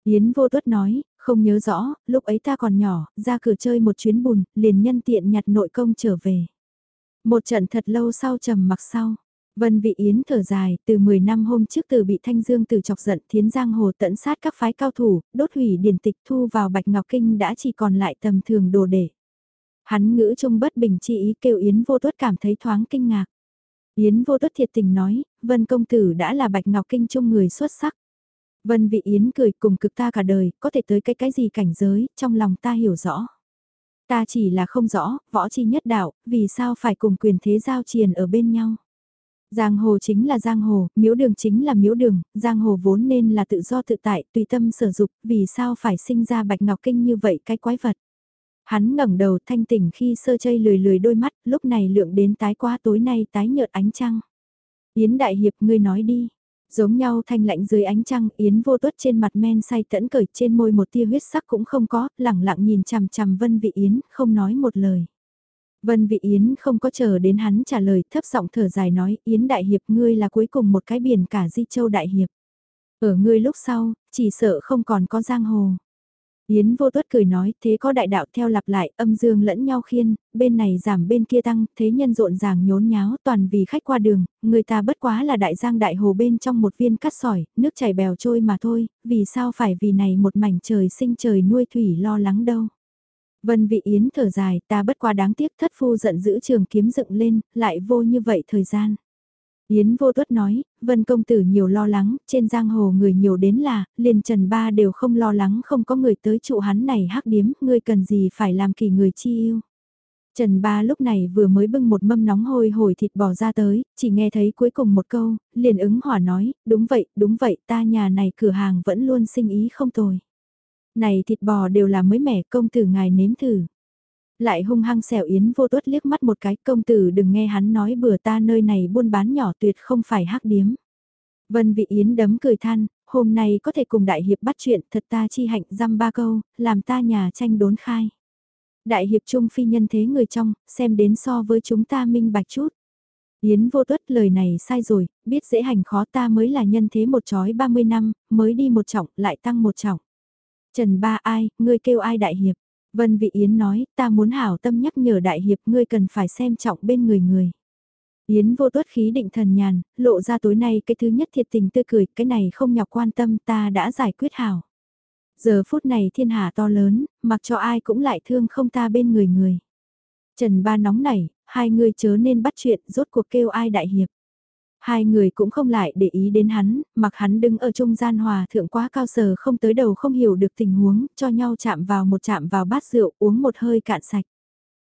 Yến vô tuất nói, không nhớ rõ, lúc ấy ta còn nhỏ, ra cửa chơi một chuyến bùn, liền nhân tiện nhặt nội công trở về. Một trận thật lâu sau trầm mặc sau. Vân Vị Yến thở dài, từ 10 năm hôm trước từ bị Thanh Dương từ chọc giận thiến giang hồ tận sát các phái cao thủ, đốt hủy điển tịch thu vào Bạch Ngọc Kinh đã chỉ còn lại tầm thường đồ để. Hắn ngữ trung bất bình chi ý kêu Yến vô tuất cảm thấy thoáng kinh ngạc. Yến vô tuất thiệt tình nói, Vân công tử đã là bạch ngọc kinh trung người xuất sắc. Vân vị Yến cười cùng cực ta cả đời, có thể tới cái cái gì cảnh giới, trong lòng ta hiểu rõ. Ta chỉ là không rõ, võ chi nhất đạo, vì sao phải cùng quyền thế giao triền ở bên nhau. Giang hồ chính là giang hồ, miếu đường chính là miếu đường, giang hồ vốn nên là tự do tự tại, tùy tâm sở dục, vì sao phải sinh ra bạch ngọc kinh như vậy cái quái vật. Hắn ngẩng đầu thanh tỉnh khi sơ chây lười lười đôi mắt, lúc này lượng đến tái qua tối nay tái nhợt ánh trăng. Yến Đại Hiệp ngươi nói đi. Giống nhau thanh lạnh dưới ánh trăng, Yến vô tuất trên mặt men say tẫn cởi trên môi một tia huyết sắc cũng không có, lẳng lặng nhìn chằm chằm Vân Vị Yến, không nói một lời. Vân Vị Yến không có chờ đến hắn trả lời, thấp giọng thở dài nói, Yến Đại Hiệp ngươi là cuối cùng một cái biển cả Di Châu Đại Hiệp. Ở ngươi lúc sau, chỉ sợ không còn có giang hồ. Yến vô tuất cười nói, thế có đại đạo theo lặp lại, âm dương lẫn nhau khiên, bên này giảm bên kia tăng, thế nhân rộn ràng nhốn nháo, toàn vì khách qua đường, người ta bất quá là đại giang đại hồ bên trong một viên cắt sỏi, nước chảy bèo trôi mà thôi, vì sao phải vì này một mảnh trời sinh trời nuôi thủy lo lắng đâu. Vân vị Yến thở dài, ta bất quá đáng tiếc thất phu giận giữ trường kiếm dựng lên, lại vô như vậy thời gian. Yến vô tuất nói, Vân công tử nhiều lo lắng, trên giang hồ người nhiều đến là, liền Trần Ba đều không lo lắng không có người tới trụ hắn này hắc điếm, ngươi cần gì phải làm kỳ người chi yêu. Trần Ba lúc này vừa mới bưng một mâm nóng hôi hồi thịt bò ra tới, chỉ nghe thấy cuối cùng một câu, liền ứng hỏa nói, đúng vậy, đúng vậy, ta nhà này cửa hàng vẫn luôn sinh ý không tồi. Này thịt bò đều là mới mẻ công tử ngài nếm thử. Lại hung hăng xẻo Yến vô tuất liếc mắt một cái công tử đừng nghe hắn nói bừa ta nơi này buôn bán nhỏ tuyệt không phải hắc điếm. Vân vị Yến đấm cười than, hôm nay có thể cùng đại hiệp bắt chuyện thật ta chi hạnh dăm ba câu, làm ta nhà tranh đốn khai. Đại hiệp trung phi nhân thế người trong, xem đến so với chúng ta minh bạch chút. Yến vô tuất lời này sai rồi, biết dễ hành khó ta mới là nhân thế một chói 30 năm, mới đi một trọng, lại tăng một trọng. Trần ba ai, ngươi kêu ai đại hiệp? Vân Vị Yến nói, ta muốn hảo tâm nhắc nhở đại hiệp ngươi cần phải xem trọng bên người người. Yến vô tuất khí định thần nhàn, lộ ra tối nay cái thứ nhất thiệt tình tươi cười, cái này không nhọc quan tâm ta đã giải quyết hảo. Giờ phút này thiên hạ to lớn, mặc cho ai cũng lại thương không ta bên người người. Trần ba nóng nảy, hai người chớ nên bắt chuyện, rốt cuộc kêu ai đại hiệp. Hai người cũng không lại để ý đến hắn, mặc hắn đứng ở trung gian hòa thượng quá cao sờ không tới đầu không hiểu được tình huống, cho nhau chạm vào một chạm vào bát rượu uống một hơi cạn sạch.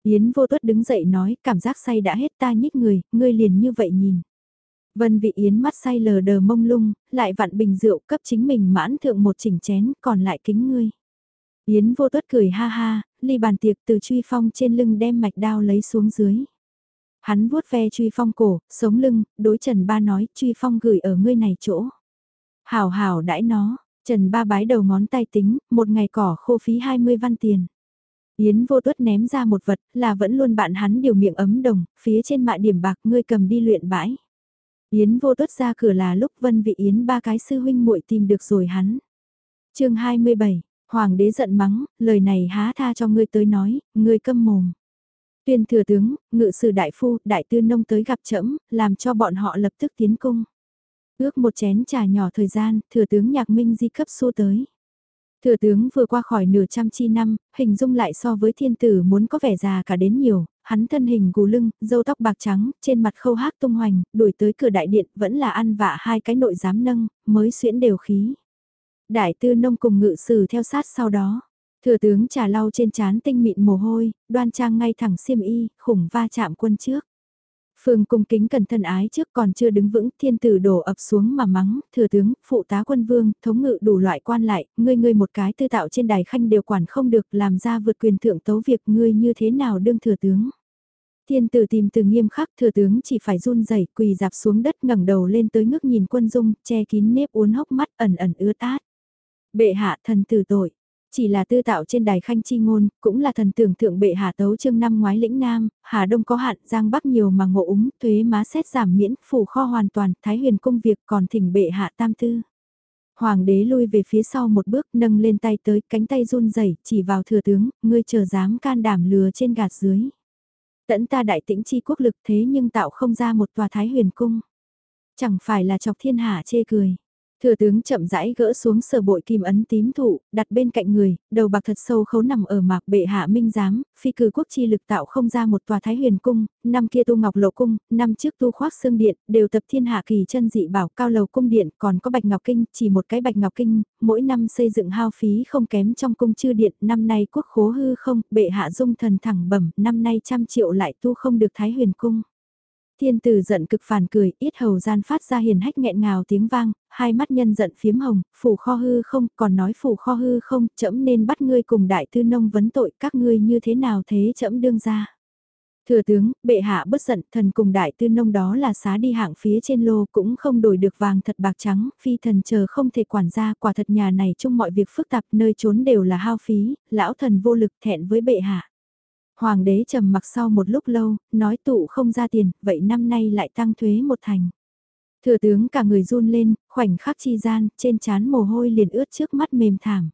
Yến vô tuất đứng dậy nói cảm giác say đã hết ta nhích người, ngươi liền như vậy nhìn. Vân vị Yến mắt say lờ đờ mông lung, lại vặn bình rượu cấp chính mình mãn thượng một chỉnh chén, còn lại kính ngươi. Yến vô tuất cười ha ha, ly bàn tiệc từ truy phong trên lưng đem mạch đao lấy xuống dưới. Hắn vuốt ve truy phong cổ, sống lưng, đối Trần Ba nói truy phong gửi ở ngươi này chỗ. Hảo hảo đãi nó, Trần Ba bái đầu ngón tay tính, một ngày cỏ khô phí 20 văn tiền. Yến vô tuất ném ra một vật, là vẫn luôn bạn hắn điều miệng ấm đồng, phía trên mạ điểm bạc ngươi cầm đi luyện bãi. Yến vô tuất ra cửa là lúc vân vị Yến ba cái sư huynh muội tìm được rồi hắn. chương 27, Hoàng đế giận mắng, lời này há tha cho ngươi tới nói, ngươi câm mồm. Tuyên thừa tướng, ngự sử đại phu, đại tư nông tới gặp trẫm làm cho bọn họ lập tức tiến cung. Ước một chén trà nhỏ thời gian, thừa tướng nhạc minh di cấp xô tới. Thừa tướng vừa qua khỏi nửa trăm chi năm, hình dung lại so với thiên tử muốn có vẻ già cả đến nhiều, hắn thân hình gù lưng, dâu tóc bạc trắng, trên mặt khâu hát tung hoành, đuổi tới cửa đại điện vẫn là ăn vạ hai cái nội giám nâng, mới xuyễn đều khí. Đại tư nông cùng ngự sử theo sát sau đó. Thừa tướng trà lau trên chán tinh mịn mồ hôi, đoan trang ngay thẳng xiêm y, khủng va chạm quân trước. Phương cung kính cẩn thân ái trước còn chưa đứng vững, thiên tử đổ ập xuống mà mắng, thừa tướng, phụ tá quân vương, thống ngự đủ loại quan lại, ngươi ngươi một cái tư tạo trên đài khanh đều quản không được, làm ra vượt quyền thượng tấu việc ngươi như thế nào đương thừa tướng. Thiên tử tìm từ nghiêm khắc thừa tướng chỉ phải run rẩy quỳ dạp xuống đất ngẩng đầu lên tới ngước nhìn quân dung, che kín nếp uốn hốc mắt ẩn ẩn ướt át. Bệ hạ thần tử tội, chỉ là tư tạo trên đài khanh chi ngôn, cũng là thần tưởng thượng bệ hạ tấu chương năm ngoái lĩnh Nam, Hà Đông có hạn, Giang Bắc nhiều mà ngộ úng, thuế má xét giảm miễn, phủ kho hoàn toàn, Thái huyền công việc còn thỉnh bệ hạ tam tư. Hoàng đế lui về phía sau một bước nâng lên tay tới cánh tay run rẩy chỉ vào thừa tướng, ngươi chờ dám can đảm lừa trên gạt dưới. Tẫn ta đại tĩnh chi quốc lực thế nhưng tạo không ra một tòa thái huyền cung. Chẳng phải là chọc thiên hạ chê cười. Thừa tướng chậm rãi gỡ xuống sờ bội kim ấn tím thụ, đặt bên cạnh người, đầu bạc thật sâu khấu nằm ở mạc bệ hạ minh giám, phi cử quốc chi lực tạo không ra một tòa thái huyền cung, năm kia tu ngọc lộ cung, năm trước tu khoác xương điện, đều tập thiên hạ kỳ chân dị bảo cao lầu cung điện, còn có bạch ngọc kinh, chỉ một cái bạch ngọc kinh, mỗi năm xây dựng hao phí không kém trong cung chư điện, năm nay quốc khố hư không, bệ hạ dung thần thẳng bẩm, năm nay trăm triệu lại tu không được thái huyền cung. Thiên tử giận cực phản cười, ít hầu gian phát ra hiền hách nghẹn ngào tiếng vang, hai mắt nhân giận phiếm hồng, phủ kho hư không, còn nói phủ kho hư không, chậm nên bắt ngươi cùng đại tư nông vấn tội các ngươi như thế nào thế chậm đương ra. Thừa tướng, bệ hạ bất giận, thần cùng đại tư nông đó là xá đi hạng phía trên lô cũng không đổi được vàng thật bạc trắng, phi thần chờ không thể quản gia, quả thật nhà này chung mọi việc phức tạp, nơi trốn đều là hao phí, lão thần vô lực thẹn với bệ hạ. Hoàng đế trầm mặc sau một lúc lâu, nói tụ không ra tiền, vậy năm nay lại tăng thuế một thành. Thừa tướng cả người run lên, khoảnh khắc chi gian, trên chán mồ hôi liền ướt trước mắt mềm thảm.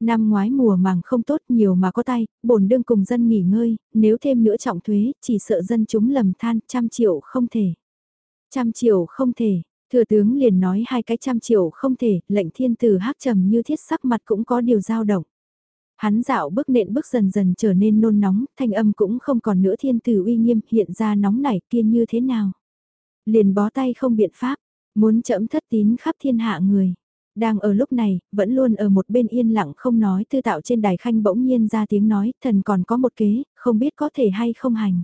Năm ngoái mùa màng không tốt nhiều mà có tay, bổn đương cùng dân nghỉ ngơi, nếu thêm nữa trọng thuế, chỉ sợ dân chúng lầm than, trăm triệu không thể. Trăm triệu không thể, thừa tướng liền nói hai cái trăm triệu không thể, lệnh thiên tử hắc trầm như thiết sắc mặt cũng có điều dao động. Hắn dạo bước nện bước dần dần trở nên nôn nóng, thanh âm cũng không còn nữa thiên tử uy nghiêm hiện ra nóng nảy kia như thế nào. Liền bó tay không biện pháp, muốn chậm thất tín khắp thiên hạ người. Đang ở lúc này, vẫn luôn ở một bên yên lặng không nói tư tạo trên đài khanh bỗng nhiên ra tiếng nói, thần còn có một kế, không biết có thể hay không hành.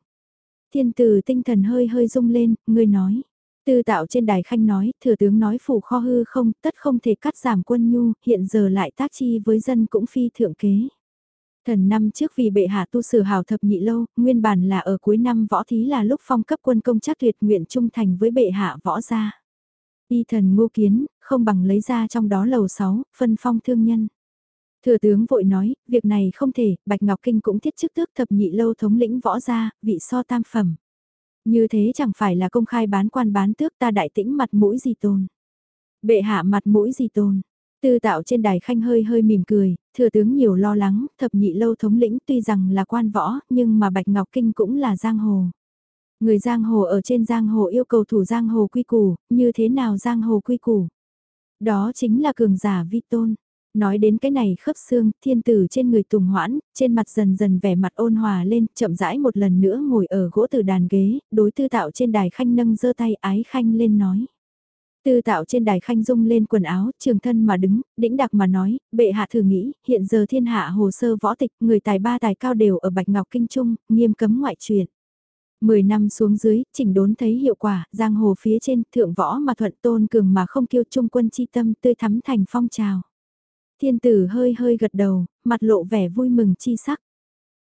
Thiên tử tinh thần hơi hơi rung lên, người nói. Tư tạo trên đài khanh nói, thừa tướng nói phủ kho hư không, tất không thể cắt giảm quân nhu, hiện giờ lại tác chi với dân cũng phi thượng kế. Thần năm trước vì bệ hạ tu sửa hào thập nhị lâu, nguyên bản là ở cuối năm võ thí là lúc phong cấp quân công chắc tuyệt nguyện trung thành với bệ hạ võ gia. Y thần ngô kiến, không bằng lấy ra trong đó lầu 6, phân phong thương nhân. Thừa tướng vội nói, việc này không thể, Bạch Ngọc Kinh cũng thiết chức tước thập nhị lâu thống lĩnh võ gia, vị so tam phẩm. Như thế chẳng phải là công khai bán quan bán tước ta đại tĩnh mặt mũi gì tồn. Bệ hạ mặt mũi gì tồn. Tư tạo trên đài khanh hơi hơi mỉm cười, thừa tướng nhiều lo lắng, thập nhị lâu thống lĩnh tuy rằng là quan võ, nhưng mà Bạch Ngọc Kinh cũng là giang hồ. Người giang hồ ở trên giang hồ yêu cầu thủ giang hồ quy củ, như thế nào giang hồ quy củ? Đó chính là cường giả vi tôn. Nói đến cái này khớp xương, thiên tử trên người tùng hoãn, trên mặt dần dần vẻ mặt ôn hòa lên, chậm rãi một lần nữa ngồi ở gỗ từ đàn ghế, đối tư tạo trên đài khanh nâng giơ tay ái khanh lên nói. Tư tạo trên đài khanh dung lên quần áo, trường thân mà đứng, đĩnh đặc mà nói, bệ hạ thử nghĩ, hiện giờ thiên hạ hồ sơ võ tịch, người tài ba tài cao đều ở Bạch Ngọc Kinh Trung, nghiêm cấm ngoại truyền. Mười năm xuống dưới, chỉnh đốn thấy hiệu quả, giang hồ phía trên, thượng võ mà thuận tôn cường mà không kiêu trung quân chi tâm tươi thắm thành phong trào. Thiên tử hơi hơi gật đầu, mặt lộ vẻ vui mừng chi sắc.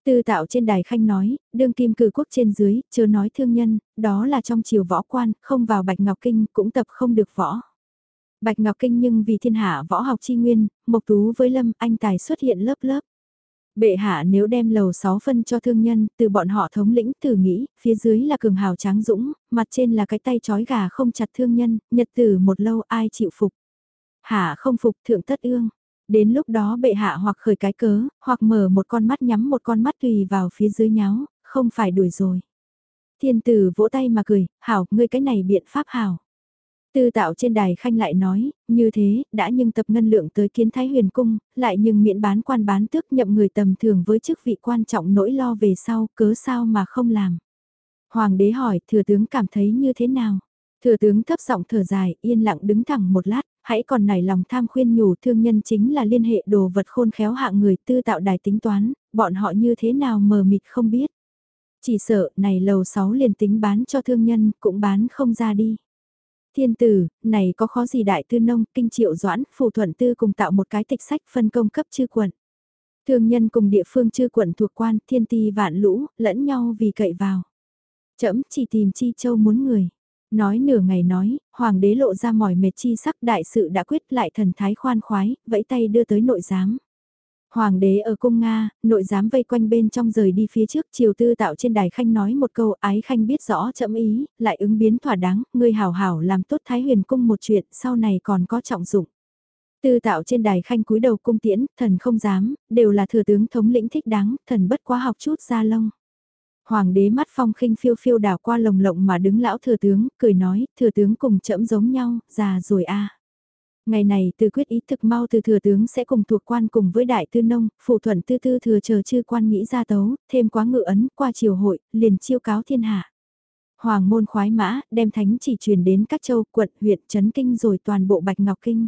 Tư tạo trên đài khanh nói, đương kim cử quốc trên dưới, chưa nói thương nhân, đó là trong chiều võ quan, không vào Bạch Ngọc Kinh cũng tập không được võ. Bạch Ngọc Kinh nhưng vì thiên hạ võ học chi nguyên, Mộc Tú với Lâm anh tài xuất hiện lớp lớp. Bệ hạ nếu đem lầu 6 phân cho thương nhân, từ bọn họ thống lĩnh từ nghĩ, phía dưới là cường hào tráng dũng, mặt trên là cái tay chói gà không chặt thương nhân, nhật tử một lâu ai chịu phục. Hạ không phục thượng tất ương. Đến lúc đó bệ hạ hoặc khởi cái cớ, hoặc mở một con mắt nhắm một con mắt tùy vào phía dưới nháo, không phải đuổi rồi. Thiên tử vỗ tay mà cười, hảo, ngươi cái này biện pháp hảo. Tư tạo trên đài khanh lại nói, như thế, đã nhưng tập ngân lượng tới kiến thái huyền cung, lại nhưng miễn bán quan bán tước nhậm người tầm thường với chức vị quan trọng nỗi lo về sau, cớ sao mà không làm. Hoàng đế hỏi, thừa tướng cảm thấy như thế nào? Thừa tướng thấp giọng thở dài, yên lặng đứng thẳng một lát, hãy còn nảy lòng tham khuyên nhủ thương nhân chính là liên hệ đồ vật khôn khéo hạng người tư tạo đài tính toán, bọn họ như thế nào mờ mịt không biết. Chỉ sợ, này lầu 6 liền tính bán cho thương nhân, cũng bán không ra đi. Thiên tử, này có khó gì đại tư nông, kinh triệu doãn, phù thuận tư cùng tạo một cái tịch sách phân công cấp chư quận. Thương nhân cùng địa phương chư quận thuộc quan, thiên ti vạn lũ, lẫn nhau vì cậy vào. Chấm chỉ tìm chi châu muốn người. Nói nửa ngày nói, hoàng đế lộ ra mỏi mệt chi sắc đại sự đã quyết lại thần thái khoan khoái, vẫy tay đưa tới nội giám. Hoàng đế ở cung Nga, nội giám vây quanh bên trong rời đi phía trước triều tư tạo trên đài khanh nói một câu ái khanh biết rõ chậm ý, lại ứng biến thỏa đáng, ngươi hảo hảo làm tốt thái huyền cung một chuyện sau này còn có trọng dụng. Tư tạo trên đài khanh cúi đầu cung tiễn, thần không dám, đều là thừa tướng thống lĩnh thích đáng, thần bất quá học chút ra lông. Hoàng đế mắt phong khinh phiêu phiêu đảo qua lồng lộng mà đứng lão thừa tướng, cười nói, thừa tướng cùng chậm giống nhau, già rồi a Ngày này từ quyết ý thực mau từ thừa tướng sẽ cùng thuộc quan cùng với đại tư nông, phụ thuận tư tư thừa chờ chư quan nghĩ ra tấu, thêm quá ngự ấn, qua triều hội, liền chiêu cáo thiên hạ. Hoàng môn khoái mã, đem thánh chỉ truyền đến các châu, quận, huyện, trấn kinh rồi toàn bộ Bạch Ngọc Kinh.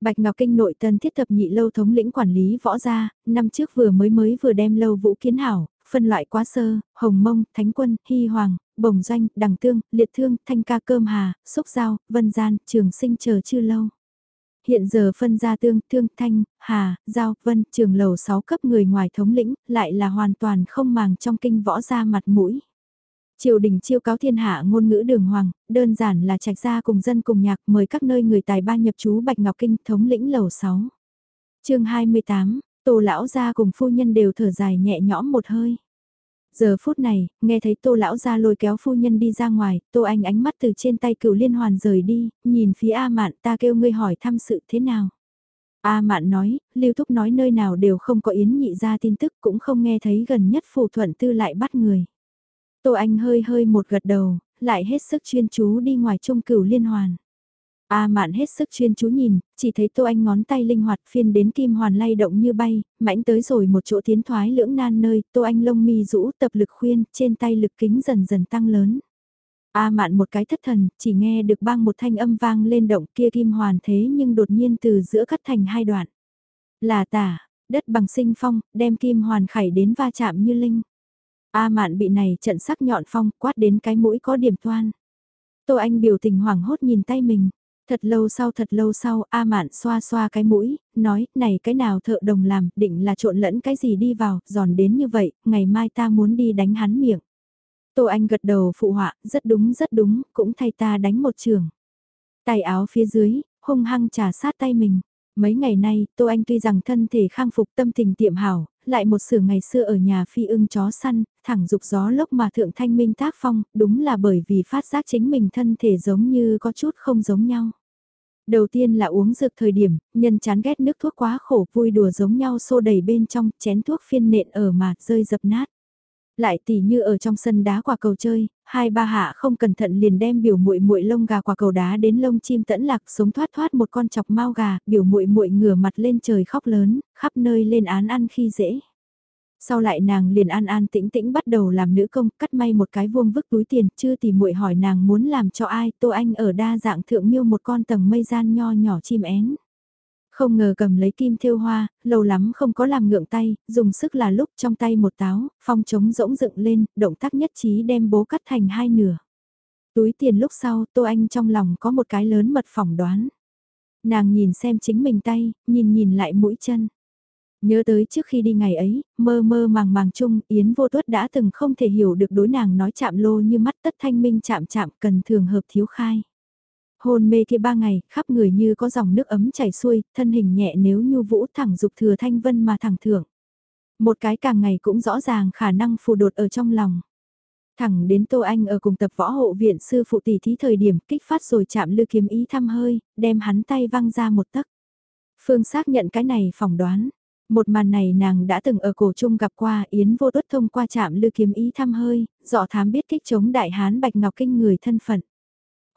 Bạch Ngọc Kinh nội tân thiết thập nhị lâu thống lĩnh quản lý võ gia, năm trước vừa mới mới vừa đem lâu vũ kiến hảo, phân loại quá sơ, hồng mông, thánh quân, hy hoàng, bồng doanh, đằng tương, liệt thương, thanh ca cơm hà, xúc giao, vân gian, trường sinh chờ chưa lâu. Hiện giờ phân ra tương, thương, thanh, hà, giao, vân, trường lầu 6 cấp người ngoài thống lĩnh, lại là hoàn toàn không màng trong kinh võ ra mặt mũi. Triều đình chiêu cáo thiên hạ ngôn ngữ đường hoàng, đơn giản là trạch ra cùng dân cùng nhạc mời các nơi người tài ba nhập chú Bạch Ngọc Kinh thống lĩnh lầu 6. chương 28, Tô lão gia cùng phu nhân đều thở dài nhẹ nhõm một hơi. Giờ phút này, nghe thấy tô lão gia lôi kéo phu nhân đi ra ngoài, tô anh ánh mắt từ trên tay cửu liên hoàn rời đi, nhìn phía A Mạn ta kêu ngươi hỏi thăm sự thế nào. A Mạn nói, Lưu Thúc nói nơi nào đều không có yến nhị ra tin tức cũng không nghe thấy gần nhất phù thuận tư lại bắt người. Tô Anh hơi hơi một gật đầu, lại hết sức chuyên chú đi ngoài trung cửu liên hoàn. A mạn hết sức chuyên chú nhìn, chỉ thấy Tô Anh ngón tay linh hoạt phiên đến kim hoàn lay động như bay, mãnh tới rồi một chỗ tiến thoái lưỡng nan nơi, Tô Anh lông mi rũ tập lực khuyên, trên tay lực kính dần dần tăng lớn. A mạn một cái thất thần, chỉ nghe được bang một thanh âm vang lên động kia kim hoàn thế nhưng đột nhiên từ giữa cắt thành hai đoạn. Là tả, đất bằng sinh phong, đem kim hoàn khải đến va chạm như linh. A mạn bị này trận sắc nhọn phong quát đến cái mũi có điểm toan. Tô Anh biểu tình hoảng hốt nhìn tay mình. Thật lâu sau thật lâu sau, A Mạn xoa xoa cái mũi, nói, này cái nào thợ đồng làm, định là trộn lẫn cái gì đi vào, giòn đến như vậy, ngày mai ta muốn đi đánh hắn miệng. Tô Anh gật đầu phụ họa, rất đúng rất đúng, cũng thay ta đánh một trường. Tay áo phía dưới, hung hăng trà sát tay mình. Mấy ngày nay, Tô Anh tuy rằng thân thể khang phục tâm tình tiệm hảo, lại một sửa ngày xưa ở nhà phi ưng chó săn, thẳng dục gió lốc mà thượng thanh minh tác phong, đúng là bởi vì phát giác chính mình thân thể giống như có chút không giống nhau. Đầu tiên là uống dược thời điểm, nhân chán ghét nước thuốc quá khổ vui đùa giống nhau xô đầy bên trong, chén thuốc phiên nện ở mà rơi dập nát. Lại tỉ như ở trong sân đá quả cầu chơi, hai ba hạ không cẩn thận liền đem biểu muội muội lông gà quả cầu đá đến lông chim tẫn lạc sống thoát thoát một con chọc mau gà, biểu muội muội ngửa mặt lên trời khóc lớn, khắp nơi lên án ăn khi dễ. Sau lại nàng liền an an tĩnh tĩnh bắt đầu làm nữ công, cắt may một cái vuông vức túi tiền, chưa thì muội hỏi nàng muốn làm cho ai, Tô Anh ở đa dạng thượng miêu một con tầng mây gian nho nhỏ chim én. Không ngờ cầm lấy kim thêu hoa, lâu lắm không có làm ngượng tay, dùng sức là lúc trong tay một táo, phong trống rỗng dựng lên, động tác nhất trí đem bố cắt thành hai nửa. Túi tiền lúc sau, Tô Anh trong lòng có một cái lớn mật phỏng đoán. Nàng nhìn xem chính mình tay, nhìn nhìn lại mũi chân. Nhớ tới trước khi đi ngày ấy, mơ mơ màng màng chung, Yến vô tuất đã từng không thể hiểu được đối nàng nói chạm lô như mắt tất thanh minh chạm chạm cần thường hợp thiếu khai. Hôn mê kia ba ngày, khắp người như có dòng nước ấm chảy xuôi, thân hình nhẹ nếu như vũ thẳng dục thừa thanh vân mà thẳng thưởng. Một cái càng ngày cũng rõ ràng khả năng phù đột ở trong lòng. Thẳng đến Tô Anh ở cùng tập võ hộ viện sư phụ tỷ thí thời điểm kích phát rồi chạm lư kiếm ý thăm hơi, đem hắn tay văng ra một tấc. Phương xác nhận cái này phỏng đoán. Một màn này nàng đã từng ở cổ trung gặp qua Yến vô tuất thông qua chạm lư kiếm ý thăm hơi, dọ thám biết kích chống đại hán Bạch Ngọc Kinh người thân phận.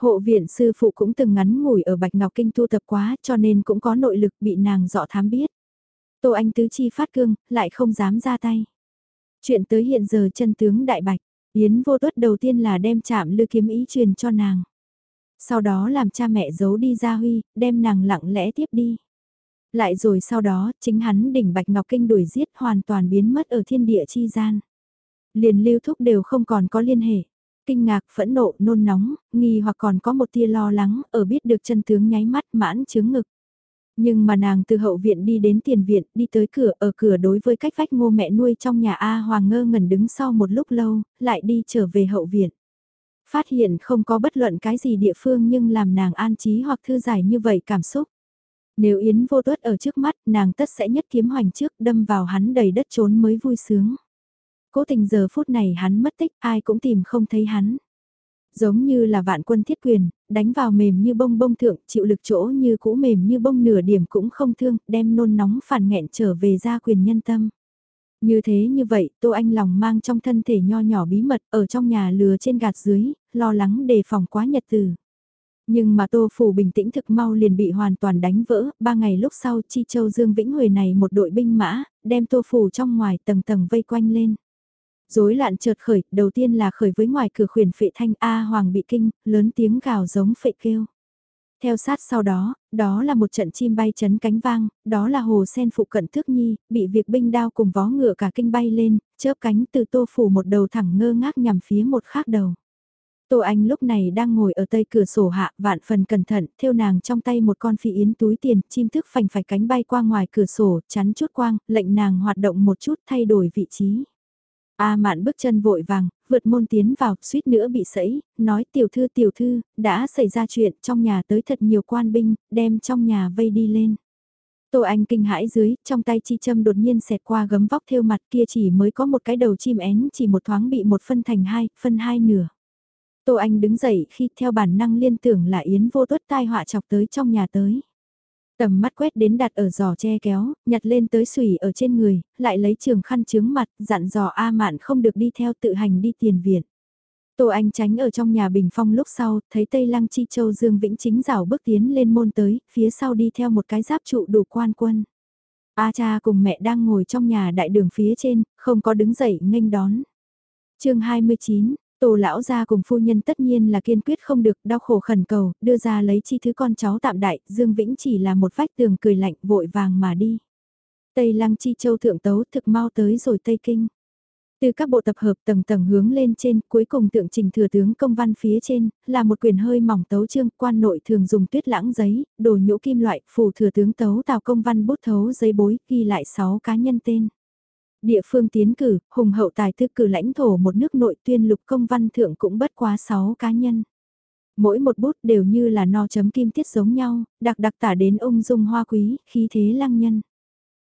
Hộ viện sư phụ cũng từng ngắn ngủi ở Bạch Ngọc Kinh tu tập quá cho nên cũng có nội lực bị nàng dọ thám biết. Tô Anh tứ chi phát cương, lại không dám ra tay. Chuyện tới hiện giờ chân tướng đại bạch, Yến vô tuất đầu tiên là đem chạm lư kiếm ý truyền cho nàng. Sau đó làm cha mẹ giấu đi gia huy, đem nàng lặng lẽ tiếp đi. Lại rồi sau đó, chính hắn đỉnh Bạch Ngọc Kinh đuổi giết hoàn toàn biến mất ở thiên địa chi gian. Liền lưu thúc đều không còn có liên hệ. Kinh ngạc, phẫn nộ, nôn nóng, nghi hoặc còn có một tia lo lắng, ở biết được chân tướng nháy mắt mãn chướng ngực. Nhưng mà nàng từ hậu viện đi đến tiền viện, đi tới cửa, ở cửa đối với cách vách ngô mẹ nuôi trong nhà A Hoàng ngơ ngẩn đứng sau một lúc lâu, lại đi trở về hậu viện. Phát hiện không có bất luận cái gì địa phương nhưng làm nàng an trí hoặc thư giải như vậy cảm xúc. Nếu Yến vô tuất ở trước mắt, nàng tất sẽ nhất kiếm hoành trước đâm vào hắn đầy đất trốn mới vui sướng. Cố tình giờ phút này hắn mất tích, ai cũng tìm không thấy hắn. Giống như là vạn quân thiết quyền, đánh vào mềm như bông bông thượng, chịu lực chỗ như cũ mềm như bông nửa điểm cũng không thương, đem nôn nóng phản nghẹn trở về ra quyền nhân tâm. Như thế như vậy, Tô Anh lòng mang trong thân thể nho nhỏ bí mật ở trong nhà lừa trên gạt dưới, lo lắng đề phòng quá nhật từ. Nhưng mà Tô Phủ bình tĩnh thực mau liền bị hoàn toàn đánh vỡ, ba ngày lúc sau Chi Châu Dương Vĩnh Huệ này một đội binh mã, đem Tô Phủ trong ngoài tầng tầng vây quanh lên. Rối loạn chợt khởi, đầu tiên là khởi với ngoài cửa khuyển phệ thanh A Hoàng bị kinh, lớn tiếng gào giống phệ kêu. Theo sát sau đó, đó là một trận chim bay chấn cánh vang, đó là hồ sen phụ cận thước nhi, bị việc binh đao cùng vó ngựa cả kinh bay lên, chớp cánh từ tô phủ một đầu thẳng ngơ ngác nhằm phía một khác đầu. Tô Anh lúc này đang ngồi ở tây cửa sổ hạ, vạn phần cẩn thận, theo nàng trong tay một con phi yến túi tiền, chim thức phành phải cánh bay qua ngoài cửa sổ, chắn chút quang, lệnh nàng hoạt động một chút thay đổi vị trí. A mạn bước chân vội vàng, vượt môn tiến vào, suýt nữa bị sẫy, nói tiểu thư tiểu thư, đã xảy ra chuyện trong nhà tới thật nhiều quan binh, đem trong nhà vây đi lên. Tô Anh kinh hãi dưới, trong tay chi châm đột nhiên xẹt qua gấm vóc theo mặt kia chỉ mới có một cái đầu chim én chỉ một thoáng bị một phân thành hai, phân hai nửa. Tô Anh đứng dậy khi theo bản năng liên tưởng là Yến vô tuất tai họa chọc tới trong nhà tới. Tầm mắt quét đến đặt ở giò che kéo, nhặt lên tới sủy ở trên người, lại lấy trường khăn chướng mặt, dặn dò A Mạn không được đi theo tự hành đi tiền viện. Tô Anh tránh ở trong nhà bình phong lúc sau, thấy Tây Lăng Chi Châu Dương Vĩnh chính rào bước tiến lên môn tới, phía sau đi theo một cái giáp trụ đủ quan quân. A cha cùng mẹ đang ngồi trong nhà đại đường phía trên, không có đứng dậy nghênh đón. chương 29, tô lão gia cùng phu nhân tất nhiên là kiên quyết không được đau khổ khẩn cầu, đưa ra lấy chi thứ con cháu tạm đại, Dương Vĩnh chỉ là một vách tường cười lạnh vội vàng mà đi. Tây Lăng Chi Châu thượng tấu thực mau tới rồi Tây Kinh. Từ các bộ tập hợp tầng tầng hướng lên trên, cuối cùng tượng trình thừa tướng công văn phía trên, là một quyển hơi mỏng tấu trương, quan nội thường dùng tuyết lãng giấy, đồ nhũ kim loại, phủ thừa tướng tấu tào công văn bút thấu giấy bối, ghi lại 6 cá nhân tên. Địa phương tiến cử, hùng hậu tài thư cử lãnh thổ một nước nội tuyên lục công văn thượng cũng bất quá 6 cá nhân. Mỗi một bút đều như là no chấm kim tiết giống nhau, đặc đặc tả đến ông dung hoa quý, khí thế lăng nhân.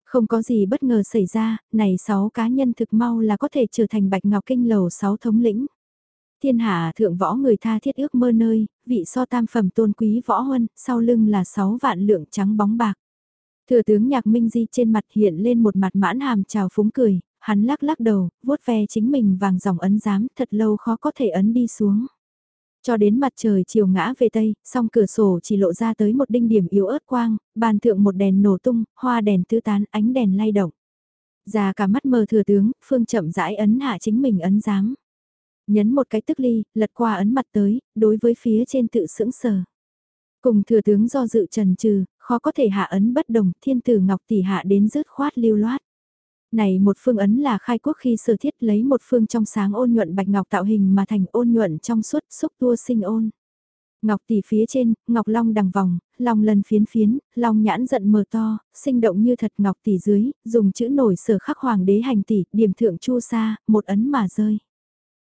Không có gì bất ngờ xảy ra, này 6 cá nhân thực mau là có thể trở thành bạch ngọc kinh lầu 6 thống lĩnh. Thiên hạ thượng võ người tha thiết ước mơ nơi, vị so tam phẩm tôn quý võ huân, sau lưng là 6 vạn lượng trắng bóng bạc. Thừa tướng nhạc minh di trên mặt hiện lên một mặt mãn hàm trào phúng cười, hắn lắc lắc đầu, vuốt ve chính mình vàng dòng ấn giám thật lâu khó có thể ấn đi xuống. Cho đến mặt trời chiều ngã về tây, song cửa sổ chỉ lộ ra tới một đinh điểm yếu ớt quang, bàn thượng một đèn nổ tung, hoa đèn tứ tán, ánh đèn lay động. Già cả mắt mờ thừa tướng, phương chậm rãi ấn hạ chính mình ấn giám. Nhấn một cái tức ly, lật qua ấn mặt tới, đối với phía trên tự sững sờ. Cùng thừa tướng do dự trần trừ, khó có thể hạ ấn bất đồng, thiên tử ngọc tỷ hạ đến rớt khoát lưu loát. Này một phương ấn là khai quốc khi sở thiết lấy một phương trong sáng ôn nhuận bạch ngọc tạo hình mà thành ôn nhuận trong suốt xúc tua sinh ôn. Ngọc tỷ phía trên, ngọc long đằng vòng, long lần phiến phiến, long nhãn giận mờ to, sinh động như thật ngọc tỷ dưới, dùng chữ nổi sở khắc hoàng đế hành tỷ, điểm thượng chu sa, một ấn mà rơi.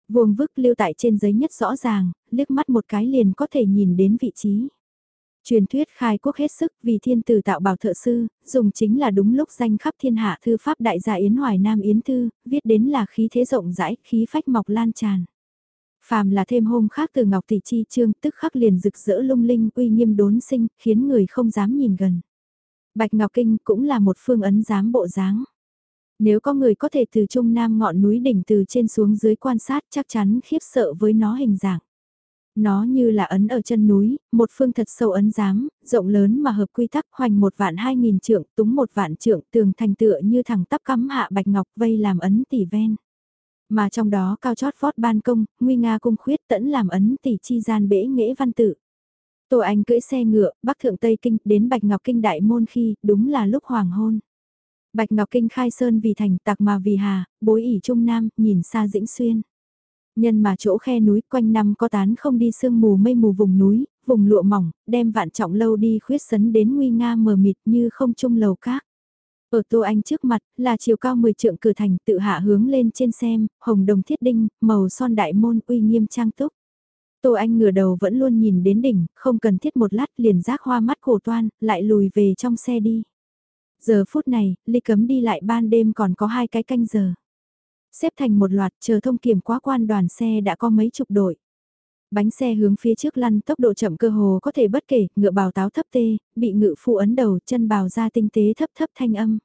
Vuông vức lưu tại trên giấy nhất rõ ràng, liếc mắt một cái liền có thể nhìn đến vị trí. Truyền thuyết khai quốc hết sức vì thiên tử tạo bảo thợ sư, dùng chính là đúng lúc danh khắp thiên hạ thư pháp đại gia Yến Hoài Nam Yến Thư, viết đến là khí thế rộng rãi, khí phách mọc lan tràn. Phàm là thêm hôm khác từ Ngọc Tỷ Chi Trương tức khắc liền rực rỡ lung linh uy nghiêm đốn sinh, khiến người không dám nhìn gần. Bạch Ngọc Kinh cũng là một phương ấn dám bộ dáng. Nếu có người có thể từ trung nam ngọn núi đỉnh từ trên xuống dưới quan sát chắc chắn khiếp sợ với nó hình dạng. Nó như là ấn ở chân núi, một phương thật sâu ấn giám, rộng lớn mà hợp quy tắc hoành một vạn hai nghìn trượng, túng một vạn trượng, tường thành tựa như thẳng tắp cắm hạ bạch ngọc vây làm ấn tỷ ven. Mà trong đó cao chót vót ban công, nguy nga cung khuyết tẫn làm ấn tỷ chi gian bể nghệ văn tự. Tô Anh cưỡi xe ngựa, bắc thượng Tây Kinh, đến Bạch Ngọc Kinh đại môn khi, đúng là lúc hoàng hôn. Bạch Ngọc Kinh khai sơn vì thành, tạc mà vì hà, bối ỉ trung nam, nhìn xa dĩnh xuyên. Nhân mà chỗ khe núi quanh năm có tán không đi sương mù mây mù vùng núi, vùng lụa mỏng, đem vạn trọng lâu đi khuyết sấn đến nguy nga mờ mịt như không trung lầu cát Ở Tô Anh trước mặt, là chiều cao 10 trượng cửa thành tự hạ hướng lên trên xem, hồng đồng thiết đinh, màu son đại môn uy nghiêm trang túc. Tô Anh ngửa đầu vẫn luôn nhìn đến đỉnh, không cần thiết một lát liền rác hoa mắt khổ toan, lại lùi về trong xe đi. Giờ phút này, ly cấm đi lại ban đêm còn có hai cái canh giờ. Xếp thành một loạt chờ thông kiểm quá quan đoàn xe đã có mấy chục đội. Bánh xe hướng phía trước lăn tốc độ chậm cơ hồ có thể bất kể, ngựa bào táo thấp tê, bị ngự phụ ấn đầu, chân bào ra tinh tế thấp thấp thanh âm.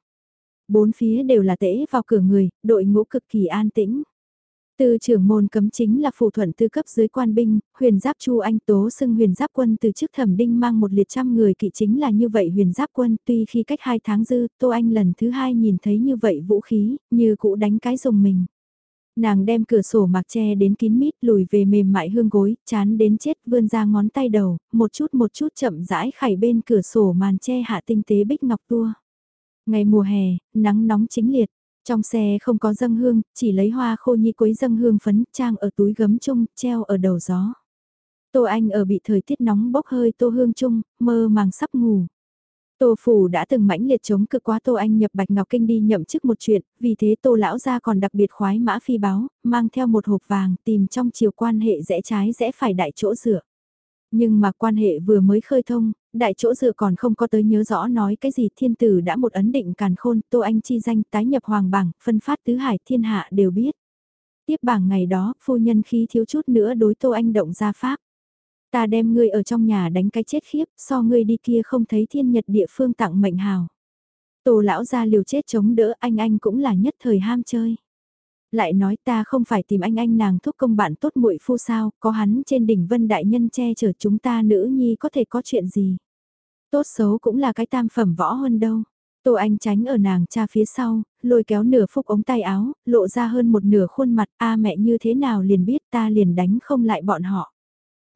Bốn phía đều là tễ vào cửa người, đội ngũ cực kỳ an tĩnh. Từ trưởng môn cấm chính là phù thuận tư cấp dưới quan binh, huyền giáp chu anh tố xưng huyền giáp quân từ trước thẩm đinh mang một liệt trăm người kỵ chính là như vậy huyền giáp quân tuy khi cách hai tháng dư, tô anh lần thứ hai nhìn thấy như vậy vũ khí, như cũ đánh cái dùng mình. Nàng đem cửa sổ mặc che đến kín mít lùi về mềm mại hương gối, chán đến chết vươn ra ngón tay đầu, một chút một chút chậm rãi khải bên cửa sổ màn che hạ tinh tế bích ngọc tua. Ngày mùa hè, nắng nóng chính liệt, trong xe không có dâng hương, chỉ lấy hoa khô nhi quấy dâng hương phấn trang ở túi gấm chung, treo ở đầu gió. Tô Anh ở bị thời tiết nóng bốc hơi tô hương chung, mơ màng sắp ngủ. Tô Phủ đã từng mãnh liệt chống cực quá Tô Anh nhập Bạch Ngọc Kinh đi nhậm chức một chuyện, vì thế Tô Lão gia còn đặc biệt khoái mã phi báo, mang theo một hộp vàng tìm trong chiều quan hệ rẽ trái rẽ phải đại chỗ dựa. Nhưng mà quan hệ vừa mới khơi thông, đại chỗ dựa còn không có tới nhớ rõ nói cái gì thiên tử đã một ấn định càn khôn, Tô Anh chi danh tái nhập hoàng bảng, phân phát tứ hải thiên hạ đều biết. Tiếp bảng ngày đó, phu nhân khi thiếu chút nữa đối Tô Anh động ra pháp. Ta đem ngươi ở trong nhà đánh cái chết khiếp, so ngươi đi kia không thấy thiên nhật địa phương tặng mệnh hào. Tô lão ra liều chết chống đỡ anh anh cũng là nhất thời ham chơi. Lại nói ta không phải tìm anh anh nàng thúc công bạn tốt muội phu sao, có hắn trên đỉnh vân đại nhân che chở chúng ta nữ nhi có thể có chuyện gì. Tốt xấu cũng là cái tam phẩm võ hơn đâu. Tô Anh tránh ở nàng cha phía sau, lôi kéo nửa phúc ống tay áo, lộ ra hơn một nửa khuôn mặt, a mẹ như thế nào liền biết ta liền đánh không lại bọn họ.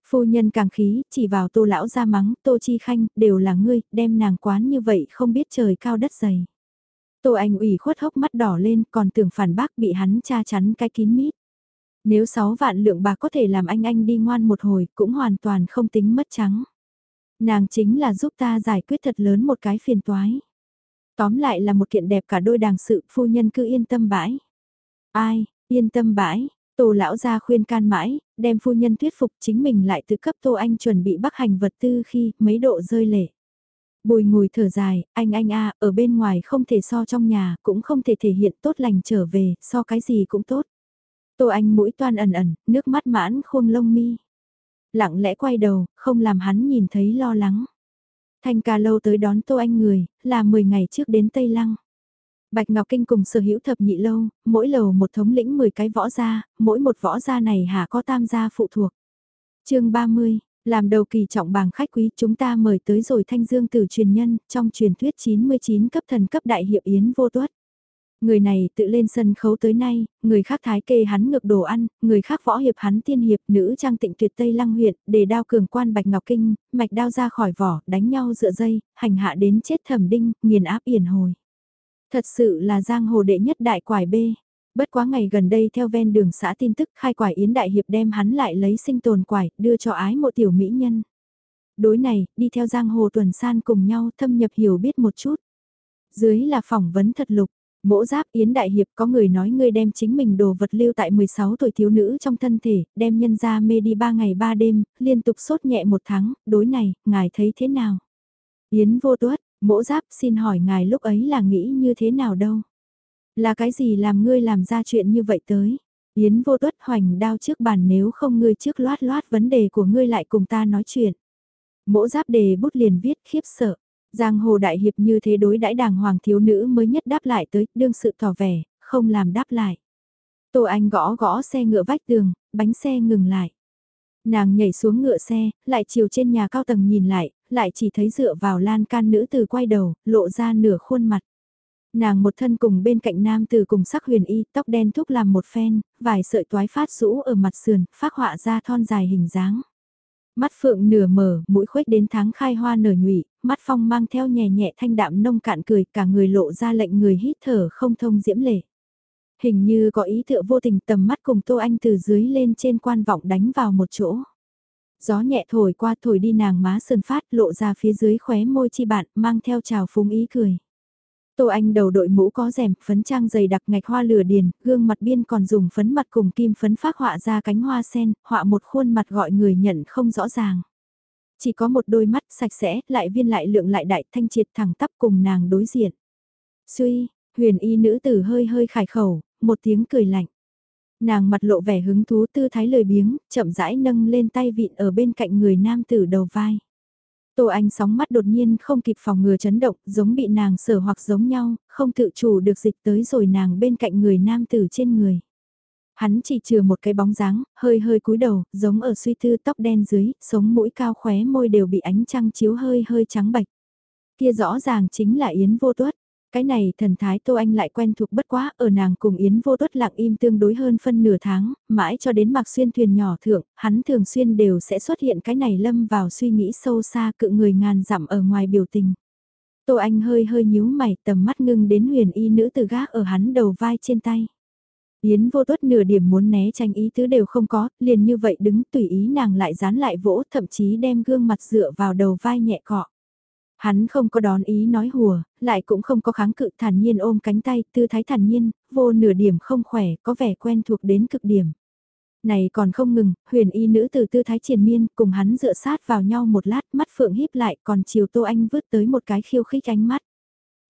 Phu nhân càng khí, chỉ vào tô lão ra mắng, tô chi khanh, đều là ngươi, đem nàng quán như vậy không biết trời cao đất dày. Tô Anh ủy khuất hốc mắt đỏ lên còn tưởng phản bác bị hắn cha chắn cái kín mít. Nếu 6 vạn lượng bạc có thể làm anh anh đi ngoan một hồi cũng hoàn toàn không tính mất trắng. Nàng chính là giúp ta giải quyết thật lớn một cái phiền toái. Tóm lại là một kiện đẹp cả đôi đàng sự phu nhân cứ yên tâm bãi. Ai, yên tâm bãi, Tô lão ra khuyên can mãi, đem phu nhân thuyết phục chính mình lại tự cấp Tô Anh chuẩn bị bắc hành vật tư khi mấy độ rơi lệ. Bùi ngùi thở dài, anh anh a ở bên ngoài không thể so trong nhà, cũng không thể thể hiện tốt lành trở về, so cái gì cũng tốt. Tô Anh mũi toan ẩn ẩn, nước mắt mãn khuôn lông mi. Lặng lẽ quay đầu, không làm hắn nhìn thấy lo lắng. Thanh ca lâu tới đón Tô Anh người, là 10 ngày trước đến Tây Lăng. Bạch Ngọc Kinh cùng sở hữu thập nhị lâu, mỗi lầu một thống lĩnh 10 cái võ gia, mỗi một võ gia này hả có tam gia phụ thuộc. chương 30, làm đầu kỳ trọng bảng khách quý chúng ta mời tới rồi thanh dương tử truyền nhân, trong truyền thuyết 99 cấp thần cấp đại hiệp yến vô tuất. Người này tự lên sân khấu tới nay, người khác thái kê hắn ngược đồ ăn, người khác võ hiệp hắn tiên hiệp nữ trang tịnh tuyệt Tây Lăng huyện, để đao cường quan Bạch Ngọc Kinh, mạch đao ra khỏi vỏ, đánh nhau dựa dây, hành hạ đến chết thẩm đinh, nghiền áp yển hồi. Thật sự là giang hồ đệ nhất đại quải B. Bất quá ngày gần đây theo ven đường xã tin tức khai quải yến đại hiệp đem hắn lại lấy sinh tồn quải, đưa cho ái một tiểu mỹ nhân. Đối này, đi theo giang hồ tuần san cùng nhau thâm nhập hiểu biết một chút. Dưới là phỏng vấn thật lục, Mỗ giáp Yến Đại Hiệp có người nói ngươi đem chính mình đồ vật lưu tại 16 tuổi thiếu nữ trong thân thể, đem nhân ra mê đi 3 ngày 3 đêm, liên tục sốt nhẹ một tháng, đối này, ngài thấy thế nào? Yến vô tuất, mỗ giáp xin hỏi ngài lúc ấy là nghĩ như thế nào đâu? Là cái gì làm ngươi làm ra chuyện như vậy tới? Yến vô tuất hoành đao trước bàn nếu không ngươi trước loát loát vấn đề của ngươi lại cùng ta nói chuyện. Mỗ giáp đề bút liền viết khiếp sợ. Giang hồ đại hiệp như thế đối đãi đàng hoàng thiếu nữ mới nhất đáp lại tới, đương sự tỏ vẻ, không làm đáp lại. Tô Anh gõ gõ xe ngựa vách tường, bánh xe ngừng lại. Nàng nhảy xuống ngựa xe, lại chiều trên nhà cao tầng nhìn lại, lại chỉ thấy dựa vào lan can nữ từ quay đầu, lộ ra nửa khuôn mặt. Nàng một thân cùng bên cạnh nam từ cùng sắc huyền y, tóc đen thúc làm một phen, vài sợi toái phát rũ ở mặt sườn, phát họa ra thon dài hình dáng. Mắt phượng nửa mở, mũi khuếch đến tháng khai hoa nở nhụy, mắt phong mang theo nhẹ nhẹ thanh đạm nông cạn cười, cả người lộ ra lệnh người hít thở không thông diễm lệ. Hình như có ý tựa vô tình tầm mắt cùng Tô Anh từ dưới lên trên quan vọng đánh vào một chỗ. Gió nhẹ thổi qua thổi đi nàng má sườn phát lộ ra phía dưới khóe môi chi bạn mang theo trào phúng ý cười. Tô Anh đầu đội mũ có rèm, phấn trang dày đặc ngạch hoa lửa điền, gương mặt biên còn dùng phấn mặt cùng kim phấn phát họa ra cánh hoa sen, họa một khuôn mặt gọi người nhận không rõ ràng. Chỉ có một đôi mắt sạch sẽ, lại viên lại lượng lại đại thanh triệt thẳng tắp cùng nàng đối diện. Suy, huyền y nữ tử hơi hơi khải khẩu, một tiếng cười lạnh. Nàng mặt lộ vẻ hứng thú tư thái lời biếng, chậm rãi nâng lên tay vịn ở bên cạnh người nam tử đầu vai. Tô Anh sóng mắt đột nhiên không kịp phòng ngừa chấn động, giống bị nàng sở hoặc giống nhau, không tự chủ được dịch tới rồi nàng bên cạnh người nam tử trên người. Hắn chỉ trừ một cái bóng dáng, hơi hơi cúi đầu, giống ở suy tư tóc đen dưới, sống mũi cao khóe môi đều bị ánh trăng chiếu hơi hơi trắng bạch. Kia rõ ràng chính là Yến vô tuất. Cái này thần thái Tô Anh lại quen thuộc bất quá ở nàng cùng Yến vô tuất lặng im tương đối hơn phân nửa tháng, mãi cho đến mặc xuyên thuyền nhỏ thượng, hắn thường xuyên đều sẽ xuất hiện cái này lâm vào suy nghĩ sâu xa cự người ngàn dặm ở ngoài biểu tình. Tô Anh hơi hơi nhíu mày tầm mắt ngưng đến huyền y nữ từ gác ở hắn đầu vai trên tay. Yến vô tuất nửa điểm muốn né tránh ý tứ đều không có, liền như vậy đứng tùy ý nàng lại dán lại vỗ thậm chí đem gương mặt dựa vào đầu vai nhẹ cọ. Hắn không có đón ý nói hùa, lại cũng không có kháng cự thản nhiên ôm cánh tay, tư thái thản nhiên, vô nửa điểm không khỏe, có vẻ quen thuộc đến cực điểm. Này còn không ngừng, huyền y nữ từ tư thái triền miên, cùng hắn dựa sát vào nhau một lát, mắt phượng híp lại, còn chiều Tô Anh vứt tới một cái khiêu khích ánh mắt.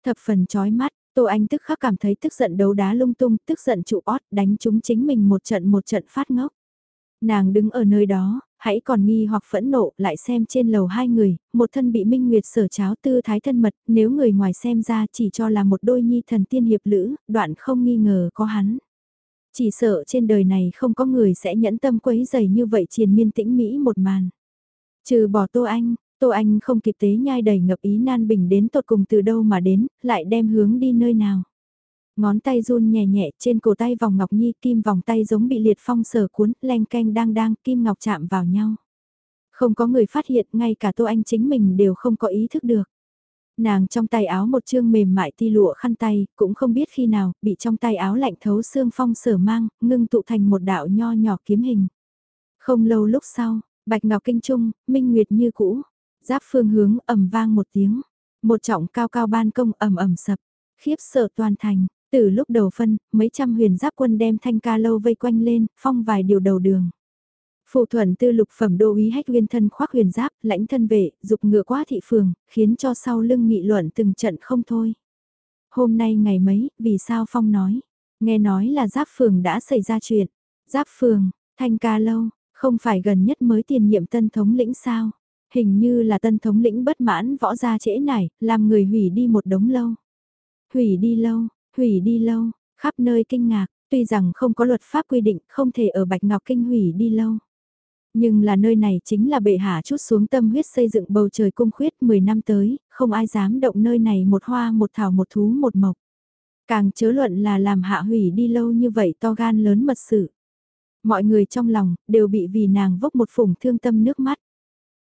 Thập phần chói mắt, Tô Anh tức khắc cảm thấy tức giận đấu đá lung tung, tức giận trụ ót, đánh chúng chính mình một trận một trận phát ngốc. Nàng đứng ở nơi đó, hãy còn nghi hoặc phẫn nộ lại xem trên lầu hai người, một thân bị minh nguyệt sở cháo tư thái thân mật, nếu người ngoài xem ra chỉ cho là một đôi nhi thần tiên hiệp lữ, đoạn không nghi ngờ có hắn. Chỉ sợ trên đời này không có người sẽ nhẫn tâm quấy dày như vậy triền miên tĩnh Mỹ một màn. Trừ bỏ Tô Anh, Tô Anh không kịp tế nhai đầy ngập ý nan bình đến tột cùng từ đâu mà đến, lại đem hướng đi nơi nào. Ngón tay run nhẹ nhẹ trên cổ tay vòng ngọc nhi kim vòng tay giống bị liệt phong sở cuốn, len canh đang đang kim ngọc chạm vào nhau. Không có người phát hiện ngay cả Tô Anh chính mình đều không có ý thức được. Nàng trong tay áo một chương mềm mại ti lụa khăn tay, cũng không biết khi nào, bị trong tay áo lạnh thấu xương phong sở mang, ngưng tụ thành một đạo nho nhỏ kiếm hình. Không lâu lúc sau, bạch ngọc kinh trung, minh nguyệt như cũ, giáp phương hướng ầm vang một tiếng, một trọng cao cao ban công ầm ầm sập, khiếp sợ toàn thành, từ lúc đầu phân, mấy trăm huyền giáp quân đem thanh ca lâu vây quanh lên, phong vài điều đầu đường. Phụ thuận tư lục phẩm đô úy hách nguyên thân khoác huyền giáp, lãnh thân vệ, dục ngựa quá thị phường, khiến cho sau lưng nghị luận từng trận không thôi. Hôm nay ngày mấy, vì sao Phong nói? Nghe nói là giáp phường đã xảy ra chuyện. Giáp phường, thanh ca lâu, không phải gần nhất mới tiền nhiệm tân thống lĩnh sao? Hình như là tân thống lĩnh bất mãn võ gia trễ này làm người hủy đi một đống lâu. Hủy đi lâu, hủy đi lâu, khắp nơi kinh ngạc, tuy rằng không có luật pháp quy định không thể ở Bạch Ngọc Kinh hủy đi lâu. Nhưng là nơi này chính là bệ hạ chút xuống tâm huyết xây dựng bầu trời cung khuyết 10 năm tới, không ai dám động nơi này một hoa một thảo một thú một mộc. Càng chớ luận là làm hạ hủy đi lâu như vậy to gan lớn mật sự. Mọi người trong lòng đều bị vì nàng vốc một phủng thương tâm nước mắt.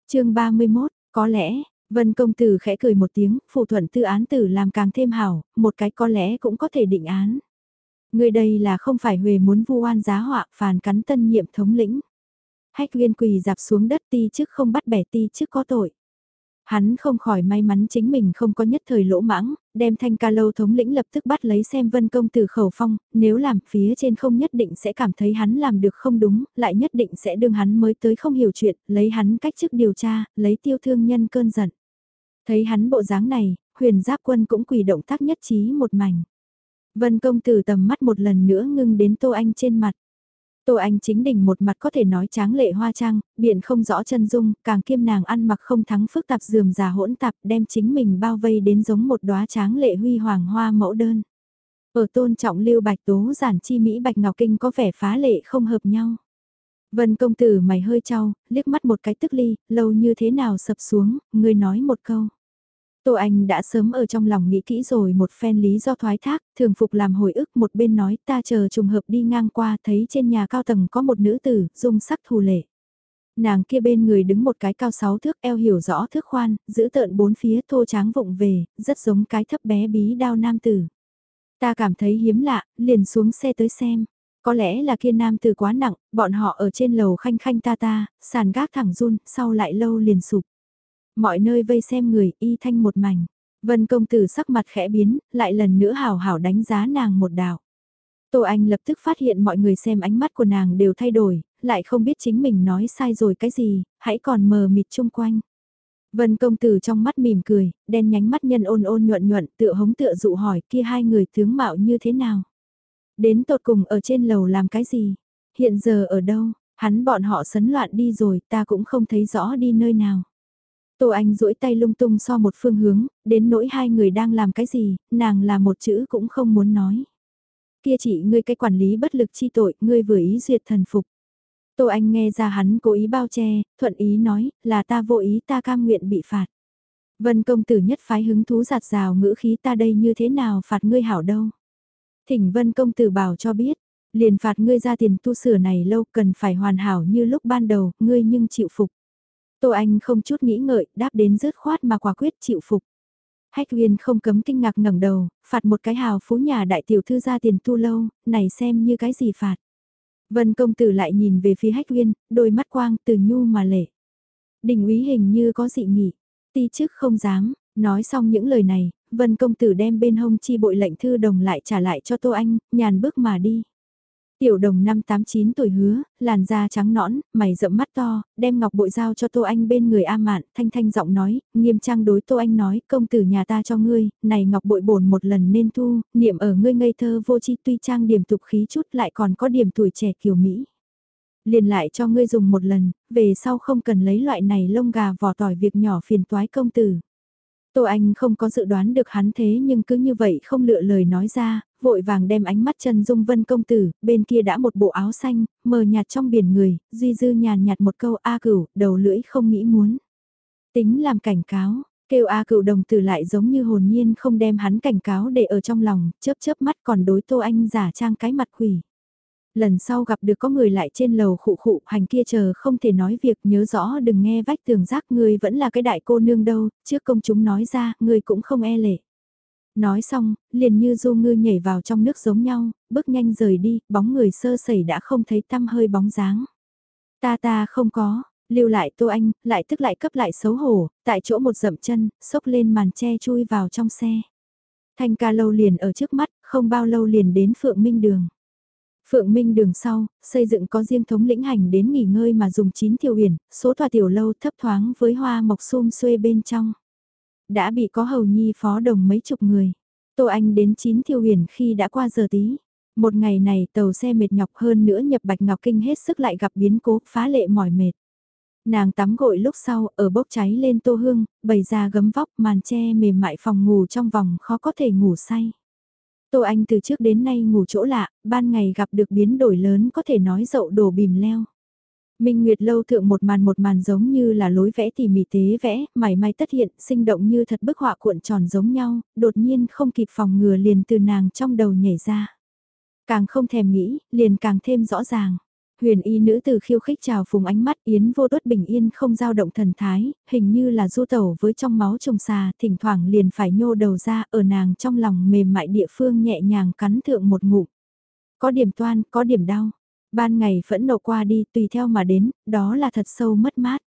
chương 31, có lẽ, Vân công tử khẽ cười một tiếng, phụ thuận tư án tử làm càng thêm hảo, một cái có lẽ cũng có thể định án. Người đây là không phải Huệ muốn vu oan giá họa phàn cắn tân nhiệm thống lĩnh. Hách Nguyên quỳ dạp xuống đất ti trước không bắt bẻ ti trước có tội. Hắn không khỏi may mắn chính mình không có nhất thời lỗ mãng, đem thanh ca lâu thống lĩnh lập tức bắt lấy xem vân công từ khẩu phong, nếu làm phía trên không nhất định sẽ cảm thấy hắn làm được không đúng, lại nhất định sẽ đương hắn mới tới không hiểu chuyện, lấy hắn cách chức điều tra, lấy tiêu thương nhân cơn giận. Thấy hắn bộ dáng này, huyền giáp quân cũng quỳ động tác nhất trí một mảnh. Vân công tử tầm mắt một lần nữa ngưng đến Tô Anh trên mặt. Tô Anh chính đỉnh một mặt có thể nói tráng lệ hoa trang, biện không rõ chân dung, càng kiêm nàng ăn mặc không thắng phức tạp dườm già hỗn tạp đem chính mình bao vây đến giống một đóa tráng lệ huy hoàng hoa mẫu đơn. Ở tôn trọng lưu bạch tố giản chi Mỹ bạch ngọc kinh có vẻ phá lệ không hợp nhau. Vân công tử mày hơi trao, liếc mắt một cái tức ly, lâu như thế nào sập xuống, người nói một câu. Tô Anh đã sớm ở trong lòng nghĩ kỹ rồi một phen lý do thoái thác, thường phục làm hồi ức một bên nói ta chờ trùng hợp đi ngang qua thấy trên nhà cao tầng có một nữ tử, dung sắc thù lệ. Nàng kia bên người đứng một cái cao sáu thước eo hiểu rõ thước khoan, giữ tợn bốn phía thô tráng vụng về, rất giống cái thấp bé bí đao nam tử. Ta cảm thấy hiếm lạ, liền xuống xe tới xem. Có lẽ là kia nam tử quá nặng, bọn họ ở trên lầu khanh khanh ta ta, sàn gác thẳng run, sau lại lâu liền sụp. Mọi nơi vây xem người y thanh một mảnh. Vân công tử sắc mặt khẽ biến, lại lần nữa hào hảo đánh giá nàng một đạo. Tô Anh lập tức phát hiện mọi người xem ánh mắt của nàng đều thay đổi, lại không biết chính mình nói sai rồi cái gì, hãy còn mờ mịt chung quanh. Vân công tử trong mắt mỉm cười, đen nhánh mắt nhân ôn ôn nhuận nhuận tựa hống tựa dụ hỏi kia hai người tướng mạo như thế nào. Đến tột cùng ở trên lầu làm cái gì? Hiện giờ ở đâu? Hắn bọn họ sấn loạn đi rồi ta cũng không thấy rõ đi nơi nào. Tô Anh duỗi tay lung tung so một phương hướng, đến nỗi hai người đang làm cái gì, nàng là một chữ cũng không muốn nói. kia chị ngươi cái quản lý bất lực chi tội, ngươi vừa ý duyệt thần phục. Tô Anh nghe ra hắn cố ý bao che, thuận ý nói, là ta vô ý ta cam nguyện bị phạt. Vân công tử nhất phái hứng thú giạt rào ngữ khí ta đây như thế nào phạt ngươi hảo đâu. Thỉnh vân công tử bảo cho biết, liền phạt ngươi ra tiền tu sửa này lâu cần phải hoàn hảo như lúc ban đầu, ngươi nhưng chịu phục. Tô Anh không chút nghĩ ngợi, đáp đến rớt khoát mà quả quyết chịu phục. Hách Huyền không cấm kinh ngạc ngẩng đầu, phạt một cái hào phú nhà đại tiểu thư ra tiền tu lâu, này xem như cái gì phạt. Vân công tử lại nhìn về phía Hách Huyền, đôi mắt quang từ nhu mà lệ. Đình úy hình như có dị nghị, ti chức không dám, nói xong những lời này, Vân công tử đem bên hông chi bội lệnh thư đồng lại trả lại cho Tô Anh, nhàn bước mà đi. Tiểu đồng năm 89 tuổi hứa, làn da trắng nõn, mày rậm mắt to, đem ngọc bội giao cho Tô Anh bên người A Mạn, thanh thanh giọng nói, nghiêm trang đối Tô Anh nói, công tử nhà ta cho ngươi, này ngọc bội bổn một lần nên thu, niệm ở ngươi ngây thơ vô chi tuy trang điểm tục khí chút lại còn có điểm tuổi trẻ kiều Mỹ. Liền lại cho ngươi dùng một lần, về sau không cần lấy loại này lông gà vỏ tỏi việc nhỏ phiền toái công tử. Tô Anh không có dự đoán được hắn thế nhưng cứ như vậy không lựa lời nói ra, vội vàng đem ánh mắt chân dung vân công tử, bên kia đã một bộ áo xanh, mờ nhạt trong biển người, duy dư nhàn nhạt một câu A cửu, đầu lưỡi không nghĩ muốn. Tính làm cảnh cáo, kêu A cửu đồng tử lại giống như hồn nhiên không đem hắn cảnh cáo để ở trong lòng, chớp chớp mắt còn đối Tô Anh giả trang cái mặt quỷ. Lần sau gặp được có người lại trên lầu khụ khụ hành kia chờ không thể nói việc nhớ rõ đừng nghe vách tường giác người vẫn là cái đại cô nương đâu, trước công chúng nói ra, người cũng không e lệ. Nói xong, liền như du ngư nhảy vào trong nước giống nhau, bước nhanh rời đi, bóng người sơ sẩy đã không thấy tăm hơi bóng dáng. Ta ta không có, lưu lại tô anh, lại tức lại cấp lại xấu hổ, tại chỗ một dậm chân, xốc lên màn che chui vào trong xe. Thanh ca lâu liền ở trước mắt, không bao lâu liền đến Phượng Minh Đường. Phượng Minh đường sau, xây dựng có riêng thống lĩnh hành đến nghỉ ngơi mà dùng chín tiểu huyền, số tòa tiểu lâu thấp thoáng với hoa mộc xum xuê bên trong. Đã bị có hầu nhi phó đồng mấy chục người. Tô Anh đến chín thiêu huyền khi đã qua giờ tí. Một ngày này tàu xe mệt nhọc hơn nữa nhập Bạch Ngọc Kinh hết sức lại gặp biến cố phá lệ mỏi mệt. Nàng tắm gội lúc sau ở bốc cháy lên tô hương, bày ra gấm vóc màn che mềm mại phòng ngủ trong vòng khó có thể ngủ say. Tô Anh từ trước đến nay ngủ chỗ lạ, ban ngày gặp được biến đổi lớn có thể nói dậu đổ bìm leo. Minh Nguyệt lâu thượng một màn một màn giống như là lối vẽ tỉ mỉ tế vẽ, mảy may tất hiện, sinh động như thật bức họa cuộn tròn giống nhau, đột nhiên không kịp phòng ngừa liền từ nàng trong đầu nhảy ra. Càng không thèm nghĩ, liền càng thêm rõ ràng. Huyền y nữ từ khiêu khích trào phùng ánh mắt yến vô tuất bình yên không dao động thần thái, hình như là du tẩu với trong máu trồng xà, thỉnh thoảng liền phải nhô đầu ra ở nàng trong lòng mềm mại địa phương nhẹ nhàng cắn thượng một ngụm. Có điểm toan, có điểm đau. Ban ngày phẫn nộ qua đi tùy theo mà đến, đó là thật sâu mất mát.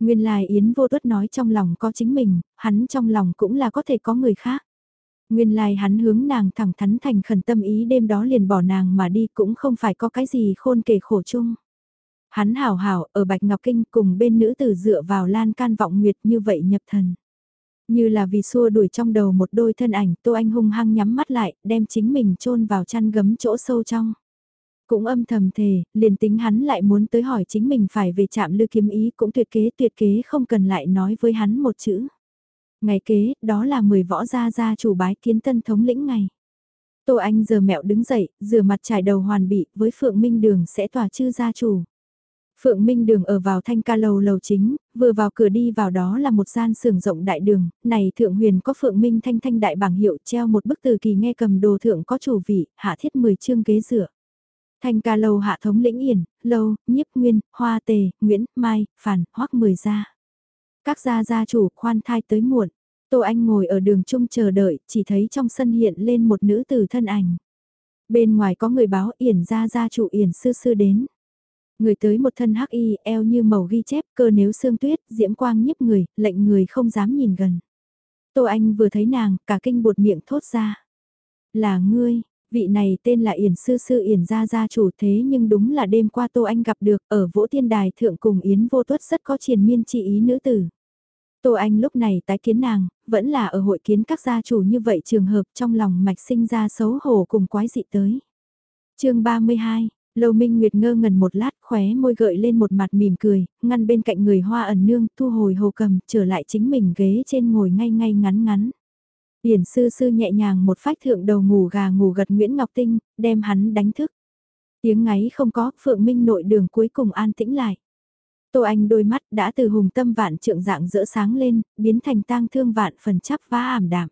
Nguyên lai Yến vô tuất nói trong lòng có chính mình, hắn trong lòng cũng là có thể có người khác. Nguyên lai hắn hướng nàng thẳng thắn thành khẩn tâm ý đêm đó liền bỏ nàng mà đi cũng không phải có cái gì khôn kể khổ chung. Hắn hảo hảo ở Bạch Ngọc Kinh cùng bên nữ tử dựa vào lan can vọng nguyệt như vậy nhập thần. Như là vì xua đuổi trong đầu một đôi thân ảnh Tô Anh hung hăng nhắm mắt lại đem chính mình chôn vào chăn gấm chỗ sâu trong. Cũng âm thầm thề, liền tính hắn lại muốn tới hỏi chính mình phải về chạm lư kiếm ý cũng tuyệt kế tuyệt kế không cần lại nói với hắn một chữ. Ngày kế, đó là 10 võ gia gia chủ bái kiến tân thống lĩnh ngày. Tô Anh giờ mẹo đứng dậy, rửa mặt trải đầu hoàn bị, với Phượng Minh Đường sẽ tỏa chư gia chủ. Phượng Minh Đường ở vào thanh ca lầu lầu chính, vừa vào cửa đi vào đó là một gian sưởng rộng đại đường, này thượng huyền có Phượng Minh thanh thanh đại bảng hiệu treo một bức từ kỳ nghe cầm đồ thượng có chủ vị, hạ thiết 10 chương ghế dựa. Thanh ca lầu hạ thống lĩnh yển, lâu, nhiếp nguyên, hoa tề, nguyễn, mai, phản, hoắc mười gia. Các gia gia chủ khoan thai tới muộn. Tô Anh ngồi ở đường trung chờ đợi, chỉ thấy trong sân hiện lên một nữ tử thân ảnh. Bên ngoài có người báo yển gia gia chủ yển sư sư đến. Người tới một thân hắc y, eo như màu ghi chép, cơ nếu xương tuyết, diễm quang nhiếp người, lệnh người không dám nhìn gần. Tô Anh vừa thấy nàng, cả kinh buột miệng thốt ra. Là ngươi, Vị này tên là Yển Sư Sư Yển Gia Gia chủ thế nhưng đúng là đêm qua Tô Anh gặp được ở Vỗ Thiên Đài Thượng cùng Yến Vô Tuất rất có triền miên trị ý nữ tử. Tô Anh lúc này tái kiến nàng, vẫn là ở hội kiến các gia chủ như vậy trường hợp trong lòng mạch sinh ra xấu hổ cùng quái dị tới. chương 32, Lâu Minh Nguyệt ngơ ngần một lát khóe môi gợi lên một mặt mỉm cười, ngăn bên cạnh người hoa ẩn nương thu hồi hồ cầm trở lại chính mình ghế trên ngồi ngay ngay ngắn ngắn. Yển sư sư nhẹ nhàng một phách thượng đầu ngủ gà ngủ gật Nguyễn Ngọc Tinh, đem hắn đánh thức. Tiếng ngáy không có, Phượng Minh nội đường cuối cùng an tĩnh lại. Tô Anh đôi mắt đã từ hùng tâm vạn trượng dạng rỡ sáng lên, biến thành tang thương vạn phần chắp vá ảm đạm.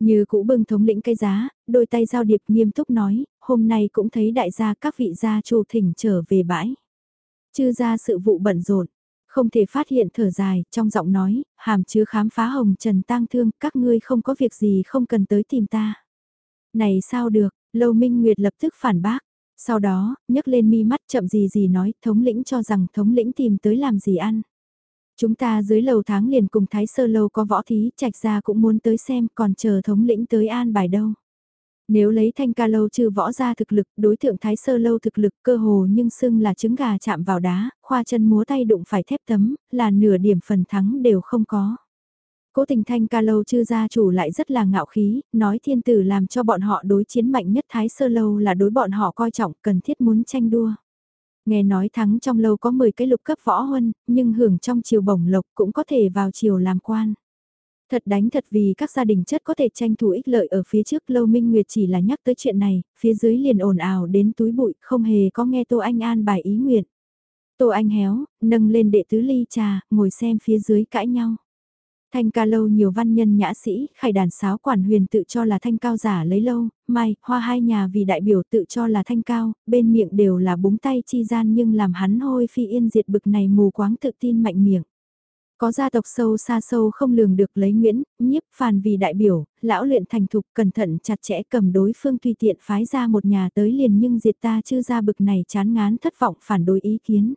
Như cũ bưng thống lĩnh cây giá, đôi tay giao điệp nghiêm túc nói, hôm nay cũng thấy đại gia các vị gia chủ thỉnh trở về bãi. Chư ra sự vụ bận rộn, không thể phát hiện thở dài, trong giọng nói, hàm chứa khám phá hồng trần tang thương, các ngươi không có việc gì không cần tới tìm ta. Này sao được, Lâu Minh Nguyệt lập tức phản bác, sau đó, nhấc lên mi mắt chậm gì gì nói, thống lĩnh cho rằng thống lĩnh tìm tới làm gì ăn. Chúng ta dưới lầu tháng liền cùng Thái Sơ Lâu có võ thí, trạch ra cũng muốn tới xem, còn chờ thống lĩnh tới an bài đâu. Nếu lấy thanh ca lâu trừ võ ra thực lực, đối tượng thái sơ lâu thực lực cơ hồ nhưng xưng là trứng gà chạm vào đá, khoa chân múa tay đụng phải thép tấm, là nửa điểm phần thắng đều không có. Cố tình thanh ca lâu chư gia chủ lại rất là ngạo khí, nói thiên tử làm cho bọn họ đối chiến mạnh nhất thái sơ lâu là đối bọn họ coi trọng cần thiết muốn tranh đua. Nghe nói thắng trong lâu có 10 cái lục cấp võ huân, nhưng hưởng trong chiều bổng lộc cũng có thể vào chiều làm quan. Thật đánh thật vì các gia đình chất có thể tranh thủ ích lợi ở phía trước Lâu Minh Nguyệt chỉ là nhắc tới chuyện này, phía dưới liền ồn ào đến túi bụi, không hề có nghe Tô Anh an bài ý nguyện. Tô Anh héo, nâng lên đệ tứ ly trà, ngồi xem phía dưới cãi nhau. Thanh ca lâu nhiều văn nhân nhã sĩ, khải đàn sáo quản huyền tự cho là thanh cao giả lấy lâu, mai, hoa hai nhà vì đại biểu tự cho là thanh cao, bên miệng đều là búng tay chi gian nhưng làm hắn hôi phi yên diệt bực này mù quáng tự tin mạnh miệng. Có gia tộc sâu xa sâu không lường được lấy Nguyễn, nhiếp phàn vì đại biểu, lão luyện thành thục cẩn thận chặt chẽ cầm đối phương tùy tiện phái ra một nhà tới liền nhưng diệt ta chưa ra bực này chán ngán thất vọng phản đối ý kiến.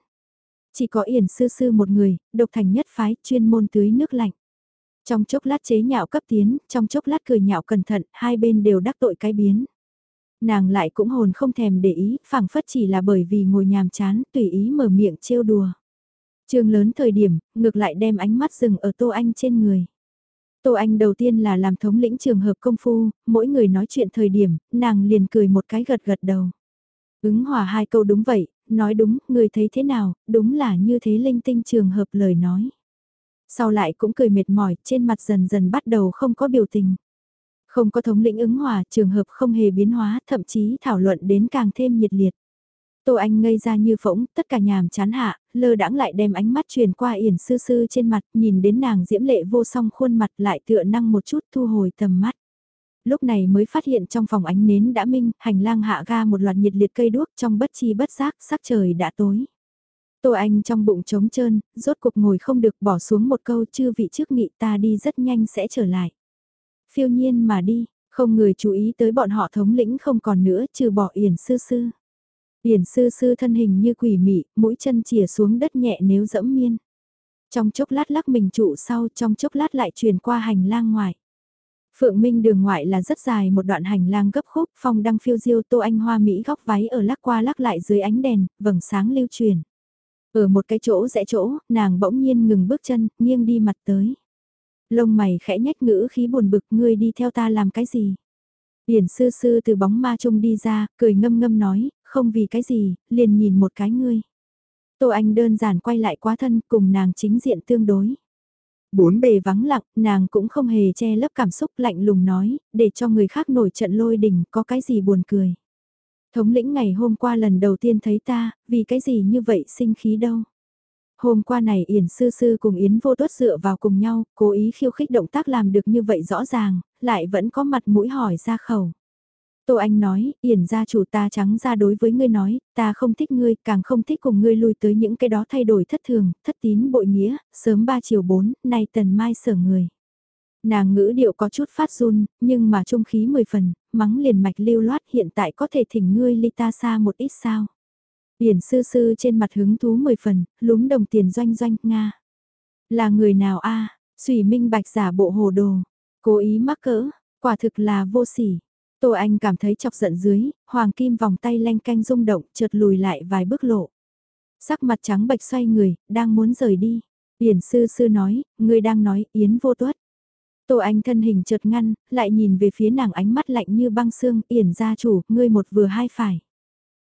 Chỉ có yển sư sư một người, độc thành nhất phái chuyên môn tưới nước lạnh. Trong chốc lát chế nhạo cấp tiến, trong chốc lát cười nhạo cẩn thận, hai bên đều đắc tội cái biến. Nàng lại cũng hồn không thèm để ý, phảng phất chỉ là bởi vì ngồi nhàm chán, tùy ý mở miệng trêu đùa. Trường lớn thời điểm, ngược lại đem ánh mắt dừng ở Tô Anh trên người. Tô Anh đầu tiên là làm thống lĩnh trường hợp công phu, mỗi người nói chuyện thời điểm, nàng liền cười một cái gật gật đầu. Ứng hòa hai câu đúng vậy, nói đúng, người thấy thế nào, đúng là như thế linh tinh trường hợp lời nói. Sau lại cũng cười mệt mỏi, trên mặt dần dần bắt đầu không có biểu tình. Không có thống lĩnh ứng hòa, trường hợp không hề biến hóa, thậm chí thảo luận đến càng thêm nhiệt liệt. Tô Anh ngây ra như phỗng, tất cả nhàm chán hạ, lơ đãng lại đem ánh mắt truyền qua yển sư sư trên mặt, nhìn đến nàng diễm lệ vô song khuôn mặt lại tựa năng một chút thu hồi tầm mắt. Lúc này mới phát hiện trong phòng ánh nến đã minh, hành lang hạ ga một loạt nhiệt liệt cây đuốc trong bất chi bất giác, sắc trời đã tối. Tô Anh trong bụng trống trơn, rốt cuộc ngồi không được bỏ xuống một câu chư vị trước nghị ta đi rất nhanh sẽ trở lại. Phiêu nhiên mà đi, không người chú ý tới bọn họ thống lĩnh không còn nữa trừ bỏ yển sư sư. Điển sư sư thân hình như quỷ mị, mũi chân chìa xuống đất nhẹ nếu dẫm miên. Trong chốc lát lắc mình trụ sau, trong chốc lát lại truyền qua hành lang ngoài. Phượng Minh đường ngoại là rất dài một đoạn hành lang gấp khúc, phong đăng phiêu diêu tô anh hoa Mỹ góc váy ở lắc qua lắc lại dưới ánh đèn, vầng sáng lưu truyền. Ở một cái chỗ rẽ chỗ, nàng bỗng nhiên ngừng bước chân, nghiêng đi mặt tới. Lông mày khẽ nhách ngữ khí buồn bực ngươi đi theo ta làm cái gì? Điển sư sư từ bóng ma trung đi ra, cười ngâm ngâm nói, không vì cái gì, liền nhìn một cái ngươi. Tô Anh đơn giản quay lại quá thân cùng nàng chính diện tương đối. Bốn bề vắng lặng, nàng cũng không hề che lấp cảm xúc lạnh lùng nói, để cho người khác nổi trận lôi đình, có cái gì buồn cười. Thống lĩnh ngày hôm qua lần đầu tiên thấy ta, vì cái gì như vậy sinh khí đâu. Hôm qua này Yển Sư Sư cùng Yến Vô Tuất dựa vào cùng nhau, cố ý khiêu khích động tác làm được như vậy rõ ràng, lại vẫn có mặt mũi hỏi ra khẩu. Tô Anh nói, Yển gia chủ ta trắng ra đối với ngươi nói, ta không thích ngươi, càng không thích cùng ngươi lui tới những cái đó thay đổi thất thường, thất tín bội nghĩa, sớm ba chiều bốn, nay tần mai sở người. Nàng ngữ điệu có chút phát run, nhưng mà trung khí mười phần, mắng liền mạch lưu loát hiện tại có thể thỉnh ngươi ly ta xa một ít sao. Yển sư sư trên mặt hứng thú mười phần, lúm đồng tiền doanh doanh, Nga. Là người nào a à? Sủy minh bạch giả bộ hồ đồ, cố ý mắc cỡ, quả thực là vô sỉ. Tô Anh cảm thấy chọc giận dưới, hoàng kim vòng tay lanh canh rung động, chợt lùi lại vài bước lộ. Sắc mặt trắng bệch xoay người, đang muốn rời đi. Yển sư sư nói, người đang nói, Yến vô tuất. Tô Anh thân hình chợt ngăn, lại nhìn về phía nàng ánh mắt lạnh như băng xương, Yển gia chủ, ngươi một vừa hai phải.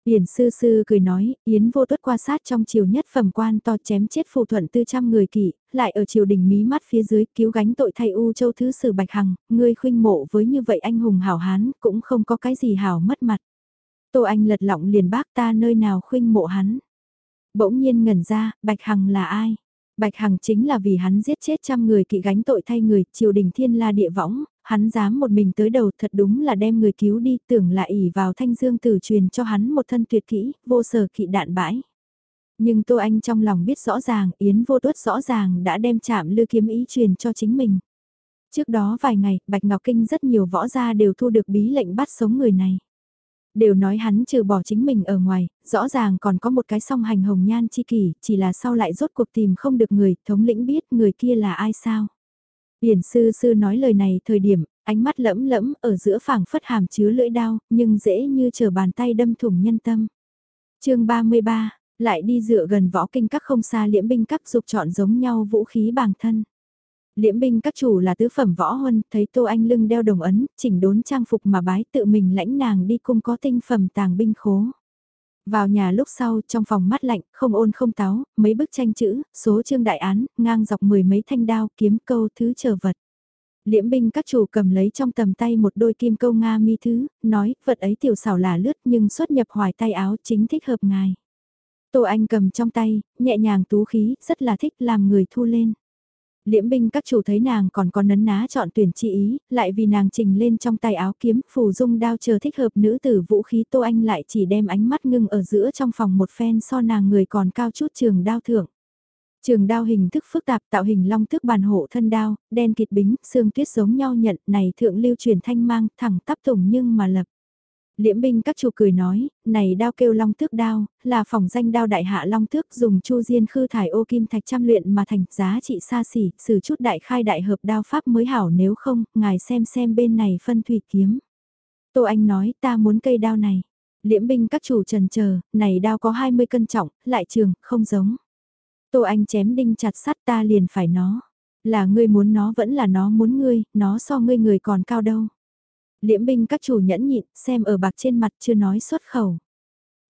Yển sư sư cười nói, Yến vô tuất qua sát trong triều nhất phẩm quan to chém chết phù thuận tư trăm người kỵ, lại ở triều đình mí mắt phía dưới cứu gánh tội thay U Châu Thứ Sử Bạch Hằng, ngươi khuynh mộ với như vậy anh hùng hảo hán, cũng không có cái gì hảo mất mặt. Tô Anh lật lọng liền bác ta nơi nào khuynh mộ hắn. Bỗng nhiên ngẩn ra, Bạch Hằng là ai? Bạch Hằng chính là vì hắn giết chết trăm người kỵ gánh tội thay người, triều đình thiên la địa võng, hắn dám một mình tới đầu thật đúng là đem người cứu đi, tưởng là ỉ vào thanh dương tử truyền cho hắn một thân tuyệt kỹ, vô sở kỵ đạn bãi. Nhưng Tô Anh trong lòng biết rõ ràng, Yến vô tuất rõ ràng đã đem chạm lư kiếm ý truyền cho chính mình. Trước đó vài ngày, Bạch Ngọc Kinh rất nhiều võ gia đều thu được bí lệnh bắt sống người này. Đều nói hắn trừ bỏ chính mình ở ngoài, rõ ràng còn có một cái song hành hồng nhan chi kỷ, chỉ là sau lại rốt cuộc tìm không được người, thống lĩnh biết người kia là ai sao. Hiển sư sư nói lời này thời điểm, ánh mắt lẫm lẫm ở giữa phảng phất hàm chứa lưỡi đao, nhưng dễ như chờ bàn tay đâm thủng nhân tâm. chương 33, lại đi dựa gần võ kinh các không xa liễm binh các dục chọn giống nhau vũ khí bằng thân. Liễm binh các chủ là tứ phẩm võ huân, thấy Tô Anh lưng đeo đồng ấn, chỉnh đốn trang phục mà bái tự mình lãnh nàng đi cung có tinh phẩm tàng binh khố. Vào nhà lúc sau, trong phòng mắt lạnh, không ôn không táo, mấy bức tranh chữ, số chương đại án, ngang dọc mười mấy thanh đao, kiếm câu, thứ chờ vật. Liễm binh các chủ cầm lấy trong tầm tay một đôi kim câu Nga mi thứ, nói, vật ấy tiểu xảo là lướt nhưng xuất nhập hoài tay áo chính thích hợp ngài. Tô Anh cầm trong tay, nhẹ nhàng tú khí, rất là thích làm người thu lên liễm binh các chủ thấy nàng còn có nấn ná chọn tuyển chi ý, lại vì nàng trình lên trong tay áo kiếm, phù dung đao chờ thích hợp nữ tử vũ khí Tô Anh lại chỉ đem ánh mắt ngưng ở giữa trong phòng một phen so nàng người còn cao chút trường đao thượng. Trường đao hình thức phức tạp tạo hình long thức bàn hộ thân đao, đen kịt bính, xương tuyết giống nhau nhận này thượng lưu truyền thanh mang thẳng tắp tùng nhưng mà lập. Liễm binh các chủ cười nói, này đao kêu long tước đao, là phòng danh đao đại hạ long tước dùng chu diên khư thải ô kim thạch trăm luyện mà thành giá trị xa xỉ, sử chút đại khai đại hợp đao pháp mới hảo nếu không, ngài xem xem bên này phân thủy kiếm. Tô Anh nói ta muốn cây đao này. Liễm binh các chủ trần chờ này đao có 20 cân trọng, lại trường, không giống. Tô Anh chém đinh chặt sắt ta liền phải nó. Là ngươi muốn nó vẫn là nó muốn ngươi, nó so ngươi người còn cao đâu. Liễm binh các chủ nhẫn nhịn, xem ở bạc trên mặt chưa nói xuất khẩu.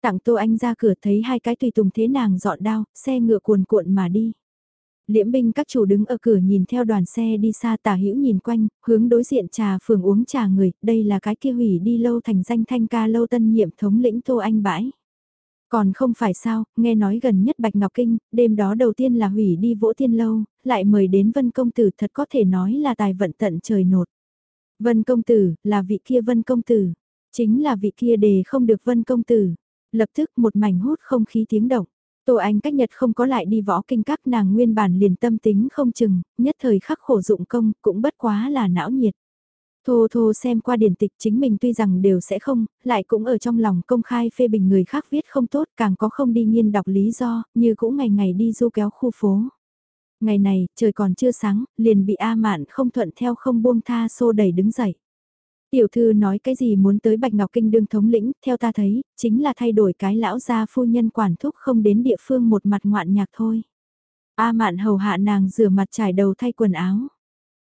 Tặng Tô Anh ra cửa thấy hai cái tùy tùng thế nàng dọn đao, xe ngựa cuồn cuộn mà đi. Liễm binh các chủ đứng ở cửa nhìn theo đoàn xe đi xa tả hữu nhìn quanh, hướng đối diện trà phường uống trà người, đây là cái kia hủy đi lâu thành danh thanh ca lâu tân nhiệm thống lĩnh Tô Anh bãi. Còn không phải sao, nghe nói gần nhất Bạch Ngọc Kinh, đêm đó đầu tiên là hủy đi vỗ tiên lâu, lại mời đến Vân Công Tử thật có thể nói là tài vận tận trời nột. Vân công tử, là vị kia vân công tử. Chính là vị kia đề không được vân công tử. Lập tức một mảnh hút không khí tiếng động. Tô Anh cách nhật không có lại đi võ kinh các nàng nguyên bản liền tâm tính không chừng, nhất thời khắc khổ dụng công cũng bất quá là não nhiệt. Thô thô xem qua điển tịch chính mình tuy rằng đều sẽ không, lại cũng ở trong lòng công khai phê bình người khác viết không tốt càng có không đi nghiên đọc lý do, như cũng ngày ngày đi du kéo khu phố. Ngày này, trời còn chưa sáng, liền bị A Mạn không thuận theo không buông tha xô đẩy đứng dậy. Tiểu thư nói cái gì muốn tới Bạch Ngọc Kinh đương thống lĩnh, theo ta thấy, chính là thay đổi cái lão gia phu nhân quản thúc không đến địa phương một mặt ngoạn nhạc thôi. A Mạn hầu hạ nàng rửa mặt trải đầu thay quần áo.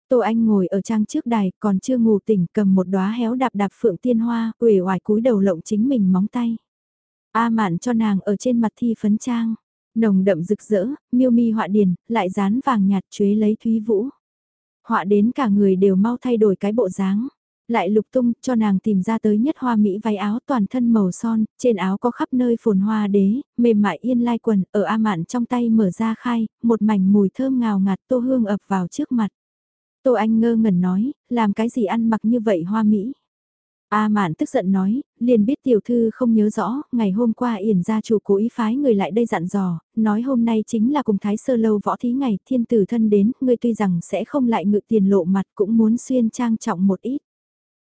Tô Anh ngồi ở trang trước đài, còn chưa ngủ tỉnh cầm một đóa héo đạp đạp phượng tiên hoa, uể oải cúi đầu lộng chính mình móng tay. A Mạn cho nàng ở trên mặt thi phấn trang nồng đậm rực rỡ, miêu mi họa điền, lại dán vàng nhạt chuế lấy Thúy Vũ. Họa đến cả người đều mau thay đổi cái bộ dáng. Lại lục tung cho nàng tìm ra tới nhất hoa mỹ váy áo toàn thân màu son, trên áo có khắp nơi phồn hoa đế, mềm mại yên lai quần, ở A mạn trong tay mở ra khai, một mảnh mùi thơm ngào ngạt tô hương ập vào trước mặt. Tô Anh ngơ ngẩn nói, làm cái gì ăn mặc như vậy hoa mỹ. A Mạn tức giận nói, liền biết tiểu thư không nhớ rõ, ngày hôm qua Yển gia chủ cố ý phái người lại đây dặn dò, nói hôm nay chính là cùng Thái Sơ Lâu võ thí ngày thiên tử thân đến, ngươi tuy rằng sẽ không lại ngự tiền lộ mặt cũng muốn xuyên trang trọng một ít.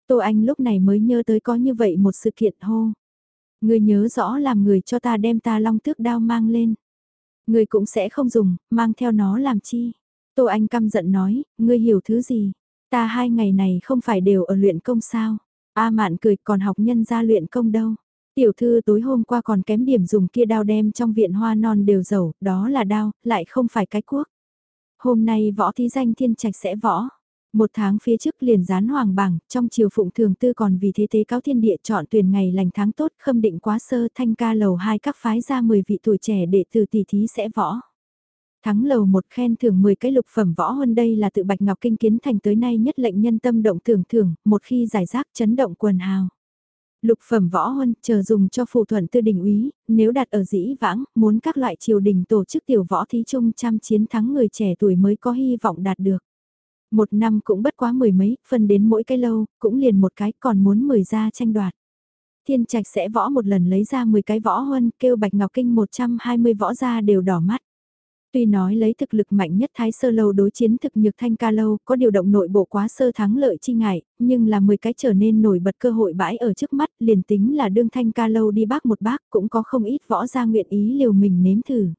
Tô Anh lúc này mới nhớ tới có như vậy một sự kiện hô. Ngươi nhớ rõ làm người cho ta đem ta long tước đao mang lên. Ngươi cũng sẽ không dùng, mang theo nó làm chi. Tô Anh căm giận nói, ngươi hiểu thứ gì? Ta hai ngày này không phải đều ở luyện công sao? A mạn cười còn học nhân gia luyện công đâu. Tiểu thư tối hôm qua còn kém điểm dùng kia đao đem trong viện hoa non đều dầu, đó là đao, lại không phải cái cuốc. Hôm nay võ thí danh thiên trạch sẽ võ. Một tháng phía trước liền gián hoàng bảng, trong chiều phụng thường tư còn vì thế tế cáo thiên địa chọn tuyển ngày lành tháng tốt khâm định quá sơ thanh ca lầu hai các phái ra 10 vị tuổi trẻ để từ tỷ thí sẽ võ. Thắng lầu một khen thưởng 10 cái lục phẩm võ hơn đây là tự Bạch Ngọc Kinh kiến thành tới nay nhất lệnh nhân tâm động tưởng thưởng, một khi giải rác chấn động quần hào. Lục phẩm võ huân chờ dùng cho phù thuận tư đình úy, nếu đặt ở dĩ vãng, muốn các loại triều đình tổ chức tiểu võ thí chung trăm chiến thắng người trẻ tuổi mới có hy vọng đạt được. Một năm cũng bất quá mười mấy, phân đến mỗi cái lâu, cũng liền một cái còn muốn mười ra tranh đoạt. Thiên trạch sẽ võ một lần lấy ra 10 cái võ huân, kêu Bạch Ngọc Kinh 120 võ ra đều đỏ mắt. Tuy nói lấy thực lực mạnh nhất Thái Sơ Lâu đối chiến thực nhược Thanh Ca Lâu có điều động nội bộ quá sơ thắng lợi chi ngại, nhưng là 10 cái trở nên nổi bật cơ hội bãi ở trước mắt liền tính là đương Thanh Ca Lâu đi bác một bác cũng có không ít võ gia nguyện ý liều mình nếm thử.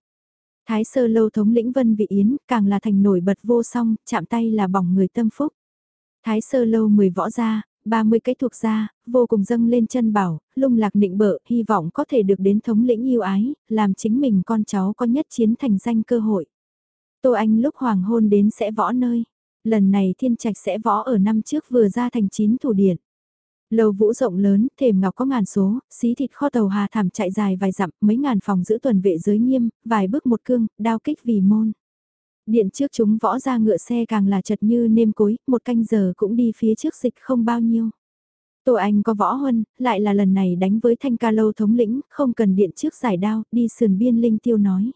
Thái Sơ Lâu thống lĩnh Vân Vị Yến càng là thành nổi bật vô song, chạm tay là bỏng người tâm phúc. Thái Sơ Lâu 10 võ gia, 30 cái thuộc gia, vô cùng dâng lên chân bảo, lung lạc nịnh bợ, hy vọng có thể được đến thống lĩnh yêu ái, làm chính mình con cháu có nhất chiến thành danh cơ hội. Tô Anh lúc hoàng hôn đến sẽ võ nơi. Lần này thiên trạch sẽ võ ở năm trước vừa ra thành chín thủ điện. Lầu vũ rộng lớn, thềm ngọc có ngàn số, xí thịt kho tàu hà thảm chạy dài vài dặm, mấy ngàn phòng giữ tuần vệ giới nghiêm, vài bước một cương, đao kích vì môn. Điện trước chúng võ ra ngựa xe càng là chật như nêm cối, một canh giờ cũng đi phía trước dịch không bao nhiêu. Tô Anh có võ huân, lại là lần này đánh với thanh ca lâu thống lĩnh, không cần điện trước giải đao, đi sườn biên linh tiêu nói.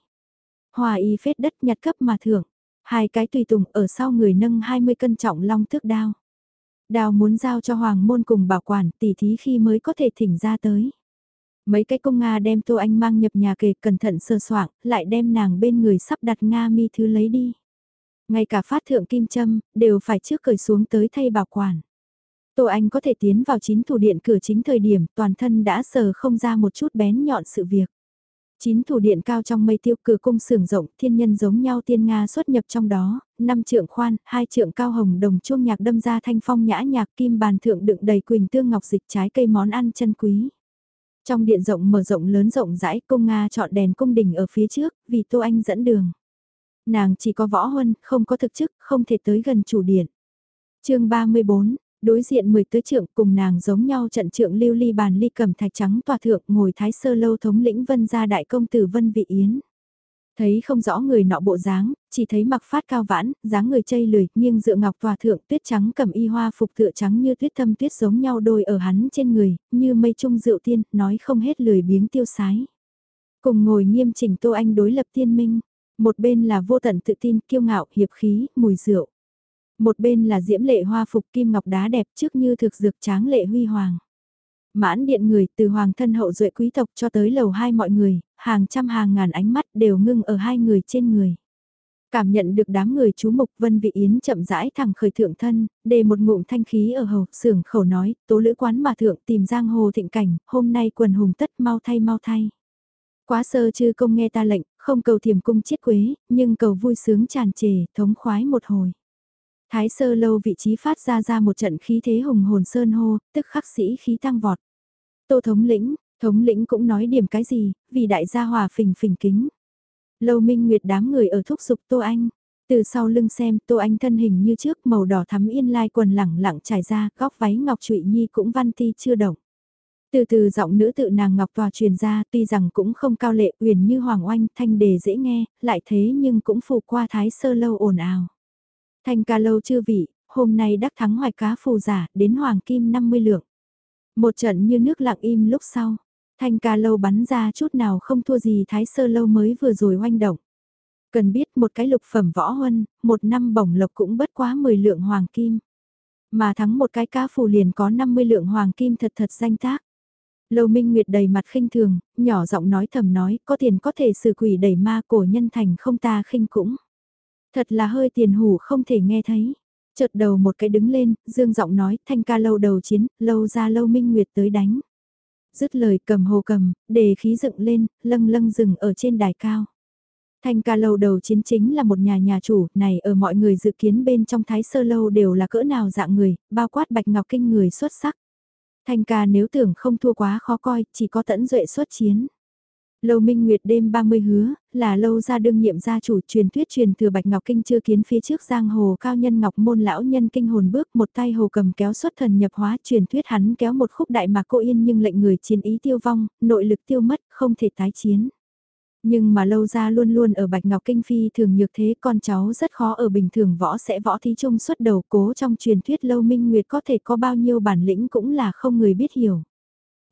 Hòa y phết đất nhặt cấp mà thưởng, hai cái tùy tùng ở sau người nâng 20 cân trọng long thước đao. Đao muốn giao cho hoàng môn cùng bảo quản tỉ thí khi mới có thể thỉnh ra tới. Mấy cái công Nga đem Tô Anh mang nhập nhà kề cẩn thận sơ soạng, lại đem nàng bên người sắp đặt Nga mi thứ lấy đi. Ngay cả phát thượng kim châm, đều phải trước cởi xuống tới thay bảo quản. Tô Anh có thể tiến vào chín thủ điện cửa chính thời điểm toàn thân đã sờ không ra một chút bén nhọn sự việc. Chín thủ điện cao trong mây tiêu cửa cung sưởng rộng, thiên nhân giống nhau tiên Nga xuất nhập trong đó, năm trượng khoan, hai trượng cao hồng đồng chuông nhạc đâm ra thanh phong nhã nhạc kim bàn thượng đựng đầy quỳnh tương ngọc dịch trái cây món ăn chân quý. Trong điện rộng mở rộng lớn rộng rãi cung Nga chọn đèn cung đình ở phía trước, vì Tô Anh dẫn đường. Nàng chỉ có võ huân, không có thực chức, không thể tới gần chủ điện. chương 34, đối diện mười tứ trượng cùng nàng giống nhau trận trượng lưu ly bàn ly cầm thạch trắng tòa thượng ngồi thái sơ lâu thống lĩnh vân gia đại công tử vân vị yến. Thấy không rõ người nọ bộ dáng, chỉ thấy mặc phát cao vãn, dáng người chây lười, nghiêng dựa ngọc tòa thượng tuyết trắng cầm y hoa phục tựa trắng như tuyết thâm tuyết giống nhau đôi ở hắn trên người, như mây trung rượu tiên, nói không hết lười biếng tiêu sái. Cùng ngồi nghiêm chỉnh Tô Anh đối lập tiên minh, một bên là vô tận tự tin, kiêu ngạo, hiệp khí, mùi rượu. Một bên là diễm lệ hoa phục kim ngọc đá đẹp trước như thực dược tráng lệ huy hoàng. Mãn điện người từ hoàng thân hậu duệ quý tộc cho tới lầu hai mọi người, hàng trăm hàng ngàn ánh mắt đều ngưng ở hai người trên người. Cảm nhận được đám người chú mục Vân Vị Yến chậm rãi thẳng khởi thượng thân, đề một ngụm thanh khí ở hầu, sưởng khẩu nói, tố lữ quán mà thượng tìm giang hồ thịnh cảnh, hôm nay quần hùng tất mau thay mau thay. Quá sơ chư công nghe ta lệnh, không cầu thiềm cung chiết quế, nhưng cầu vui sướng tràn trề, thống khoái một hồi. Thái sơ lâu vị trí phát ra ra một trận khí thế hùng hồn sơn hô, tức khắc sĩ khí tăng vọt. Tô thống lĩnh, thống lĩnh cũng nói điểm cái gì, vì đại gia hòa phình phình kính. Lâu minh nguyệt đám người ở thúc giục Tô Anh. Từ sau lưng xem Tô Anh thân hình như trước màu đỏ thắm yên lai quần lẳng lặng trải ra, góc váy ngọc trụy nhi cũng văn ti chưa động. Từ từ giọng nữ tự nàng ngọc tòa truyền ra tuy rằng cũng không cao lệ uyển như hoàng oanh thanh đề dễ nghe, lại thế nhưng cũng phù qua thái sơ lâu ồn ào. Thanh ca lâu chưa vị, hôm nay đắc thắng hoài cá phù giả, đến hoàng kim 50 lượng. Một trận như nước lặng im lúc sau, thanh ca lâu bắn ra chút nào không thua gì thái sơ lâu mới vừa rồi oanh động. Cần biết một cái lục phẩm võ huân, một năm bổng lộc cũng bất quá 10 lượng hoàng kim. Mà thắng một cái cá phù liền có 50 lượng hoàng kim thật thật danh tác. Lâu Minh Nguyệt đầy mặt khinh thường, nhỏ giọng nói thầm nói, có tiền có thể xử quỷ đẩy ma cổ nhân thành không ta khinh cũng. Thật là hơi tiền hủ không thể nghe thấy. Chợt đầu một cái đứng lên, dương giọng nói, thanh ca lâu đầu chiến, lâu ra lâu minh nguyệt tới đánh. Dứt lời cầm hồ cầm, đề khí dựng lên, lâng lâng rừng ở trên đài cao. Thanh ca lâu đầu chiến chính là một nhà nhà chủ, này ở mọi người dự kiến bên trong thái sơ lâu đều là cỡ nào dạng người, bao quát bạch ngọc kinh người xuất sắc. Thanh ca nếu tưởng không thua quá khó coi, chỉ có tẫn duệ xuất chiến. Lâu Minh Nguyệt đêm 30 hứa, là lâu ra đương nhiệm gia chủ truyền thuyết truyền thừa Bạch Ngọc Kinh chưa kiến phía trước giang hồ cao nhân Ngọc môn lão nhân kinh hồn bước một tay hồ cầm kéo xuất thần nhập hóa truyền thuyết hắn kéo một khúc đại mạc cô yên nhưng lệnh người chiến ý tiêu vong, nội lực tiêu mất, không thể tái chiến. Nhưng mà lâu ra luôn luôn ở Bạch Ngọc Kinh Phi thường nhược thế con cháu rất khó ở bình thường võ sẽ võ thí trung xuất đầu cố trong truyền thuyết lâu Minh Nguyệt có thể có bao nhiêu bản lĩnh cũng là không người biết hiểu.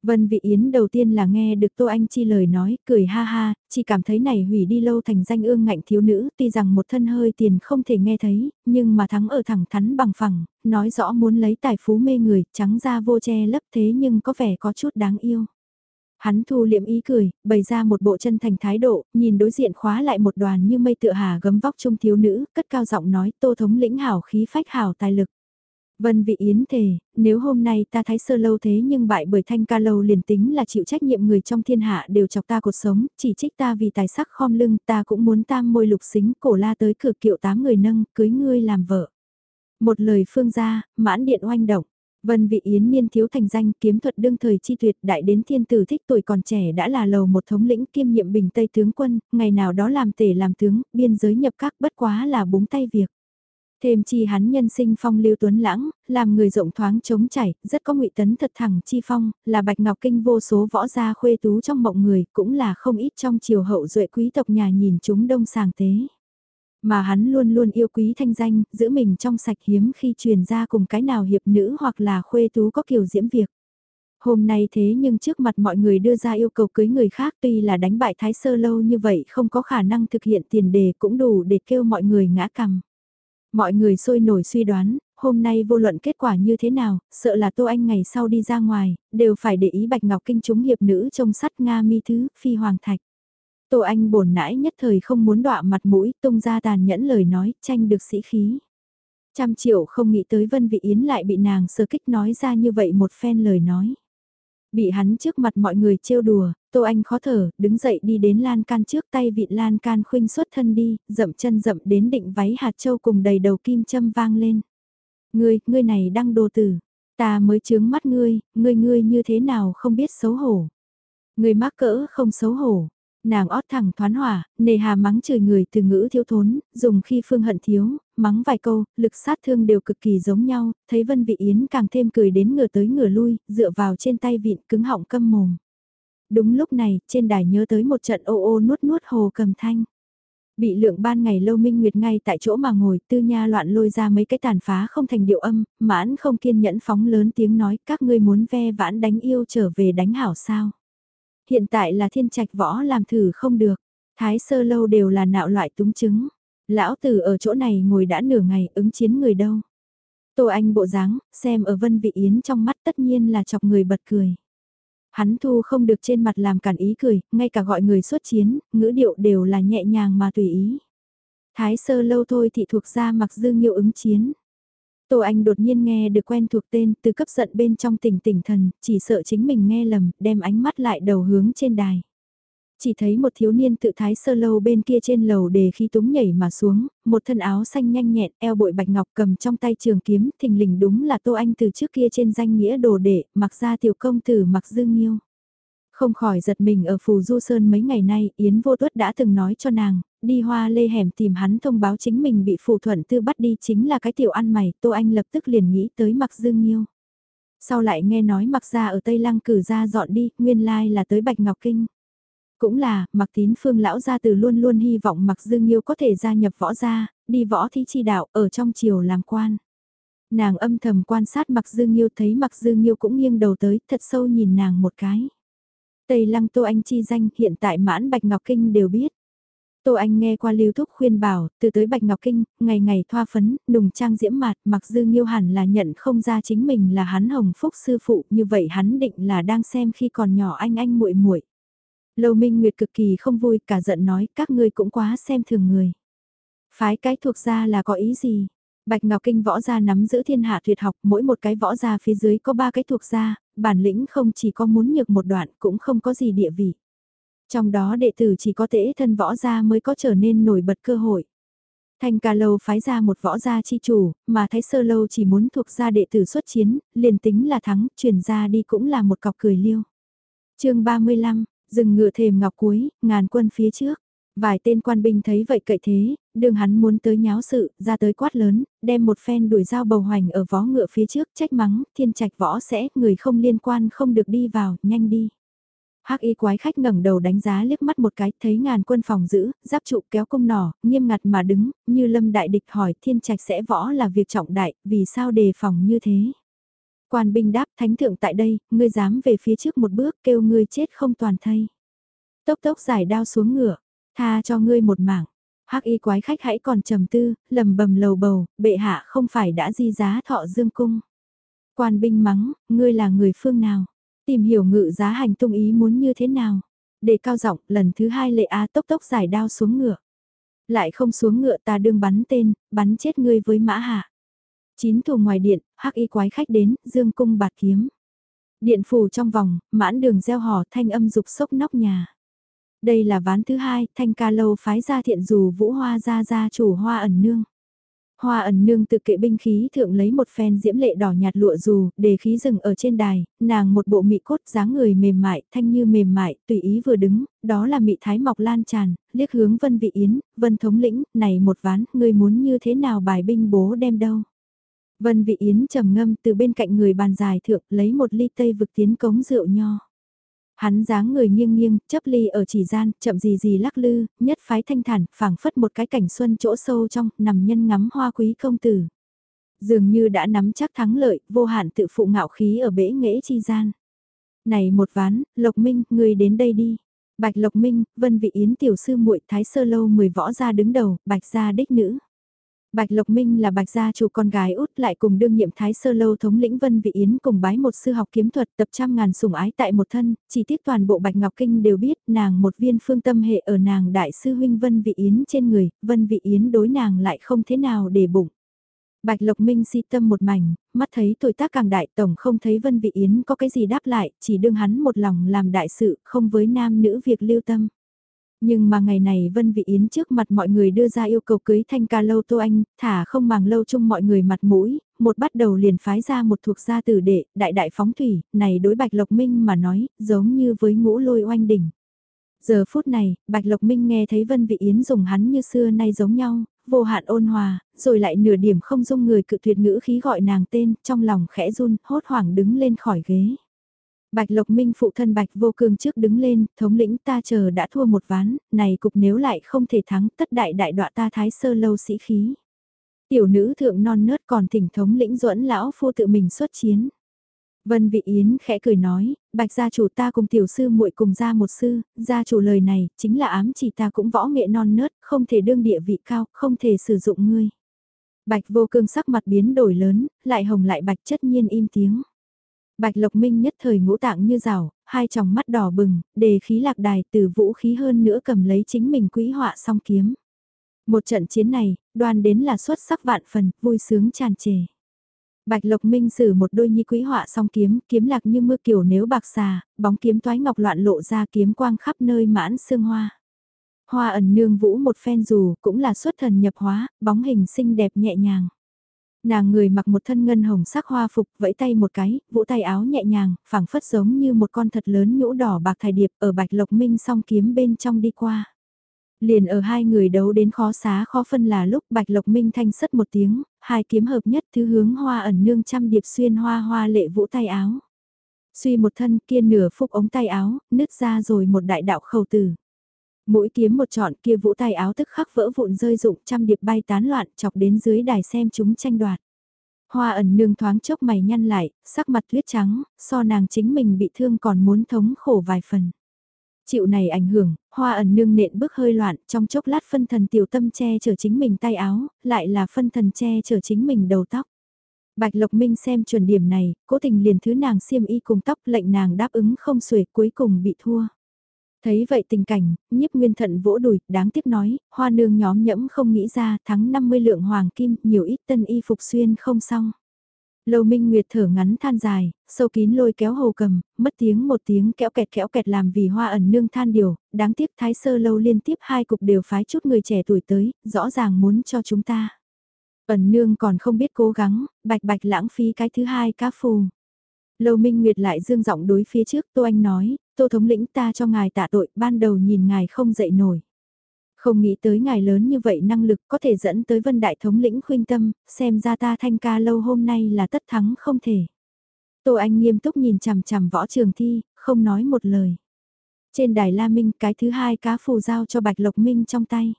Vân Vị Yến đầu tiên là nghe được Tô Anh Chi lời nói, cười ha ha, chỉ cảm thấy này hủy đi lâu thành danh ương ngạnh thiếu nữ, tuy rằng một thân hơi tiền không thể nghe thấy, nhưng mà thắng ở thẳng thắn bằng phẳng, nói rõ muốn lấy tài phú mê người, trắng da vô che lấp thế nhưng có vẻ có chút đáng yêu. Hắn thu liệm ý cười, bày ra một bộ chân thành thái độ, nhìn đối diện khóa lại một đoàn như mây tựa hà gấm vóc trung thiếu nữ, cất cao giọng nói tô thống lĩnh hảo khí phách hảo tài lực. Vân vị yến thề, nếu hôm nay ta thái sơ lâu thế nhưng bại bởi thanh ca lâu liền tính là chịu trách nhiệm người trong thiên hạ đều chọc ta cuộc sống, chỉ trích ta vì tài sắc khom lưng ta cũng muốn tam môi lục xính cổ la tới cửa kiệu tám người nâng, cưới ngươi làm vợ. Một lời phương gia, mãn điện oanh động. Vân vị yến niên thiếu thành danh kiếm thuật đương thời chi tuyệt đại đến thiên tử thích tuổi còn trẻ đã là lầu một thống lĩnh kiêm nhiệm bình Tây tướng quân, ngày nào đó làm tể làm tướng, biên giới nhập các bất quá là búng tay việc. Thêm chi hắn nhân sinh phong lưu tuấn lãng, làm người rộng thoáng chống chảy, rất có ngụy tấn thật thẳng chi phong, là bạch ngọc kinh vô số võ gia khuê tú trong mộng người, cũng là không ít trong chiều hậu duệ quý tộc nhà nhìn chúng đông sàng tế. Mà hắn luôn luôn yêu quý thanh danh, giữ mình trong sạch hiếm khi truyền ra cùng cái nào hiệp nữ hoặc là khuê tú có kiểu diễm việc. Hôm nay thế nhưng trước mặt mọi người đưa ra yêu cầu cưới người khác tuy là đánh bại thái sơ lâu như vậy không có khả năng thực hiện tiền đề cũng đủ để kêu mọi người ngã cằm. Mọi người sôi nổi suy đoán, hôm nay vô luận kết quả như thế nào, sợ là Tô Anh ngày sau đi ra ngoài, đều phải để ý Bạch Ngọc Kinh chúng hiệp nữ trông sắt Nga mi thứ, phi hoàng thạch. Tô Anh bổn nãi nhất thời không muốn đọa mặt mũi, tung ra tàn nhẫn lời nói, tranh được sĩ khí. Trăm triệu không nghĩ tới Vân Vị Yến lại bị nàng sơ kích nói ra như vậy một phen lời nói. Bị hắn trước mặt mọi người trêu đùa, Tô Anh khó thở, đứng dậy đi đến lan can trước tay vịn lan can khuynh xuất thân đi, dậm chân dậm đến định váy hạt châu cùng đầy đầu kim châm vang lên. Ngươi, ngươi này đang đồ tử, ta mới chướng mắt ngươi, ngươi ngươi như thế nào không biết xấu hổ. Ngươi mắc cỡ không xấu hổ, nàng ót thẳng thoán hỏa, nề hà mắng chửi người từ ngữ thiếu thốn, dùng khi phương hận thiếu, mắng vài câu, lực sát thương đều cực kỳ giống nhau, thấy Vân Vị Yến càng thêm cười đến ngửa tới ngửa lui, dựa vào trên tay vịn cứng họng câm mồm. Đúng lúc này, trên đài nhớ tới một trận ô ô nuốt nuốt hồ cầm thanh. Bị lượng ban ngày lâu minh nguyệt ngay tại chỗ mà ngồi tư nha loạn lôi ra mấy cái tàn phá không thành điệu âm, mãn không kiên nhẫn phóng lớn tiếng nói các ngươi muốn ve vãn đánh yêu trở về đánh hảo sao. Hiện tại là thiên trạch võ làm thử không được, thái sơ lâu đều là nạo loại túng chứng. Lão tử ở chỗ này ngồi đã nửa ngày ứng chiến người đâu. Tô Anh bộ dáng, xem ở Vân Vị Yến trong mắt tất nhiên là chọc người bật cười. Hắn thu không được trên mặt làm cản ý cười, ngay cả gọi người xuất chiến, ngữ điệu đều là nhẹ nhàng mà tùy ý. Thái sơ lâu thôi thì thuộc ra mặc dương nhiêu ứng chiến. Tô Anh đột nhiên nghe được quen thuộc tên từ cấp giận bên trong tỉnh tỉnh thần, chỉ sợ chính mình nghe lầm, đem ánh mắt lại đầu hướng trên đài. Chỉ thấy một thiếu niên tự thái sơ lâu bên kia trên lầu đề khi túng nhảy mà xuống, một thân áo xanh nhanh nhẹn, eo bội bạch ngọc cầm trong tay trường kiếm, thình lình đúng là Tô Anh từ trước kia trên danh nghĩa đồ đệ, mặc ra tiểu công tử mặc dương nghiêu. Không khỏi giật mình ở Phù Du Sơn mấy ngày nay, Yến Vô Tuất đã từng nói cho nàng, đi hoa lê hẻm tìm hắn thông báo chính mình bị Phù Thuận Tư bắt đi chính là cái tiểu ăn mày, Tô Anh lập tức liền nghĩ tới mặc dương nghiêu. Sau lại nghe nói mặc ra ở Tây Lăng cử ra dọn đi, nguyên lai là tới Bạch Ngọc Kinh. Cũng là, mặc tín phương lão gia từ luôn luôn hy vọng mặc dương nhiêu có thể gia nhập võ gia, đi võ thi chi đạo ở trong triều làm quan. Nàng âm thầm quan sát mặc dương nhiêu thấy mặc dương nhiêu cũng nghiêng đầu tới thật sâu nhìn nàng một cái. Tây lăng Tô Anh chi danh hiện tại mãn Bạch Ngọc Kinh đều biết. Tô Anh nghe qua lưu thúc khuyên bảo, từ tới Bạch Ngọc Kinh, ngày ngày thoa phấn, nùng trang diễm mạt, mặc dư nghiêu hẳn là nhận không ra chính mình là hắn hồng phúc sư phụ, như vậy hắn định là đang xem khi còn nhỏ anh anh muội muội Lâu Minh Nguyệt cực kỳ không vui, cả giận nói, các ngươi cũng quá xem thường người. Phái cái thuộc ra là có ý gì? Bạch Ngọc Kinh võ gia nắm giữ thiên hạ tuyệt học, mỗi một cái võ gia phía dưới có ba cái thuộc gia, bản lĩnh không chỉ có muốn nhược một đoạn cũng không có gì địa vị. Trong đó đệ tử chỉ có tễ thân võ gia mới có trở nên nổi bật cơ hội. Thanh ca lâu phái ra một võ gia chi chủ, mà thái sơ lâu chỉ muốn thuộc gia đệ tử xuất chiến, liền tính là thắng, truyền ra đi cũng là một cọc cười liêu. chương 35, Dừng ngựa thềm ngọc cuối, ngàn quân phía trước. Vài tên quan binh thấy vậy cậy thế, đường hắn muốn tới nháo sự, ra tới quát lớn, đem một phen đuổi dao bầu hoành ở vó ngựa phía trước, trách mắng, thiên trạch võ sẽ, người không liên quan không được đi vào, nhanh đi. Hắc y quái khách ngẩng đầu đánh giá liếc mắt một cái, thấy ngàn quân phòng giữ, giáp trụ kéo cung nỏ, nghiêm ngặt mà đứng, như lâm đại địch hỏi thiên trạch sẽ võ là việc trọng đại, vì sao đề phòng như thế. Quan binh đáp thánh thượng tại đây, ngươi dám về phía trước một bước kêu ngươi chết không toàn thây. Tốc tốc giải đao xuống ngựa, tha cho ngươi một mảng. Hắc y quái khách hãy còn trầm tư, lầm bầm lầu bầu, bệ hạ không phải đã di giá thọ dương cung. Quan binh mắng, ngươi là người phương nào? Tìm hiểu ngự giá hành tung ý muốn như thế nào? Để cao giọng lần thứ hai lệ á tốc tốc giải đao xuống ngựa. Lại không xuống ngựa ta đương bắn tên, bắn chết ngươi với mã hạ. Chín thù ngoài điện, hắc y quái khách đến, dương cung bạt kiếm. Điện phủ trong vòng, mãn đường gieo hò thanh âm dục sốc nóc nhà. Đây là ván thứ hai, thanh ca lâu phái ra thiện dù vũ hoa ra ra chủ hoa ẩn nương. Hoa ẩn nương từ kệ binh khí thượng lấy một phen diễm lệ đỏ nhạt lụa dù, để khí rừng ở trên đài, nàng một bộ mị cốt dáng người mềm mại, thanh như mềm mại, tùy ý vừa đứng, đó là mị thái mọc lan tràn, liếc hướng vân vị yến, vân thống lĩnh, này một ván, ngươi muốn như thế nào bài binh bố đem đâu. Vân vị yến trầm ngâm từ bên cạnh người bàn dài thượng lấy một ly tây vực tiến cống rượu nho. Hắn dáng người nghiêng nghiêng, chấp ly ở chỉ gian, chậm gì gì lắc lư, nhất phái thanh thản, phảng phất một cái cảnh xuân chỗ sâu trong, nằm nhân ngắm hoa quý công tử. Dường như đã nắm chắc thắng lợi, vô hạn tự phụ ngạo khí ở bể nghễ chi gian. Này một ván, Lộc Minh, người đến đây đi. Bạch Lộc Minh, Vân Vị Yến tiểu sư muội Thái Sơ Lâu mười võ gia đứng đầu, Bạch gia đích nữ. Bạch Lộc Minh là bạch gia chủ con gái út lại cùng đương nhiệm Thái Sơ Lâu thống lĩnh Vân Vị Yến cùng bái một sư học kiếm thuật tập trăm ngàn sủng ái tại một thân, chỉ tiếc toàn bộ Bạch Ngọc Kinh đều biết nàng một viên phương tâm hệ ở nàng đại sư huynh Vân Vị Yến trên người, Vân Vị Yến đối nàng lại không thế nào để bụng. Bạch Lộc Minh si tâm một mảnh, mắt thấy tuổi tác càng đại tổng không thấy Vân Vị Yến có cái gì đáp lại, chỉ đương hắn một lòng làm đại sự, không với nam nữ việc lưu tâm. Nhưng mà ngày này Vân Vị Yến trước mặt mọi người đưa ra yêu cầu cưới thanh ca lâu Tô Anh, thả không màng lâu chung mọi người mặt mũi, một bắt đầu liền phái ra một thuộc gia tử đệ, đại đại phóng thủy, này đối Bạch Lộc Minh mà nói, giống như với ngũ lôi oanh đỉnh. Giờ phút này, Bạch Lộc Minh nghe thấy Vân Vị Yến dùng hắn như xưa nay giống nhau, vô hạn ôn hòa, rồi lại nửa điểm không dung người cự tuyệt ngữ khí gọi nàng tên, trong lòng khẽ run, hốt hoảng đứng lên khỏi ghế. Bạch Lộc Minh phụ thân Bạch Vô Cương trước đứng lên, thống lĩnh ta chờ đã thua một ván, này cục nếu lại không thể thắng tất đại đại đọa ta thái sơ lâu sĩ khí. Tiểu nữ thượng non nớt còn thỉnh thống lĩnh duẫn lão phu tự mình xuất chiến. Vân Vị Yến khẽ cười nói, Bạch gia chủ ta cùng tiểu sư muội cùng ra một sư, gia chủ lời này chính là ám chỉ ta cũng võ nghệ non nớt, không thể đương địa vị cao, không thể sử dụng ngươi. Bạch vô cương sắc mặt biến đổi lớn, lại hồng lại bạch chất nhiên im tiếng. Bạch Lộc Minh nhất thời ngũ tạng như rào, hai tròng mắt đỏ bừng, đề khí lạc đài từ vũ khí hơn nữa cầm lấy chính mình quỹ họa song kiếm. Một trận chiến này, đoàn đến là xuất sắc vạn phần, vui sướng tràn trề. Bạch Lộc Minh sử một đôi nhi quỹ họa song kiếm, kiếm lạc như mưa kiểu nếu bạc xà, bóng kiếm toái ngọc loạn lộ ra kiếm quang khắp nơi mãn sương hoa. Hoa ẩn nương vũ một phen dù cũng là xuất thần nhập hóa, bóng hình xinh đẹp nhẹ nhàng. Nàng người mặc một thân ngân hồng sắc hoa phục, vẫy tay một cái, vũ tay áo nhẹ nhàng, phảng phất giống như một con thật lớn nhũ đỏ bạc thải điệp ở bạch lộc minh song kiếm bên trong đi qua. Liền ở hai người đấu đến khó xá khó phân là lúc bạch lộc minh thanh sất một tiếng, hai kiếm hợp nhất thứ hướng hoa ẩn nương trăm điệp xuyên hoa hoa lệ vũ tay áo. Suy một thân kia nửa phúc ống tay áo, nứt ra rồi một đại đạo khẩu tử. Mũi kiếm một trọn kia vũ tay áo tức khắc vỡ vụn rơi rụng trăm điệp bay tán loạn chọc đến dưới đài xem chúng tranh đoạt. Hoa ẩn nương thoáng chốc mày nhăn lại, sắc mặt tuyết trắng, so nàng chính mình bị thương còn muốn thống khổ vài phần. Chịu này ảnh hưởng, hoa ẩn nương nện bước hơi loạn, trong chốc lát phân thần tiểu tâm che chở chính mình tay áo, lại là phân thần che chở chính mình đầu tóc. Bạch Lộc Minh xem chuẩn điểm này, cố tình liền thứ nàng xiêm y cùng tóc lệnh nàng đáp ứng không xuể cuối cùng bị thua. Thấy vậy tình cảnh, nhiếp nguyên thận vỗ đùi, đáng tiếc nói, hoa nương nhóm nhẫm không nghĩ ra thắng 50 lượng hoàng kim, nhiều ít tân y phục xuyên không xong. Lâu Minh Nguyệt thở ngắn than dài, sâu kín lôi kéo hồ cầm, mất tiếng một tiếng kéo kẹt kéo kẹt làm vì hoa ẩn nương than điều, đáng tiếc thái sơ lâu liên tiếp hai cục đều phái chút người trẻ tuổi tới, rõ ràng muốn cho chúng ta. Ẩn nương còn không biết cố gắng, bạch bạch lãng phí cái thứ hai cá phù. Lâu Minh Nguyệt lại dương giọng đối phía trước Tô Anh nói, tô thống lĩnh ta cho ngài tạ tội, ban đầu nhìn ngài không dậy nổi. Không nghĩ tới ngài lớn như vậy năng lực có thể dẫn tới vân đại thống lĩnh khuyên tâm, xem ra ta thanh ca lâu hôm nay là tất thắng không thể. Tô Anh nghiêm túc nhìn chằm chằm võ trường thi, không nói một lời. Trên đài La Minh cái thứ hai cá phù giao cho Bạch Lộc Minh trong tay.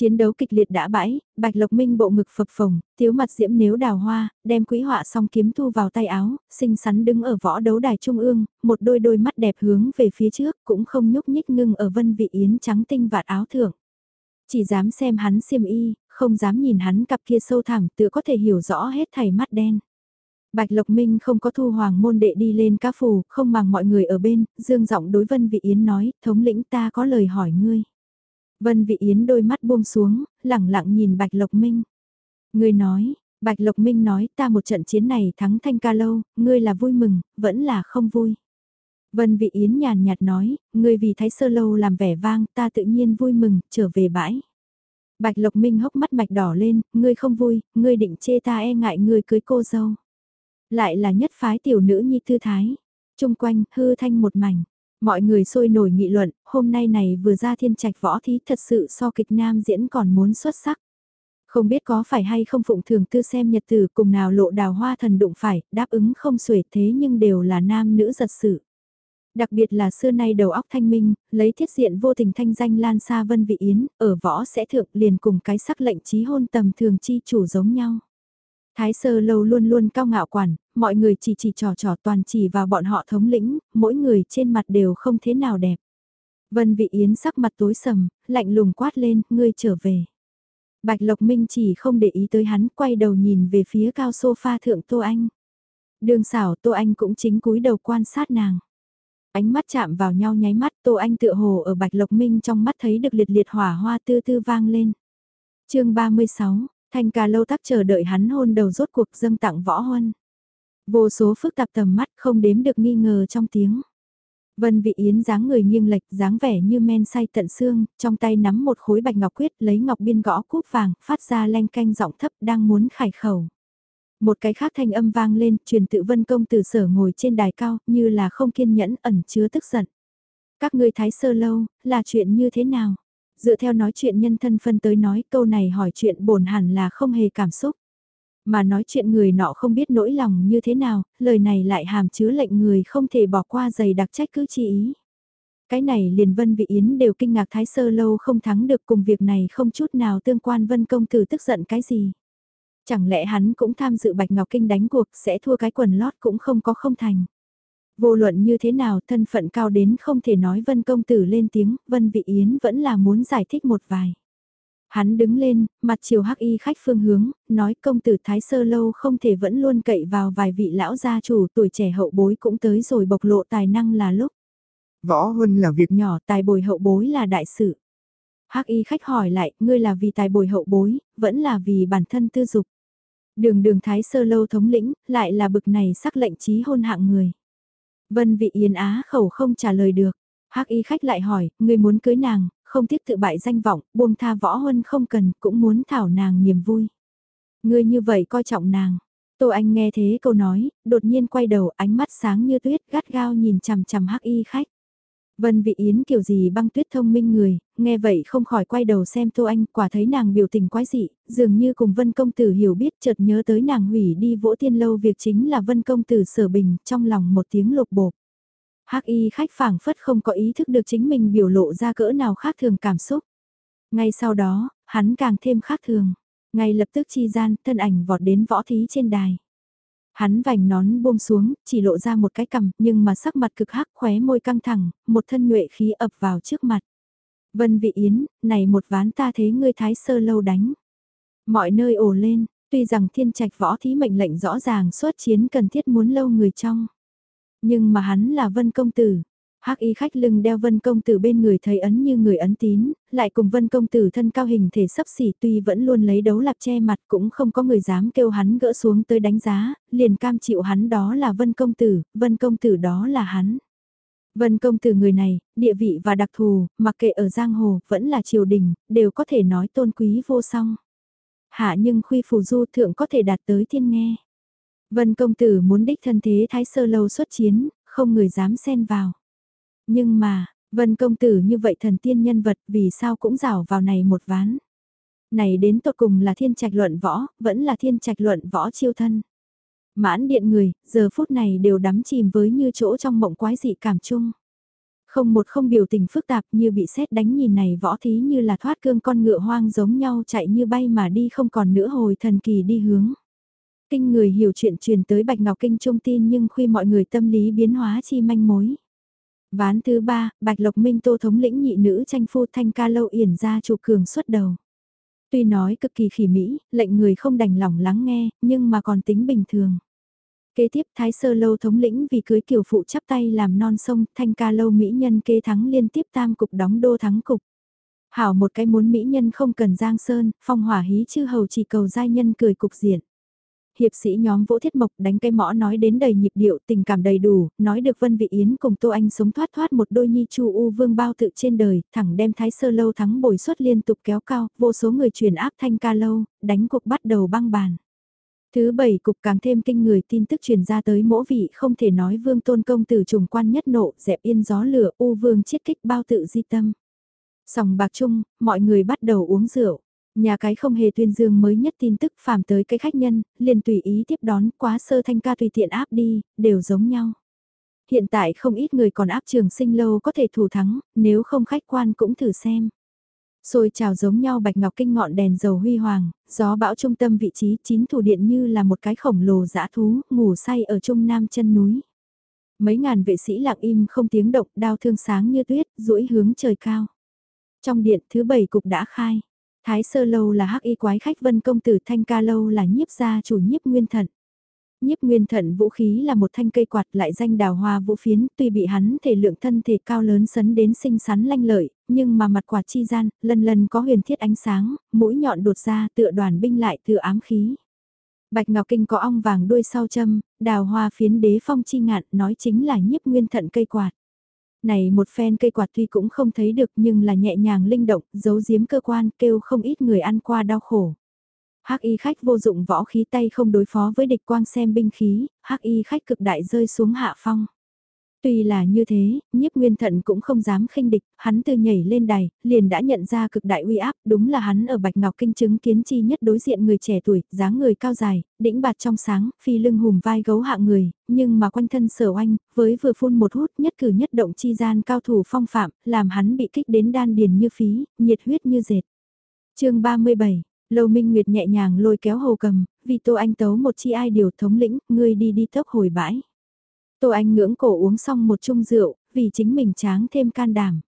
Chiến đấu kịch liệt đã bãi, Bạch Lộc Minh bộ ngực phập phồng, thiếu mặt diễm nếu đào hoa, đem quỹ họa song kiếm thu vào tay áo, xinh xắn đứng ở võ đấu đài trung ương, một đôi đôi mắt đẹp hướng về phía trước, cũng không nhúc nhích ngưng ở vân vị yến trắng tinh vạt áo thượng. Chỉ dám xem hắn xiêm y, không dám nhìn hắn cặp kia sâu thẳm tựa có thể hiểu rõ hết thảy mắt đen. Bạch Lộc Minh không có thu hoàng môn đệ đi lên cá phù, không màng mọi người ở bên, dương giọng đối Vân Vị Yến nói, thống lĩnh ta có lời hỏi ngươi. Vân Vị Yến đôi mắt buông xuống, lẳng lặng nhìn Bạch Lộc Minh. Ngươi nói, Bạch Lộc Minh nói ta một trận chiến này thắng thanh ca lâu, ngươi là vui mừng, vẫn là không vui. Vân Vị Yến nhàn nhạt nói, ngươi vì Thái Sơ Lâu làm vẻ vang, ta tự nhiên vui mừng, trở về bãi. Bạch Lộc Minh hốc mắt mạch đỏ lên, ngươi không vui, ngươi định chê ta e ngại ngươi cưới cô dâu. Lại là nhất phái tiểu nữ nhi thư thái. Trung quanh, hư thanh một mảnh. Mọi người sôi nổi nghị luận, hôm nay này vừa ra thiên trạch võ thí thật sự so kịch nam diễn còn muốn xuất sắc. Không biết có phải hay không phụng thường tư xem nhật tử cùng nào lộ đào hoa thần đụng phải, đáp ứng không xuể thế nhưng đều là nam nữ giật sự. Đặc biệt là xưa nay đầu óc thanh minh, lấy thiết diện vô tình thanh danh lan xa vân vị yến, ở võ sẽ thượng liền cùng cái sắc lệnh trí hôn tầm thường chi chủ giống nhau. Thái sơ lâu luôn luôn cao ngạo quản, mọi người chỉ chỉ trò trò toàn chỉ vào bọn họ thống lĩnh, mỗi người trên mặt đều không thế nào đẹp. Vân vị yến sắc mặt tối sầm, lạnh lùng quát lên, ngươi trở về. Bạch Lộc Minh chỉ không để ý tới hắn, quay đầu nhìn về phía cao sofa thượng Tô Anh. Đường xảo Tô Anh cũng chính cúi đầu quan sát nàng. Ánh mắt chạm vào nhau nháy mắt Tô Anh tựa hồ ở Bạch Lộc Minh trong mắt thấy được liệt liệt hỏa hoa tư tư vang lên. chương 36, Thanh ca lâu tắc chờ đợi hắn hôn đầu rốt cuộc dâng tặng võ huân. Vô số phức tạp tầm mắt không đếm được nghi ngờ trong tiếng. Vân Vị Yến dáng người nghiêng lệch, dáng vẻ như men say tận xương, trong tay nắm một khối bạch ngọc quyết, lấy ngọc biên gõ cúp vàng, phát ra leng canh giọng thấp đang muốn khải khẩu. Một cái khác thanh âm vang lên, truyền tự Vân công tử sở ngồi trên đài cao, như là không kiên nhẫn ẩn chứa tức giận. Các ngươi thái sơ lâu, là chuyện như thế nào? Dựa theo nói chuyện nhân thân phân tới nói câu này hỏi chuyện bổn hẳn là không hề cảm xúc. Mà nói chuyện người nọ không biết nỗi lòng như thế nào, lời này lại hàm chứa lệnh người không thể bỏ qua giày đặc trách cứ chi ý. Cái này liền Vân Vị Yến đều kinh ngạc Thái Sơ lâu không thắng được cùng việc này không chút nào tương quan Vân Công Tử tức giận cái gì. Chẳng lẽ hắn cũng tham dự Bạch Ngọc Kinh đánh cuộc sẽ thua cái quần lót cũng không có không thành. Vô luận như thế nào thân phận cao đến không thể nói Vân Công Tử lên tiếng, Vân Vị Yến vẫn là muốn giải thích một vài. Hắn đứng lên, mặt chiều hắc y khách phương hướng, nói công tử Thái Sơ Lâu không thể vẫn luôn cậy vào vài vị lão gia chủ tuổi trẻ hậu bối cũng tới rồi bộc lộ tài năng là lúc. Võ Huân là việc nhỏ tài bồi hậu bối là đại sự. hắc y khách hỏi lại, ngươi là vì tài bồi hậu bối, vẫn là vì bản thân tư dục. Đường đường Thái Sơ Lâu thống lĩnh, lại là bực này sắc lệnh trí hôn hạng người. Vân vị Yên Á khẩu không trả lời được. Hắc y khách lại hỏi, ngươi muốn cưới nàng, không tiếc tự bại danh vọng, buông tha võ huân không cần, cũng muốn thảo nàng niềm vui. Ngươi như vậy coi trọng nàng. Tô Anh nghe thế câu nói, đột nhiên quay đầu ánh mắt sáng như tuyết gắt gao nhìn chằm chằm hắc y khách. Vân Vị Yến kiểu gì băng tuyết thông minh người, nghe vậy không khỏi quay đầu xem Tô Anh, quả thấy nàng biểu tình quái dị, dường như cùng Vân Công Tử hiểu biết chợt nhớ tới nàng hủy đi vỗ tiên lâu việc chính là Vân Công Tử sở bình, trong lòng một tiếng lục bộp. Hắc y khách phảng phất không có ý thức được chính mình biểu lộ ra cỡ nào khác thường cảm xúc. Ngay sau đó, hắn càng thêm khác thường. Ngay lập tức chi gian, thân ảnh vọt đến võ thí trên đài. Hắn vành nón buông xuống, chỉ lộ ra một cái cằm, nhưng mà sắc mặt cực hắc khóe môi căng thẳng, một thân nhuệ khí ập vào trước mặt. Vân vị yến, này một ván ta thế ngươi thái sơ lâu đánh. Mọi nơi ồ lên, tuy rằng thiên trạch võ thí mệnh lệnh rõ ràng xuất chiến cần thiết muốn lâu người trong. Nhưng mà hắn là vân công tử. Hắc y khách lưng đeo vân công tử bên người thấy ấn như người ấn tín, lại cùng vân công tử thân cao hình thể sấp xỉ tuy vẫn luôn lấy đấu lạp che mặt cũng không có người dám kêu hắn gỡ xuống tới đánh giá, liền cam chịu hắn đó là vân công tử, vân công tử đó là hắn. Vân công tử người này, địa vị và đặc thù, mặc kệ ở giang hồ, vẫn là triều đình, đều có thể nói tôn quý vô song. Hạ nhưng khuy phù du thượng có thể đạt tới thiên nghe. Vân công tử muốn đích thân thế thái sơ lâu xuất chiến, không người dám xen vào. Nhưng mà, Vân công tử như vậy thần tiên nhân vật vì sao cũng rảo vào này một ván. Này đến tột cùng là thiên trạch luận võ, vẫn là thiên trạch luận võ chiêu thân. Mãn điện người, giờ phút này đều đắm chìm với như chỗ trong mộng quái dị cảm chung. Không một không biểu tình phức tạp như bị xét đánh nhìn này võ thí như là thoát cương con ngựa hoang giống nhau chạy như bay mà đi không còn nữa hồi thần kỳ đi hướng. Kinh người hiểu chuyện truyền tới Bạch Ngọc Kinh trung tin nhưng khuy mọi người tâm lý biến hóa chi manh mối. Ván thứ ba, Bạch Lộc Minh Tô thống lĩnh nhị nữ tranh phu thanh ca lâu yển ra chủ cường xuất đầu. Tuy nói cực kỳ khỉ mỹ, lệnh người không đành lòng lắng nghe, nhưng mà còn tính bình thường. Kế tiếp Thái Sơ Lâu thống lĩnh vì cưới kiểu phụ chắp tay làm non sông, thanh ca lâu mỹ nhân kế thắng liên tiếp tam cục đóng đô thắng cục. Hảo một cái muốn mỹ nhân không cần giang sơn, phong hỏa hí chư hầu chỉ cầu giai nhân cười cục diện hiệp sĩ nhóm vỗ Thiết Mộc đánh cây mõ nói đến đầy nhịp điệu tình cảm đầy đủ, nói được Vân Vị Yến cùng Tô Anh sống thoát thoát một đôi nhi chu u vương bao tự trên đời, thẳng đem Thái Sơ Lâu thắng bồi suất liên tục kéo cao, vô số người truyền áp thanh ca lâu, đánh cuộc bắt đầu băng bàn. Thứ bảy cục càng thêm kinh người tin tức truyền ra tới mỗ vị không thể nói vương tôn công tử trùng quan nhất nộ dẹp yên gió lửa u vương chiết kích bao tự di tâm. Sòng bạc chung, mọi người bắt đầu uống rượu. Nhà cái không hề tuyên dương mới nhất tin tức phàm tới cái khách nhân, liền tùy ý tiếp đón quá sơ thanh ca tùy tiện áp đi, đều giống nhau. Hiện tại không ít người còn áp trường sinh lâu có thể thủ thắng, nếu không khách quan cũng thử xem. Rồi chào giống nhau bạch ngọc kinh ngọn đèn dầu huy hoàng, gió bão trung tâm vị trí chín thủ điện như là một cái khổng lồ dã thú, ngủ say ở trung nam chân núi. Mấy ngàn vệ sĩ lặng im không tiếng động, đao thương sáng như tuyết, duỗi hướng trời cao. Trong điện thứ bảy cục đã khai. Thái sơ lâu là hắc y quái khách vân công tử thanh ca lâu là nhiếp gia chủ nhiếp nguyên thận. Nhiếp nguyên thận vũ khí là một thanh cây quạt lại danh đào hoa vũ phiến, tuy bị hắn thể lượng thân thể cao lớn sấn đến xinh xắn lanh lợi, nhưng mà mặt quạt chi gian, lần lần có huyền thiết ánh sáng, mũi nhọn đột ra tựa đoàn binh lại tựa ám khí. Bạch Ngọc Kinh có ong vàng đuôi sau châm, đào hoa phiến đế phong chi ngạn nói chính là nhiếp nguyên thận cây quạt. Này một phen cây quạt tuy cũng không thấy được nhưng là nhẹ nhàng linh động, giấu giếm cơ quan kêu không ít người ăn qua đau khổ. Hắc y khách vô dụng võ khí tay không đối phó với địch quang xem binh khí, hắc y khách cực đại rơi xuống hạ phong. Tuy là như thế, nhiếp nguyên thận cũng không dám khinh địch, hắn từ nhảy lên đài, liền đã nhận ra cực đại uy áp, đúng là hắn ở Bạch Ngọc Kinh chứng kiến chi nhất đối diện người trẻ tuổi, dáng người cao dài, đĩnh bạt trong sáng, phi lưng hùm vai gấu hạ người, nhưng mà quanh thân sở oanh, với vừa phun một hút nhất cử nhất động chi gian cao thủ phong phạm, làm hắn bị kích đến đan điền như phí, nhiệt huyết như dệt. chương 37 Lâu Minh Nguyệt nhẹ nhàng lôi kéo hồ cầm, vì Tô Anh tấu một chi ai điều thống lĩnh, ngươi đi đi tốc hồi bãi. Tô Anh ngưỡng cổ uống xong một chung rượu, vì chính mình tráng thêm can đảm.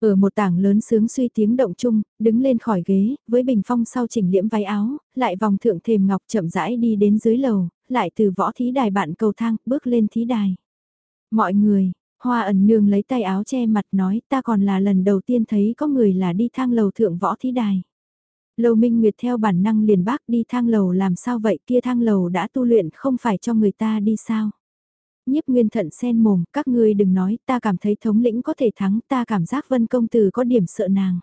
Ở một tảng lớn sướng suy tiếng động chung, đứng lên khỏi ghế, với bình phong sau chỉnh liễm váy áo, lại vòng thượng thềm ngọc chậm rãi đi đến dưới lầu, lại từ võ thí đài bạn cầu thang, bước lên thí đài. Mọi người, hoa ẩn nương lấy tay áo che mặt nói ta còn là lần đầu tiên thấy có người là đi thang lầu thượng võ thí đài. Lầu Minh Nguyệt theo bản năng liền bác đi thang lầu làm sao vậy kia thang lầu đã tu luyện không phải cho người ta đi sao nhiếp nguyên thận sen mồm, các ngươi đừng nói, ta cảm thấy thống lĩnh có thể thắng, ta cảm giác vân công tử có điểm sợ nàng.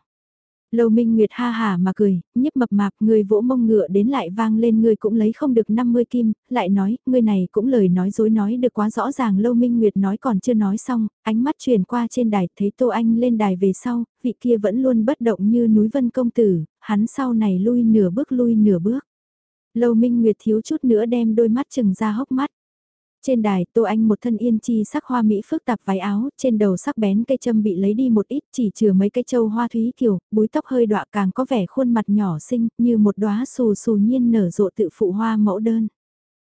Lâu Minh Nguyệt ha hà mà cười, nhấp mập mạp, người vỗ mông ngựa đến lại vang lên người cũng lấy không được 50 kim, lại nói, người này cũng lời nói dối nói được quá rõ ràng Lâu Minh Nguyệt nói còn chưa nói xong, ánh mắt truyền qua trên đài, thấy Tô Anh lên đài về sau, vị kia vẫn luôn bất động như núi vân công tử, hắn sau này lui nửa bước lui nửa bước. Lâu Minh Nguyệt thiếu chút nữa đem đôi mắt chừng ra hốc mắt. Trên đài, Tô Anh một thân yên chi sắc hoa mỹ phức tạp váy áo, trên đầu sắc bén cây châm bị lấy đi một ít, chỉ chừa mấy cây châu hoa thúy kiều, búi tóc hơi đọa càng có vẻ khuôn mặt nhỏ xinh, như một đóa xù xù nhiên nở rộ tự phụ hoa mẫu đơn.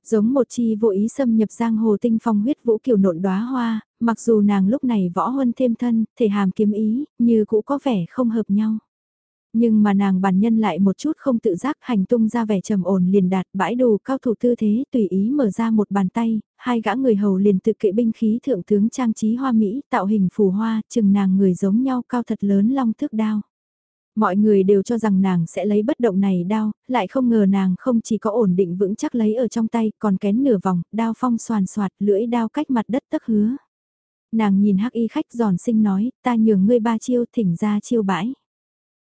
Giống một chi vô ý xâm nhập giang hồ tinh phong huyết vũ kiều nộn đóa hoa, mặc dù nàng lúc này võ huân thêm thân, thể hàm kiếm ý, như cũ có vẻ không hợp nhau. Nhưng mà nàng bản nhân lại một chút không tự giác hành tung ra vẻ trầm ổn liền đạt bãi đồ cao thủ tư thế tùy ý mở ra một bàn tay, hai gã người hầu liền tự kệ binh khí thượng tướng trang trí hoa Mỹ tạo hình phù hoa chừng nàng người giống nhau cao thật lớn long thước đao. Mọi người đều cho rằng nàng sẽ lấy bất động này đao, lại không ngờ nàng không chỉ có ổn định vững chắc lấy ở trong tay, còn kén nửa vòng, đao phong soàn soạt, lưỡi đao cách mặt đất tấc hứa. Nàng nhìn hắc y khách giòn sinh nói, ta nhường ngươi ba chiêu thỉnh ra chiêu bãi.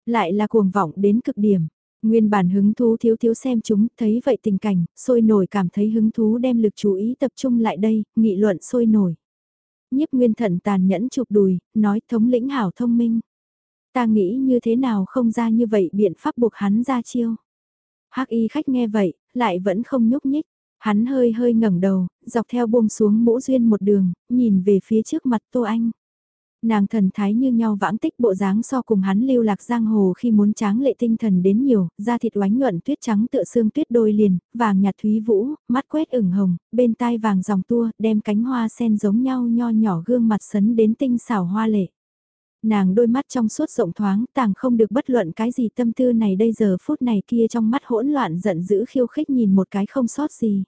Lại là cuồng vọng đến cực điểm. Nguyên bản hứng thú thiếu thiếu xem chúng, thấy vậy tình cảnh, sôi nổi cảm thấy hứng thú đem lực chú ý tập trung lại đây, nghị luận sôi nổi. Nhiếp nguyên thận tàn nhẫn chụp đùi, nói thống lĩnh hảo thông minh. Ta nghĩ như thế nào không ra như vậy biện pháp buộc hắn ra chiêu. Hắc y khách nghe vậy, lại vẫn không nhúc nhích. Hắn hơi hơi ngẩng đầu, dọc theo buông xuống mũ duyên một đường, nhìn về phía trước mặt Tô Anh. Nàng thần thái như nhau vãng tích bộ dáng so cùng hắn lưu lạc giang hồ khi muốn tráng lệ tinh thần đến nhiều, da thịt oánh nhuận tuyết trắng tựa xương tuyết đôi liền, vàng nhạt thúy vũ, mắt quét ửng hồng, bên tai vàng dòng tua, đem cánh hoa sen giống nhau nho nhỏ gương mặt sấn đến tinh xảo hoa lệ. Nàng đôi mắt trong suốt rộng thoáng, tàng không được bất luận cái gì tâm tư này đây giờ phút này kia trong mắt hỗn loạn giận dữ khiêu khích nhìn một cái không sót gì.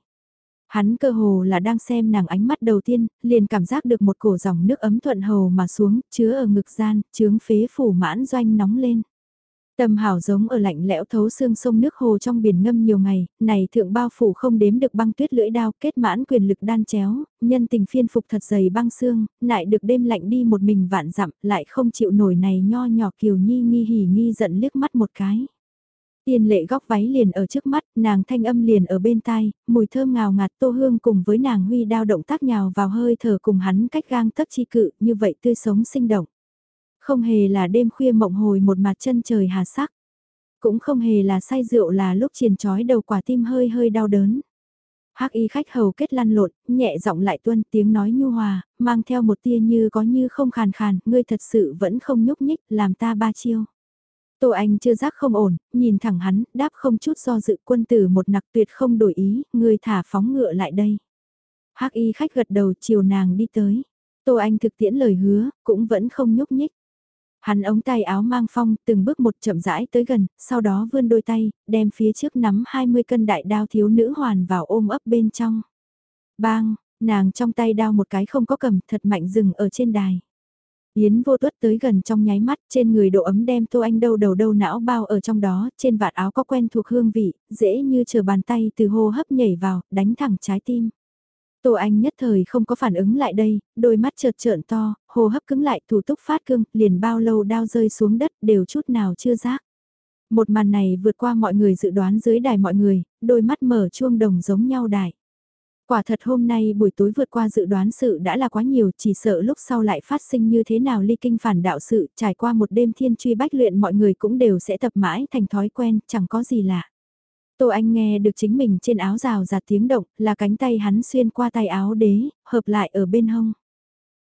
Hắn cơ hồ là đang xem nàng ánh mắt đầu tiên, liền cảm giác được một cổ dòng nước ấm thuận hầu mà xuống, chứa ở ngực gian, chướng phế phủ mãn doanh nóng lên. Tâm hảo giống ở lạnh lẽo thấu xương sông nước hồ trong biển ngâm nhiều ngày, này thượng bao phủ không đếm được băng tuyết lưỡi đao kết mãn quyền lực đan chéo, nhân tình phiên phục thật dày băng xương, lại được đêm lạnh đi một mình vạn dặm, lại không chịu nổi này nho nhỏ kiều nhi nghi hỉ nghi giận liếc mắt một cái. Tiên lệ góc váy liền ở trước mắt, nàng thanh âm liền ở bên tai, mùi thơm ngào ngạt tô hương cùng với nàng huy đao động tác nhào vào hơi thở cùng hắn cách gang tấc chi cự, như vậy tươi sống sinh động. Không hề là đêm khuya mộng hồi một mặt chân trời hà sắc. Cũng không hề là say rượu là lúc triền trói đầu quả tim hơi hơi đau đớn. Hắc y khách hầu kết lăn lộn, nhẹ giọng lại tuân tiếng nói nhu hòa, mang theo một tia như có như không khàn khàn, ngươi thật sự vẫn không nhúc nhích, làm ta ba chiêu. Tô Anh chưa giác không ổn, nhìn thẳng hắn, đáp không chút do dự quân tử một nặc tuyệt không đổi ý, người thả phóng ngựa lại đây. Hắc y khách gật đầu chiều nàng đi tới. Tô Anh thực tiễn lời hứa, cũng vẫn không nhúc nhích. Hắn ống tay áo mang phong, từng bước một chậm rãi tới gần, sau đó vươn đôi tay, đem phía trước nắm 20 cân đại đao thiếu nữ hoàn vào ôm ấp bên trong. Bang, nàng trong tay đao một cái không có cầm, thật mạnh dừng ở trên đài. Yến vô tuất tới gần trong nháy mắt, trên người độ ấm đem Tô Anh đâu đầu đâu não bao ở trong đó, trên vạt áo có quen thuộc hương vị, dễ như chờ bàn tay từ hô hấp nhảy vào, đánh thẳng trái tim. Tô Anh nhất thời không có phản ứng lại đây, đôi mắt chợt trợn to, hô hấp cứng lại thủ túc phát cương, liền bao lâu đao rơi xuống đất đều chút nào chưa giác. Một màn này vượt qua mọi người dự đoán dưới đài mọi người, đôi mắt mở chuông đồng giống nhau đài. Quả thật hôm nay buổi tối vượt qua dự đoán sự đã là quá nhiều, chỉ sợ lúc sau lại phát sinh như thế nào ly kinh phản đạo sự, trải qua một đêm thiên truy bách luyện mọi người cũng đều sẽ tập mãi thành thói quen, chẳng có gì lạ. Tô Anh nghe được chính mình trên áo rào giạt tiếng động, là cánh tay hắn xuyên qua tay áo đế, hợp lại ở bên hông.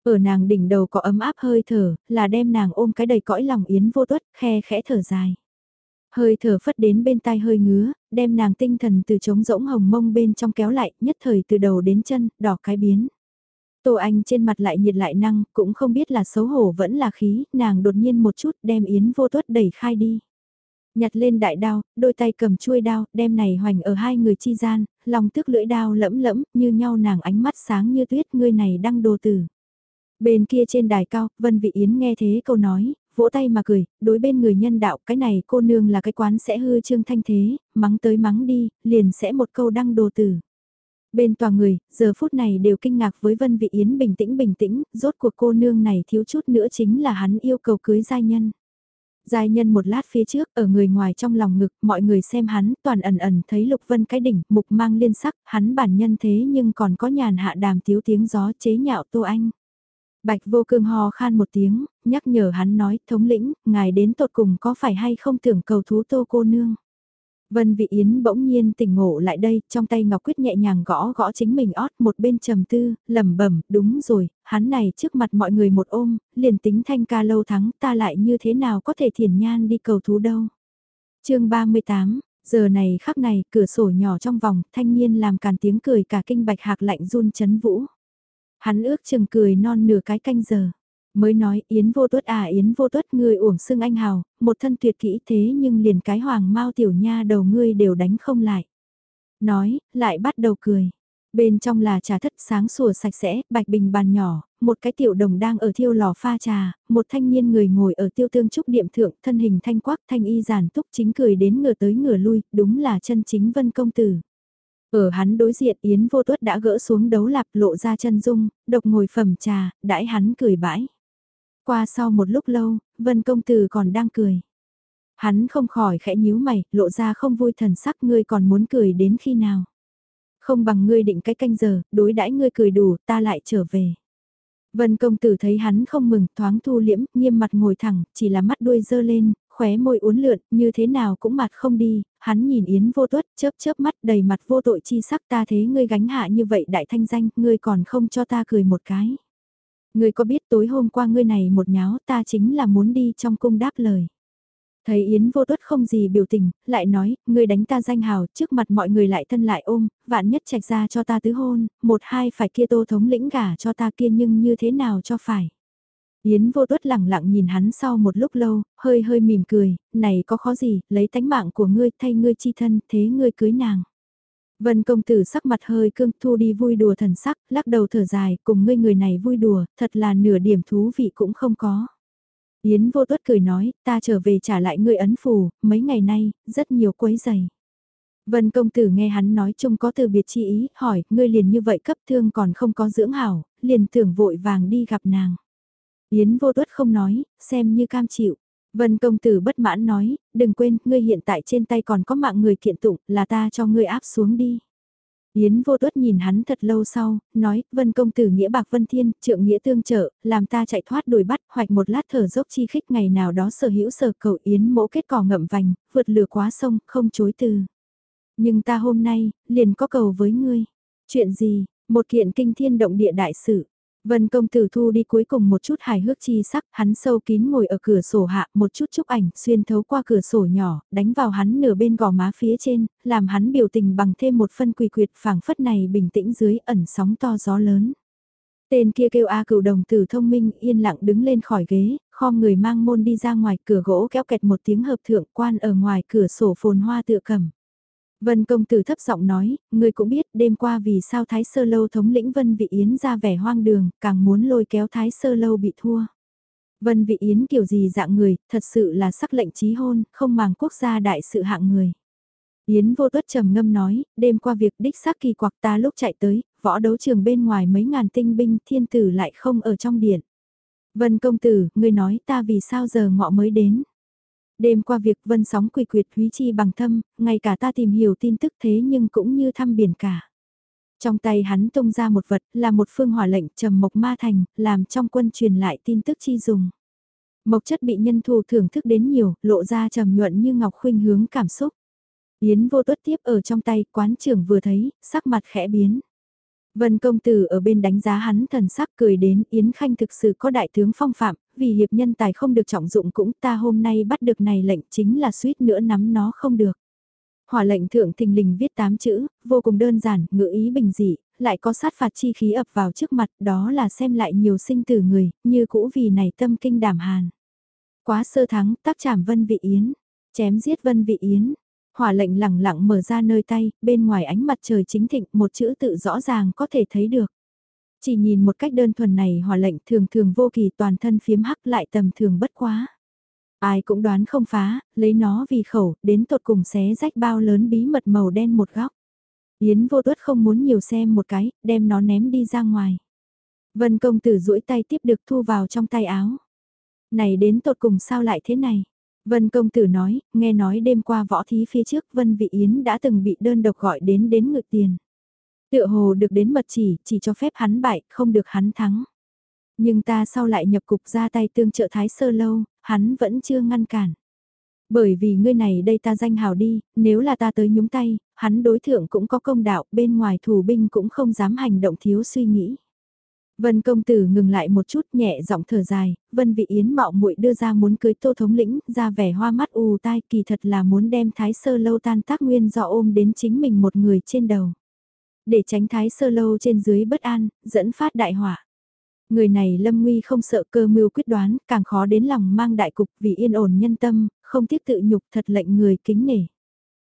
Ở nàng đỉnh đầu có ấm áp hơi thở, là đem nàng ôm cái đầy cõi lòng yến vô tuất, khe khẽ thở dài. Hơi thở phất đến bên tai hơi ngứa, đem nàng tinh thần từ trống rỗng hồng mông bên trong kéo lại, nhất thời từ đầu đến chân, đỏ cái biến. Tô Anh trên mặt lại nhiệt lại năng, cũng không biết là xấu hổ vẫn là khí, nàng đột nhiên một chút đem Yến vô tuất đẩy khai đi. Nhặt lên đại đao, đôi tay cầm chuôi đao, đem này hoành ở hai người chi gian, lòng tức lưỡi đao lẫm lẫm, như nhau nàng ánh mắt sáng như tuyết, ngươi này đang đồ tử. Bên kia trên đài cao, Vân Vị Yến nghe thế câu nói, vỗ tay mà cười, đối bên người nhân đạo cái này cô nương là cái quán sẽ hư trương thanh thế, mắng tới mắng đi, liền sẽ một câu đăng đồ tử. Bên tòa người, giờ phút này đều kinh ngạc với Vân Vị Yến bình tĩnh bình tĩnh, rốt cuộc cô nương này thiếu chút nữa chính là hắn yêu cầu cưới giai nhân. Giai nhân một lát phía trước, ở người ngoài trong lòng ngực, mọi người xem hắn, toàn ẩn ẩn thấy Lục Vân cái đỉnh, mục mang liên sắc, hắn bản nhân thế nhưng còn có nhàn hạ đàm thiếu tiếng gió chế nhạo Tô Anh. Bạch vô cương ho khan một tiếng, nhắc nhở hắn nói, thống lĩnh, ngài đến tột cùng có phải hay không tưởng cầu thú tô cô nương. Vân Vị Yến bỗng nhiên tỉnh ngộ lại đây, trong tay Ngọc Quyết nhẹ nhàng gõ gõ chính mình ót một bên trầm tư, lẩm bẩm, đúng rồi, hắn này trước mặt mọi người một ôm, liền tính thanh ca lâu thắng ta lại như thế nào có thể thiền nhan đi cầu thú đâu. chương 38, giờ này khắc này, cửa sổ nhỏ trong vòng, thanh niên làm càn tiếng cười cả kinh bạch hạc lạnh run chấn vũ. Hắn ước chừng cười non nửa cái canh giờ. Mới nói Yến vô tuất à Yến vô tuất ngươi uổng xưng anh hào, một thân tuyệt kỹ thế nhưng liền cái hoàng mau tiểu nha đầu ngươi đều đánh không lại. Nói, lại bắt đầu cười. Bên trong là trà thất sáng sủa sạch sẽ, bạch bình bàn nhỏ, một cái tiểu đồng đang ở thiêu lò pha trà, một thanh niên người ngồi ở tiêu tương trúc điệm thượng, thân hình thanh quắc thanh y giản túc chính cười đến ngửa tới ngửa lui, đúng là chân chính vân công tử. Ở hắn đối diện Yến vô tuất đã gỡ xuống đấu lạp lộ ra chân dung, độc ngồi phẩm trà, đãi hắn cười bãi. Qua sau một lúc lâu, Vân Công Tử còn đang cười. Hắn không khỏi khẽ nhíu mày, lộ ra không vui thần sắc ngươi còn muốn cười đến khi nào. Không bằng ngươi định cái canh giờ, đối đãi ngươi cười đủ, ta lại trở về. Vân công tử thấy hắn không mừng, thoáng thu liễm, nghiêm mặt ngồi thẳng, chỉ là mắt đuôi dơ lên, khóe môi uốn lượn, như thế nào cũng mặt không đi, hắn nhìn Yến vô tuất, chớp chớp mắt đầy mặt vô tội chi sắc ta thế ngươi gánh hạ như vậy đại thanh danh, ngươi còn không cho ta cười một cái. Ngươi có biết tối hôm qua ngươi này một nháo ta chính là muốn đi trong cung đáp lời. Thấy Yến vô tuất không gì biểu tình, lại nói, ngươi đánh ta danh hào, trước mặt mọi người lại thân lại ôm, vạn nhất trạch ra cho ta tứ hôn, một hai phải kia tô thống lĩnh gả cho ta kia nhưng như thế nào cho phải. Yến vô tuất lẳng lặng nhìn hắn sau một lúc lâu, hơi hơi mỉm cười, này có khó gì, lấy tánh mạng của ngươi thay ngươi chi thân, thế ngươi cưới nàng. Vân công tử sắc mặt hơi cương thu đi vui đùa thần sắc, lắc đầu thở dài, cùng ngươi người này vui đùa, thật là nửa điểm thú vị cũng không có. Yến vô tuất cười nói, ta trở về trả lại ngươi ấn phù, mấy ngày nay, rất nhiều quấy giày. Vân công tử nghe hắn nói chung có từ biệt chi ý, hỏi, ngươi liền như vậy cấp thương còn không có dưỡng hảo, liền tưởng vội vàng đi gặp nàng. Yến vô tuất không nói, xem như cam chịu. Vân công tử bất mãn nói, đừng quên, ngươi hiện tại trên tay còn có mạng người kiện tụng, là ta cho ngươi áp xuống đi. Yến vô tuất nhìn hắn thật lâu sau, nói, vân công tử nghĩa bạc vân thiên, trượng nghĩa tương trợ, làm ta chạy thoát đuổi bắt, hoạch một lát thở dốc chi khích ngày nào đó sở hữu sở cầu Yến mỗ kết cỏ ngậm vành, vượt lửa quá sông, không chối từ. Nhưng ta hôm nay, liền có cầu với ngươi. Chuyện gì, một kiện kinh thiên động địa đại sự. Vân công tử thu đi cuối cùng một chút hài hước chi sắc, hắn sâu kín ngồi ở cửa sổ hạ, một chút chúc ảnh, xuyên thấu qua cửa sổ nhỏ, đánh vào hắn nửa bên gò má phía trên, làm hắn biểu tình bằng thêm một phân quỳ quyệt phảng phất này bình tĩnh dưới ẩn sóng to gió lớn. Tên kia kêu A cựu đồng tử thông minh yên lặng đứng lên khỏi ghế, khom người mang môn đi ra ngoài cửa gỗ kéo kẹt một tiếng hợp thượng quan ở ngoài cửa sổ phồn hoa tựa cầm. Vân công tử thấp giọng nói, người cũng biết đêm qua vì sao Thái Sơ Lâu thống lĩnh Vân Vị Yến ra vẻ hoang đường, càng muốn lôi kéo Thái Sơ Lâu bị thua. Vân Vị Yến kiểu gì dạng người, thật sự là sắc lệnh trí hôn, không màng quốc gia đại sự hạng người. Yến vô tuất trầm ngâm nói, đêm qua việc đích xác kỳ quặc ta lúc chạy tới, võ đấu trường bên ngoài mấy ngàn tinh binh thiên tử lại không ở trong điện. Vân công tử, người nói ta vì sao giờ ngọ mới đến. Đêm qua việc vân sóng quỳ quyệt húy chi bằng thâm, ngay cả ta tìm hiểu tin tức thế nhưng cũng như thăm biển cả. Trong tay hắn tung ra một vật là một phương hỏa lệnh trầm mộc ma thành, làm trong quân truyền lại tin tức chi dùng. Mộc chất bị nhân thù thưởng thức đến nhiều, lộ ra trầm nhuận như ngọc khuynh hướng cảm xúc. Yến vô tuất tiếp ở trong tay, quán trưởng vừa thấy, sắc mặt khẽ biến. Vân công tử ở bên đánh giá hắn thần sắc cười đến Yến Khanh thực sự có đại tướng phong phạm, vì hiệp nhân tài không được trọng dụng cũng ta hôm nay bắt được này lệnh chính là suýt nữa nắm nó không được. Hỏa lệnh thượng thình lình viết tám chữ, vô cùng đơn giản, ngữ ý bình dị, lại có sát phạt chi khí ập vào trước mặt, đó là xem lại nhiều sinh tử người, như cũ vì này tâm kinh đảm hàn. Quá sơ thắng, tác trảm Vân Vị Yến, chém giết Vân Vị Yến, Hỏa lệnh lẳng lặng mở ra nơi tay, bên ngoài ánh mặt trời chính thịnh một chữ tự rõ ràng có thể thấy được. Chỉ nhìn một cách đơn thuần này hỏa lệnh thường thường vô kỳ toàn thân phiếm hắc lại tầm thường bất quá. Ai cũng đoán không phá, lấy nó vì khẩu, đến tột cùng xé rách bao lớn bí mật màu đen một góc. Yến vô tuất không muốn nhiều xem một cái, đem nó ném đi ra ngoài. Vân công tử duỗi tay tiếp được thu vào trong tay áo. Này đến tột cùng sao lại thế này? Vân công tử nói, nghe nói đêm qua võ thí phía trước Vân Vị Yến đã từng bị đơn độc gọi đến đến ngự tiền. Tựa hồ được đến mật chỉ, chỉ cho phép hắn bại, không được hắn thắng. Nhưng ta sau lại nhập cục ra tay tương trợ thái sơ lâu, hắn vẫn chưa ngăn cản. Bởi vì ngươi này đây ta danh hào đi, nếu là ta tới nhúng tay, hắn đối thượng cũng có công đạo, bên ngoài thủ binh cũng không dám hành động thiếu suy nghĩ. Vân công tử ngừng lại một chút nhẹ giọng thở dài, Vân vị yến mạo muội đưa ra muốn cưới tô thống lĩnh, ra vẻ hoa mắt ù tai kỳ thật là muốn đem thái sơ lâu tan tác nguyên do ôm đến chính mình một người trên đầu. Để tránh thái sơ lâu trên dưới bất an, dẫn phát đại hỏa. Người này lâm nguy không sợ cơ mưu quyết đoán, càng khó đến lòng mang đại cục vì yên ổn nhân tâm, không tiếc tự nhục thật lệnh người kính nể.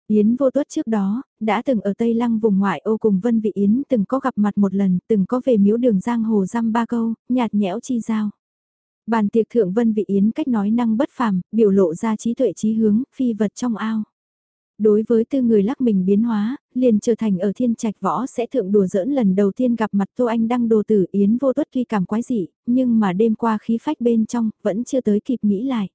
Yến vô tuất trước đó, đã từng ở Tây Lăng vùng ngoại ô cùng Vân Vị Yến từng có gặp mặt một lần, từng có về miếu đường giang hồ răm ba câu, nhạt nhẽo chi giao. Bàn tiệc thượng Vân Vị Yến cách nói năng bất phàm, biểu lộ ra trí tuệ trí hướng, phi vật trong ao. Đối với tư người lắc mình biến hóa, liền trở thành ở thiên trạch võ sẽ thượng đùa giỡn lần đầu tiên gặp mặt Tô Anh đăng đồ tử Yến vô tuất tuy cảm quái dị, nhưng mà đêm qua khí phách bên trong, vẫn chưa tới kịp nghĩ lại.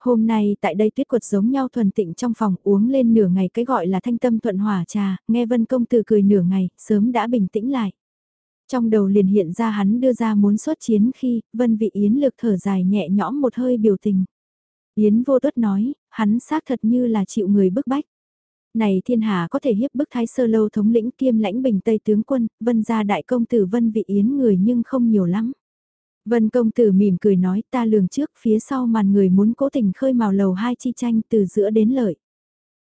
Hôm nay tại đây tuyết quật giống nhau thuần tịnh trong phòng uống lên nửa ngày cái gọi là thanh tâm thuận hỏa trà, nghe vân công tử cười nửa ngày, sớm đã bình tĩnh lại. Trong đầu liền hiện ra hắn đưa ra muốn xuất chiến khi, Vân Vị Yến lực thở dài nhẹ nhõm một hơi biểu tình. Yến vô tuất nói, hắn xác thật như là chịu người bức bách. Này thiên hạ có thể hiếp bức thái sơ lâu thống lĩnh kiêm lãnh bình Tây tướng quân, vân gia đại công tử vân vị yến người nhưng không nhiều lắm. Vân công tử mỉm cười nói ta lường trước phía sau màn người muốn cố tình khơi màu lầu hai chi tranh từ giữa đến lợi.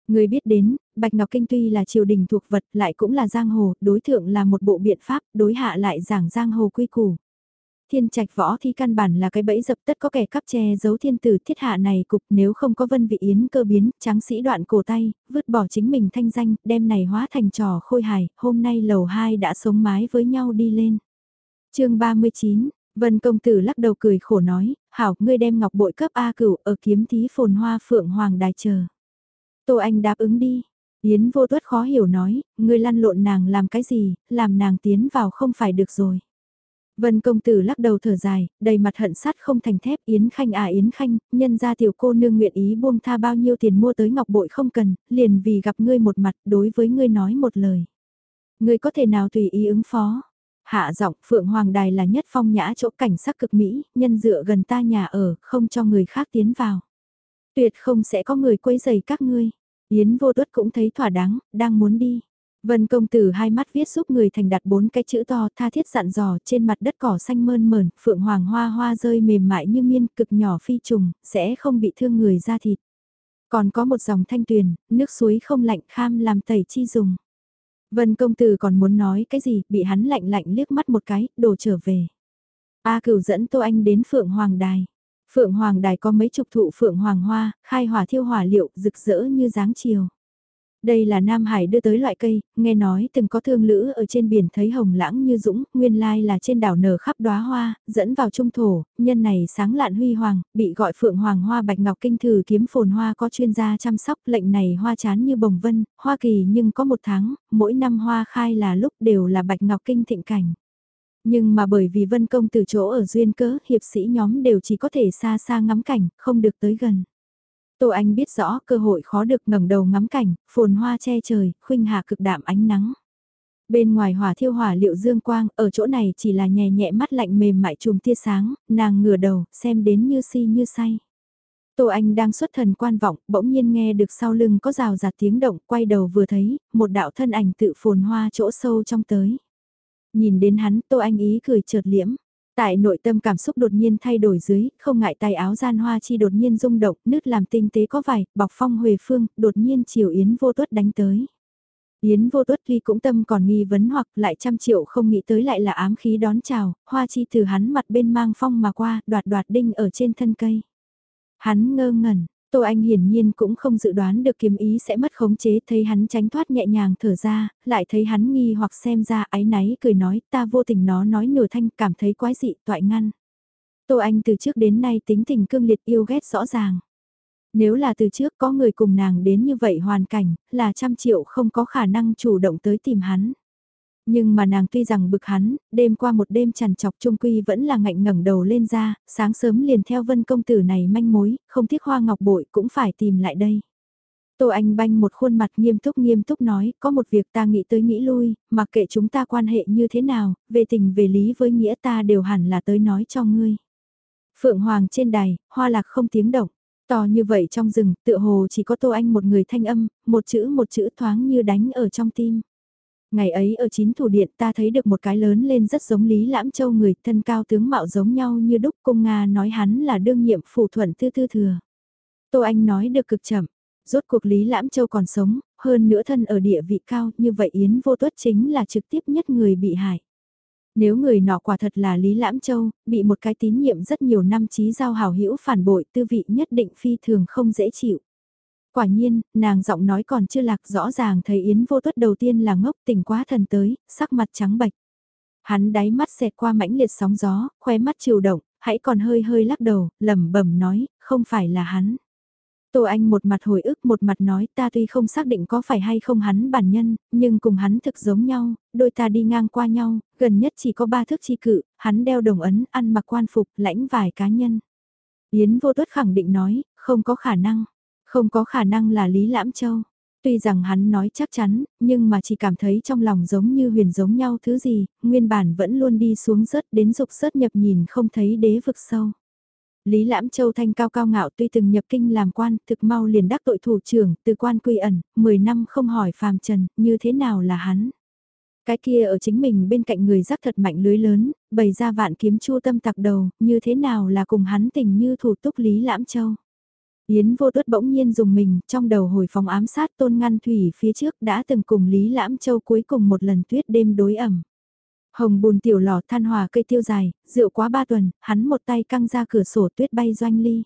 Người biết đến, Bạch Ngọc Kinh tuy là triều đình thuộc vật lại cũng là giang hồ, đối thượng là một bộ biện pháp, đối hạ lại giảng giang hồ quy củ. Thiên trạch võ thi căn bản là cái bẫy dập tất có kẻ cắp che giấu thiên tử thiết hạ này cục nếu không có vân vị yến cơ biến, tráng sĩ đoạn cổ tay, vứt bỏ chính mình thanh danh, đem này hóa thành trò khôi hài, hôm nay lầu hai đã sống mái với nhau đi lên. chương 39, Vân công tử lắc đầu cười khổ nói, hảo, ngươi đem ngọc bội cấp A cửu ở kiếm thí phồn hoa phượng hoàng đài chờ. Tô Anh đáp ứng đi. Yến vô tuất khó hiểu nói, ngươi lăn lộn nàng làm cái gì, làm nàng tiến vào không phải được rồi. Vân công tử lắc đầu thở dài, đầy mặt hận sắt không thành thép Yến Khanh à Yến Khanh, nhân ra tiểu cô nương nguyện ý buông tha bao nhiêu tiền mua tới ngọc bội không cần, liền vì gặp ngươi một mặt đối với ngươi nói một lời. Ngươi có thể nào tùy ý ứng phó. Hạ giọng Phượng Hoàng Đài là nhất phong nhã chỗ cảnh sắc cực mỹ, nhân dựa gần ta nhà ở, không cho người khác tiến vào. Tuyệt không sẽ có người quấy rầy các ngươi. Yến vô tuất cũng thấy thỏa đáng, đang muốn đi. Vân công tử hai mắt viết giúp người thành đặt bốn cái chữ to tha thiết dặn dò trên mặt đất cỏ xanh mơn mờn, phượng hoàng hoa hoa rơi mềm mại như miên cực nhỏ phi trùng, sẽ không bị thương người ra thịt. Còn có một dòng thanh tuyền, nước suối không lạnh kham làm tẩy chi dùng. Vân công tử còn muốn nói cái gì, bị hắn lạnh lạnh liếc mắt một cái, đổ trở về. A cửu dẫn Tô Anh đến Phượng Hoàng Đài. Phượng Hoàng Đài có mấy chục thụ Phượng Hoàng Hoa, khai hỏa thiêu hỏa liệu, rực rỡ như dáng chiều. Đây là Nam Hải đưa tới loại cây, nghe nói từng có thương lữ ở trên biển thấy hồng lãng như dũng, nguyên lai là trên đảo nở khắp đóa hoa, dẫn vào trung thổ, nhân này sáng lạn huy hoàng, bị gọi phượng hoàng hoa bạch ngọc kinh thử kiếm phồn hoa có chuyên gia chăm sóc, lệnh này hoa chán như bồng vân, hoa kỳ nhưng có một tháng, mỗi năm hoa khai là lúc đều là bạch ngọc kinh thịnh cảnh. Nhưng mà bởi vì vân công từ chỗ ở duyên cớ, hiệp sĩ nhóm đều chỉ có thể xa xa ngắm cảnh, không được tới gần. Tô Anh biết rõ cơ hội khó được ngẩng đầu ngắm cảnh, phồn hoa che trời, khuynh hạ cực đạm ánh nắng. Bên ngoài hỏa thiêu hỏa liệu dương quang, ở chỗ này chỉ là nhẹ nhẹ mắt lạnh mềm mại chùm tia sáng, nàng ngửa đầu, xem đến như si như say. Tô Anh đang xuất thần quan vọng, bỗng nhiên nghe được sau lưng có rào rạt tiếng động, quay đầu vừa thấy, một đạo thân ảnh tự phồn hoa chỗ sâu trong tới. Nhìn đến hắn, Tô Anh ý cười chợt liễm. Tại nội tâm cảm xúc đột nhiên thay đổi dưới, không ngại tay áo gian hoa chi đột nhiên rung động, nứt làm tinh tế có vài, bọc phong huề phương, đột nhiên chiều Yến vô tuất đánh tới. Yến vô tuất tuy cũng tâm còn nghi vấn hoặc lại trăm triệu không nghĩ tới lại là ám khí đón chào, hoa chi từ hắn mặt bên mang phong mà qua, đoạt đoạt đinh ở trên thân cây. Hắn ngơ ngẩn, Tô Anh hiển nhiên cũng không dự đoán được kiếm ý sẽ mất khống chế thấy hắn tránh thoát nhẹ nhàng thở ra, lại thấy hắn nghi hoặc xem ra ái náy cười nói ta vô tình nó nói nửa thanh cảm thấy quái dị toại ngăn. Tô Anh từ trước đến nay tính tình cương liệt yêu ghét rõ ràng. Nếu là từ trước có người cùng nàng đến như vậy hoàn cảnh, là trăm triệu không có khả năng chủ động tới tìm hắn. Nhưng mà nàng tuy rằng bực hắn, đêm qua một đêm chằn chọc trung quy vẫn là ngạnh ngẩng đầu lên ra, sáng sớm liền theo vân công tử này manh mối, không tiếc hoa ngọc bội cũng phải tìm lại đây. Tô Anh banh một khuôn mặt nghiêm túc nghiêm túc nói, có một việc ta nghĩ tới nghĩ lui, mặc kệ chúng ta quan hệ như thế nào, về tình về lý với nghĩa ta đều hẳn là tới nói cho ngươi. Phượng Hoàng trên đài, hoa lạc không tiếng động, to như vậy trong rừng, tựa hồ chỉ có Tô Anh một người thanh âm, một chữ một chữ thoáng như đánh ở trong tim. Ngày ấy ở chín thủ điện ta thấy được một cái lớn lên rất giống Lý Lãm Châu người thân cao tướng mạo giống nhau như đúc cung Nga nói hắn là đương nhiệm phủ thuận tư tư thừa. Tô Anh nói được cực chậm, rốt cuộc Lý Lãm Châu còn sống, hơn nữa thân ở địa vị cao như vậy Yến vô tuất chính là trực tiếp nhất người bị hại. Nếu người nọ quả thật là Lý Lãm Châu, bị một cái tín nhiệm rất nhiều năm trí giao hào hữu phản bội tư vị nhất định phi thường không dễ chịu. Quả nhiên, nàng giọng nói còn chưa lạc rõ ràng thấy Yến vô tuất đầu tiên là ngốc tỉnh quá thần tới, sắc mặt trắng bạch. Hắn đáy mắt xẹt qua mãnh liệt sóng gió, khóe mắt chiều động, hãy còn hơi hơi lắc đầu, lẩm bẩm nói, không phải là hắn. Tô Anh một mặt hồi ức một mặt nói ta tuy không xác định có phải hay không hắn bản nhân, nhưng cùng hắn thực giống nhau, đôi ta đi ngang qua nhau, gần nhất chỉ có ba thước chi cự, hắn đeo đồng ấn, ăn mặc quan phục, lãnh vài cá nhân. Yến vô tuất khẳng định nói, không có khả năng. Không có khả năng là Lý Lãm Châu. Tuy rằng hắn nói chắc chắn, nhưng mà chỉ cảm thấy trong lòng giống như huyền giống nhau thứ gì, nguyên bản vẫn luôn đi xuống rớt đến dục rớt nhập nhìn không thấy đế vực sâu. Lý Lãm Châu Thanh cao cao ngạo tuy từng nhập kinh làm quan, thực mau liền đắc tội thủ trưởng, từ quan quy ẩn, 10 năm không hỏi phàm trần, như thế nào là hắn. Cái kia ở chính mình bên cạnh người rắc thật mạnh lưới lớn, bày ra vạn kiếm chua tâm tặc đầu, như thế nào là cùng hắn tình như thủ túc Lý Lãm Châu. Yến vô tuất bỗng nhiên dùng mình, trong đầu hồi phòng ám sát tôn ngăn thủy phía trước đã từng cùng Lý Lãm Châu cuối cùng một lần tuyết đêm đối ẩm. Hồng bùn tiểu lò than hòa cây tiêu dài, rượu quá ba tuần, hắn một tay căng ra cửa sổ tuyết bay doanh ly.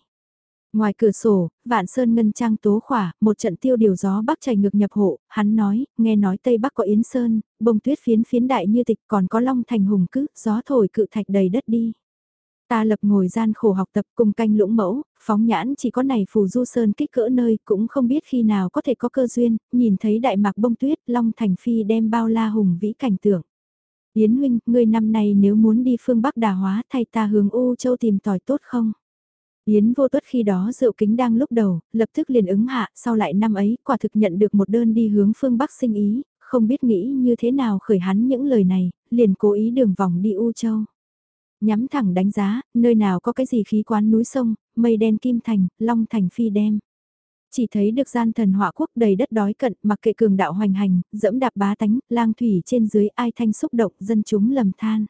Ngoài cửa sổ, vạn sơn ngân trang tố khỏa, một trận tiêu điều gió bắc chảy ngược nhập hộ, hắn nói, nghe nói Tây Bắc có Yến Sơn, bông tuyết phiến phiến đại như tịch còn có long thành hùng cứ, gió thổi cự thạch đầy đất đi. Ta lập ngồi gian khổ học tập cùng canh lũng mẫu, phóng nhãn chỉ có này phù du sơn kích cỡ nơi cũng không biết khi nào có thể có cơ duyên, nhìn thấy đại mạc bông tuyết, long thành phi đem bao la hùng vĩ cảnh tượng. Yến huynh, ngươi năm nay nếu muốn đi phương Bắc đà hóa thay ta hướng U Châu tìm tỏi tốt không? Yến vô tuất khi đó rượu kính đang lúc đầu, lập tức liền ứng hạ, sau lại năm ấy, quả thực nhận được một đơn đi hướng phương Bắc sinh ý, không biết nghĩ như thế nào khởi hắn những lời này, liền cố ý đường vòng đi U Châu. Nhắm thẳng đánh giá, nơi nào có cái gì khí quán núi sông, mây đen kim thành, long thành phi đem. Chỉ thấy được gian thần họa quốc đầy đất đói cận, mặc kệ cường đạo hoành hành, dẫm đạp bá tánh, lang thủy trên dưới ai thanh xúc động, dân chúng lầm than.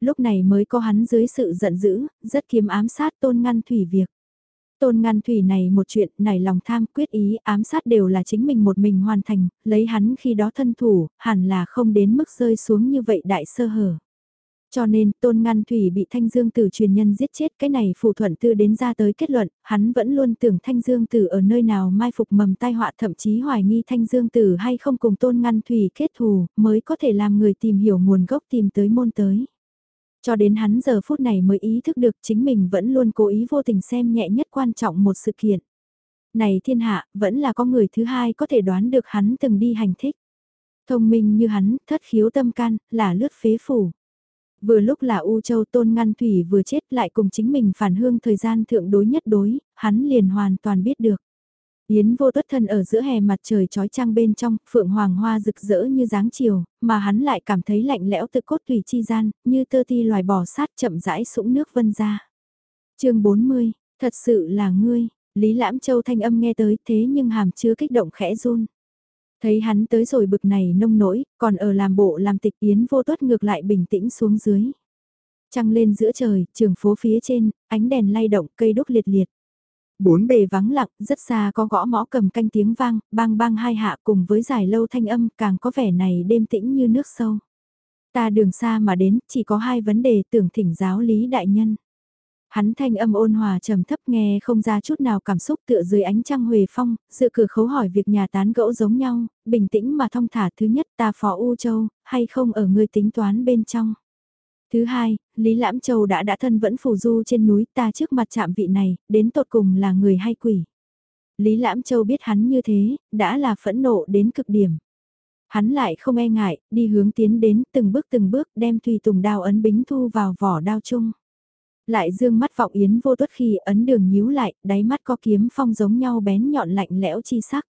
Lúc này mới có hắn dưới sự giận dữ, rất kiếm ám sát tôn ngăn thủy việc. Tôn ngăn thủy này một chuyện, này lòng tham quyết ý ám sát đều là chính mình một mình hoàn thành, lấy hắn khi đó thân thủ, hẳn là không đến mức rơi xuống như vậy đại sơ hở. Cho nên, Tôn Ngăn Thủy bị Thanh Dương Tử truyền nhân giết chết cái này phụ thuận tư đến ra tới kết luận, hắn vẫn luôn tưởng Thanh Dương Tử ở nơi nào mai phục mầm tai họa thậm chí hoài nghi Thanh Dương Tử hay không cùng Tôn Ngăn Thủy kết thù, mới có thể làm người tìm hiểu nguồn gốc tìm tới môn tới. Cho đến hắn giờ phút này mới ý thức được chính mình vẫn luôn cố ý vô tình xem nhẹ nhất quan trọng một sự kiện. Này thiên hạ, vẫn là có người thứ hai có thể đoán được hắn từng đi hành thích. Thông minh như hắn, thất khiếu tâm can, là lướt phế phủ. Vừa lúc là U Châu Tôn Ngăn Thủy vừa chết lại cùng chính mình phản hương thời gian thượng đối nhất đối, hắn liền hoàn toàn biết được. Yến vô tuất thân ở giữa hè mặt trời trói trăng bên trong, phượng hoàng hoa rực rỡ như dáng chiều, mà hắn lại cảm thấy lạnh lẽo tự cốt tùy chi gian, như tơ ti loài bò sát chậm rãi sũng nước vân ra. chương 40, thật sự là ngươi, Lý Lãm Châu thanh âm nghe tới thế nhưng hàm chưa kích động khẽ run. Thấy hắn tới rồi bực này nông nỗi, còn ở làm bộ làm tịch yến vô tuất ngược lại bình tĩnh xuống dưới. Trăng lên giữa trời, trường phố phía trên, ánh đèn lay động, cây đúc liệt liệt. Bốn bề vắng lặng, rất xa có gõ mõ cầm canh tiếng vang, bang bang hai hạ cùng với dài lâu thanh âm càng có vẻ này đêm tĩnh như nước sâu. Ta đường xa mà đến, chỉ có hai vấn đề tưởng thỉnh giáo lý đại nhân. Hắn thanh âm ôn hòa trầm thấp nghe không ra chút nào cảm xúc tựa dưới ánh trăng huề phong, sự cửa khấu hỏi việc nhà tán gẫu giống nhau, bình tĩnh mà thong thả thứ nhất ta phó U Châu, hay không ở ngươi tính toán bên trong. Thứ hai, Lý Lãm Châu đã đã thân vẫn phù du trên núi ta trước mặt chạm vị này, đến tột cùng là người hay quỷ. Lý Lãm Châu biết hắn như thế, đã là phẫn nộ đến cực điểm. Hắn lại không e ngại, đi hướng tiến đến từng bước từng bước đem Thùy Tùng đao ấn bính thu vào vỏ đao chung. Lại dương mắt vọng yến vô tuất khi ấn đường nhíu lại, đáy mắt có kiếm phong giống nhau bén nhọn lạnh lẽo chi sắc.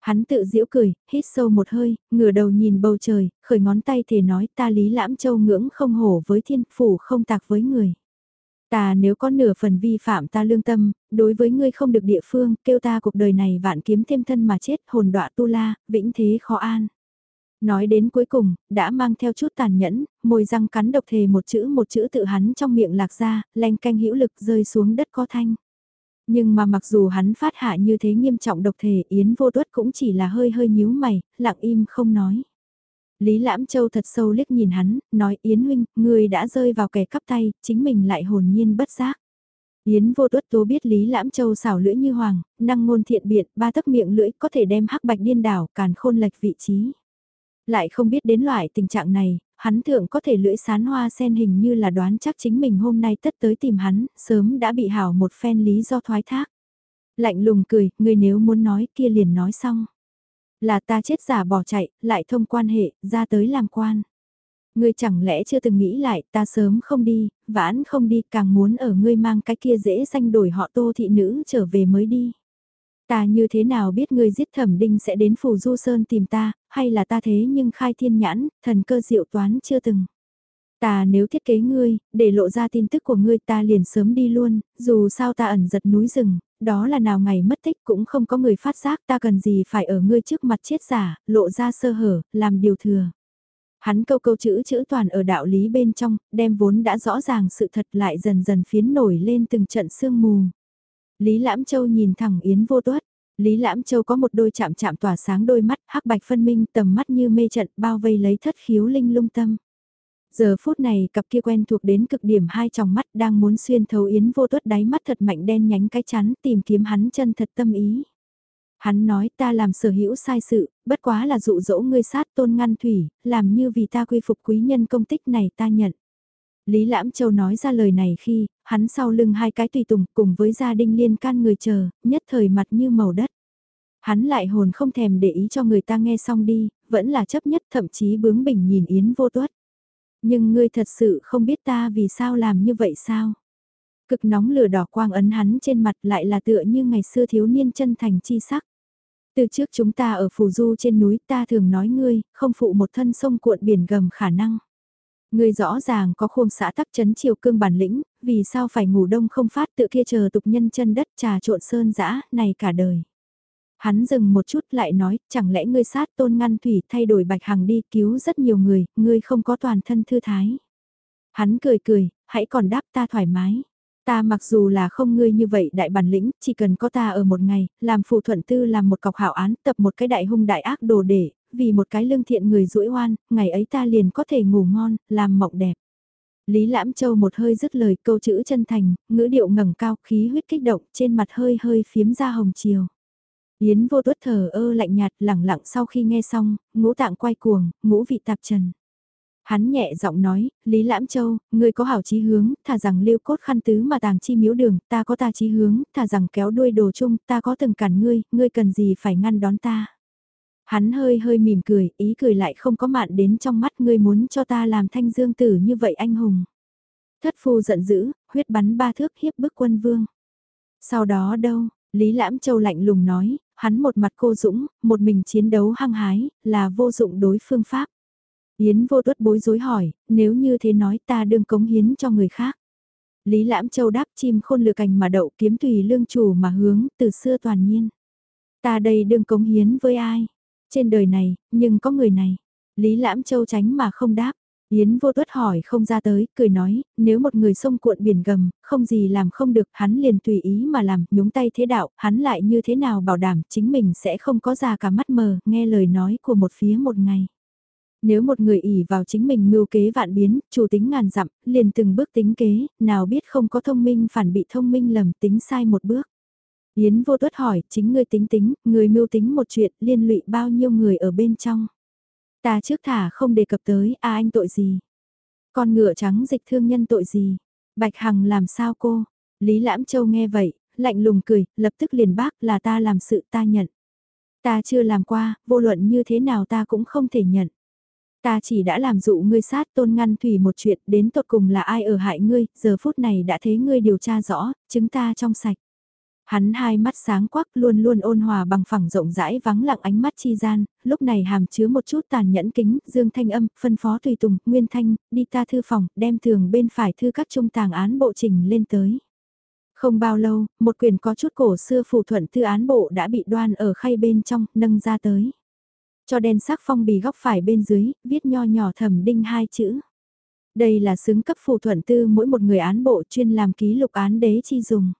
Hắn tự giễu cười, hít sâu một hơi, ngửa đầu nhìn bầu trời, khởi ngón tay thể nói ta lý lãm châu ngưỡng không hổ với thiên phủ không tạc với người. Ta nếu có nửa phần vi phạm ta lương tâm, đối với ngươi không được địa phương, kêu ta cuộc đời này vạn kiếm thêm thân mà chết hồn đọa tu la, vĩnh thế khó an. Nói đến cuối cùng, đã mang theo chút tàn nhẫn, môi răng cắn độc thề một chữ một chữ tự hắn trong miệng lạc ra, len canh hữu lực rơi xuống đất có thanh. Nhưng mà mặc dù hắn phát hạ như thế nghiêm trọng độc thể Yến vô tuất cũng chỉ là hơi hơi nhíu mày, lặng im không nói. Lý Lãm Châu thật sâu liếc nhìn hắn, nói Yến huynh, người đã rơi vào kẻ cắp tay, chính mình lại hồn nhiên bất giác. Yến vô tuất tố biết Lý Lãm Châu xảo lưỡi như hoàng, năng ngôn thiện biện, ba tấc miệng lưỡi có thể đem hắc bạch điên đảo, càn khôn lệch vị trí. Lại không biết đến loại tình trạng này, hắn thượng có thể lưỡi sán hoa sen hình như là đoán chắc chính mình hôm nay tất tới tìm hắn, sớm đã bị hảo một phen lý do thoái thác. Lạnh lùng cười, người nếu muốn nói kia liền nói xong. Là ta chết giả bỏ chạy, lại thông quan hệ, ra tới làm quan. Ngươi chẳng lẽ chưa từng nghĩ lại, ta sớm không đi, vãn không đi, càng muốn ở ngươi mang cái kia dễ danh đổi họ tô thị nữ trở về mới đi. Ta như thế nào biết ngươi giết thẩm đinh sẽ đến phù du sơn tìm ta, hay là ta thế nhưng khai thiên nhãn, thần cơ diệu toán chưa từng. Ta nếu thiết kế ngươi, để lộ ra tin tức của ngươi ta liền sớm đi luôn, dù sao ta ẩn giật núi rừng, đó là nào ngày mất tích cũng không có người phát giác ta cần gì phải ở ngươi trước mặt chết giả, lộ ra sơ hở, làm điều thừa. Hắn câu câu chữ chữ toàn ở đạo lý bên trong, đem vốn đã rõ ràng sự thật lại dần dần phiến nổi lên từng trận sương mù. Lý Lãm Châu nhìn thẳng Yến vô tuất. Lý Lãm Châu có một đôi chạm chạm tỏa sáng đôi mắt, hắc bạch phân minh tầm mắt như mê trận bao vây lấy thất khiếu linh lung tâm. Giờ phút này cặp kia quen thuộc đến cực điểm hai tròng mắt đang muốn xuyên thấu Yến vô tuất đáy mắt thật mạnh đen nhánh cái chắn tìm kiếm hắn chân thật tâm ý. Hắn nói ta làm sở hữu sai sự, bất quá là dụ dỗ ngươi sát tôn ngăn thủy, làm như vì ta quy phục quý nhân công tích này ta nhận. Lý Lãm Châu nói ra lời này khi, hắn sau lưng hai cái tùy tùng cùng với gia đình liên can người chờ, nhất thời mặt như màu đất. Hắn lại hồn không thèm để ý cho người ta nghe xong đi, vẫn là chấp nhất thậm chí bướng bỉnh nhìn Yến vô tuất. Nhưng ngươi thật sự không biết ta vì sao làm như vậy sao? Cực nóng lửa đỏ quang ấn hắn trên mặt lại là tựa như ngày xưa thiếu niên chân thành chi sắc. Từ trước chúng ta ở phù du trên núi ta thường nói ngươi, không phụ một thân sông cuộn biển gầm khả năng. Ngươi rõ ràng có khôn xã tắc chấn chiều cương bản lĩnh, vì sao phải ngủ đông không phát tự kia chờ tục nhân chân đất trà trộn sơn dã này cả đời. Hắn dừng một chút lại nói, chẳng lẽ ngươi sát tôn ngăn thủy thay đổi bạch hằng đi cứu rất nhiều người, ngươi không có toàn thân thư thái. Hắn cười cười, hãy còn đáp ta thoải mái. Ta mặc dù là không ngươi như vậy đại bản lĩnh, chỉ cần có ta ở một ngày, làm phụ thuận tư làm một cọc hảo án, tập một cái đại hung đại ác đồ để, vì một cái lương thiện người rũi oan, ngày ấy ta liền có thể ngủ ngon, làm mộng đẹp. Lý Lãm Châu một hơi dứt lời câu chữ chân thành, ngữ điệu ngẩng cao, khí huyết kích động, trên mặt hơi hơi phiếm ra hồng chiều. Yến vô tuất thờ ơ lạnh nhạt lẳng lặng sau khi nghe xong, ngũ tạng quay cuồng, ngũ vị tạp trần. Hắn nhẹ giọng nói, Lý Lãm Châu, ngươi có hảo chí hướng, thà rằng lưu cốt khăn tứ mà tàng chi miếu đường, ta có ta chí hướng, thà rằng kéo đuôi đồ chung, ta có từng cản ngươi, ngươi cần gì phải ngăn đón ta. Hắn hơi hơi mỉm cười, ý cười lại không có mạn đến trong mắt ngươi muốn cho ta làm thanh dương tử như vậy anh hùng. Thất phu giận dữ, huyết bắn ba thước hiếp bức quân vương. Sau đó đâu, Lý Lãm Châu lạnh lùng nói, hắn một mặt cô dũng, một mình chiến đấu hăng hái, là vô dụng đối phương pháp. Yến vô tuất bối rối hỏi, nếu như thế nói ta đương cống hiến cho người khác. Lý Lãm Châu đáp chim khôn lừa cành mà đậu kiếm tùy lương chủ mà hướng, từ xưa toàn nhiên. Ta đây đương cống hiến với ai? Trên đời này, nhưng có người này. Lý Lãm Châu tránh mà không đáp. Yến vô tuất hỏi không ra tới, cười nói, nếu một người sông cuộn biển gầm, không gì làm không được, hắn liền tùy ý mà làm, nhúng tay thế đạo, hắn lại như thế nào bảo đảm chính mình sẽ không có già cả mắt mờ, nghe lời nói của một phía một ngày. Nếu một người ỉ vào chính mình mưu kế vạn biến, chủ tính ngàn dặm, liền từng bước tính kế, nào biết không có thông minh phản bị thông minh lầm tính sai một bước. Yến vô tuất hỏi, chính ngươi tính tính, người mưu tính một chuyện liên lụy bao nhiêu người ở bên trong. Ta trước thả không đề cập tới, à anh tội gì? Con ngựa trắng dịch thương nhân tội gì? Bạch Hằng làm sao cô? Lý Lãm Châu nghe vậy, lạnh lùng cười, lập tức liền bác là ta làm sự ta nhận. Ta chưa làm qua, vô luận như thế nào ta cũng không thể nhận. Ta chỉ đã làm dụ ngươi sát tôn ngăn thủy một chuyện, đến tột cùng là ai ở hại ngươi, giờ phút này đã thấy ngươi điều tra rõ, chứng ta trong sạch. Hắn hai mắt sáng quắc luôn luôn ôn hòa bằng phẳng rộng rãi vắng lặng ánh mắt chi gian, lúc này hàm chứa một chút tàn nhẫn kính, dương thanh âm, phân phó tùy tùng, nguyên thanh, đi ta thư phòng, đem thường bên phải thư các trung tàng án bộ trình lên tới. Không bao lâu, một quyền có chút cổ xưa phù thuận thư án bộ đã bị đoan ở khay bên trong, nâng ra tới. Cho đen sắc phong bì góc phải bên dưới, viết nho nhỏ thẩm đinh hai chữ. Đây là xứng cấp phù thuận tư mỗi một người án bộ chuyên làm ký lục án đế chi dùng.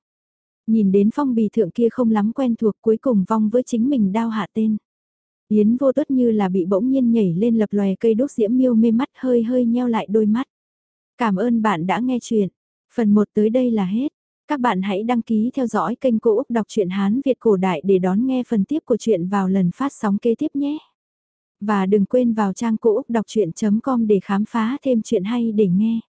Nhìn đến phong bì thượng kia không lắm quen thuộc cuối cùng vong với chính mình đao hạ tên. Yến vô tuất như là bị bỗng nhiên nhảy lên lập lòe cây đốt diễm miêu mê mắt hơi hơi nheo lại đôi mắt. Cảm ơn bạn đã nghe chuyện. Phần 1 tới đây là hết. Các bạn hãy đăng ký theo dõi kênh Cô Úc Đọc truyện Hán Việt Cổ Đại để đón nghe phần tiếp của chuyện vào lần phát sóng kế tiếp nhé. Và đừng quên vào trang Cô Úc Đọc Chuyện.com để khám phá thêm chuyện hay để nghe.